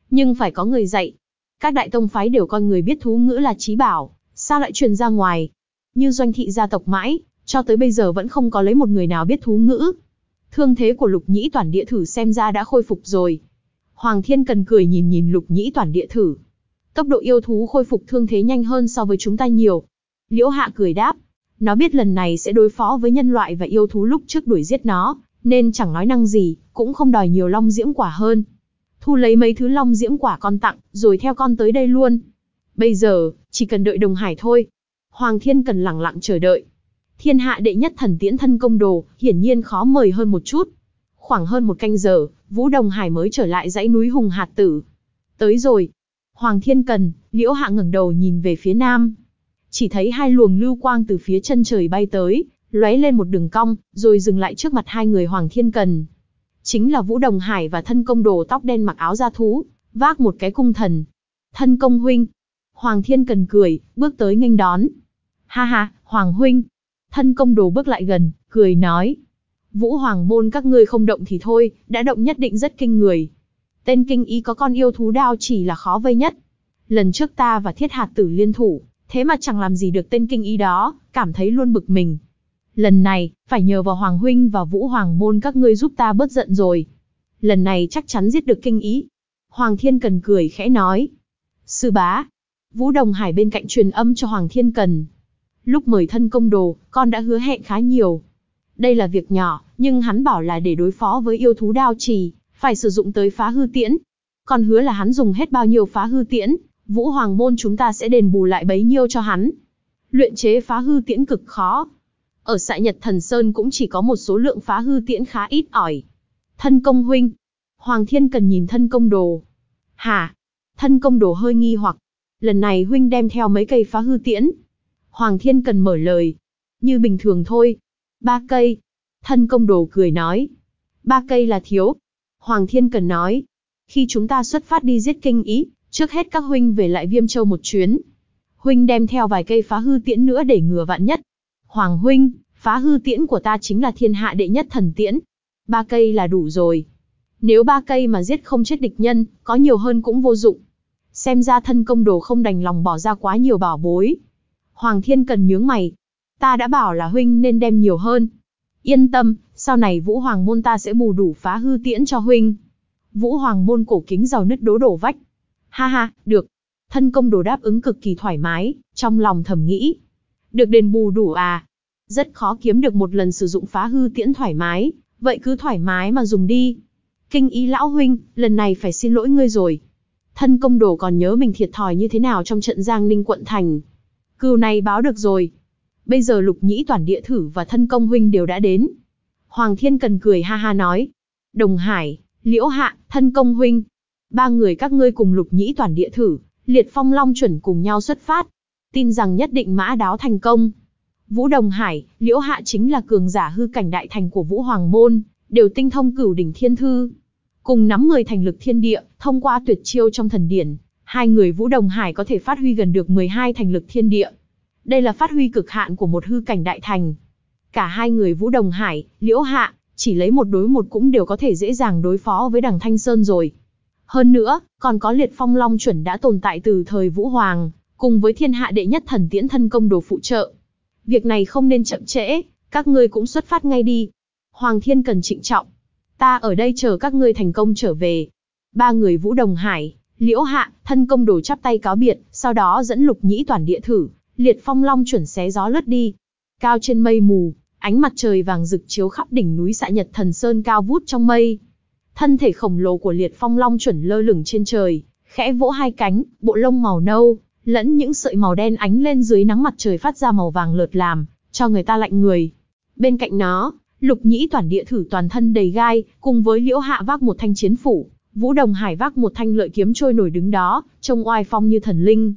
Nhưng phải có người dạy. Các đại tông phái đều coi người biết thú ngữ là trí bảo, sao lại truyền ra ngoài? Như doanh thị gia tộc mãi, cho tới bây giờ vẫn không có lấy một người nào biết thú ngữ. Thương thế của lục nhĩ toàn địa thử xem ra đã khôi phục rồi. Hoàng Thiên cần cười nhìn nhìn lục nhĩ toàn địa thử. Tốc độ yêu thú khôi phục thương thế nhanh hơn so với chúng ta nhiều. Liễu Hạ cười đáp. Nó biết lần này sẽ đối phó với nhân loại và yêu thú lúc trước đuổi giết nó, nên chẳng nói năng gì, cũng không đòi nhiều long diễm quả hơn. Thu lấy mấy thứ long diễm quả con tặng, rồi theo con tới đây luôn. Bây giờ, chỉ cần đợi Đồng Hải thôi. Hoàng Thiên cần lặng lặng chờ đợi. Thiên hạ đệ nhất thần tiễn thân công đồ, hiển nhiên khó mời hơn một chút. Khoảng hơn một canh giờ, Vũ Đồng Hải mới trở lại dãy núi Hùng Hạt Tử. Tới rồi. Hoàng Thiên Cần, Liễu Hạ ngẩng đầu nhìn về phía nam. Chỉ thấy hai luồng lưu quang từ phía chân trời bay tới, lóe lên một đường cong, rồi dừng lại trước mặt hai người Hoàng Thiên Cần. Chính là Vũ Đồng Hải và thân công đồ tóc đen mặc áo da thú, vác một cái cung thần. Thân công huynh. Hoàng Thiên Cần cười, bước tới nghênh đón. Ha ha, Hoàng huynh, Thân công đồ bước lại gần, cười nói. Vũ Hoàng môn các ngươi không động thì thôi, đã động nhất định rất kinh người. Tên kinh ý có con yêu thú đao chỉ là khó vây nhất. Lần trước ta và thiết hạt tử liên thủ, thế mà chẳng làm gì được tên kinh ý đó, cảm thấy luôn bực mình. Lần này, phải nhờ vào Hoàng Huynh và Vũ Hoàng môn các ngươi giúp ta bớt giận rồi. Lần này chắc chắn giết được kinh ý. Hoàng Thiên Cần cười khẽ nói. Sư bá. Vũ Đồng Hải bên cạnh truyền âm cho Hoàng Thiên Cần, Lúc mời thân công đồ, con đã hứa hẹn khá nhiều. Đây là việc nhỏ, nhưng hắn bảo là để đối phó với yêu thú đao trì, phải sử dụng tới phá hư tiễn. Con hứa là hắn dùng hết bao nhiêu phá hư tiễn, Vũ Hoàng Môn chúng ta sẽ đền bù lại bấy nhiêu cho hắn. Luyện chế phá hư tiễn cực khó. Ở xã Nhật Thần Sơn cũng chỉ có một số lượng phá hư tiễn khá ít ỏi. Thân công huynh. Hoàng Thiên cần nhìn thân công đồ. Hả? Thân công đồ hơi nghi hoặc. Lần này huynh đem theo mấy cây phá hư tiễn, Hoàng Thiên Cần mở lời. Như bình thường thôi. Ba cây. Thân công đồ cười nói. Ba cây là thiếu. Hoàng Thiên Cần nói. Khi chúng ta xuất phát đi giết kinh ý, trước hết các huynh về lại Viêm Châu một chuyến. Huynh đem theo vài cây phá hư tiễn nữa để ngừa vạn nhất. Hoàng huynh, phá hư tiễn của ta chính là thiên hạ đệ nhất thần tiễn. Ba cây là đủ rồi. Nếu ba cây mà giết không chết địch nhân, có nhiều hơn cũng vô dụng. Xem ra thân công đồ không đành lòng bỏ ra quá nhiều bảo bối, Hoàng Thiên Cần nhướng mày. Ta đã bảo là huynh nên đem nhiều hơn. Yên tâm, sau này Vũ Hoàng môn ta sẽ bù đủ phá hư tiễn cho huynh. Vũ Hoàng môn cổ kính giàu nứt đố đổ vách. Ha ha, được. Thân công đồ đáp ứng cực kỳ thoải mái, trong lòng thầm nghĩ. Được đền bù đủ à? Rất khó kiếm được một lần sử dụng phá hư tiễn thoải mái, vậy cứ thoải mái mà dùng đi. Kinh ý lão huynh, lần này phải xin lỗi ngươi rồi. Thân công đồ còn nhớ mình thiệt thòi như thế nào trong trận Giang Ninh quận thành. Cừu này báo được rồi. Bây giờ lục nhĩ toàn địa thử và thân công huynh đều đã đến. Hoàng Thiên Cần cười ha ha nói. Đồng Hải, Liễu Hạ, thân công huynh. Ba người các ngươi cùng lục nhĩ toàn địa thử, liệt phong long chuẩn cùng nhau xuất phát. Tin rằng nhất định mã đáo thành công. Vũ Đồng Hải, Liễu Hạ chính là cường giả hư cảnh đại thành của Vũ Hoàng Môn, đều tinh thông cửu đỉnh thiên thư. Cùng nắm 10 thành lực thiên địa, thông qua tuyệt chiêu trong thần điển, hai người Vũ Đồng Hải có thể phát huy gần được 12 thành lực thiên địa. Đây là phát huy cực hạn của một hư cảnh đại thành. Cả hai người Vũ Đồng Hải, Liễu Hạ, chỉ lấy một đối một cũng đều có thể dễ dàng đối phó với đằng Thanh Sơn rồi. Hơn nữa, còn có liệt phong long chuẩn đã tồn tại từ thời Vũ Hoàng, cùng với thiên hạ đệ nhất thần tiễn thân công đồ phụ trợ. Việc này không nên chậm trễ, các ngươi cũng xuất phát ngay đi. Hoàng Thiên cần trịnh trọng. Ta ở đây chờ các ngươi thành công trở về. Ba người Vũ Đồng Hải, Liễu Hạ, thân công đồ chắp tay cáo biệt, sau đó dẫn lục nhĩ toàn địa thử, liệt phong long chuẩn xé gió lướt đi. Cao trên mây mù, ánh mặt trời vàng rực chiếu khắp đỉnh núi xạ nhật thần sơn cao vút trong mây. Thân thể khổng lồ của liệt phong long chuẩn lơ lửng trên trời, khẽ vỗ hai cánh, bộ lông màu nâu, lẫn những sợi màu đen ánh lên dưới nắng mặt trời phát ra màu vàng lợt làm, cho người ta lạnh người. Bên cạnh nó, lục nhĩ toàn địa thử toàn thân đầy gai, cùng với liễu hạ vác một thanh chiến phủ, vũ đồng hải vác một thanh lợi kiếm trôi nổi đứng đó, trông oai phong như thần linh.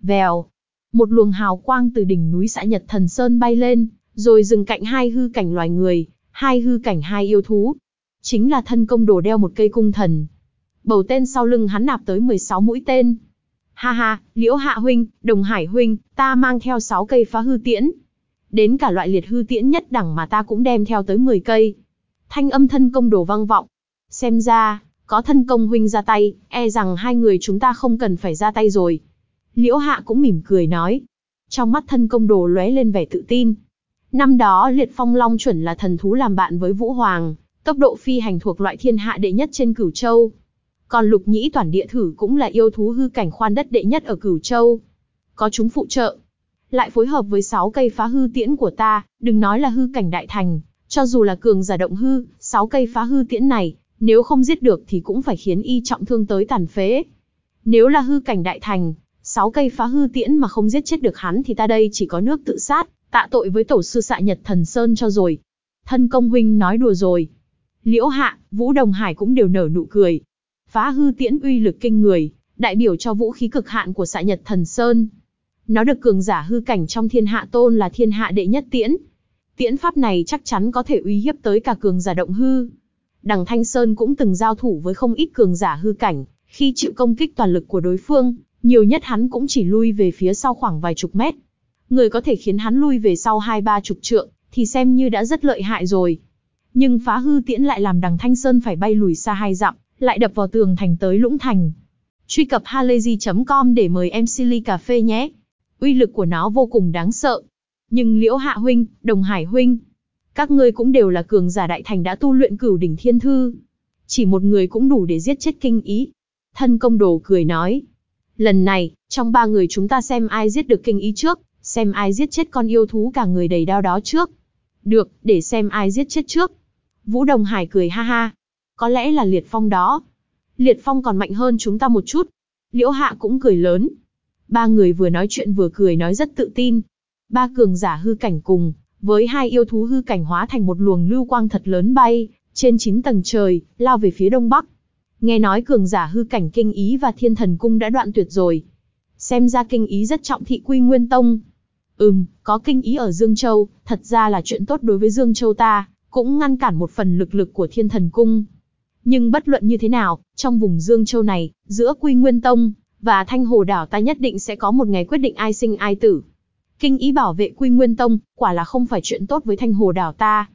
Vèo, một luồng hào quang từ đỉnh núi xã Nhật Thần Sơn bay lên, rồi dừng cạnh hai hư cảnh loài người, hai hư cảnh hai yêu thú. Chính là thân công đồ đeo một cây cung thần. Bầu tên sau lưng hắn nạp tới 16 mũi tên. Ha ha, Liễu Hạ huynh, Đồng Hải huynh, ta mang theo 6 cây phá hư tiễn. Đến cả loại liệt hư tiễn nhất đẳng mà ta cũng đem theo tới 10 cây. Thanh âm thân công đồ vang vọng. Xem ra, có thân công huynh ra tay, e rằng hai người chúng ta không cần phải ra tay rồi. Liễu Hạ cũng mỉm cười nói. Trong mắt thân công đồ lóe lên vẻ tự tin. Năm đó liệt phong long chuẩn là thần thú làm bạn với Vũ Hoàng, tốc độ phi hành thuộc loại thiên hạ đệ nhất trên cửu châu. Còn lục nhĩ toàn địa thử cũng là yêu thú hư cảnh khoan đất đệ nhất ở cửu châu. Có chúng phụ trợ. Lại phối hợp với 6 cây phá hư tiễn của ta, đừng nói là hư cảnh đại thành, cho dù là cường giả động hư, 6 cây phá hư tiễn này, nếu không giết được thì cũng phải khiến y trọng thương tới tàn phế. Nếu là hư cảnh đại thành, 6 cây phá hư tiễn mà không giết chết được hắn thì ta đây chỉ có nước tự sát, tạ tội với tổ sư xạ Nhật Thần Sơn cho rồi. Thân công huynh nói đùa rồi. Liễu Hạ, Vũ Đồng Hải cũng đều nở nụ cười. Phá hư tiễn uy lực kinh người, đại biểu cho vũ khí cực hạn của xạ Nhật Thần Sơn. Nó được cường giả hư cảnh trong thiên hạ tôn là thiên hạ đệ nhất tiễn. Tiễn pháp này chắc chắn có thể uy hiếp tới cả cường giả động hư. Đằng Thanh Sơn cũng từng giao thủ với không ít cường giả hư cảnh, khi chịu công kích toàn lực của đối phương, nhiều nhất hắn cũng chỉ lui về phía sau khoảng vài chục mét. Người có thể khiến hắn lui về sau hai ba chục trượng, thì xem như đã rất lợi hại rồi. Nhưng phá hư tiễn lại làm đằng Thanh Sơn phải bay lùi xa hai dặm, lại đập vào tường thành tới lũng thành. Truy cập halayzi.com để mời em Silly Cà Phê nhé. Uy lực của nó vô cùng đáng sợ. Nhưng Liễu Hạ Huynh, Đồng Hải Huynh, các ngươi cũng đều là cường giả đại thành đã tu luyện cửu đỉnh thiên thư. Chỉ một người cũng đủ để giết chết kinh ý. Thân công đồ cười nói. Lần này, trong ba người chúng ta xem ai giết được kinh ý trước, xem ai giết chết con yêu thú cả người đầy đau đó trước. Được, để xem ai giết chết trước. Vũ Đồng Hải cười ha ha. Có lẽ là Liệt Phong đó. Liệt Phong còn mạnh hơn chúng ta một chút. Liễu Hạ cũng cười lớn. Ba người vừa nói chuyện vừa cười nói rất tự tin. Ba cường giả hư cảnh cùng, với hai yêu thú hư cảnh hóa thành một luồng lưu quang thật lớn bay, trên chín tầng trời, lao về phía đông bắc. Nghe nói cường giả hư cảnh kinh ý và thiên thần cung đã đoạn tuyệt rồi. Xem ra kinh ý rất trọng thị quy nguyên tông. Ừm, có kinh ý ở Dương Châu, thật ra là chuyện tốt đối với Dương Châu ta, cũng ngăn cản một phần lực lực của thiên thần cung. Nhưng bất luận như thế nào, trong vùng Dương Châu này, giữa Quy Nguyên Tông và Thanh Hồ Đảo ta nhất định sẽ có một ngày quyết định ai sinh ai tử. Kinh ý bảo vệ Quy Nguyên Tông, quả là không phải chuyện tốt với Thanh Hồ Đảo ta.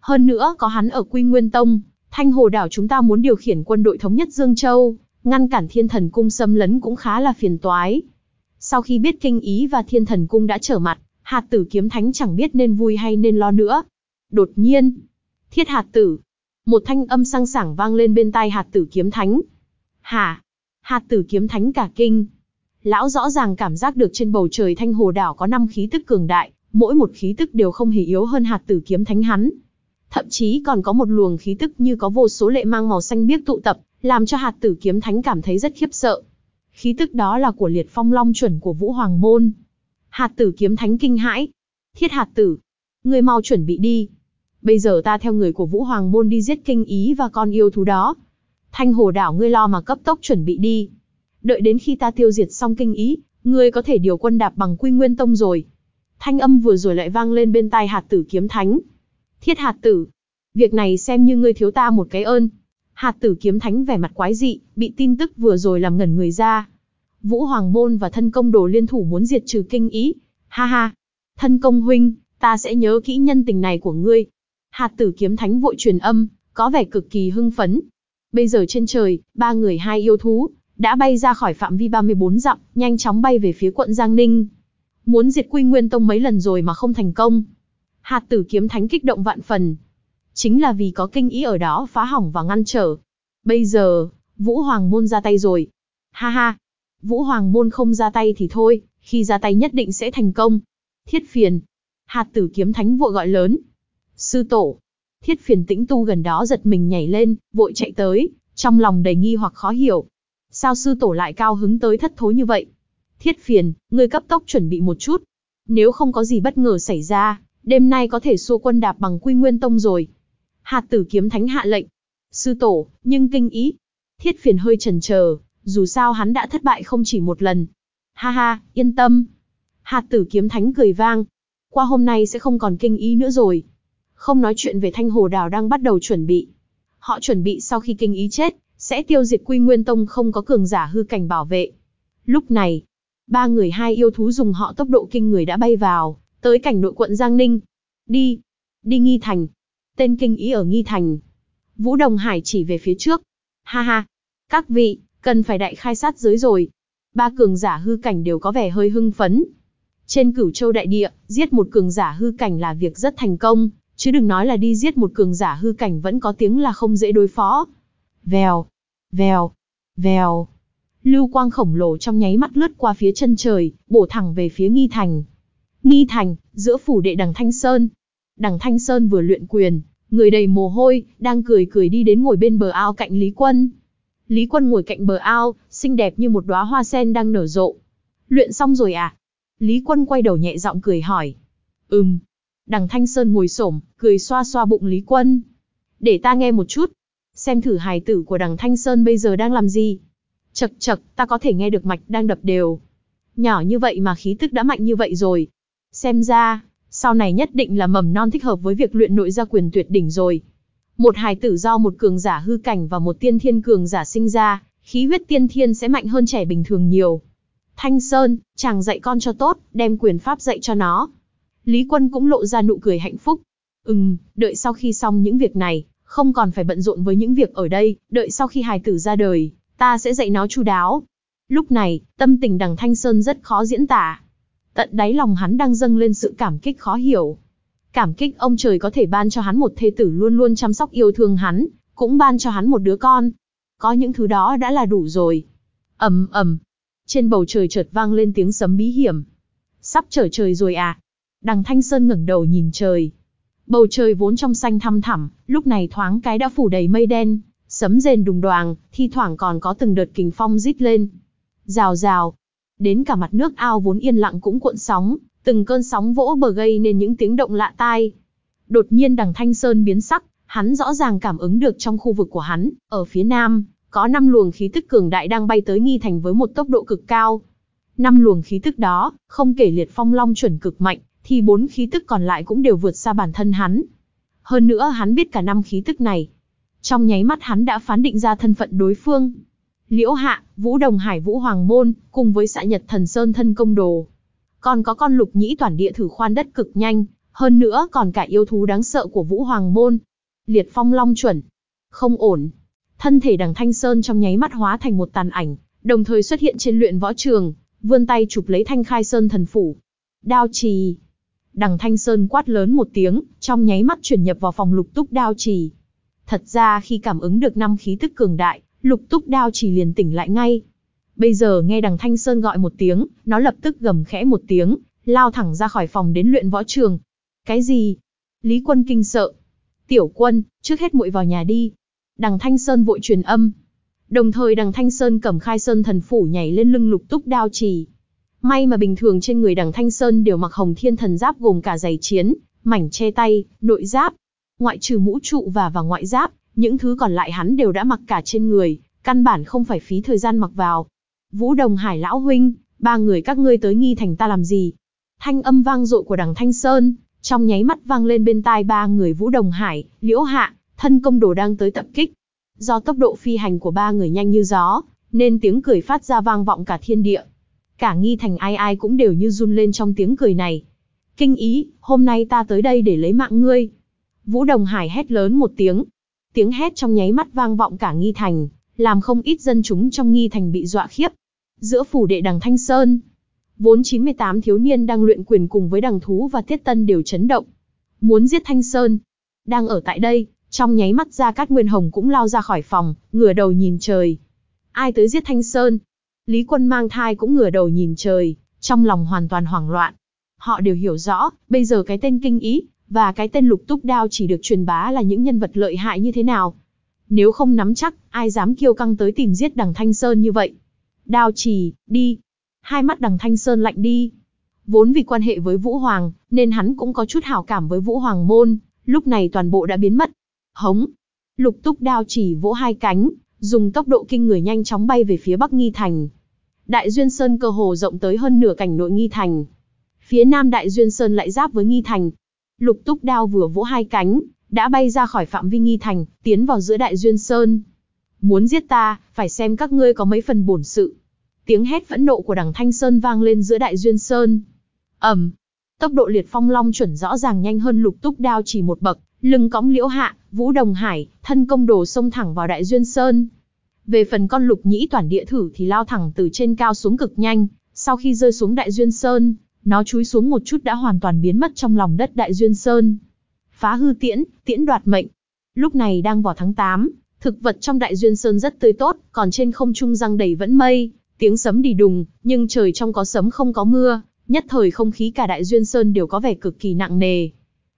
Hơn nữa, có hắn ở Quy Nguyên Tông, Thanh Hồ Đảo chúng ta muốn điều khiển quân đội thống nhất Dương Châu, ngăn cản Thiên Thần Cung xâm lấn cũng khá là phiền toái. Sau khi biết Kinh Ý và Thiên Thần Cung đã trở mặt, Hạt Tử Kiếm Thánh chẳng biết nên vui hay nên lo nữa. Đột nhiên, Thiết Hạt Tử, một thanh âm sang sảng vang lên bên tai Hạt Tử Kiếm Thánh. Hả? Hạt Tử Kiếm Thánh cả kinh, Lão rõ ràng cảm giác được trên bầu trời thanh hồ đảo có năm khí tức cường đại, mỗi một khí tức đều không hề yếu hơn hạt tử kiếm thánh hắn. Thậm chí còn có một luồng khí tức như có vô số lệ mang màu xanh biếc tụ tập, làm cho hạt tử kiếm thánh cảm thấy rất khiếp sợ. Khí tức đó là của liệt phong long chuẩn của Vũ Hoàng Môn. Hạt tử kiếm thánh kinh hãi. Thiết hạt tử. Người mau chuẩn bị đi. Bây giờ ta theo người của Vũ Hoàng Môn đi giết kinh ý và con yêu thú đó. Thanh hồ đảo ngươi lo mà cấp tốc chuẩn bị đi đợi đến khi ta tiêu diệt xong kinh ý, ngươi có thể điều quân đạp bằng quy nguyên tông rồi. Thanh âm vừa rồi lại vang lên bên tai hạt tử kiếm thánh. Thiết hạt tử, việc này xem như ngươi thiếu ta một cái ơn. Hạt tử kiếm thánh vẻ mặt quái dị, bị tin tức vừa rồi làm ngẩn người ra. Vũ Hoàng Môn và thân công đồ liên thủ muốn diệt trừ kinh ý. Ha ha, thân công huynh, ta sẽ nhớ kỹ nhân tình này của ngươi. Hạt tử kiếm thánh vội truyền âm, có vẻ cực kỳ hưng phấn. Bây giờ trên trời, ba người hai yêu thú, đã bay ra khỏi phạm vi 34 dặm, nhanh chóng bay về phía quận Giang Ninh. Muốn diệt Quy Nguyên Tông mấy lần rồi mà không thành công. Hạt tử kiếm thánh kích động vạn phần. Chính là vì có kinh ý ở đó phá hỏng và ngăn trở. Bây giờ, Vũ Hoàng Môn ra tay rồi. Ha ha, Vũ Hoàng Môn không ra tay thì thôi, khi ra tay nhất định sẽ thành công. Thiết phiền. Hạt tử kiếm thánh vội gọi lớn. Sư tổ. Thiết phiền tĩnh tu gần đó giật mình nhảy lên, vội chạy tới, trong lòng đầy nghi hoặc khó hiểu. Sao sư tổ lại cao hứng tới thất thối như vậy? Thiết phiền, ngươi cấp tốc chuẩn bị một chút. Nếu không có gì bất ngờ xảy ra, đêm nay có thể xua quân đạp bằng quy nguyên tông rồi. Hạt tử kiếm thánh hạ lệnh. Sư tổ, nhưng kinh ý. Thiết phiền hơi chần chờ, dù sao hắn đã thất bại không chỉ một lần. Ha ha, yên tâm. Hạt tử kiếm thánh cười vang. Qua hôm nay sẽ không còn kinh ý nữa rồi. Không nói chuyện về thanh hồ đào đang bắt đầu chuẩn bị. Họ chuẩn bị sau khi kinh ý chết, sẽ tiêu diệt quy nguyên tông không có cường giả hư cảnh bảo vệ. Lúc này, ba người hai yêu thú dùng họ tốc độ kinh người đã bay vào, tới cảnh nội quận Giang Ninh. Đi, đi Nghi Thành. Tên kinh ý ở Nghi Thành. Vũ Đồng Hải chỉ về phía trước. Ha ha, các vị, cần phải đại khai sát giới rồi. Ba cường giả hư cảnh đều có vẻ hơi hưng phấn. Trên cửu châu đại địa, giết một cường giả hư cảnh là việc rất thành công, chứ đừng nói là đi giết một cường giả hư cảnh vẫn có tiếng là không dễ đối phó. Vèo, vèo, vèo. Lưu quang khổng lồ trong nháy mắt lướt qua phía chân trời, bổ thẳng về phía Nghi Thành. Nghi Thành, giữa phủ đệ đằng Thanh Sơn. Đằng Thanh Sơn vừa luyện quyền, người đầy mồ hôi, đang cười cười đi đến ngồi bên bờ ao cạnh Lý Quân. Lý Quân ngồi cạnh bờ ao, xinh đẹp như một đóa hoa sen đang nở rộ. Luyện xong rồi à? Lý Quân quay đầu nhẹ giọng cười hỏi. Ừm. Đằng Thanh Sơn ngồi xổm, cười xoa xoa bụng Lý Quân. Để ta nghe một chút. Xem thử hài tử của đằng Thanh Sơn bây giờ đang làm gì. Chật chật, ta có thể nghe được mạch đang đập đều. Nhỏ như vậy mà khí tức đã mạnh như vậy rồi. Xem ra, sau này nhất định là mầm non thích hợp với việc luyện nội gia quyền tuyệt đỉnh rồi. Một hài tử do một cường giả hư cảnh và một tiên thiên cường giả sinh ra, khí huyết tiên thiên sẽ mạnh hơn trẻ bình thường nhiều. Thanh Sơn, chàng dạy con cho tốt, đem quyền pháp dạy cho nó. Lý Quân cũng lộ ra nụ cười hạnh phúc. Ừm, đợi sau khi xong những việc này, không còn phải bận rộn với những việc ở đây, đợi sau khi hài tử ra đời, ta sẽ dạy nó chu đáo. Lúc này, tâm tình đằng Thanh Sơn rất khó diễn tả. Tận đáy lòng hắn đang dâng lên sự cảm kích khó hiểu. Cảm kích ông trời có thể ban cho hắn một thê tử luôn luôn chăm sóc yêu thương hắn, cũng ban cho hắn một đứa con. Có những thứ đó đã là đủ rồi. ầm ầm, trên bầu trời chợt vang lên tiếng sấm bí hiểm. Sắp trở trời rồi à? Đằng Thanh Sơn ngẩng đầu nhìn trời. Bầu trời vốn trong xanh thăm thẳm, lúc này thoáng cái đã phủ đầy mây đen, sấm rền đùng đoàng, thi thoảng còn có từng đợt kình phong rít lên. Rào rào. Đến cả mặt nước ao vốn yên lặng cũng cuộn sóng, từng cơn sóng vỗ bờ gây nên những tiếng động lạ tai. Đột nhiên đằng Thanh Sơn biến sắc, hắn rõ ràng cảm ứng được trong khu vực của hắn, ở phía nam, có năm luồng khí tức cường đại đang bay tới nghi thành với một tốc độ cực cao. Năm luồng khí tức đó, không kể liệt phong long chuẩn cực mạnh, thì bốn khí tức còn lại cũng đều vượt xa bản thân hắn. Hơn nữa hắn biết cả năm khí tức này. Trong nháy mắt hắn đã phán định ra thân phận đối phương. Liễu Hạ, Vũ Đồng Hải Vũ Hoàng Môn, cùng với xã Nhật Thần Sơn thân công đồ. Còn có con lục nhĩ toàn địa thử khoan đất cực nhanh, hơn nữa còn cả yêu thú đáng sợ của Vũ Hoàng Môn. Liệt phong long chuẩn. Không ổn. Thân thể đằng Thanh Sơn trong nháy mắt hóa thành một tàn ảnh, đồng thời xuất hiện trên luyện võ trường, vươn tay chụp lấy Thanh Khai Sơn thần phủ. Đao trì. Đằng Thanh Sơn quát lớn một tiếng, trong nháy mắt chuyển nhập vào phòng lục túc đao trì. Thật ra khi cảm ứng được năm khí tức cường đại, lục túc đao chỉ liền tỉnh lại ngay. Bây giờ nghe đằng Thanh Sơn gọi một tiếng, nó lập tức gầm khẽ một tiếng, lao thẳng ra khỏi phòng đến luyện võ trường. Cái gì? Lý quân kinh sợ. Tiểu quân, trước hết muội vào nhà đi. Đằng Thanh Sơn vội truyền âm. Đồng thời đằng Thanh Sơn cầm khai sơn thần phủ nhảy lên lưng lục túc đao trì. May mà bình thường trên người đằng Thanh Sơn đều mặc hồng thiên thần giáp gồm cả giày chiến, mảnh che tay, nội giáp. Ngoại trừ mũ trụ và và ngoại giáp, những thứ còn lại hắn đều đã mặc cả trên người, căn bản không phải phí thời gian mặc vào. Vũ Đồng Hải lão huynh, ba người các ngươi tới nghi thành ta làm gì? Thanh âm vang dội của đằng Thanh Sơn, trong nháy mắt vang lên bên tai ba người Vũ Đồng Hải, Liễu Hạ, thân công đồ đang tới tập kích. Do tốc độ phi hành của ba người nhanh như gió, nên tiếng cười phát ra vang vọng cả thiên địa. Cả nghi thành ai ai cũng đều như run lên trong tiếng cười này. Kinh ý, hôm nay ta tới đây để lấy mạng ngươi. Vũ Đồng Hải hét lớn một tiếng. Tiếng hét trong nháy mắt vang vọng cả nghi thành, làm không ít dân chúng trong nghi thành bị dọa khiếp. Giữa phủ đệ đằng Thanh Sơn, vốn 98 thiếu niên đang luyện quyền cùng với đằng thú và tiết tân đều chấn động. Muốn giết Thanh Sơn. Đang ở tại đây, trong nháy mắt ra Cát Nguyên Hồng cũng lao ra khỏi phòng, ngửa đầu nhìn trời. Ai tới giết Thanh Sơn? Lý Quân mang thai cũng ngửa đầu nhìn trời, trong lòng hoàn toàn hoảng loạn. Họ đều hiểu rõ, bây giờ cái tên kinh ý, và cái tên lục túc đao chỉ được truyền bá là những nhân vật lợi hại như thế nào. Nếu không nắm chắc, ai dám kiêu căng tới tìm giết đằng Thanh Sơn như vậy. Đao trì, đi. Hai mắt đằng Thanh Sơn lạnh đi. Vốn vì quan hệ với Vũ Hoàng, nên hắn cũng có chút hảo cảm với Vũ Hoàng môn, lúc này toàn bộ đã biến mất. Hống! Lục túc đao chỉ vỗ hai cánh, dùng tốc độ kinh người nhanh chóng bay về phía Bắc Nghi Thành. Đại Duyên Sơn cơ hồ rộng tới hơn nửa cảnh nội Nghi Thành. Phía Nam Đại Duyên Sơn lại giáp với Nghi Thành. Lục túc đao vừa vỗ hai cánh, đã bay ra khỏi phạm vi Nghi Thành, tiến vào giữa Đại Duyên Sơn. Muốn giết ta, phải xem các ngươi có mấy phần bổn sự. Tiếng hét phẫn nộ của đằng Thanh Sơn vang lên giữa Đại Duyên Sơn. Ẩm, tốc độ liệt phong long chuẩn rõ ràng nhanh hơn lục túc đao chỉ một bậc, lưng cõng liễu hạ, vũ đồng hải, thân công đồ xông thẳng vào Đại Duyên Sơn. Về phần con lục nhĩ toàn địa thử thì lao thẳng từ trên cao xuống cực nhanh, sau khi rơi xuống Đại Duyên Sơn, nó chúi xuống một chút đã hoàn toàn biến mất trong lòng đất Đại Duyên Sơn. Phá hư tiễn, tiễn đoạt mệnh. Lúc này đang vào tháng 8, thực vật trong Đại Duyên Sơn rất tươi tốt, còn trên không trung răng đầy vẫn mây, tiếng sấm đi đùng, nhưng trời trong có sấm không có mưa, nhất thời không khí cả Đại Duyên Sơn đều có vẻ cực kỳ nặng nề.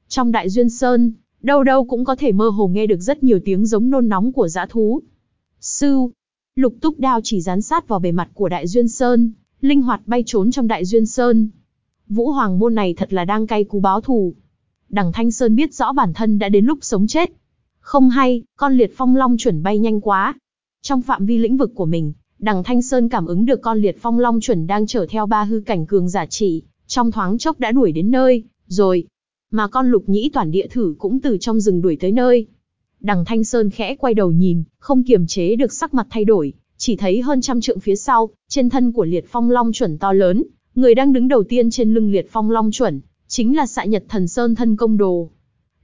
Trong Đại Duyên Sơn, đâu đâu cũng có thể mơ hồ nghe được rất nhiều tiếng giống nôn nóng của dã thú. Sư, lục túc đao chỉ dán sát vào bề mặt của Đại Duyên Sơn, linh hoạt bay trốn trong Đại Duyên Sơn. Vũ Hoàng môn này thật là đang cay cú báo thù. Đằng Thanh Sơn biết rõ bản thân đã đến lúc sống chết. Không hay, con liệt phong long chuẩn bay nhanh quá. Trong phạm vi lĩnh vực của mình, đằng Thanh Sơn cảm ứng được con liệt phong long chuẩn đang chở theo ba hư cảnh cường giả chỉ, trong thoáng chốc đã đuổi đến nơi, rồi. Mà con lục nhĩ toàn địa thử cũng từ trong rừng đuổi tới nơi. Đằng Thanh Sơn khẽ quay đầu nhìn, không kiềm chế được sắc mặt thay đổi, chỉ thấy hơn trăm trượng phía sau, trên thân của liệt phong long chuẩn to lớn, người đang đứng đầu tiên trên lưng liệt phong long chuẩn, chính là xạ nhật thần sơn thân công đồ.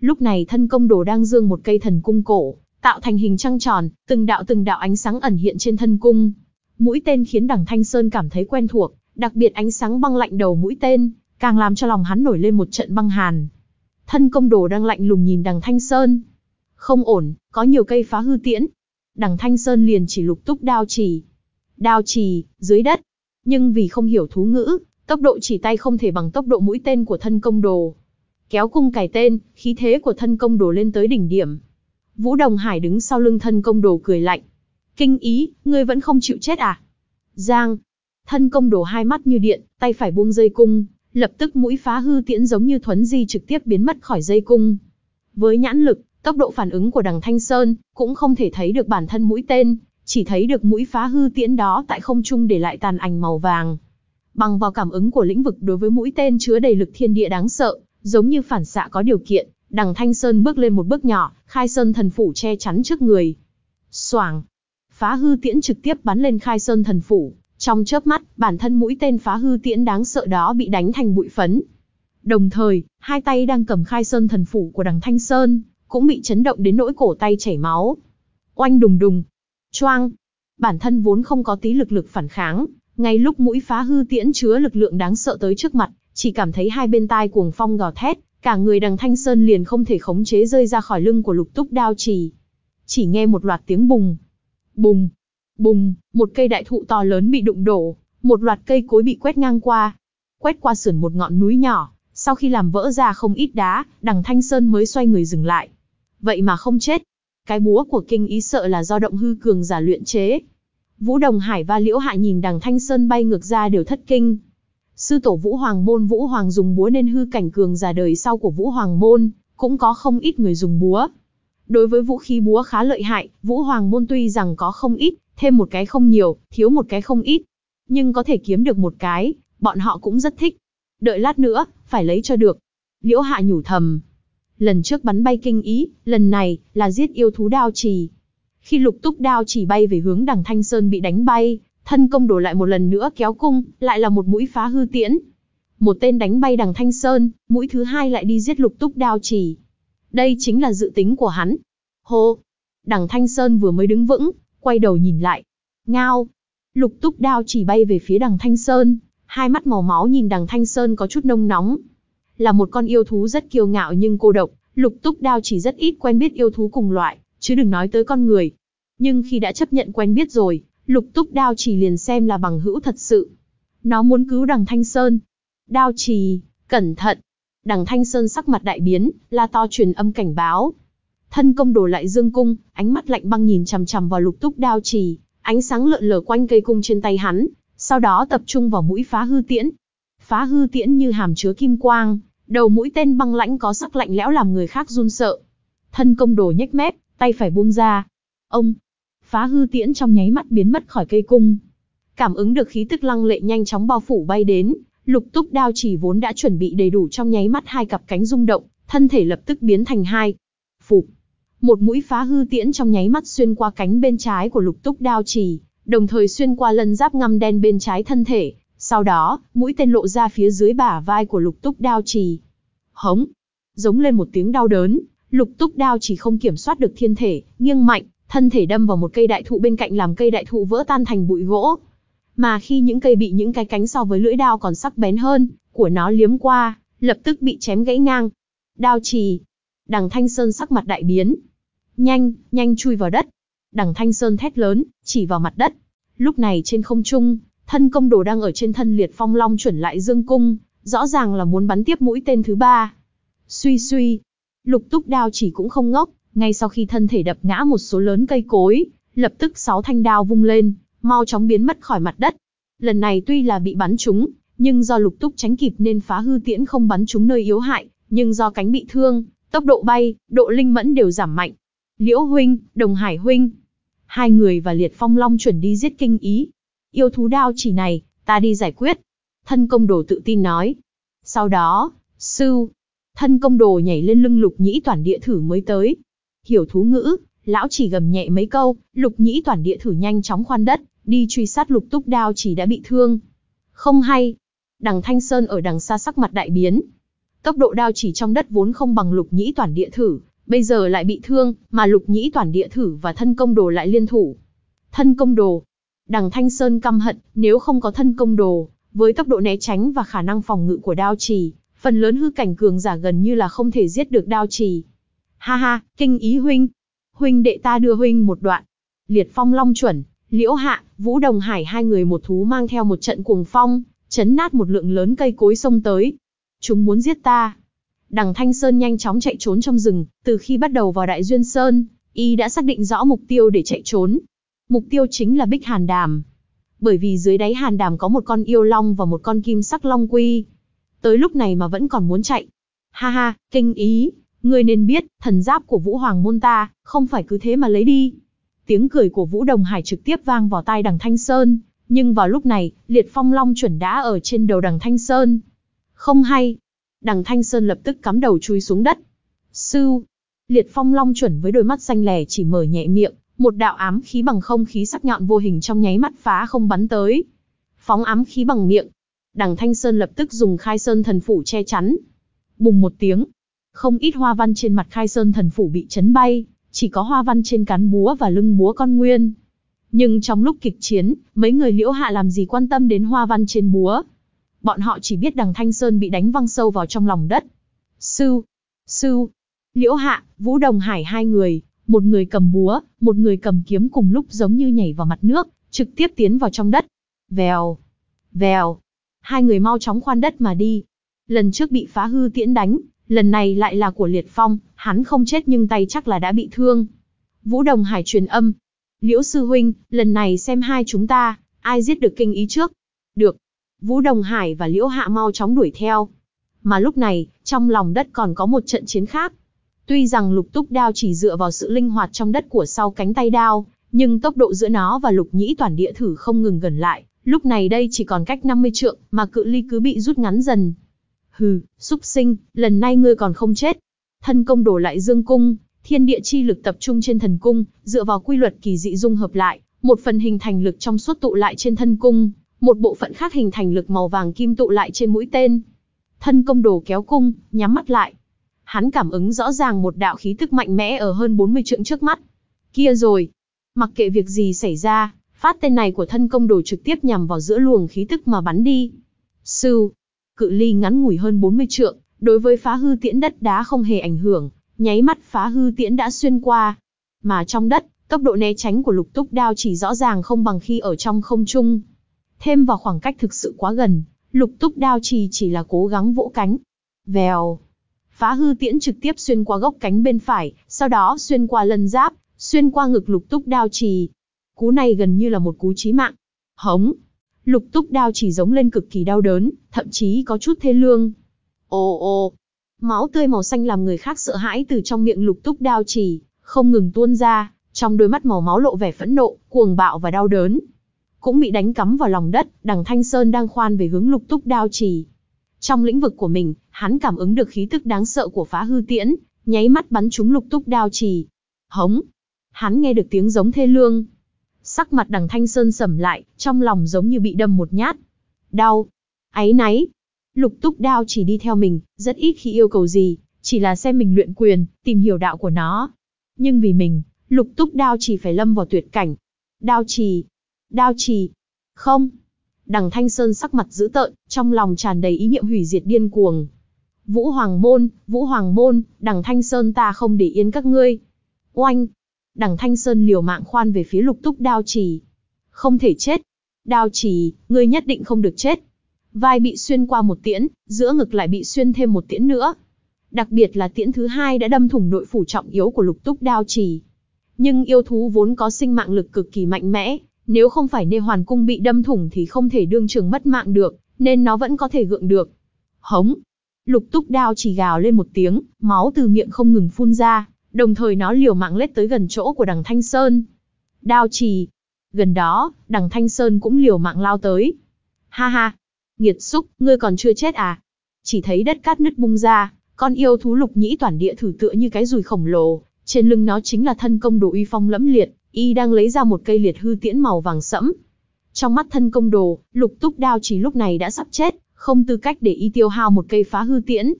Lúc này thân công đồ đang dương một cây thần cung cổ, tạo thành hình trăng tròn, từng đạo từng đạo ánh sáng ẩn hiện trên thân cung. Mũi tên khiến đằng Thanh Sơn cảm thấy quen thuộc, đặc biệt ánh sáng băng lạnh đầu mũi tên, càng làm cho lòng hắn nổi lên một trận băng hàn. Thân công đồ đang lạnh lùng nhìn đằng Thanh Sơn. Không ổn, có nhiều cây phá hư tiễn. Đằng Thanh Sơn liền chỉ lục túc đao chỉ. Đao chỉ, dưới đất. Nhưng vì không hiểu thú ngữ, tốc độ chỉ tay không thể bằng tốc độ mũi tên của thân công đồ. Kéo cung cài tên, khí thế của thân công đồ lên tới đỉnh điểm. Vũ Đồng Hải đứng sau lưng thân công đồ cười lạnh. Kinh ý, ngươi vẫn không chịu chết à? Giang. Thân công đồ hai mắt như điện, tay phải buông dây cung, lập tức mũi phá hư tiễn giống như thuấn di trực tiếp biến mất khỏi dây cung. Với nhãn lực, tốc độ phản ứng của đằng Thanh Sơn, cũng không thể thấy được bản thân mũi tên, chỉ thấy được mũi phá hư tiễn đó tại không trung để lại tàn ảnh màu vàng. Bằng vào cảm ứng của lĩnh vực đối với mũi tên chứa đầy lực thiên địa đáng sợ, giống như phản xạ có điều kiện, đằng Thanh Sơn bước lên một bước nhỏ, khai sơn thần phủ che chắn trước người. Soảng! Phá hư tiễn trực tiếp bắn lên khai sơn thần phủ, trong chớp mắt, bản thân mũi tên phá hư tiễn đáng sợ đó bị đánh thành bụi phấn. Đồng thời, hai tay đang cầm khai sơn thần phủ của đằng Thanh Sơn, cũng bị chấn động đến nỗi cổ tay chảy máu. Oanh đùng đùng, choang. Bản thân vốn không có tí lực lực phản kháng, ngay lúc mũi phá hư tiễn chứa lực lượng đáng sợ tới trước mặt, chỉ cảm thấy hai bên tai cuồng phong gào thét, cả người đằng Thanh Sơn liền không thể khống chế rơi ra khỏi lưng của lục túc đao trì. Chỉ nghe một loạt tiếng bùng, bùng, bùng, một cây đại thụ to lớn bị đụng đổ, một loạt cây cối bị quét ngang qua, quét qua sườn một ngọn núi nhỏ, sau khi làm vỡ ra không ít đá, đằng Thanh Sơn mới xoay người dừng lại. Vậy mà không chết. Cái búa của kinh ý sợ là do động hư cường giả luyện chế. Vũ Đồng Hải và Liễu Hạ nhìn đằng Thanh Sơn bay ngược ra đều thất kinh. Sư tổ Vũ Hoàng Môn Vũ Hoàng dùng búa nên hư cảnh cường giả đời sau của Vũ Hoàng Môn, cũng có không ít người dùng búa. Đối với vũ khí búa khá lợi hại, Vũ Hoàng Môn tuy rằng có không ít, thêm một cái không nhiều, thiếu một cái không ít. Nhưng có thể kiếm được một cái, bọn họ cũng rất thích. Đợi lát nữa, phải lấy cho được. Liễu Hạ nhủ thầm. Lần trước bắn bay kinh ý, lần này, là giết yêu thú đao trì. Khi lục túc đao chỉ bay về hướng đằng Thanh Sơn bị đánh bay, thân công đổ lại một lần nữa kéo cung, lại là một mũi phá hư tiễn. Một tên đánh bay đằng Thanh Sơn, mũi thứ hai lại đi giết lục túc đao chỉ. Đây chính là dự tính của hắn. Hô! Đằng Thanh Sơn vừa mới đứng vững, quay đầu nhìn lại. Ngao! Lục túc đao chỉ bay về phía đằng Thanh Sơn, hai mắt màu máu nhìn đằng Thanh Sơn có chút nông nóng. Là một con yêu thú rất kiêu ngạo nhưng cô độc, lục túc đao chỉ rất ít quen biết yêu thú cùng loại, chứ đừng nói tới con người. Nhưng khi đã chấp nhận quen biết rồi, lục túc đao chỉ liền xem là bằng hữu thật sự. Nó muốn cứu đằng Thanh Sơn. Đao trì, cẩn thận. Đằng Thanh Sơn sắc mặt đại biến, la to truyền âm cảnh báo. Thân công đổ lại dương cung, ánh mắt lạnh băng nhìn chằm chằm vào lục túc đao trì, ánh sáng lượn lờ quanh cây cung trên tay hắn, sau đó tập trung vào mũi phá hư tiễn. Phá hư tiễn như hàm chứa kim quang, đầu mũi tên băng lãnh có sắc lạnh lẽo làm người khác run sợ. Thân công đồ nhếch mép, tay phải buông ra. Ông, phá hư tiễn trong nháy mắt biến mất khỏi cây cung. Cảm ứng được khí tức lăng lệ nhanh chóng bao phủ bay đến, lục túc đao chỉ vốn đã chuẩn bị đầy đủ trong nháy mắt hai cặp cánh rung động, thân thể lập tức biến thành hai. Phục. Một mũi phá hư tiễn trong nháy mắt xuyên qua cánh bên trái của lục túc đao chỉ, đồng thời xuyên qua lân giáp ngăm đen bên trái thân thể. Sau đó, mũi tên lộ ra phía dưới bả vai của lục túc đao trì. Hống! Giống lên một tiếng đau đớn, lục túc đao chỉ không kiểm soát được thiên thể, nghiêng mạnh, thân thể đâm vào một cây đại thụ bên cạnh làm cây đại thụ vỡ tan thành bụi gỗ. Mà khi những cây bị những cái cánh so với lưỡi đao còn sắc bén hơn, của nó liếm qua, lập tức bị chém gãy ngang. Đao trì. Đằng Thanh Sơn sắc mặt đại biến. Nhanh, nhanh chui vào đất. Đằng Thanh Sơn thét lớn, chỉ vào mặt đất. Lúc này trên không trung, thân công đồ đang ở trên thân liệt phong long chuẩn lại dương cung, rõ ràng là muốn bắn tiếp mũi tên thứ ba. Suy suy, lục túc đao chỉ cũng không ngốc, ngay sau khi thân thể đập ngã một số lớn cây cối, lập tức sáu thanh đao vung lên, mau chóng biến mất khỏi mặt đất. Lần này tuy là bị bắn trúng, nhưng do lục túc tránh kịp nên phá hư tiễn không bắn trúng nơi yếu hại, nhưng do cánh bị thương, tốc độ bay, độ linh mẫn đều giảm mạnh. Liễu huynh, Đồng Hải huynh, hai người và liệt phong long chuẩn đi giết kinh ý. Yêu thú đao chỉ này, ta đi giải quyết. Thân công đồ tự tin nói. Sau đó, sư, thân công đồ nhảy lên lưng lục nhĩ toàn địa thử mới tới. Hiểu thú ngữ, lão chỉ gầm nhẹ mấy câu, lục nhĩ toàn địa thử nhanh chóng khoan đất, đi truy sát lục túc đao chỉ đã bị thương. Không hay. Đằng Thanh Sơn ở đằng xa sắc mặt đại biến. Tốc độ đao chỉ trong đất vốn không bằng lục nhĩ toàn địa thử, bây giờ lại bị thương, mà lục nhĩ toàn địa thử và thân công đồ lại liên thủ. Thân công đồ. Đằng Thanh Sơn căm hận, nếu không có thân công đồ, với tốc độ né tránh và khả năng phòng ngự của đao trì, phần lớn hư cảnh cường giả gần như là không thể giết được đao trì. Ha ha, kinh ý huynh. Huynh đệ ta đưa huynh một đoạn. Liệt phong long chuẩn, liễu hạ, vũ đồng hải hai người một thú mang theo một trận cuồng phong, chấn nát một lượng lớn cây cối sông tới. Chúng muốn giết ta. Đằng Thanh Sơn nhanh chóng chạy trốn trong rừng, từ khi bắt đầu vào Đại Duyên Sơn, y đã xác định rõ mục tiêu để chạy trốn. Mục tiêu chính là Bích Hàn Đàm. Bởi vì dưới đáy Hàn Đàm có một con yêu long và một con kim sắc long quy. Tới lúc này mà vẫn còn muốn chạy. Ha ha, kinh ý, ngươi nên biết, thần giáp của Vũ Hoàng môn ta, không phải cứ thế mà lấy đi. Tiếng cười của Vũ Đồng Hải trực tiếp vang vào tai đằng Thanh Sơn, nhưng vào lúc này, liệt phong long chuẩn đã ở trên đầu đằng Thanh Sơn. Không hay, Đằng Thanh Sơn lập tức cắm đầu chui xuống đất. Sư, liệt phong long chuẩn với đôi mắt xanh lẻ chỉ mở nhẹ miệng, một đạo ám khí bằng không khí sắc nhọn vô hình trong nháy mắt phá không bắn tới. Phóng ám khí bằng miệng. Đằng Thanh Sơn lập tức dùng khai sơn thần phủ che chắn. Bùng một tiếng. Không ít hoa văn trên mặt khai sơn thần phủ bị chấn bay, chỉ có hoa văn trên cán búa và lưng búa con nguyên. Nhưng trong lúc kịch chiến, mấy người liễu hạ làm gì quan tâm đến hoa văn trên búa, Bọn họ chỉ biết đằng Thanh Sơn bị đánh văng sâu vào trong lòng đất. Sư, sư, Liễu Hạ, Vũ Đồng Hải hai người, một người cầm búa, một người cầm kiếm cùng lúc giống như nhảy vào mặt nước, trực tiếp tiến vào trong đất. Vèo, vèo, hai người mau chóng khoan đất mà đi. Lần trước bị phá hư tiễn đánh, lần này lại là của Liệt Phong, hắn không chết nhưng tay chắc là đã bị thương. Vũ Đồng Hải truyền âm. Liễu Sư Huynh, lần này xem hai chúng ta, ai giết được kinh ý trước. Được, Vũ Đồng Hải và Liễu Hạ mau chóng đuổi theo. Mà lúc này, trong lòng đất còn có một trận chiến khác. Tuy rằng lục túc đao chỉ dựa vào sự linh hoạt trong đất của sau cánh tay đao, nhưng tốc độ giữa nó và lục nhĩ toàn địa thử không ngừng gần lại, lúc này đây chỉ còn cách 50 trượng, mà cự ly cứ bị rút ngắn dần. Hừ, xúc sinh, lần này ngươi còn không chết. Thân công đổ lại dương cung, thiên địa chi lực tập trung trên thần cung, dựa vào quy luật kỳ dị dung hợp lại, một phần hình thành lực trong suốt tụ lại trên thân cung, một bộ phận khác hình thành lực màu vàng kim tụ lại trên mũi tên. Thân công đồ kéo cung, nhắm mắt lại. Hắn cảm ứng rõ ràng một đạo khí tức mạnh mẽ ở hơn 40 trượng trước mắt. Kia rồi, mặc kệ việc gì xảy ra, phát tên này của thân công đồ trực tiếp nhằm vào giữa luồng khí tức mà bắn đi. Sư, cự ly ngắn ngủi hơn 40 trượng, đối với phá hư tiễn đất đá không hề ảnh hưởng, nháy mắt phá hư tiễn đã xuyên qua. Mà trong đất, tốc độ né tránh của lục túc đao chỉ rõ ràng không bằng khi ở trong không trung. Thêm vào khoảng cách thực sự quá gần, lục túc đao trì chỉ là cố gắng vỗ cánh. Vèo. Phá hư tiễn trực tiếp xuyên qua gốc cánh bên phải, sau đó xuyên qua lân giáp, xuyên qua ngực lục túc đao trì. Cú này gần như là một cú chí mạng. Hống. Lục túc đao chỉ giống lên cực kỳ đau đớn, thậm chí có chút thê lương. Ồ ồ, máu tươi màu xanh làm người khác sợ hãi từ trong miệng lục túc đao chỉ, không ngừng tuôn ra, trong đôi mắt màu máu lộ vẻ phẫn nộ, cuồng bạo và đau đớn. Cũng bị đánh cắm vào lòng đất, đằng Thanh Sơn đang khoan về hướng lục túc đao chỉ. Trong lĩnh vực của mình, hắn cảm ứng được khí tức đáng sợ của phá hư tiễn, nháy mắt bắn trúng lục túc đao trì. Hống! Hắn nghe được tiếng giống thê lương. Sắc mặt đằng Thanh Sơn sầm lại, trong lòng giống như bị đâm một nhát. Đau! Áy náy! Lục túc đao chỉ đi theo mình, rất ít khi yêu cầu gì, chỉ là xem mình luyện quyền, tìm hiểu đạo của nó. Nhưng vì mình, lục túc đao chỉ phải lâm vào tuyệt cảnh. Đao trì! Đao trì! Không! Đằng Thanh Sơn sắc mặt dữ tợn, trong lòng tràn đầy ý niệm hủy diệt điên cuồng. Vũ Hoàng Môn, Vũ Hoàng Môn, đằng Thanh Sơn ta không để yên các ngươi. Oanh! Đằng Thanh Sơn liều mạng khoan về phía lục túc đao trì. Không thể chết. Đao trì, ngươi nhất định không được chết. Vai bị xuyên qua một tiễn, giữa ngực lại bị xuyên thêm một tiễn nữa. Đặc biệt là tiễn thứ hai đã đâm thủng nội phủ trọng yếu của lục túc đao trì. Nhưng yêu thú vốn có sinh mạng lực cực kỳ mạnh mẽ, nếu không phải nê hoàn cung bị đâm thủng thì không thể đương trường mất mạng được, nên nó vẫn có thể gượng được. Hống! Lục túc đao chỉ gào lên một tiếng, máu từ miệng không ngừng phun ra, đồng thời nó liều mạng lết tới gần chỗ của đằng Thanh Sơn. Đao trì! Gần đó, đằng Thanh Sơn cũng liều mạng lao tới. Ha ha! Nghiệt xúc, ngươi còn chưa chết à? Chỉ thấy đất cát nứt bung ra, con yêu thú lục nhĩ toàn địa thử tựa như cái rùi khổng lồ, trên lưng nó chính là thân công đồ uy phong lẫm liệt, y đang lấy ra một cây liệt hư tiễn màu vàng sẫm. Trong mắt thân công đồ, lục túc đao chỉ lúc này đã sắp chết, không tư cách để y tiêu hao một cây phá hư tiễn.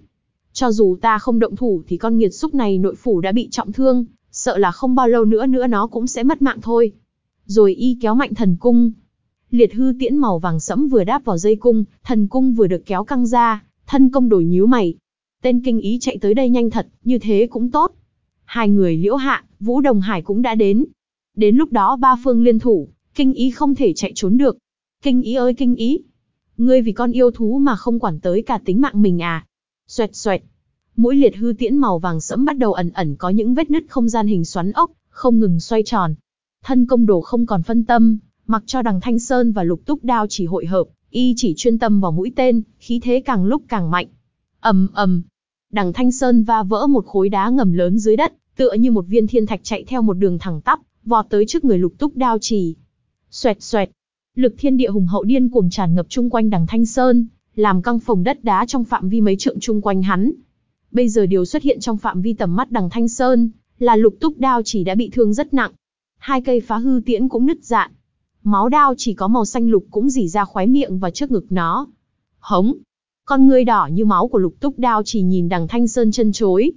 Cho dù ta không động thủ thì con nghiệt xúc này nội phủ đã bị trọng thương, sợ là không bao lâu nữa nữa nó cũng sẽ mất mạng thôi. Rồi y kéo mạnh thần cung. Liệt hư tiễn màu vàng sẫm vừa đáp vào dây cung, thần cung vừa được kéo căng ra, thân công đổi nhíu mày. Tên kinh ý chạy tới đây nhanh thật, như thế cũng tốt. Hai người liễu hạ, Vũ Đồng Hải cũng đã đến, Đến lúc đó ba phương liên thủ, kinh ý không thể chạy trốn được. Kinh ý ơi kinh ý! Ngươi vì con yêu thú mà không quản tới cả tính mạng mình à? Xoẹt xoẹt! Mũi liệt hư tiễn màu vàng sẫm bắt đầu ẩn ẩn có những vết nứt không gian hình xoắn ốc, không ngừng xoay tròn. Thân công đồ không còn phân tâm, mặc cho đằng Thanh Sơn và lục túc đao chỉ hội hợp, y chỉ chuyên tâm vào mũi tên, khí thế càng lúc càng mạnh. ầm ầm, đằng Thanh Sơn va vỡ một khối đá ngầm lớn dưới đất, tựa như một viên thiên thạch chạy theo một đường thẳng tắp, vọt tới trước người lục túc đao trì. Xoẹt xoẹt, lực thiên địa hùng hậu điên cuồng tràn ngập chung quanh đằng Thanh Sơn, làm căng phồng đất đá trong phạm vi mấy trượng chung quanh hắn. Bây giờ điều xuất hiện trong phạm vi tầm mắt đằng Thanh Sơn, là lục túc đao chỉ đã bị thương rất nặng. Hai cây phá hư tiễn cũng nứt dạn. Máu đao chỉ có màu xanh lục cũng dỉ ra khóe miệng và trước ngực nó. Hống! Con ngươi đỏ như máu của lục túc đao chỉ nhìn đằng Thanh Sơn chân chối.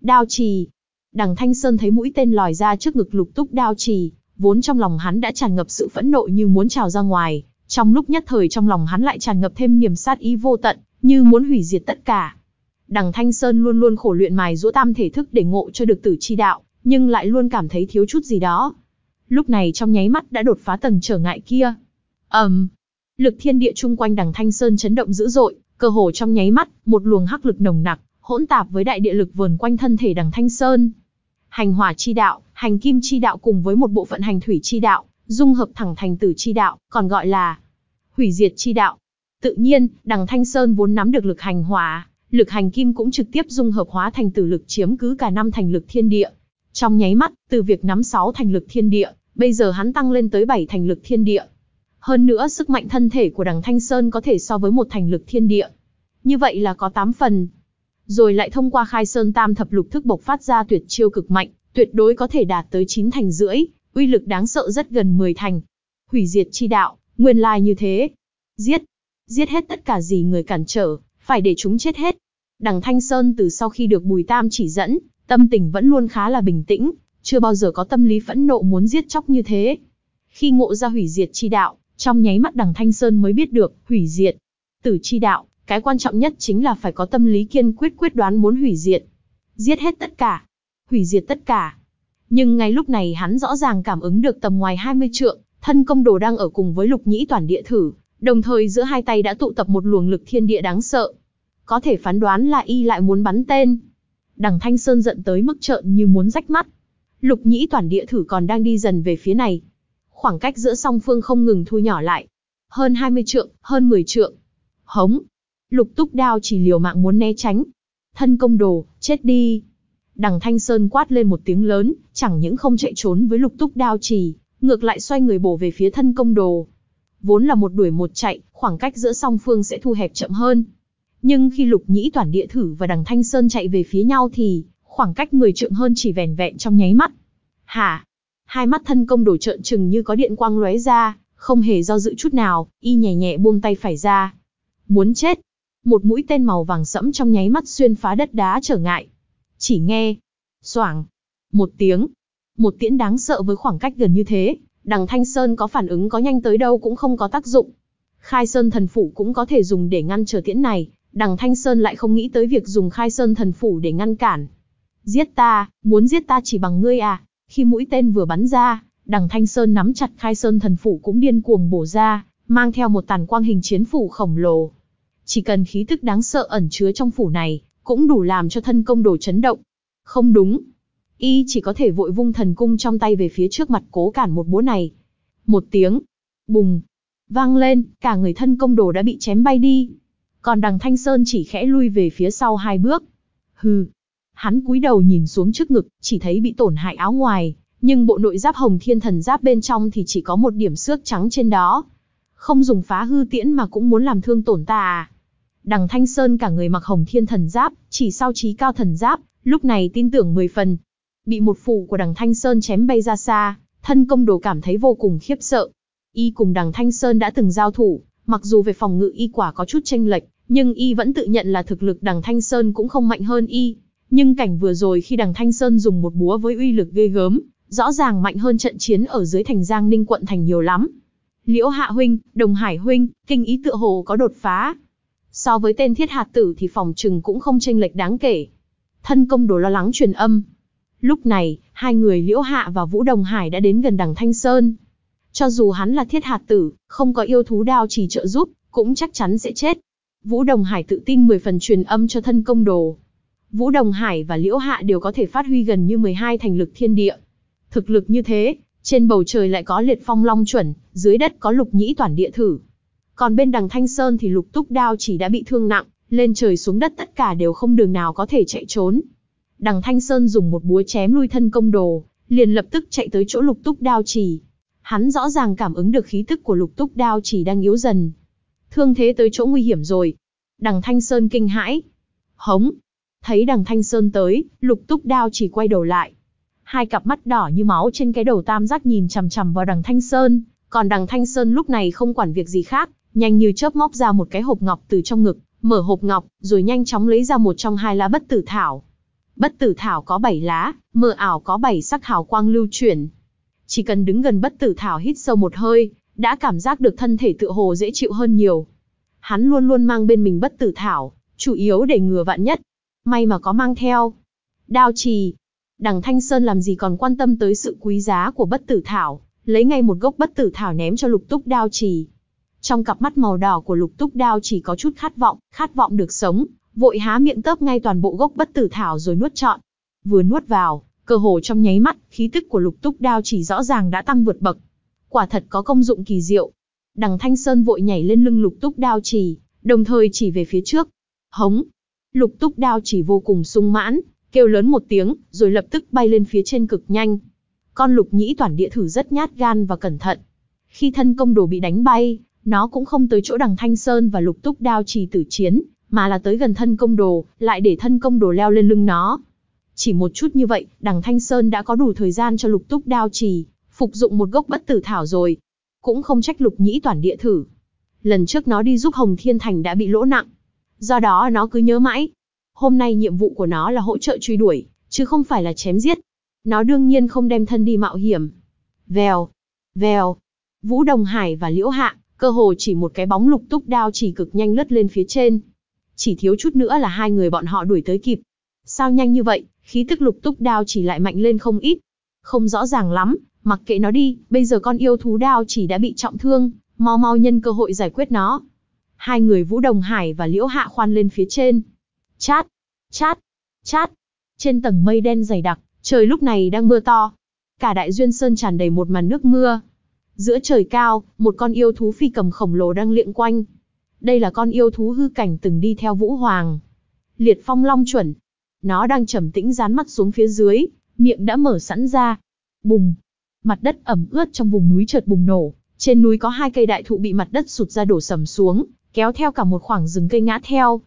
Đao trì, Đằng Thanh Sơn thấy mũi tên lòi ra trước ngực lục túc đao trì, vốn trong lòng hắn đã tràn ngập sự phẫn nộ như muốn trào ra ngoài, trong lúc nhất thời trong lòng hắn lại tràn ngập thêm niềm sát ý vô tận, như muốn hủy diệt tất cả. Đằng Thanh Sơn luôn luôn khổ luyện mài giũa tam thể thức để ngộ cho được tử chi đạo, nhưng lại luôn cảm thấy thiếu chút gì đó. Lúc này trong nháy mắt đã đột phá tầng trở ngại kia. ầm, um, lực thiên địa chung quanh đằng Thanh Sơn chấn động dữ dội, cơ hồ trong nháy mắt, một luồng hắc lực nồng nặc, hỗn tạp với đại địa lực vườn quanh thân thể đằng Thanh Sơn, hành hỏa chi đạo, hành kim chi đạo cùng với một bộ phận hành thủy chi đạo, dung hợp thẳng thành tử chi đạo, còn gọi là hủy diệt chi đạo. Tự nhiên, đằng Thanh Sơn vốn nắm được lực hành hỏa, lực hành kim cũng trực tiếp dung hợp hóa thành tử lực chiếm cứ cả năm thành lực thiên địa. Trong nháy mắt, từ việc nắm 6 thành lực thiên địa, bây giờ hắn tăng lên tới 7 thành lực thiên địa. Hơn nữa sức mạnh thân thể của đằng Thanh Sơn có thể so với một thành lực thiên địa. Như vậy là có 8 phần, rồi lại thông qua khai sơn tam thập lục thức bộc phát ra tuyệt chiêu cực mạnh, tuyệt đối có thể đạt tới 9 thành rưỡi, uy lực đáng sợ rất gần 10 thành. Hủy diệt chi đạo, nguyên lai như thế. Giết, giết hết tất cả gì người cản trở, phải để chúng chết hết. Đằng Thanh Sơn từ sau khi được Bùi Tam chỉ dẫn, tâm tình vẫn luôn khá là bình tĩnh, chưa bao giờ có tâm lý phẫn nộ muốn giết chóc như thế. Khi ngộ ra hủy diệt chi đạo, trong nháy mắt đằng Thanh Sơn mới biết được, hủy diệt, tử chi đạo, cái quan trọng nhất chính là phải có tâm lý kiên quyết quyết đoán muốn hủy diệt. Giết hết tất cả. Hủy diệt tất cả. Nhưng ngay lúc này hắn rõ ràng cảm ứng được tầm ngoài 20 trượng, thân công đồ đang ở cùng với lục nhĩ toàn địa thử, đồng thời giữa hai tay đã tụ tập một luồng lực thiên địa đáng sợ. Có thể phán đoán là y lại muốn bắn tên. Đằng Thanh Sơn giận tới mức trợn như muốn rách mắt. Lục nhĩ toàn địa thử còn đang đi dần về phía này. Khoảng cách giữa song phương không ngừng thu nhỏ lại. Hơn 20 trượng, hơn 10 trượng. Hống. Lục túc đao chỉ liều mạng muốn né tránh. Thân công đồ, chết đi. Đằng Thanh Sơn quát lên một tiếng lớn, chẳng những không chạy trốn với lục túc đao chỉ, ngược lại xoay người bổ về phía thân công đồ. Vốn là một đuổi một chạy, khoảng cách giữa song phương sẽ thu hẹp chậm hơn. Nhưng khi lục nhĩ toàn địa thử và đằng Thanh Sơn chạy về phía nhau thì, khoảng cách 10 trượng hơn chỉ vẻn vẹn trong nháy mắt. Hả? Hai mắt thân công đồ trợn trừng như có điện quang lóe ra, không hề do dự chút nào, y nhẹ nhẹ buông tay phải ra. Muốn chết. Một mũi tên màu vàng sẫm trong nháy mắt xuyên phá đất đá trở ngại. Chỉ nghe. Soảng. Một tiếng. Một tiễn đáng sợ với khoảng cách gần như thế, đằng Thanh Sơn có phản ứng có nhanh tới đâu cũng không có tác dụng. Khai Sơn thần phủ cũng có thể dùng để ngăn trở tiễn này, đằng Thanh Sơn lại không nghĩ tới việc dùng Khai Sơn thần phủ để ngăn cản. Giết ta, muốn giết ta chỉ bằng ngươi à? Khi mũi tên vừa bắn ra, đằng Thanh Sơn nắm chặt khai sơn thần phủ cũng điên cuồng bổ ra, mang theo một tàn quang hình chiến phủ khổng lồ. Chỉ cần khí tức đáng sợ ẩn chứa trong phủ này, cũng đủ làm cho thân công đồ chấn động. Không đúng. Y chỉ có thể vội vung thần cung trong tay về phía trước mặt cố cản một búa này. Một tiếng. Bùng. Vang lên, cả người thân công đồ đã bị chém bay đi. Còn đằng Thanh Sơn chỉ khẽ lui về phía sau hai bước. Hừ. Hắn cúi đầu nhìn xuống trước ngực, chỉ thấy bị tổn hại áo ngoài, nhưng bộ nội giáp hồng thiên thần giáp bên trong thì chỉ có một điểm xước trắng trên đó. Không dùng phá hư tiễn mà cũng muốn làm thương tổn ta à. Đằng Thanh Sơn cả người mặc hồng thiên thần giáp, chỉ sau trí cao thần giáp, lúc này tin tưởng 10 phần. Bị một phủ của đằng Thanh Sơn chém bay ra xa, thân công đồ cảm thấy vô cùng khiếp sợ. Y cùng đằng Thanh Sơn đã từng giao thủ, mặc dù về phòng ngự y quả có chút tranh lệch, nhưng y vẫn tự nhận là thực lực đằng Thanh Sơn cũng không mạnh hơn y. Nhưng cảnh vừa rồi khi đằng Thanh Sơn dùng một búa với uy lực ghê gớm, rõ ràng mạnh hơn trận chiến ở dưới thành Giang Ninh quận thành nhiều lắm. Liễu Hạ huynh, Đồng Hải huynh, kinh ý tựa hồ có đột phá. So với tên thiết hạt tử thì phòng trừng cũng không tranh lệch đáng kể. Thân công đồ lo lắng truyền âm. Lúc này, hai người Liễu Hạ và Vũ Đồng Hải đã đến gần đằng Thanh Sơn. Cho dù hắn là thiết hạt tử, không có yêu thú đao chỉ trợ giúp, cũng chắc chắn sẽ chết. Vũ Đồng Hải tự tin 10 phần truyền âm cho thân công đồ. Vũ Đồng Hải và Liễu Hạ đều có thể phát huy gần như 12 thành lực thiên địa. Thực lực như thế, trên bầu trời lại có liệt phong long chuẩn, dưới đất có lục nhĩ toàn địa thử. Còn bên đằng Thanh Sơn thì lục túc đao chỉ đã bị thương nặng, lên trời xuống đất tất cả đều không đường nào có thể chạy trốn. Đằng Thanh Sơn dùng một búa chém lui thân công đồ, liền lập tức chạy tới chỗ lục túc đao chỉ. Hắn rõ ràng cảm ứng được khí tức của lục túc đao chỉ đang yếu dần. Thương thế tới chỗ nguy hiểm rồi. Đằng Thanh Sơn kinh hãi. Hống, Thấy đằng Thanh Sơn tới, lục túc đao chỉ quay đầu lại. Hai cặp mắt đỏ như máu trên cái đầu tam giác nhìn chằm chằm vào đằng Thanh Sơn, còn đằng Thanh Sơn lúc này không quản việc gì khác, nhanh như chớp móc ra một cái hộp ngọc từ trong ngực, mở hộp ngọc, rồi nhanh chóng lấy ra một trong hai lá bất tử thảo. Bất tử thảo có bảy lá, mờ ảo có bảy sắc hào quang lưu chuyển. Chỉ cần đứng gần bất tử thảo hít sâu một hơi, đã cảm giác được thân thể tựa hồ dễ chịu hơn nhiều. Hắn luôn luôn mang bên mình bất tử thảo, chủ yếu để ngừa vạn nhất, May mà có mang theo. Đao trì. Đằng Thanh Sơn làm gì còn quan tâm tới sự quý giá của bất tử thảo, lấy ngay một gốc bất tử thảo ném cho lục túc đao trì. Trong cặp mắt màu đỏ của lục túc đao chỉ có chút khát vọng, khát vọng được sống, vội há miệng tớp ngay toàn bộ gốc bất tử thảo rồi nuốt trọn. Vừa nuốt vào, cơ hồ trong nháy mắt, khí tức của lục túc đao chỉ rõ ràng đã tăng vượt bậc. Quả thật có công dụng kỳ diệu. Đằng Thanh Sơn vội nhảy lên lưng lục túc đao chỉ, đồng thời chỉ về phía trước. Hống, Lục túc đao chỉ vô cùng sung mãn, kêu lớn một tiếng, rồi lập tức bay lên phía trên cực nhanh. Con lục nhĩ toàn địa thử rất nhát gan và cẩn thận. Khi thân công đồ bị đánh bay, nó cũng không tới chỗ đằng Thanh Sơn và lục túc đao trì tử chiến, mà là tới gần thân công đồ, lại để thân công đồ leo lên lưng nó. Chỉ một chút như vậy, đằng Thanh Sơn đã có đủ thời gian cho lục túc đao trì, phục dụng một gốc bất tử thảo rồi. Cũng không trách lục nhĩ toàn địa thử. Lần trước nó đi giúp Hồng Thiên Thành đã bị lỗ nặng, Do đó nó cứ nhớ mãi. Hôm nay nhiệm vụ của nó là hỗ trợ truy đuổi, chứ không phải là chém giết. Nó đương nhiên không đem thân đi mạo hiểm. Vèo, vèo. Vũ Đồng Hải và Liễu Hạ, cơ hồ chỉ một cái bóng lục túc đao chỉ cực nhanh lướt lên phía trên. Chỉ thiếu chút nữa là hai người bọn họ đuổi tới kịp. Sao nhanh như vậy, khí tức lục túc đao chỉ lại mạnh lên không ít. Không rõ ràng lắm, mặc kệ nó đi, bây giờ con yêu thú đao chỉ đã bị trọng thương, mau mau nhân cơ hội giải quyết nó. Hai người Vũ Đồng Hải và Liễu Hạ khoan lên phía trên. Chát, chát, chát. Trên tầng mây đen dày đặc, trời lúc này đang mưa to. Cả đại duyên sơn tràn đầy một màn nước mưa. Giữa trời cao, một con yêu thú phi cầm khổng lồ đang liệng quanh. Đây là con yêu thú hư cảnh từng đi theo Vũ Hoàng. Liệt phong long chuẩn. Nó đang trầm tĩnh dán mắt xuống phía dưới, miệng đã mở sẵn ra. Bùng. Mặt đất ẩm ướt trong vùng núi chợt bùng nổ. Trên núi có hai cây đại thụ bị mặt đất sụt ra đổ sầm xuống, kéo theo cả một khoảng rừng cây ngã theo.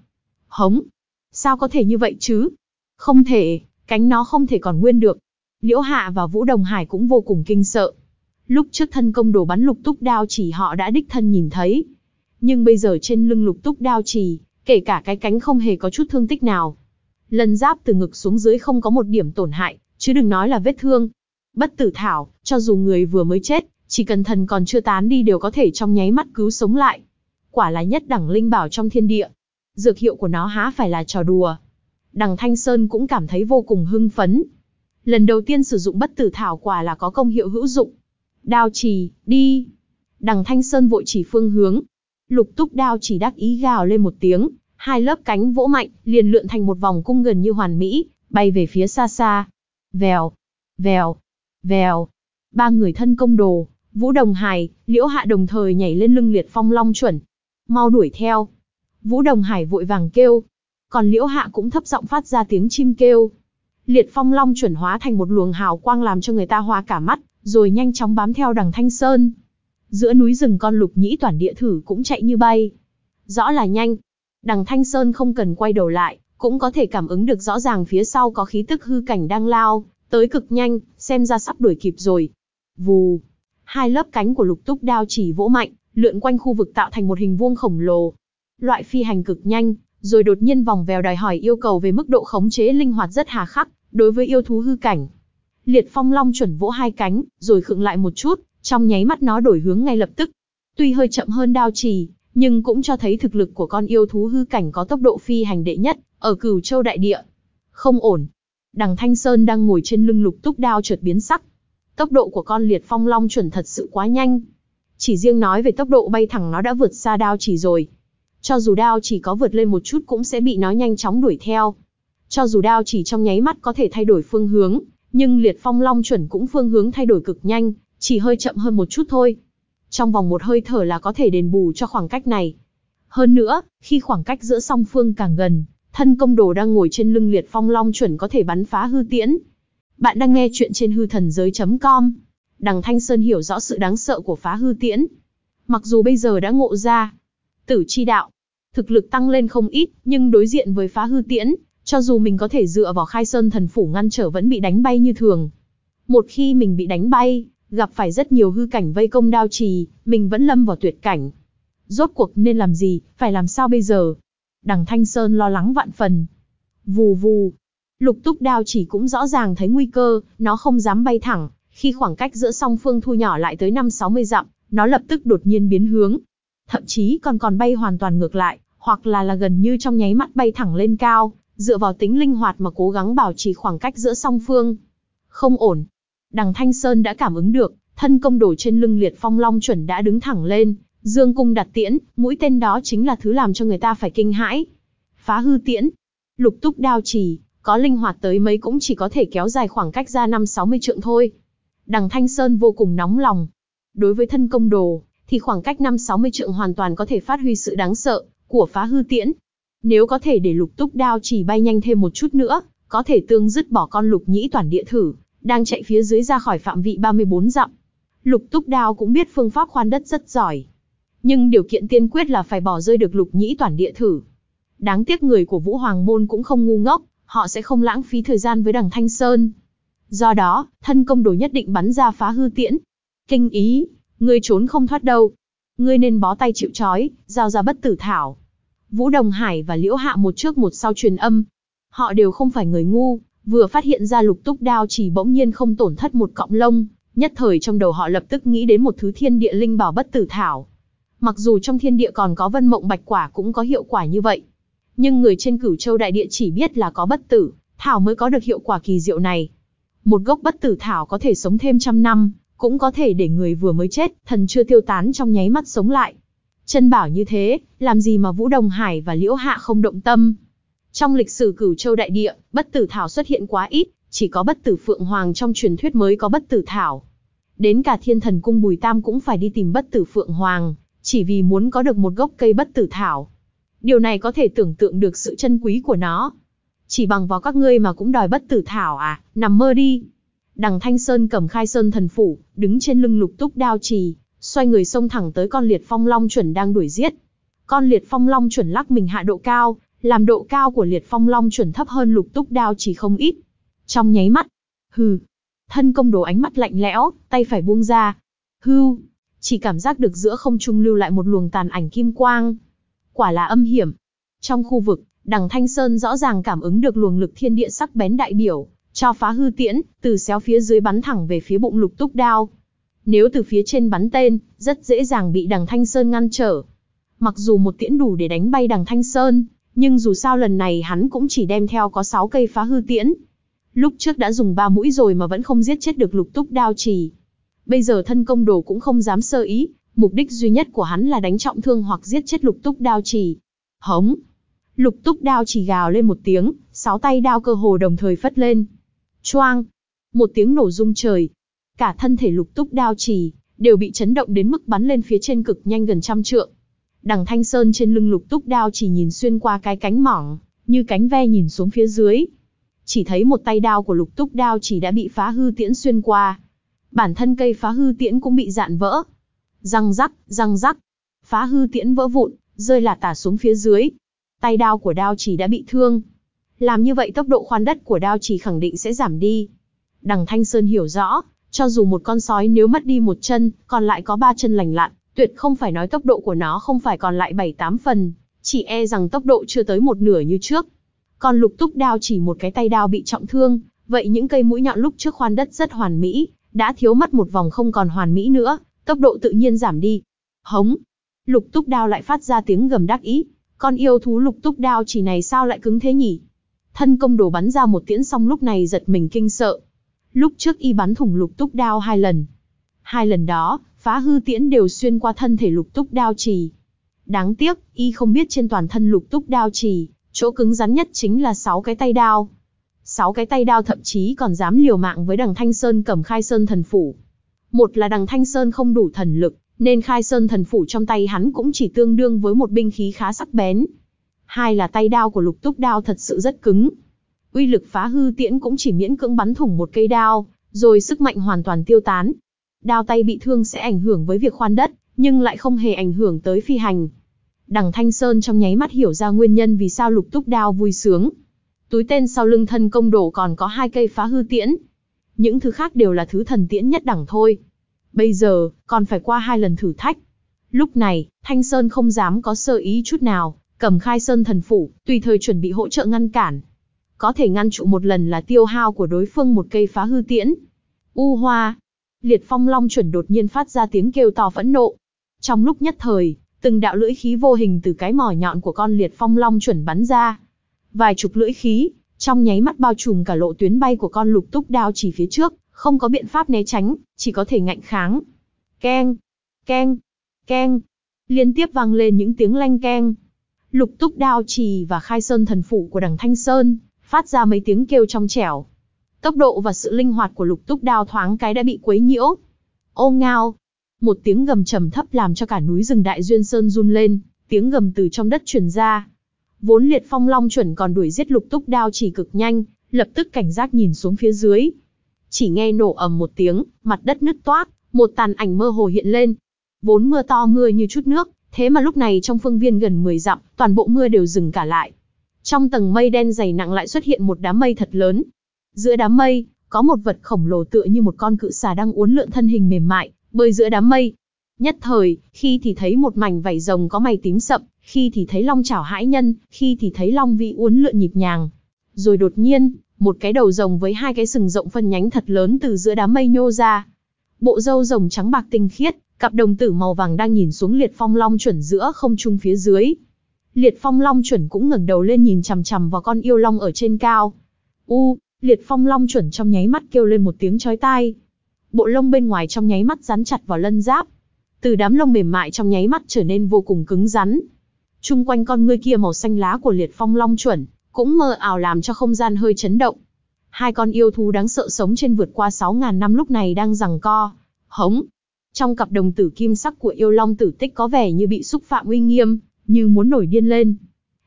Hống. Sao có thể như vậy chứ? Không thể, cánh nó không thể còn nguyên được. Liễu Hạ và Vũ Đồng Hải cũng vô cùng kinh sợ. Lúc trước thân công đồ bắn lục túc đao chỉ họ đã đích thân nhìn thấy. Nhưng bây giờ trên lưng lục túc đao chỉ, kể cả cái cánh không hề có chút thương tích nào. Lần giáp từ ngực xuống dưới không có một điểm tổn hại, chứ đừng nói là vết thương. Bất tử thảo, cho dù người vừa mới chết, chỉ cần thần còn chưa tán đi đều có thể trong nháy mắt cứu sống lại. Quả là nhất đẳng linh bảo trong thiên địa. Dược hiệu của nó há phải là trò đùa. Đằng Thanh Sơn cũng cảm thấy vô cùng hưng phấn. Lần đầu tiên sử dụng bất tử thảo quả là có công hiệu hữu dụng. Đao chỉ, đi. Đằng Thanh Sơn vội chỉ phương hướng. Lục túc đao chỉ đắc ý gào lên một tiếng, hai lớp cánh vỗ mạnh, liền lượn thành một vòng cung gần như hoàn mỹ, bay về phía xa xa. Vèo, vèo, vèo. Ba người thân công đồ, Vũ Đồng Hải, Liễu Hạ đồng thời nhảy lên lưng liệt phong long chuẩn. Mau đuổi theo. Vũ Đồng Hải vội vàng kêu. Còn Liễu Hạ cũng thấp giọng phát ra tiếng chim kêu. Liệt phong long chuẩn hóa thành một luồng hào quang làm cho người ta hoa cả mắt, rồi nhanh chóng bám theo đằng Thanh Sơn. Giữa núi rừng con lục nhĩ toàn địa thử cũng chạy như bay. Rõ là nhanh. Đằng Thanh Sơn không cần quay đầu lại, cũng có thể cảm ứng được rõ ràng phía sau có khí tức hư cảnh đang lao, tới cực nhanh, xem ra sắp đuổi kịp rồi. Vù, hai lớp cánh của lục túc đao chỉ vỗ mạnh, lượn quanh khu vực tạo thành một hình vuông khổng lồ. Loại phi hành cực nhanh, rồi đột nhiên vòng vèo đòi hỏi yêu cầu về mức độ khống chế linh hoạt rất hà khắc, đối với yêu thú hư cảnh. Liệt phong long chuẩn vỗ hai cánh, rồi khựng lại một chút, trong nháy mắt nó đổi hướng ngay lập tức. Tuy hơi chậm hơn đao trì, nhưng cũng cho thấy thực lực của con yêu thú hư cảnh có tốc độ phi hành đệ nhất, ở cửu châu đại địa. Không ổn. Đằng Thanh Sơn đang ngồi trên lưng lục túc đao chợt biến sắc. Tốc độ của con liệt phong long chuẩn thật sự quá nhanh. Chỉ riêng nói về tốc độ bay thẳng nó đã vượt xa đao chỉ rồi. Cho dù đao chỉ có vượt lên một chút cũng sẽ bị nó nhanh chóng đuổi theo. Cho dù đao chỉ trong nháy mắt có thể thay đổi phương hướng, nhưng liệt phong long chuẩn cũng phương hướng thay đổi cực nhanh, chỉ hơi chậm hơn một chút thôi. Trong vòng một hơi thở là có thể đền bù cho khoảng cách này. Hơn nữa, khi khoảng cách giữa song phương càng gần, thân công đồ đang ngồi trên lưng liệt phong long chuẩn có thể bắn phá hư tiễn. Bạn đang nghe chuyện trên hư thần giới.com. Đằng Thanh Sơn hiểu rõ sự đáng sợ của phá hư tiễn. Mặc dù bây giờ đã ngộ ra, tử chi đạo, thực lực tăng lên không ít, nhưng đối diện với phá hư tiễn, cho dù mình có thể dựa vào khai sơn thần phủ ngăn trở vẫn bị đánh bay như thường. Một khi mình bị đánh bay, gặp phải rất nhiều hư cảnh vây công đao trì, mình vẫn lâm vào tuyệt cảnh. Rốt cuộc nên làm gì, phải làm sao bây giờ? Đằng Thanh Sơn lo lắng vạn phần. Vù vù. Lục túc đao chỉ cũng rõ ràng thấy nguy cơ, nó không dám bay thẳng. Khi khoảng cách giữa song phương thu nhỏ lại tới 5-60 dặm, nó lập tức đột nhiên biến hướng. Thậm chí còn còn bay hoàn toàn ngược lại, hoặc là là gần như trong nháy mắt bay thẳng lên cao, dựa vào tính linh hoạt mà cố gắng bảo trì khoảng cách giữa song phương. Không ổn. Đằng Thanh Sơn đã cảm ứng được, thân công đổ trên lưng liệt phong long chuẩn đã đứng thẳng lên, dương cung đặt tiễn, mũi tên đó chính là thứ làm cho người ta phải kinh hãi. Phá hư tiễn. Lục túc đao trì, có linh hoạt tới mấy cũng chỉ có thể kéo dài khoảng cách ra 5-60 trượng thôi. Đằng Thanh Sơn vô cùng nóng lòng. Đối với thân công đồ, thì khoảng cách 5-60 trượng hoàn toàn có thể phát huy sự đáng sợ của phá hư tiễn. Nếu có thể để lục túc đao chỉ bay nhanh thêm một chút nữa, có thể tương dứt bỏ con lục nhĩ toàn địa thử, đang chạy phía dưới ra khỏi phạm vị 34 dặm. Lục túc đao cũng biết phương pháp khoan đất rất giỏi. Nhưng điều kiện tiên quyết là phải bỏ rơi được lục nhĩ toàn địa thử. Đáng tiếc người của Vũ Hoàng Môn cũng không ngu ngốc, họ sẽ không lãng phí thời gian với đằng Thanh Sơn. Do đó, thân công đồ nhất định bắn ra phá hư tiễn. Kinh ý, ngươi trốn không thoát đâu. Ngươi nên bó tay chịu trói, giao ra bất tử thảo. Vũ Đồng Hải và Liễu Hạ một trước một sau truyền âm. Họ đều không phải người ngu, vừa phát hiện ra lục túc đao chỉ bỗng nhiên không tổn thất một cọng lông, nhất thời trong đầu họ lập tức nghĩ đến một thứ thiên địa linh bảo bất tử thảo. Mặc dù trong thiên địa còn có vân mộng bạch quả cũng có hiệu quả như vậy. Nhưng người trên cửu châu đại địa chỉ biết là có bất tử, thảo mới có được hiệu quả kỳ diệu này. Một gốc bất tử thảo có thể sống thêm trăm năm, cũng có thể để người vừa mới chết, thần chưa tiêu tán trong nháy mắt sống lại. Chân bảo như thế, làm gì mà Vũ Đồng Hải và Liễu Hạ không động tâm. Trong lịch sử cửu châu đại địa, bất tử thảo xuất hiện quá ít, chỉ có bất tử phượng hoàng trong truyền thuyết mới có bất tử thảo. Đến cả thiên thần cung Bùi Tam cũng phải đi tìm bất tử Phượng Hoàng, chỉ vì muốn có được một gốc cây bất tử thảo. Điều này có thể tưởng tượng được sự chân quý của nó. Chỉ bằng vào các ngươi mà cũng đòi bất tử thảo à, nằm mơ đi. Đằng Thanh Sơn cầm khai sơn thần phủ, đứng trên lưng lục túc đao trì, xoay người xông thẳng tới con liệt phong long chuẩn đang đuổi giết. Con liệt phong long chuẩn lắc mình hạ độ cao, làm độ cao của liệt phong long chuẩn thấp hơn lục túc đao chỉ không ít. Trong nháy mắt, hừ, thân công đồ ánh mắt lạnh lẽo, tay phải buông ra. Hưu, chỉ cảm giác được giữa không trung lưu lại một luồng tàn ảnh kim quang. Quả là âm hiểm. Trong khu vực, đằng Thanh Sơn rõ ràng cảm ứng được luồng lực thiên địa sắc bén đại biểu, cho phá hư tiễn, từ xéo phía dưới bắn thẳng về phía bụng lục túc đao. Nếu từ phía trên bắn tên, rất dễ dàng bị đằng Thanh Sơn ngăn trở. Mặc dù một tiễn đủ để đánh bay đằng Thanh Sơn, nhưng dù sao lần này hắn cũng chỉ đem theo có 6 cây phá hư tiễn. Lúc trước đã dùng 3 mũi rồi mà vẫn không giết chết được lục túc đao trì. Bây giờ thân công đồ cũng không dám sơ ý, mục đích duy nhất của hắn là đánh trọng thương hoặc giết chết lục túc đao trì. Hống! Lục túc đao chỉ gào lên một tiếng, sáu tay đao cơ hồ đồng thời phất lên. Choang! Một tiếng nổ rung trời. Cả thân thể lục túc đao trì, đều bị chấn động đến mức bắn lên phía trên cực nhanh gần trăm trượng. Đằng Thanh Sơn trên lưng lục túc đao chỉ nhìn xuyên qua cái cánh mỏng, như cánh ve nhìn xuống phía dưới. Chỉ thấy một tay đao của lục túc đao chỉ đã bị phá hư tiễn xuyên qua. Bản thân cây phá hư tiễn cũng bị dạn vỡ. Răng rắc, răng rắc. Phá hư tiễn vỡ vụn, rơi là tả xuống phía dưới. Tay đao của đao chỉ đã bị thương. Làm như vậy tốc độ khoan đất của đao chỉ khẳng định sẽ giảm đi. Đằng Thanh Sơn hiểu rõ, cho dù một con sói nếu mất đi một chân, còn lại có ba chân lành lặn, tuyệt không phải nói tốc độ của nó không phải còn lại 7-8 phần, chỉ e rằng tốc độ chưa tới một nửa như trước. Còn lục túc đao chỉ một cái tay đao bị trọng thương, vậy những cây mũi nhọn lúc trước khoan đất rất hoàn mỹ, đã thiếu mất một vòng không còn hoàn mỹ nữa, tốc độ tự nhiên giảm đi. Hống! Lục túc đao lại phát ra tiếng gầm đắc ý, con yêu thú lục túc đao chỉ này sao lại cứng thế nhỉ? Thân công đồ bắn ra một tiễn xong lúc này giật mình kinh sợ. Lúc trước y bắn thủng lục túc đao hai lần. Hai lần đó, phá hư tiễn đều xuyên qua thân thể lục túc đao trì. Đáng tiếc, y không biết trên toàn thân lục túc đao trì, chỗ cứng rắn nhất chính là sáu cái tay đao. Sáu cái tay đao thậm chí còn dám liều mạng với đằng Thanh Sơn cầm khai sơn thần phủ. Một là đằng Thanh Sơn không đủ thần lực, nên khai sơn thần phủ trong tay hắn cũng chỉ tương đương với một binh khí khá sắc bén. Hai là tay đao của lục túc đao thật sự rất cứng. Uy lực phá hư tiễn cũng chỉ miễn cưỡng bắn thủng một cây đao, rồi sức mạnh hoàn toàn tiêu tán, đao tay bị thương sẽ ảnh hưởng với việc khoan đất, nhưng lại không hề ảnh hưởng tới phi hành. Đằng Thanh Sơn trong nháy mắt hiểu ra nguyên nhân vì sao lục túc đao vui sướng. Túi tên sau lưng thân công đổ còn có hai cây phá hư tiễn. Những thứ khác đều là thứ thần tiễn nhất đẳng thôi. Bây giờ, còn phải qua hai lần thử thách. Lúc này, Thanh Sơn không dám có sơ ý chút nào, cầm khai sơn thần phủ, tùy thời chuẩn bị hỗ trợ ngăn cản. Có thể ngăn trụ một lần là tiêu hao của đối phương một cây phá hư tiễn. U hoa, Liệt phong long chuẩn đột nhiên phát ra tiếng kêu to phẫn nộ. Trong lúc nhất thời, từng đạo lưỡi khí vô hình từ cái mỏ nhọn của con liệt phong long chuẩn bắn ra. Vài chục lưỡi khí, trong nháy mắt bao trùm cả lộ tuyến bay của con lục túc đao chỉ phía trước, không có biện pháp né tránh, chỉ có thể ngạnh kháng. Keng, keng, keng, liên tiếp vang lên những tiếng lanh keng. Lục túc đao trì và khai sơn thần phủ của đằng Thanh Sơn, phát ra mấy tiếng kêu trong trẻo. Tốc độ và sự linh hoạt của lục túc đao thoáng cái đã bị quấy nhiễu. Ô ngao! Một tiếng gầm trầm thấp làm cho cả núi rừng đại duyên sơn run lên, tiếng gầm từ trong đất truyền ra. Vốn liệt phong long chuẩn còn đuổi giết lục túc đao chỉ cực nhanh, lập tức cảnh giác nhìn xuống phía dưới. Chỉ nghe nổ ầm một tiếng, mặt đất nứt toác, một tàn ảnh mơ hồ hiện lên. Vốn mưa to mưa như chút nước, thế mà lúc này trong phương viên gần 10 dặm, toàn bộ mưa đều dừng cả lại. Trong tầng mây đen dày nặng lại xuất hiện một đám mây thật lớn, Giữa đám mây, có một vật khổng lồ tựa như một con cự xà đang uốn lượn thân hình mềm mại, bơi giữa đám mây. Nhất thời, khi thì thấy một mảnh vảy rồng có mày tím sậm, khi thì thấy long chảo hãi nhân, khi thì thấy long vị uốn lượn nhịp nhàng. Rồi đột nhiên, một cái đầu rồng với hai cái sừng rộng phân nhánh thật lớn từ giữa đám mây nhô ra. Bộ râu rồng trắng bạc tinh khiết, cặp đồng tử màu vàng đang nhìn xuống liệt phong long chuẩn giữa không trung phía dưới. Liệt phong long chuẩn cũng ngẩng đầu lên nhìn chằm chằm vào con yêu long ở trên cao. U, Liệt phong long chuẩn trong nháy mắt kêu lên một tiếng chói tai. Bộ lông bên ngoài trong nháy mắt rắn chặt vào lân giáp. Từ đám lông mềm mại trong nháy mắt trở nên vô cùng cứng rắn. Trung quanh con ngươi kia màu xanh lá của liệt phong long chuẩn, cũng mơ ảo làm cho không gian hơi chấn động. Hai con yêu thú đáng sợ sống trên vượt qua 6.000 năm lúc này đang giằng co. Hống. Trong cặp đồng tử kim sắc của yêu long tử tích có vẻ như bị xúc phạm uy nghiêm, như muốn nổi điên lên.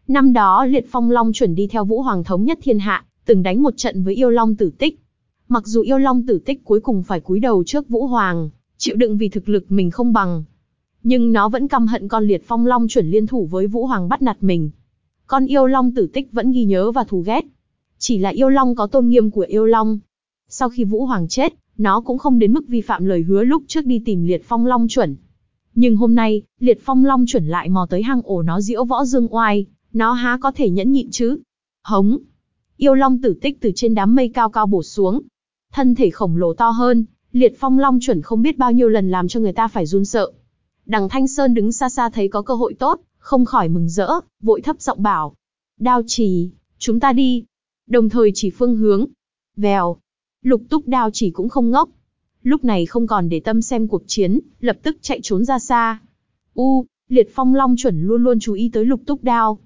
Năm đó liệt phong long chuẩn đi theo vũ hoàng thống nhất thiên hạ, từng đánh một trận với yêu long tử tích. Mặc dù yêu long tử tích cuối cùng phải cúi đầu trước vũ hoàng, chịu đựng vì thực lực mình không bằng. Nhưng nó vẫn căm hận con liệt phong long chuẩn liên thủ với vũ hoàng bắt nạt mình. Con yêu long tử tích vẫn ghi nhớ và thù ghét. Chỉ là yêu long có tôn nghiêm của yêu long. Sau khi vũ hoàng chết, nó cũng không đến mức vi phạm lời hứa lúc trước đi tìm liệt phong long chuẩn. Nhưng hôm nay, liệt phong long chuẩn lại mò tới hang ổ nó diễu võ dương oai, nó há có thể nhẫn nhịn chứ. Hống! Yêu long tử tích từ trên đám mây cao cao bổ xuống. Thân thể khổng lồ to hơn, liệt phong long chuẩn không biết bao nhiêu lần làm cho người ta phải run sợ. Đằng Thanh Sơn đứng xa xa thấy có cơ hội tốt, không khỏi mừng rỡ, vội thấp giọng bảo. Đao trì, chúng ta đi. Đồng thời chỉ phương hướng. Vèo. Lục túc đao chỉ cũng không ngốc. Lúc này không còn để tâm xem cuộc chiến, lập tức chạy trốn ra xa. U, liệt phong long chuẩn luôn luôn chú ý tới lục túc đao.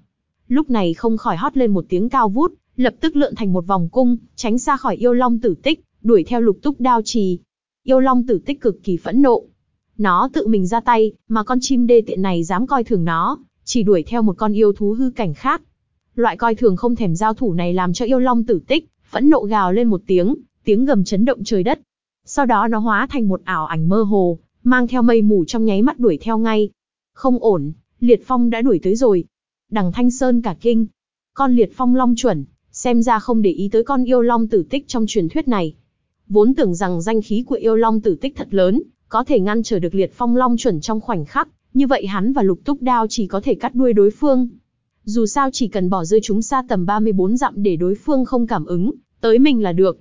Lúc này không khỏi hót lên một tiếng cao vút, lập tức lượn thành một vòng cung, tránh xa khỏi yêu long tử tích, đuổi theo lục túc đao trì. Yêu long tử tích cực kỳ phẫn nộ. Nó tự mình ra tay, mà con chim đê tiện này dám coi thường nó, chỉ đuổi theo một con yêu thú hư cảnh khác. Loại coi thường không thèm giao thủ này làm cho yêu long tử tích, phẫn nộ gào lên một tiếng, tiếng gầm chấn động trời đất. Sau đó nó hóa thành một ảo ảnh mơ hồ, mang theo mây mù trong nháy mắt đuổi theo ngay. Không ổn, liệt phong đã đuổi tới rồi. Đằng Thanh Sơn cả kinh. Con liệt phong long chuẩn, xem ra không để ý tới con yêu long tử tích trong truyền thuyết này. Vốn tưởng rằng danh khí của yêu long tử tích thật lớn, có thể ngăn trở được liệt phong long chuẩn trong khoảnh khắc, như vậy hắn và lục túc đao chỉ có thể cắt đuôi đối phương. Dù sao chỉ cần bỏ rơi chúng xa tầm 34 dặm để đối phương không cảm ứng, tới mình là được.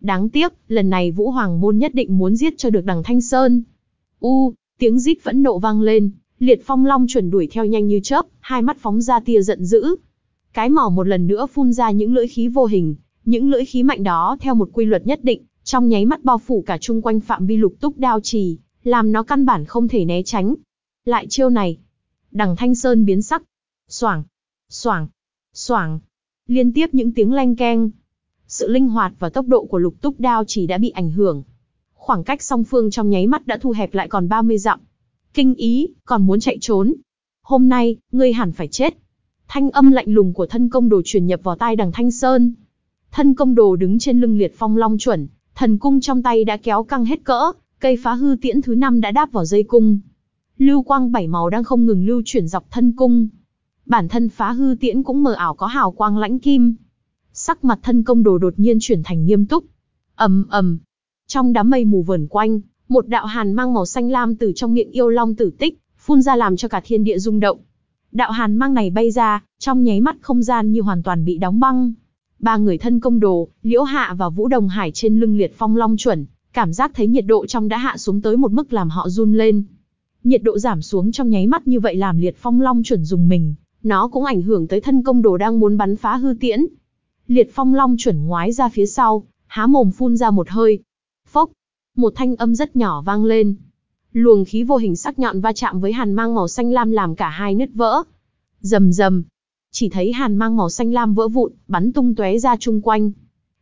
Đáng tiếc, lần này Vũ Hoàng Môn nhất định muốn giết cho được đằng Thanh Sơn. U, tiếng rít vẫn nộ vang lên, liệt phong long chuẩn đuổi theo nhanh như chớp, hai mắt phóng ra tia giận dữ. Cái mỏ một lần nữa phun ra những lưỡi khí vô hình, những lưỡi khí mạnh đó theo một quy luật nhất định, trong nháy mắt bao phủ cả chung quanh phạm vi lục túc đao trì, làm nó căn bản không thể né tránh. Lại chiêu này, đằng Thanh Sơn biến sắc. Soảng, soảng, soảng, liên tiếp những tiếng leng keng. Sự linh hoạt và tốc độ của lục túc đao chỉ đã bị ảnh hưởng. Khoảng cách song phương trong nháy mắt đã thu hẹp lại còn 30 dặm. Kinh ý, còn muốn chạy trốn. Hôm nay, ngươi hẳn phải chết. Thanh âm lạnh lùng của thân công đồ truyền nhập vào tai đằng Thanh Sơn. Thân công đồ đứng trên lưng liệt phong long chuẩn, thần cung trong tay đã kéo căng hết cỡ, cây phá hư tiễn thứ năm đã đáp vào dây cung. Lưu quang bảy màu đang không ngừng lưu chuyển dọc thân cung. Bản thân phá hư tiễn cũng mờ ảo có hào quang lãnh kim. Sắc mặt thân công đồ đột nhiên chuyển thành nghiêm túc. ầm ầm, trong đám mây mù vờn quanh, một đạo hàn mang màu xanh lam từ trong miệng yêu long tử tích, phun ra làm cho cả thiên địa rung động. Đạo hàn mang này bay ra, trong nháy mắt không gian như hoàn toàn bị đóng băng. Ba người thân công đồ, Liễu Hạ và Vũ Đồng Hải trên lưng liệt phong long chuẩn, cảm giác thấy nhiệt độ trong đã hạ xuống tới một mức làm họ run lên. Nhiệt độ giảm xuống trong nháy mắt như vậy làm liệt phong long chuẩn dùng mình, nó cũng ảnh hưởng tới thân công đồ đang muốn bắn phá hư tiễn. Liệt phong long chuẩn ngoái ra phía sau, há mồm phun ra một hơi. Phốc, một thanh âm rất nhỏ vang lên. Luồng khí vô hình sắc nhọn va chạm với hàn mang màu xanh lam làm cả hai nứt vỡ. Rầm rầm, chỉ thấy hàn mang màu xanh lam vỡ vụn, bắn tung tóe ra chung quanh.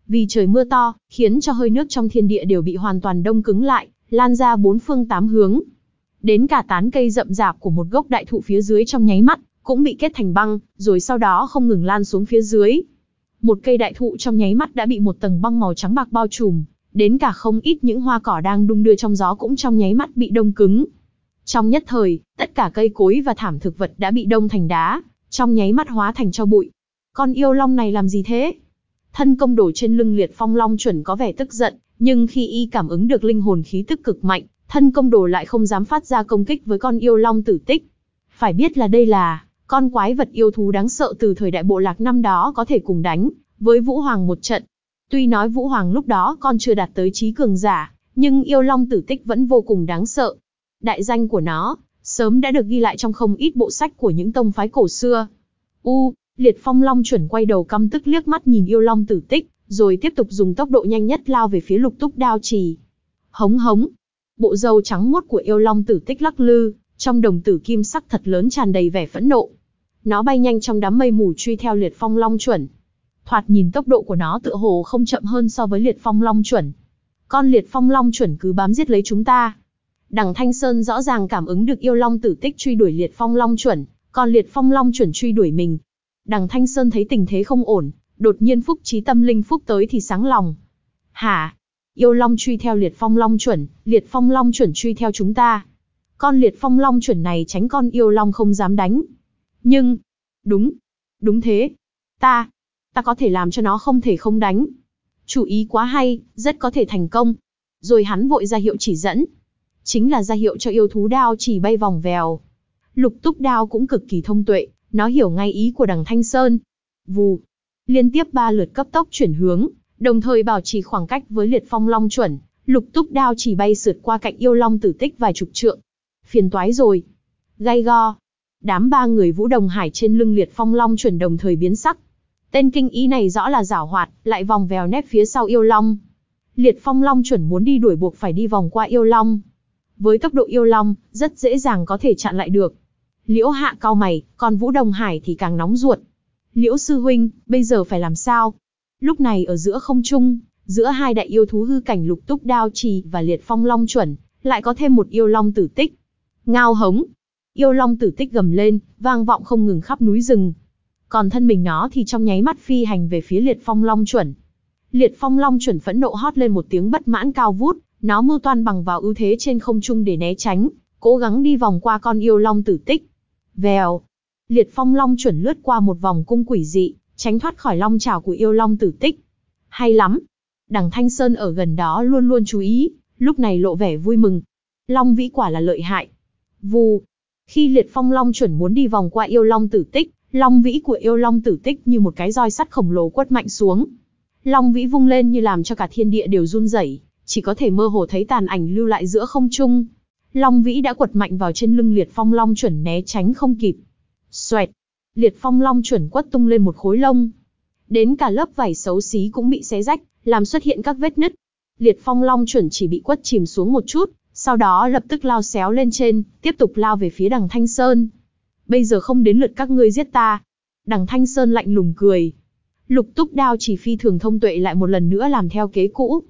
Vì trời mưa to, khiến cho hơi nước trong thiên địa đều bị hoàn toàn đông cứng lại, lan ra bốn phương tám hướng. Đến cả tán cây rậm rạp của một gốc đại thụ phía dưới trong nháy mắt, cũng bị kết thành băng, rồi sau đó không ngừng lan xuống phía dưới. Một cây đại thụ trong nháy mắt đã bị một tầng băng màu trắng bạc bao trùm, đến cả không ít những hoa cỏ đang đung đưa trong gió cũng trong nháy mắt bị đông cứng. Trong nhất thời, tất cả cây cối và thảm thực vật đã bị đông thành đá, trong nháy mắt hóa thành cho bụi. Con yêu long này làm gì thế? Thân công đổ trên lưng liệt phong long chuẩn có vẻ tức giận, nhưng khi y cảm ứng được linh hồn khí tức cực mạnh, thân công đồ lại không dám phát ra công kích với con yêu long tử tích. Phải biết là đây là con quái vật yêu thú đáng sợ từ thời đại bộ lạc năm đó có thể cùng đánh với Vũ Hoàng một trận. Tuy nói Vũ Hoàng lúc đó con chưa đạt tới trí cường giả, nhưng yêu long tử tích vẫn vô cùng đáng sợ. Đại danh của nó, sớm đã được ghi lại trong không ít bộ sách của những tông phái cổ xưa. U, liệt phong long chuẩn quay đầu căm tức liếc mắt nhìn yêu long tử tích, rồi tiếp tục dùng tốc độ nhanh nhất lao về phía lục túc đao trì. Hống hống, bộ râu trắng muốt của yêu long tử tích lắc lư, trong đồng tử kim sắc thật lớn tràn đầy vẻ phẫn nộ. Nó bay nhanh trong đám mây mù truy theo liệt phong long chuẩn. Thoạt nhìn tốc độ của nó tựa hồ không chậm hơn so với liệt phong long chuẩn. con liệt phong long chuẩn cứ bám giết lấy chúng ta. Đằng Thanh Sơn rõ ràng cảm ứng được yêu long tử tích truy đuổi liệt phong long chuẩn, còn liệt phong long chuẩn truy đuổi mình. Đằng Thanh Sơn thấy tình thế không ổn, đột nhiên phúc trí tâm linh phúc tới thì sáng lòng. Hả? Yêu long truy theo liệt phong long chuẩn, liệt phong long chuẩn truy theo chúng ta. Con liệt phong long chuẩn này tránh con yêu long không dám đánh. Nhưng, đúng, đúng thế. Ta, ta có thể làm cho nó không thể không đánh. Chủ ý quá hay, rất có thể thành công. Rồi hắn vội ra hiệu chỉ dẫn. Chính là ra hiệu cho yêu thú đao chỉ bay vòng vèo. Lục túc đao cũng cực kỳ thông tuệ, nó hiểu ngay ý của đằng Thanh Sơn. Vù, liên tiếp ba lượt cấp tốc chuyển hướng, đồng thời bảo trì khoảng cách với liệt phong long chuẩn, lục túc đao chỉ bay sượt qua cạnh yêu long tử tích vài chục trượng. Phiền toái rồi. Gai go. Đám ba người vũ đồng hải trên lưng liệt phong long chuẩn đồng thời biến sắc. Tên kinh ý này rõ là giảo hoạt, lại vòng vèo nép phía sau yêu long. Liệt phong long chuẩn muốn đi đuổi buộc phải đi vòng qua yêu long. Với tốc độ yêu long, rất dễ dàng có thể chặn lại được. Liễu hạ cao mày, còn vũ đồng hải thì càng nóng ruột. Liễu sư huynh, bây giờ phải làm sao? Lúc này ở giữa không trung, giữa hai đại yêu thú hư cảnh lục túc đao trì và liệt phong long chuẩn, lại có thêm một yêu long tử tích. Ngao hống. Yêu long tử tích gầm lên, vang vọng không ngừng khắp núi rừng. Còn thân mình nó thì trong nháy mắt phi hành về phía liệt phong long chuẩn. Liệt phong long chuẩn phẫn nộ hót lên một tiếng bất mãn cao vút, nó mưu toan bằng vào ưu thế trên không trung để né tránh, cố gắng đi vòng qua con yêu long tử tích. Vèo. Liệt phong long chuẩn lướt qua một vòng cung quỷ dị, tránh thoát khỏi long trào của yêu long tử tích. Hay lắm. Đằng Thanh Sơn ở gần đó luôn luôn chú ý, lúc này lộ vẻ vui mừng. Long vĩ quả là lợi hại. Vù. Khi liệt phong long chuẩn muốn đi vòng qua yêu long tử tích, long vĩ của yêu long tử tích như một cái roi sắt khổng lồ quất mạnh xuống. Long vĩ vung lên như làm cho cả thiên địa đều run rẩy, chỉ có thể mơ hồ thấy tàn ảnh lưu lại giữa không trung. Long vĩ đã quật mạnh vào trên lưng liệt phong long chuẩn né tránh không kịp. Xoẹt, liệt phong long chuẩn quất tung lên một khối lông. Đến cả lớp vải xấu xí cũng bị xé rách, làm xuất hiện các vết nứt. Liệt phong long chuẩn chỉ bị quất chìm xuống một chút, sau đó lập tức lao xéo lên trên, tiếp tục lao về phía đằng Thanh Sơn. Bây giờ không đến lượt các ngươi giết ta. Đằng Thanh Sơn lạnh lùng cười. Lục túc đao chỉ phi thường thông tuệ lại một lần nữa làm theo kế cũ.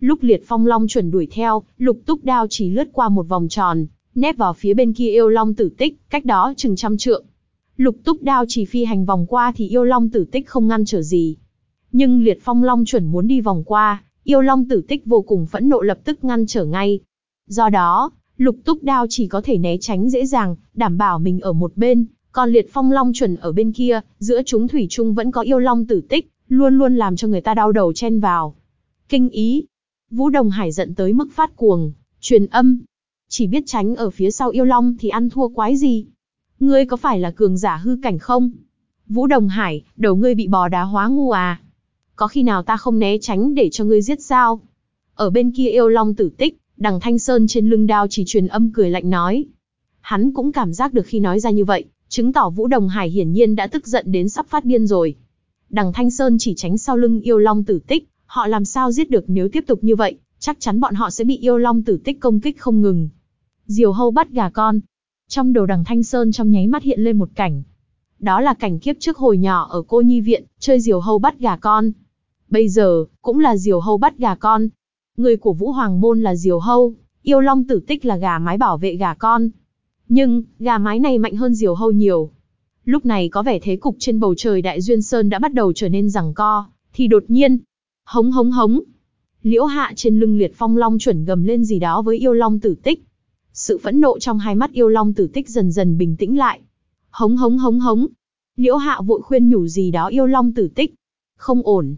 Lúc liệt phong long chuẩn đuổi theo, lục túc đao chỉ lướt qua một vòng tròn, nép vào phía bên kia yêu long tử tích, cách đó chừng trăm trượng. Lục túc đao chỉ phi hành vòng qua thì yêu long tử tích không ngăn trở gì. Nhưng liệt phong long chuẩn muốn đi vòng qua, yêu long tử tích vô cùng phẫn nộ lập tức ngăn trở ngay. Do đó, lục túc đao chỉ có thể né tránh dễ dàng, đảm bảo mình ở một bên, còn liệt phong long chuẩn ở bên kia, giữa chúng thủy chung vẫn có yêu long tử tích, luôn luôn làm cho người ta đau đầu chen vào. Kinh ý. Vũ Đồng Hải giận tới mức phát cuồng, truyền âm. Chỉ biết tránh ở phía sau yêu long thì ăn thua quái gì. Ngươi có phải là cường giả hư cảnh không? Vũ Đồng Hải, đầu ngươi bị bò đá hóa ngu à? Có khi nào ta không né tránh để cho ngươi giết sao? Ở bên kia yêu long tử tích, đằng Thanh Sơn trên lưng đao chỉ truyền âm cười lạnh nói. Hắn cũng cảm giác được khi nói ra như vậy, chứng tỏ Vũ Đồng Hải hiển nhiên đã tức giận đến sắp phát điên rồi. Đằng Thanh Sơn chỉ tránh sau lưng yêu long tử tích, họ làm sao giết được nếu tiếp tục như vậy, chắc chắn bọn họ sẽ bị yêu long tử tích công kích không ngừng. Diều hâu bắt gà con. Trong đầu đằng Thanh Sơn trong nháy mắt hiện lên một cảnh. Đó là cảnh kiếp trước hồi nhỏ ở cô nhi viện, chơi diều hâu bắt gà con. Bây giờ, cũng là diều hâu bắt gà con. Người của Vũ Hoàng Môn là diều hâu, yêu long tử tích là gà mái bảo vệ gà con. Nhưng, gà mái này mạnh hơn diều hâu nhiều. Lúc này có vẻ thế cục trên bầu trời Đại Duyên Sơn đã bắt đầu trở nên rằng co, thì đột nhiên, hống hống hống. Liễu hạ trên lưng liệt phong long chuẩn gầm lên gì đó với yêu long tử tích. Sự phẫn nộ trong hai mắt yêu long tử tích dần dần bình tĩnh lại. Hống hống hống hống. Liễu hạ vội khuyên nhủ gì đó yêu long tử tích. Không ổn.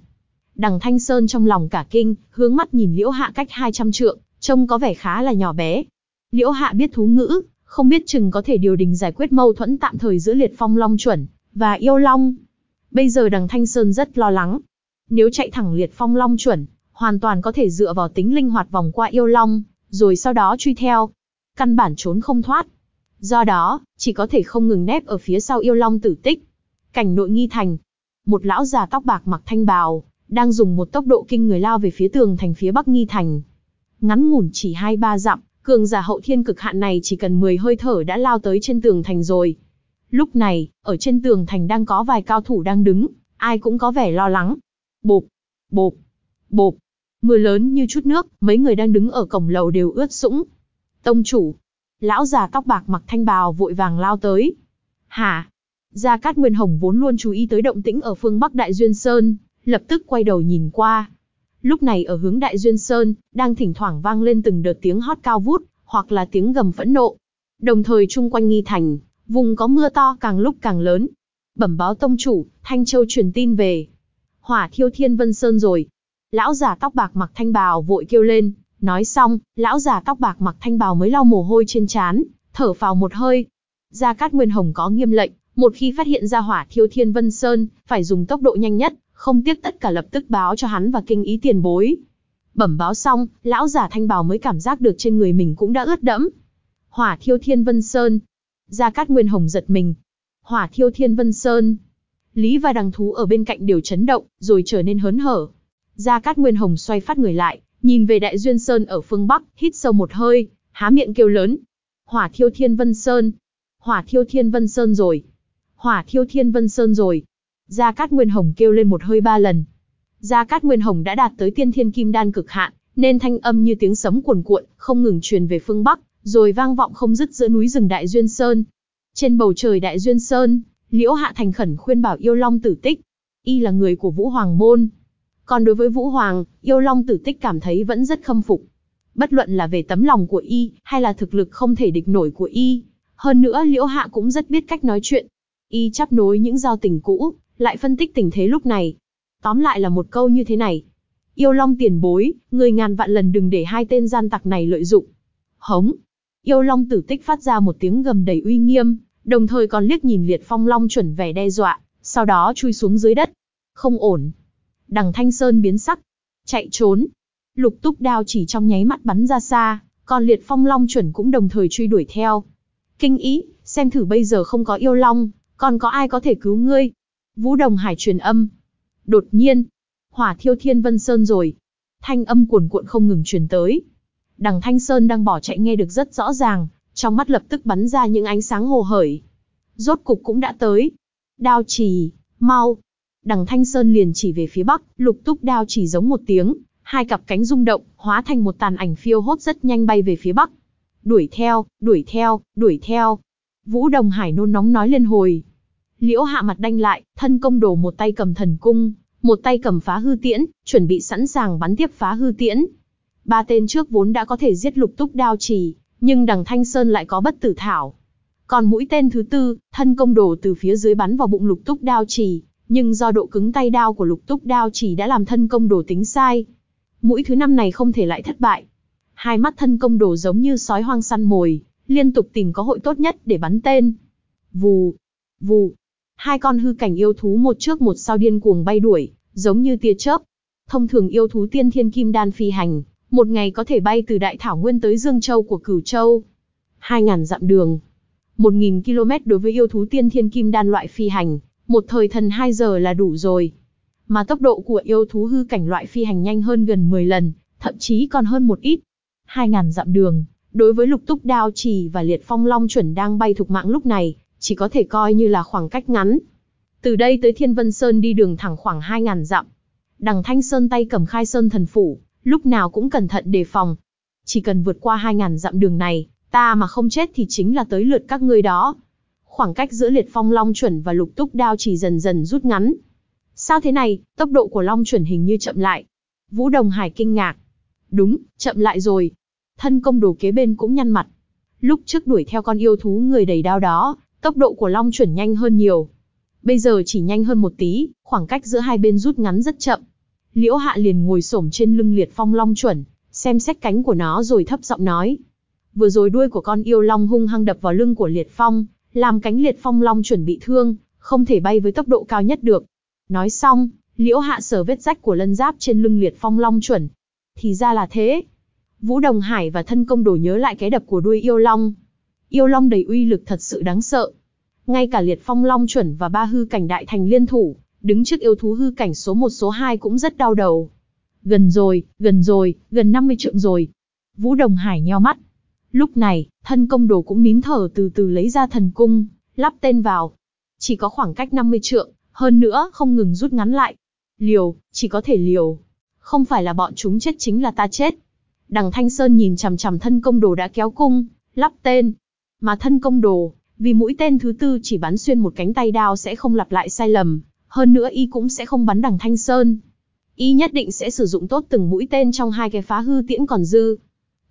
Đằng Thanh Sơn trong lòng cả kinh, hướng mắt nhìn liễu hạ cách 200 trượng, trông có vẻ khá là nhỏ bé. Liễu hạ biết thú ngữ, không biết chừng có thể điều đình giải quyết mâu thuẫn tạm thời giữa liệt phong long chuẩn và yêu long. Bây giờ đằng Thanh Sơn rất lo lắng. Nếu chạy thẳng liệt phong long chuẩn, hoàn toàn có thể dựa vào tính linh hoạt vòng qua yêu long, rồi sau đó truy theo. Căn bản trốn không thoát. Do đó, chỉ có thể không ngừng nép ở phía sau yêu long tử tích. Cảnh nội nghi thành. Một lão già tóc bạc mặc thanh bào, đang dùng một tốc độ kinh người lao về phía tường thành phía bắc nghi thành. Ngắn ngủn chỉ hai ba dặm, cường giả hậu thiên cực hạn này chỉ cần 10 hơi thở đã lao tới trên tường thành rồi. Lúc này, ở trên tường thành đang có vài cao thủ đang đứng, ai cũng có vẻ lo lắng. Bộp, bộp, bộp. Mưa lớn như chút nước, mấy người đang đứng ở cổng lầu đều ướt sũng. Tông chủ, lão già tóc bạc mặc thanh bào vội vàng lao tới. Hả? Gia Cát Nguyên Hồng vốn luôn chú ý tới động tĩnh ở phương Bắc Đại Duyên Sơn, lập tức quay đầu nhìn qua. Lúc này ở hướng Đại Duyên Sơn, đang thỉnh thoảng vang lên từng đợt tiếng hót cao vút, hoặc là tiếng gầm phẫn nộ. Đồng thời chung quanh nghi thành, vùng có mưa to càng lúc càng lớn. Bẩm báo tông chủ, Thanh Châu truyền tin về. Hỏa thiêu thiên vân sơn rồi. Lão già tóc bạc mặc thanh bào vội kêu lên, nói xong, lão già tóc bạc mặc thanh bào mới lau mồ hôi trên trán, thở phào một hơi. Gia Cát Nguyên Hồng có nghiêm lệnh, một khi phát hiện ra hỏa thiêu thiên vân sơn, phải dùng tốc độ nhanh nhất, không tiếc tất cả lập tức báo cho hắn và kinh ý tiền bối. Bẩm báo xong, lão giả thanh bào mới cảm giác được trên người mình cũng đã ướt đẫm. Hỏa thiêu thiên vân sơn. Gia Cát Nguyên Hồng giật mình. Hỏa thiêu thiên vân sơn. Lý và đằng thú ở bên cạnh đều chấn động, rồi trở nên hớn hở. Gia Cát Nguyên Hồng xoay phát người lại, nhìn về Đại Duyên Sơn ở phương Bắc, hít sâu một hơi, há miệng kêu lớn. Hỏa thiêu thiên vân sơn. Hỏa thiêu thiên vân sơn rồi. Hỏa thiêu thiên vân sơn rồi. Gia Cát Nguyên Hồng kêu lên một hơi ba lần. Gia Cát Nguyên Hồng đã đạt tới tiên thiên kim đan cực hạn, nên thanh âm như tiếng sấm cuồn cuộn, không ngừng truyền về phương Bắc, rồi vang vọng không dứt giữa núi rừng Đại Duyên Sơn. Trên bầu trời Đại Duyên Sơn, Liễu Hạ thành khẩn khuyên bảo Yêu Long Tử Tích. Y là người của Vũ Hoàng Môn. Còn đối với Vũ Hoàng, Yêu Long Tử Tích cảm thấy vẫn rất khâm phục. Bất luận là về tấm lòng của Y, hay là thực lực không thể địch nổi của Y. Hơn nữa Liễu Hạ cũng rất biết cách nói chuyện. Y chắp nối những giao tình cũ, lại phân tích tình thế lúc này. Tóm lại là một câu như thế này. Yêu Long tiền bối, người ngàn vạn lần đừng để hai tên gian tặc này lợi dụng. Hống. Yêu Long tử tích phát ra một tiếng gầm đầy uy nghiêm, đồng thời còn liếc nhìn liệt phong long chuẩn vẻ đe dọa, sau đó chui xuống dưới đất. Không ổn. Đằng Thanh Sơn biến sắc. Chạy trốn. Lục túc đao chỉ trong nháy mắt bắn ra xa, còn liệt phong long chuẩn cũng đồng thời truy đuổi theo. Kinh ý, xem thử bây giờ không có yêu long, còn có ai có thể cứu ngươi? Vũ Đồng Hải truyền âm. Đột nhiên, hỏa thiêu thiên vân sơn rồi. Thanh âm cuồn cuộn không ngừng truyền tới. Đằng Thanh Sơn đang bỏ chạy nghe được rất rõ ràng, trong mắt lập tức bắn ra những ánh sáng hồ hởi. Rốt cục cũng đã tới. Đao chỉ, mau. Đằng Thanh Sơn liền chỉ về phía bắc, lục túc đao chỉ giống một tiếng, hai cặp cánh rung động, hóa thành một tàn ảnh phiêu hốt rất nhanh bay về phía bắc. Đuổi theo, đuổi theo, đuổi theo. Vũ Đồng Hải nôn nóng nói lên hồi. Liễu hạ mặt đanh lại, thân công đồ một tay cầm thần cung, một tay cầm phá hư tiễn, chuẩn bị sẵn sàng bắn tiếp phá hư tiễn. Ba tên trước vốn đã có thể giết lục túc đao trì, nhưng đằng Thanh Sơn lại có bất tử thảo. Còn mũi tên thứ tư, thân công đồ từ phía dưới bắn vào bụng lục túc đao trì, nhưng do độ cứng tay đao của lục túc đao trì đã làm thân công đồ tính sai. Mũi thứ năm này không thể lại thất bại. Hai mắt thân công đồ giống như sói hoang săn mồi, liên tục tìm có hội tốt nhất để bắn tên. Vù, vù, Hai con hư cảnh yêu thú một trước một sau điên cuồng bay đuổi, giống như tia chớp. Thông thường yêu thú tiên thiên kim đan phi hành, một ngày có thể bay từ Đại Thảo Nguyên tới Dương Châu của Cửu Châu. Hai ngàn dặm đường. Một nghìn km đối với yêu thú tiên thiên kim đan loại phi hành, một thời thần 2 giờ là đủ rồi. Mà tốc độ của yêu thú hư cảnh loại phi hành nhanh hơn gần 10 lần, thậm chí còn hơn một ít. Hai ngàn dặm đường, đối với lục túc đao trì và liệt phong long chuẩn đang bay thục mạng lúc này, chỉ có thể coi như là khoảng cách ngắn. Từ đây tới Thiên Vân Sơn đi đường thẳng khoảng 2.000 dặm. Đằng Thanh Sơn tay cầm khai sơn thần phủ, lúc nào cũng cẩn thận đề phòng. Chỉ cần vượt qua 2.000 dặm đường này, ta mà không chết thì chính là tới lượt các ngươi đó. Khoảng cách giữa liệt phong long chuẩn và lục túc đao chỉ dần dần rút ngắn. Sao thế này, tốc độ của long chuẩn hình như chậm lại. Vũ Đồng Hải kinh ngạc. Đúng, chậm lại rồi. Thân công đồ kế bên cũng nhăn mặt. Lúc trước đuổi theo con yêu thú người đầy đao đó, Tốc độ của Long chuẩn nhanh hơn nhiều. Bây giờ chỉ nhanh hơn một tí, khoảng cách giữa hai bên rút ngắn rất chậm. Liễu Hạ liền ngồi xổm trên lưng liệt phong Long chuẩn, xem xét cánh của nó rồi thấp giọng nói. Vừa rồi đuôi của con yêu long hung hăng đập vào lưng của liệt phong, làm cánh liệt phong long chuẩn bị thương, không thể bay với tốc độ cao nhất được. Nói xong, liễu hạ sở vết rách của lân giáp trên lưng liệt phong long chuẩn. Thì ra là thế. Vũ Đồng Hải và thân công đổ nhớ lại cái đập của đuôi yêu long, Yêu long đầy uy lực thật sự đáng sợ. Ngay cả liệt phong long chuẩn và ba hư cảnh đại thành liên thủ, đứng trước yêu thú hư cảnh số 1 số 2 cũng rất đau đầu. Gần rồi, gần rồi, gần 50 trượng rồi. Vũ Đồng Hải nheo mắt. Lúc này, thân công đồ cũng nín thở từ từ lấy ra thần cung, lắp tên vào. Chỉ có khoảng cách 50 trượng, hơn nữa không ngừng rút ngắn lại. Liều, chỉ có thể liều. Không phải là bọn chúng chết chính là ta chết. Đằng Thanh Sơn nhìn chằm chằm thân công đồ đã kéo cung, lắp tên. Mà thân công đồ, vì mũi tên thứ tư chỉ bắn xuyên một cánh tay đao sẽ không lặp lại sai lầm, hơn nữa y cũng sẽ không bắn đằng Thanh Sơn. Y nhất định sẽ sử dụng tốt từng mũi tên trong hai cái phá hư tiễn còn dư.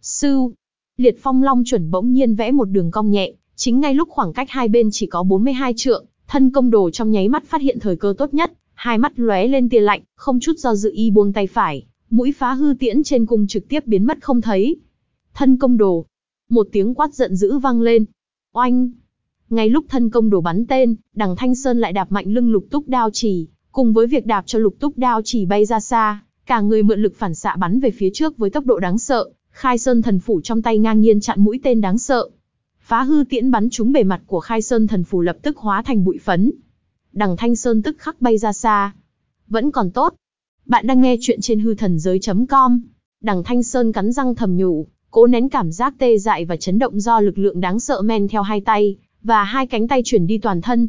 Sư, liệt phong long chuẩn bỗng nhiên vẽ một đường cong nhẹ, chính ngay lúc khoảng cách hai bên chỉ có 42 trượng, thân công đồ trong nháy mắt phát hiện thời cơ tốt nhất, hai mắt lóe lên tia lạnh, không chút do dự y buông tay phải, mũi phá hư tiễn trên cung trực tiếp biến mất không thấy. Thân công đồ, một tiếng quát giận dữ vang lên. Oanh! Ngay lúc thân công đổ bắn tên, đằng Thanh Sơn lại đạp mạnh lưng lục túc đao chỉ, cùng với việc đạp cho lục túc đao chỉ bay ra xa, cả người mượn lực phản xạ bắn về phía trước với tốc độ đáng sợ, khai sơn thần phủ trong tay ngang nhiên chặn mũi tên đáng sợ. Phá hư tiễn bắn trúng bề mặt của khai sơn thần phủ lập tức hóa thành bụi phấn. Đằng Thanh Sơn tức khắc bay ra xa. Vẫn còn tốt. Bạn đang nghe chuyện trên hư thần giới.com. Đằng Thanh Sơn cắn răng thầm nhủ, cố nén cảm giác tê dại và chấn động do lực lượng đáng sợ men theo hai tay, và hai cánh tay chuyển đi toàn thân.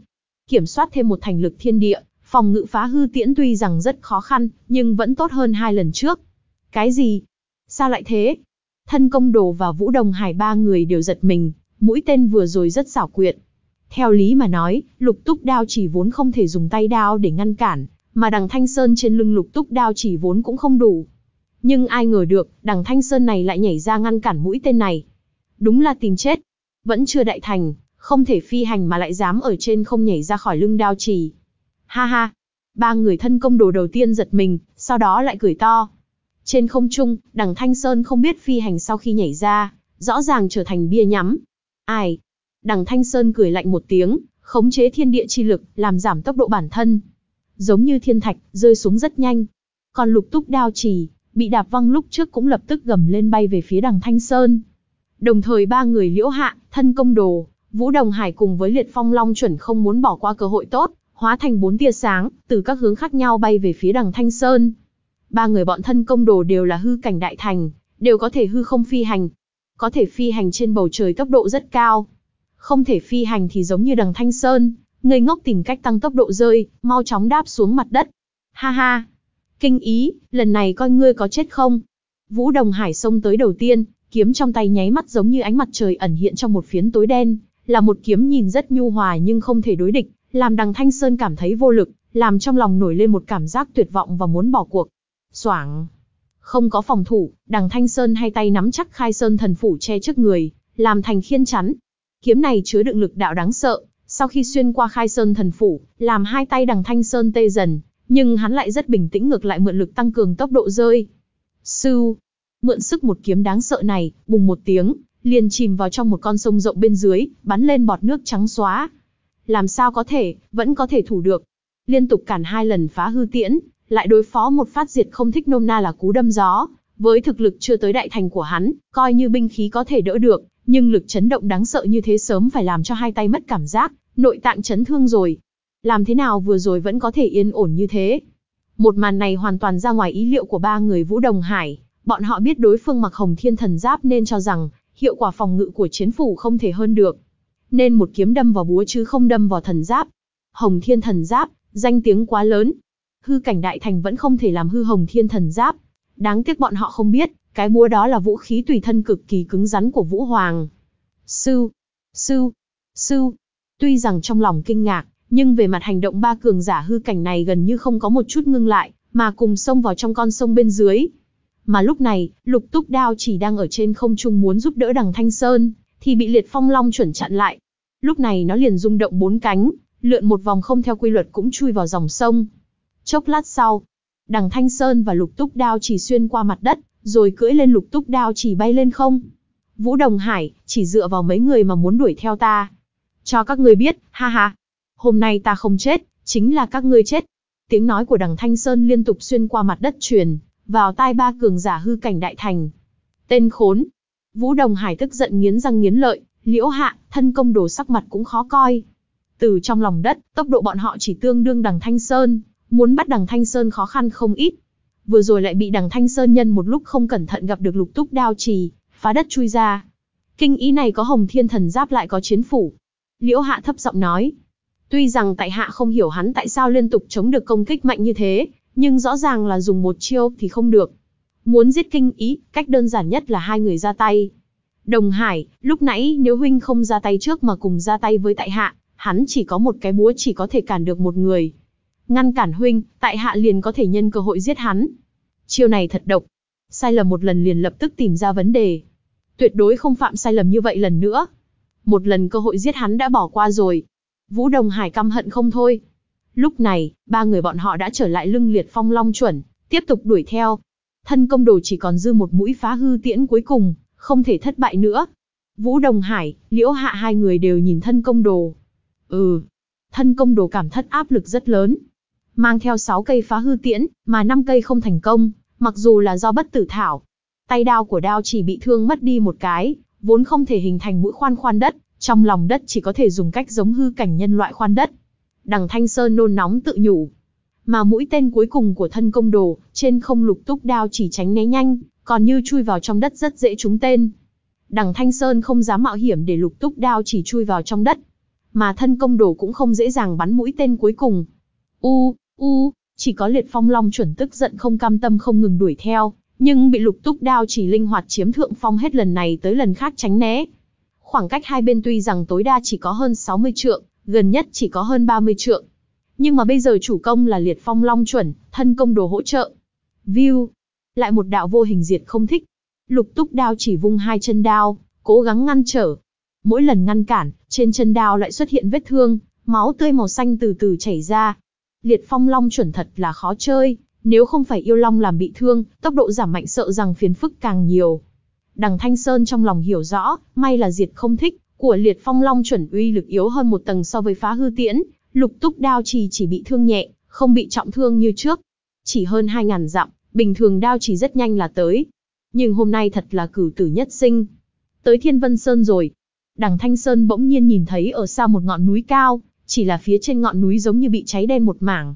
Kiểm soát thêm một thành lực thiên địa, phòng ngự phá hư tiễn tuy rằng rất khó khăn, nhưng vẫn tốt hơn hai lần trước. Cái gì? Sao lại thế? Thân công đồ và Vũ Đồng Hải ba người đều giật mình, mũi tên vừa rồi rất xảo quyệt. Theo lý mà nói, lục túc đao chỉ vốn không thể dùng tay đao để ngăn cản, mà đằng thanh sơn trên lưng lục túc đao chỉ vốn cũng không đủ. Nhưng ai ngờ được, đằng thanh sơn này lại nhảy ra ngăn cản mũi tên này. Đúng là tìm chết. Vẫn chưa đại thành, không thể phi hành mà lại dám ở trên không nhảy ra khỏi lưng đao trì, Ha ha! Ba người thân công đồ đầu tiên giật mình, sau đó lại cười to. Trên không trung, đằng Thanh Sơn không biết phi hành sau khi nhảy ra, rõ ràng trở thành bia nhắm. Ai? Đằng Thanh Sơn cười lạnh một tiếng, khống chế thiên địa chi lực, làm giảm tốc độ bản thân. Giống như thiên thạch, rơi xuống rất nhanh. Còn lục túc đao trì, bị đạp văng lúc trước cũng lập tức gầm lên bay về phía đằng Thanh Sơn. Đồng thời ba người liễu hạ, thân công đồ, Vũ Đồng Hải cùng với liệt phong long chuẩn không muốn bỏ qua cơ hội tốt, hóa thành bốn tia sáng, từ các hướng khác nhau bay về phía đằng Thanh Sơn. Ba người bọn thân công đồ đều là hư cảnh đại thành, đều có thể hư không phi hành. Có thể phi hành trên bầu trời tốc độ rất cao. Không thể phi hành thì giống như đằng Thanh Sơn, người ngốc tìm cách tăng tốc độ rơi, mau chóng đáp xuống mặt đất. Ha ha! Kinh ý, lần này coi ngươi có chết không? Vũ Đồng Hải xông tới đầu tiên, kiếm trong tay nháy mắt giống như ánh mặt trời ẩn hiện trong một phiến tối đen, là một kiếm nhìn rất nhu hòa nhưng không thể đối địch, làm đằng Thanh Sơn cảm thấy vô lực, làm trong lòng nổi lên một cảm giác tuyệt vọng và muốn bỏ cuộc. Soảng. Không có phòng thủ, đằng Thanh Sơn hai tay nắm chắc khai sơn thần phủ che trước người, làm thành khiên chắn. Kiếm này chứa đựng lực đạo đáng sợ, sau khi xuyên qua khai sơn thần phủ, làm hai tay đằng Thanh Sơn tê dần, nhưng hắn lại rất bình tĩnh ngược lại mượn lực tăng cường tốc độ rơi. Sư, mượn sức một kiếm đáng sợ này, bùng một tiếng, liền chìm vào trong một con sông rộng bên dưới, bắn lên bọt nước trắng xóa. Làm sao có thể, vẫn có thể thủ được. Liên tục cản hai lần phá hư tiễn, lại đối phó một phát diệt không thích nôm na là cú đâm gió. Với thực lực chưa tới đại thành của hắn, coi như binh khí có thể đỡ được, nhưng lực chấn động đáng sợ như thế sớm phải làm cho hai tay mất cảm giác, nội tạng chấn thương rồi. Làm thế nào vừa rồi vẫn có thể yên ổn như thế? Một màn này hoàn toàn ra ngoài ý liệu của ba người Vũ Đồng Hải, bọn họ biết đối phương mặc hồng thiên thần giáp nên cho rằng, hiệu quả phòng ngự của chiến phủ không thể hơn được. Nên một kiếm đâm vào búa chứ không đâm vào thần giáp. Hồng thiên thần giáp, danh tiếng quá lớn, hư cảnh đại thành vẫn không thể làm hư hồng thiên thần giáp. Đáng tiếc bọn họ không biết, cái búa đó là vũ khí tùy thân cực kỳ cứng rắn của Vũ Hoàng. Sư, sư, sư. Tuy rằng trong lòng kinh ngạc, nhưng về mặt hành động ba cường giả hư cảnh này gần như không có một chút ngưng lại, mà cùng xông vào trong con sông bên dưới. Mà lúc này, lục túc đao chỉ đang ở trên không trung muốn giúp đỡ đằng Thanh Sơn, thì bị liệt phong long chuẩn chặn lại. Lúc này nó liền rung động bốn cánh, lượn một vòng không theo quy luật cũng chui vào dòng sông. Chốc lát sau, đằng Thanh Sơn và lục túc đao chỉ xuyên qua mặt đất, rồi cưỡi lên lục túc đao chỉ bay lên không. Vũ Đồng Hải, chỉ dựa vào mấy người mà muốn đuổi theo ta. Cho các ngươi biết, ha ha. Hôm nay ta không chết, chính là các ngươi chết. Tiếng nói của đằng Thanh Sơn liên tục xuyên qua mặt đất truyền, vào tai ba cường giả hư cảnh đại thành. Tên khốn. Vũ Đồng Hải tức giận nghiến răng nghiến lợi, liễu hạ, thân công đồ sắc mặt cũng khó coi. Từ trong lòng đất, tốc độ bọn họ chỉ tương đương đằng Thanh Sơn, muốn bắt đằng Thanh Sơn khó khăn không ít. Vừa rồi lại bị đằng Thanh Sơn nhân một lúc không cẩn thận gặp được lục túc đao trì, phá đất chui ra. Kinh ý này có hồng thiên thần giáp lại có chiến phủ. Liễu hạ thấp giọng nói. Tuy rằng tại hạ không hiểu hắn tại sao liên tục chống được công kích mạnh như thế, nhưng rõ ràng là dùng một chiêu thì không được. Muốn giết kinh ý, cách đơn giản nhất là hai người ra tay. Đồng Hải, lúc nãy nếu huynh không ra tay trước mà cùng ra tay với tại hạ, hắn chỉ có một cái búa chỉ có thể cản được một người. Ngăn cản huynh, tại hạ liền có thể nhân cơ hội giết hắn. Chiêu này thật độc. Sai lầm một lần liền lập tức tìm ra vấn đề. Tuyệt đối không phạm sai lầm như vậy lần nữa. Một lần cơ hội giết hắn đã bỏ qua rồi. Vũ Đồng Hải căm hận không thôi. Lúc này, ba người bọn họ đã trở lại lưng liệt phong long chuẩn, tiếp tục đuổi theo. Thân công đồ chỉ còn dư một mũi phá hư tiễn cuối cùng, không thể thất bại nữa. Vũ Đồng Hải, Liễu Hạ hai người đều nhìn thân công đồ. Ừ, thân công đồ cảm thất áp lực rất lớn. Mang theo 6 cây phá hư tiễn, mà 5 cây không thành công, mặc dù là do bất tử thảo. Tay đao của đao chỉ bị thương mất đi một cái, vốn không thể hình thành mũi khoan khoan đất, trong lòng đất chỉ có thể dùng cách giống hư cảnh nhân loại khoan đất. Đằng Thanh Sơn nôn nóng tự nhủ. Mà mũi tên cuối cùng của thân công đồ, trên không lục túc đao chỉ tránh né nhanh, còn như chui vào trong đất rất dễ trúng tên. Đằng Thanh Sơn không dám mạo hiểm để lục túc đao chỉ chui vào trong đất. Mà thân công đồ cũng không dễ dàng bắn mũi tên cuối cùng. U, u, chỉ có liệt phong long chuẩn tức giận không cam tâm không ngừng đuổi theo, nhưng bị lục túc đao chỉ linh hoạt chiếm thượng phong hết lần này tới lần khác tránh né. Khoảng cách hai bên tuy rằng tối đa chỉ có hơn 60 trượng, gần nhất chỉ có hơn 30 trượng. Nhưng mà bây giờ chủ công là liệt phong long chuẩn, thân công đồ hỗ trợ. View. Lại một đạo vô hình diệt không thích. Lục túc đao chỉ vung hai chân đao, cố gắng ngăn trở. Mỗi lần ngăn cản, trên chân đao lại xuất hiện vết thương, máu tươi màu xanh từ từ chảy ra. Liệt phong long chuẩn thật là khó chơi, nếu không phải yêu long làm bị thương, tốc độ giảm mạnh sợ rằng phiền phức càng nhiều. Đằng Thanh Sơn trong lòng hiểu rõ, may là diệt không thích, của liệt phong long chuẩn uy lực yếu hơn một tầng so với phá hư tiễn, lục túc đao chỉ chỉ bị thương nhẹ, không bị trọng thương như trước. Chỉ hơn 2.000 dặm, bình thường đao chỉ rất nhanh là tới. Nhưng hôm nay thật là cử tử nhất sinh. Tới Thiên Vân Sơn rồi. Đằng Thanh Sơn bỗng nhiên nhìn thấy ở xa một ngọn núi cao, chỉ là phía trên ngọn núi giống như bị cháy đen một mảng.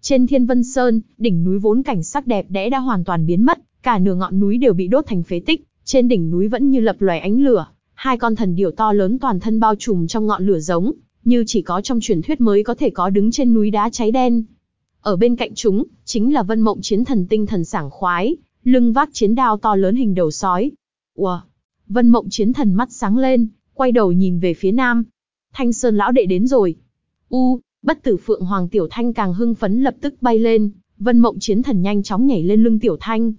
Trên Thiên Vân Sơn, đỉnh núi vốn cảnh sắc đẹp đẽ đã hoàn toàn biến mất, cả nửa ngọn núi đều bị đốt thành phế tích, trên đỉnh núi vẫn như lập loài ánh lửa, hai con thần điểu to lớn toàn thân bao trùm trong ngọn lửa giống, như chỉ có trong truyền thuyết mới có thể có đứng trên núi đá cháy đen. Ở bên cạnh chúng, chính là vân mộng chiến thần tinh thần sảng khoái, lưng vác chiến đao to lớn hình đầu sói. Ủa! Vân mộng chiến thần mắt sáng lên, quay đầu nhìn về phía nam. Thanh Sơn lão đệ đến rồi. U, bất tử phượng hoàng tiểu thanh càng hưng phấn lập tức bay lên, vân mộng chiến thần nhanh chóng nhảy lên lưng tiểu thanh.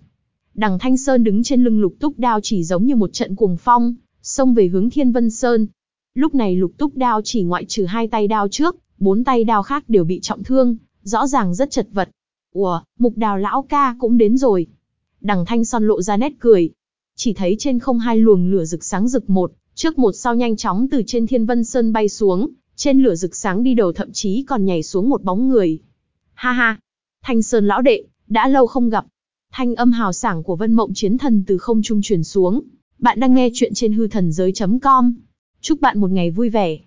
Đằng Thanh Sơn đứng trên lưng lục túc đao chỉ giống như một trận cuồng phong, xông về hướng Thiên Vân Sơn. Lúc này lục túc đao chỉ ngoại trừ hai tay đao trước, bốn tay đao khác đều bị trọng thương, rõ ràng rất chật vật. Ủa, mục đào lão ca cũng đến rồi. Đằng thanh son lộ ra nét cười. Chỉ thấy trên không hai luồng lửa rực sáng rực một, trước một sau nhanh chóng từ trên thiên vân sơn bay xuống, trên lửa rực sáng đi đầu thậm chí còn nhảy xuống một bóng người. Ha ha, thanh sơn lão đệ, đã lâu không gặp. Thanh âm hào sảng của vân mộng chiến thần từ không trung truyền xuống. Bạn đang nghe chuyện trên hư thần giới.com. Chúc bạn một ngày vui vẻ.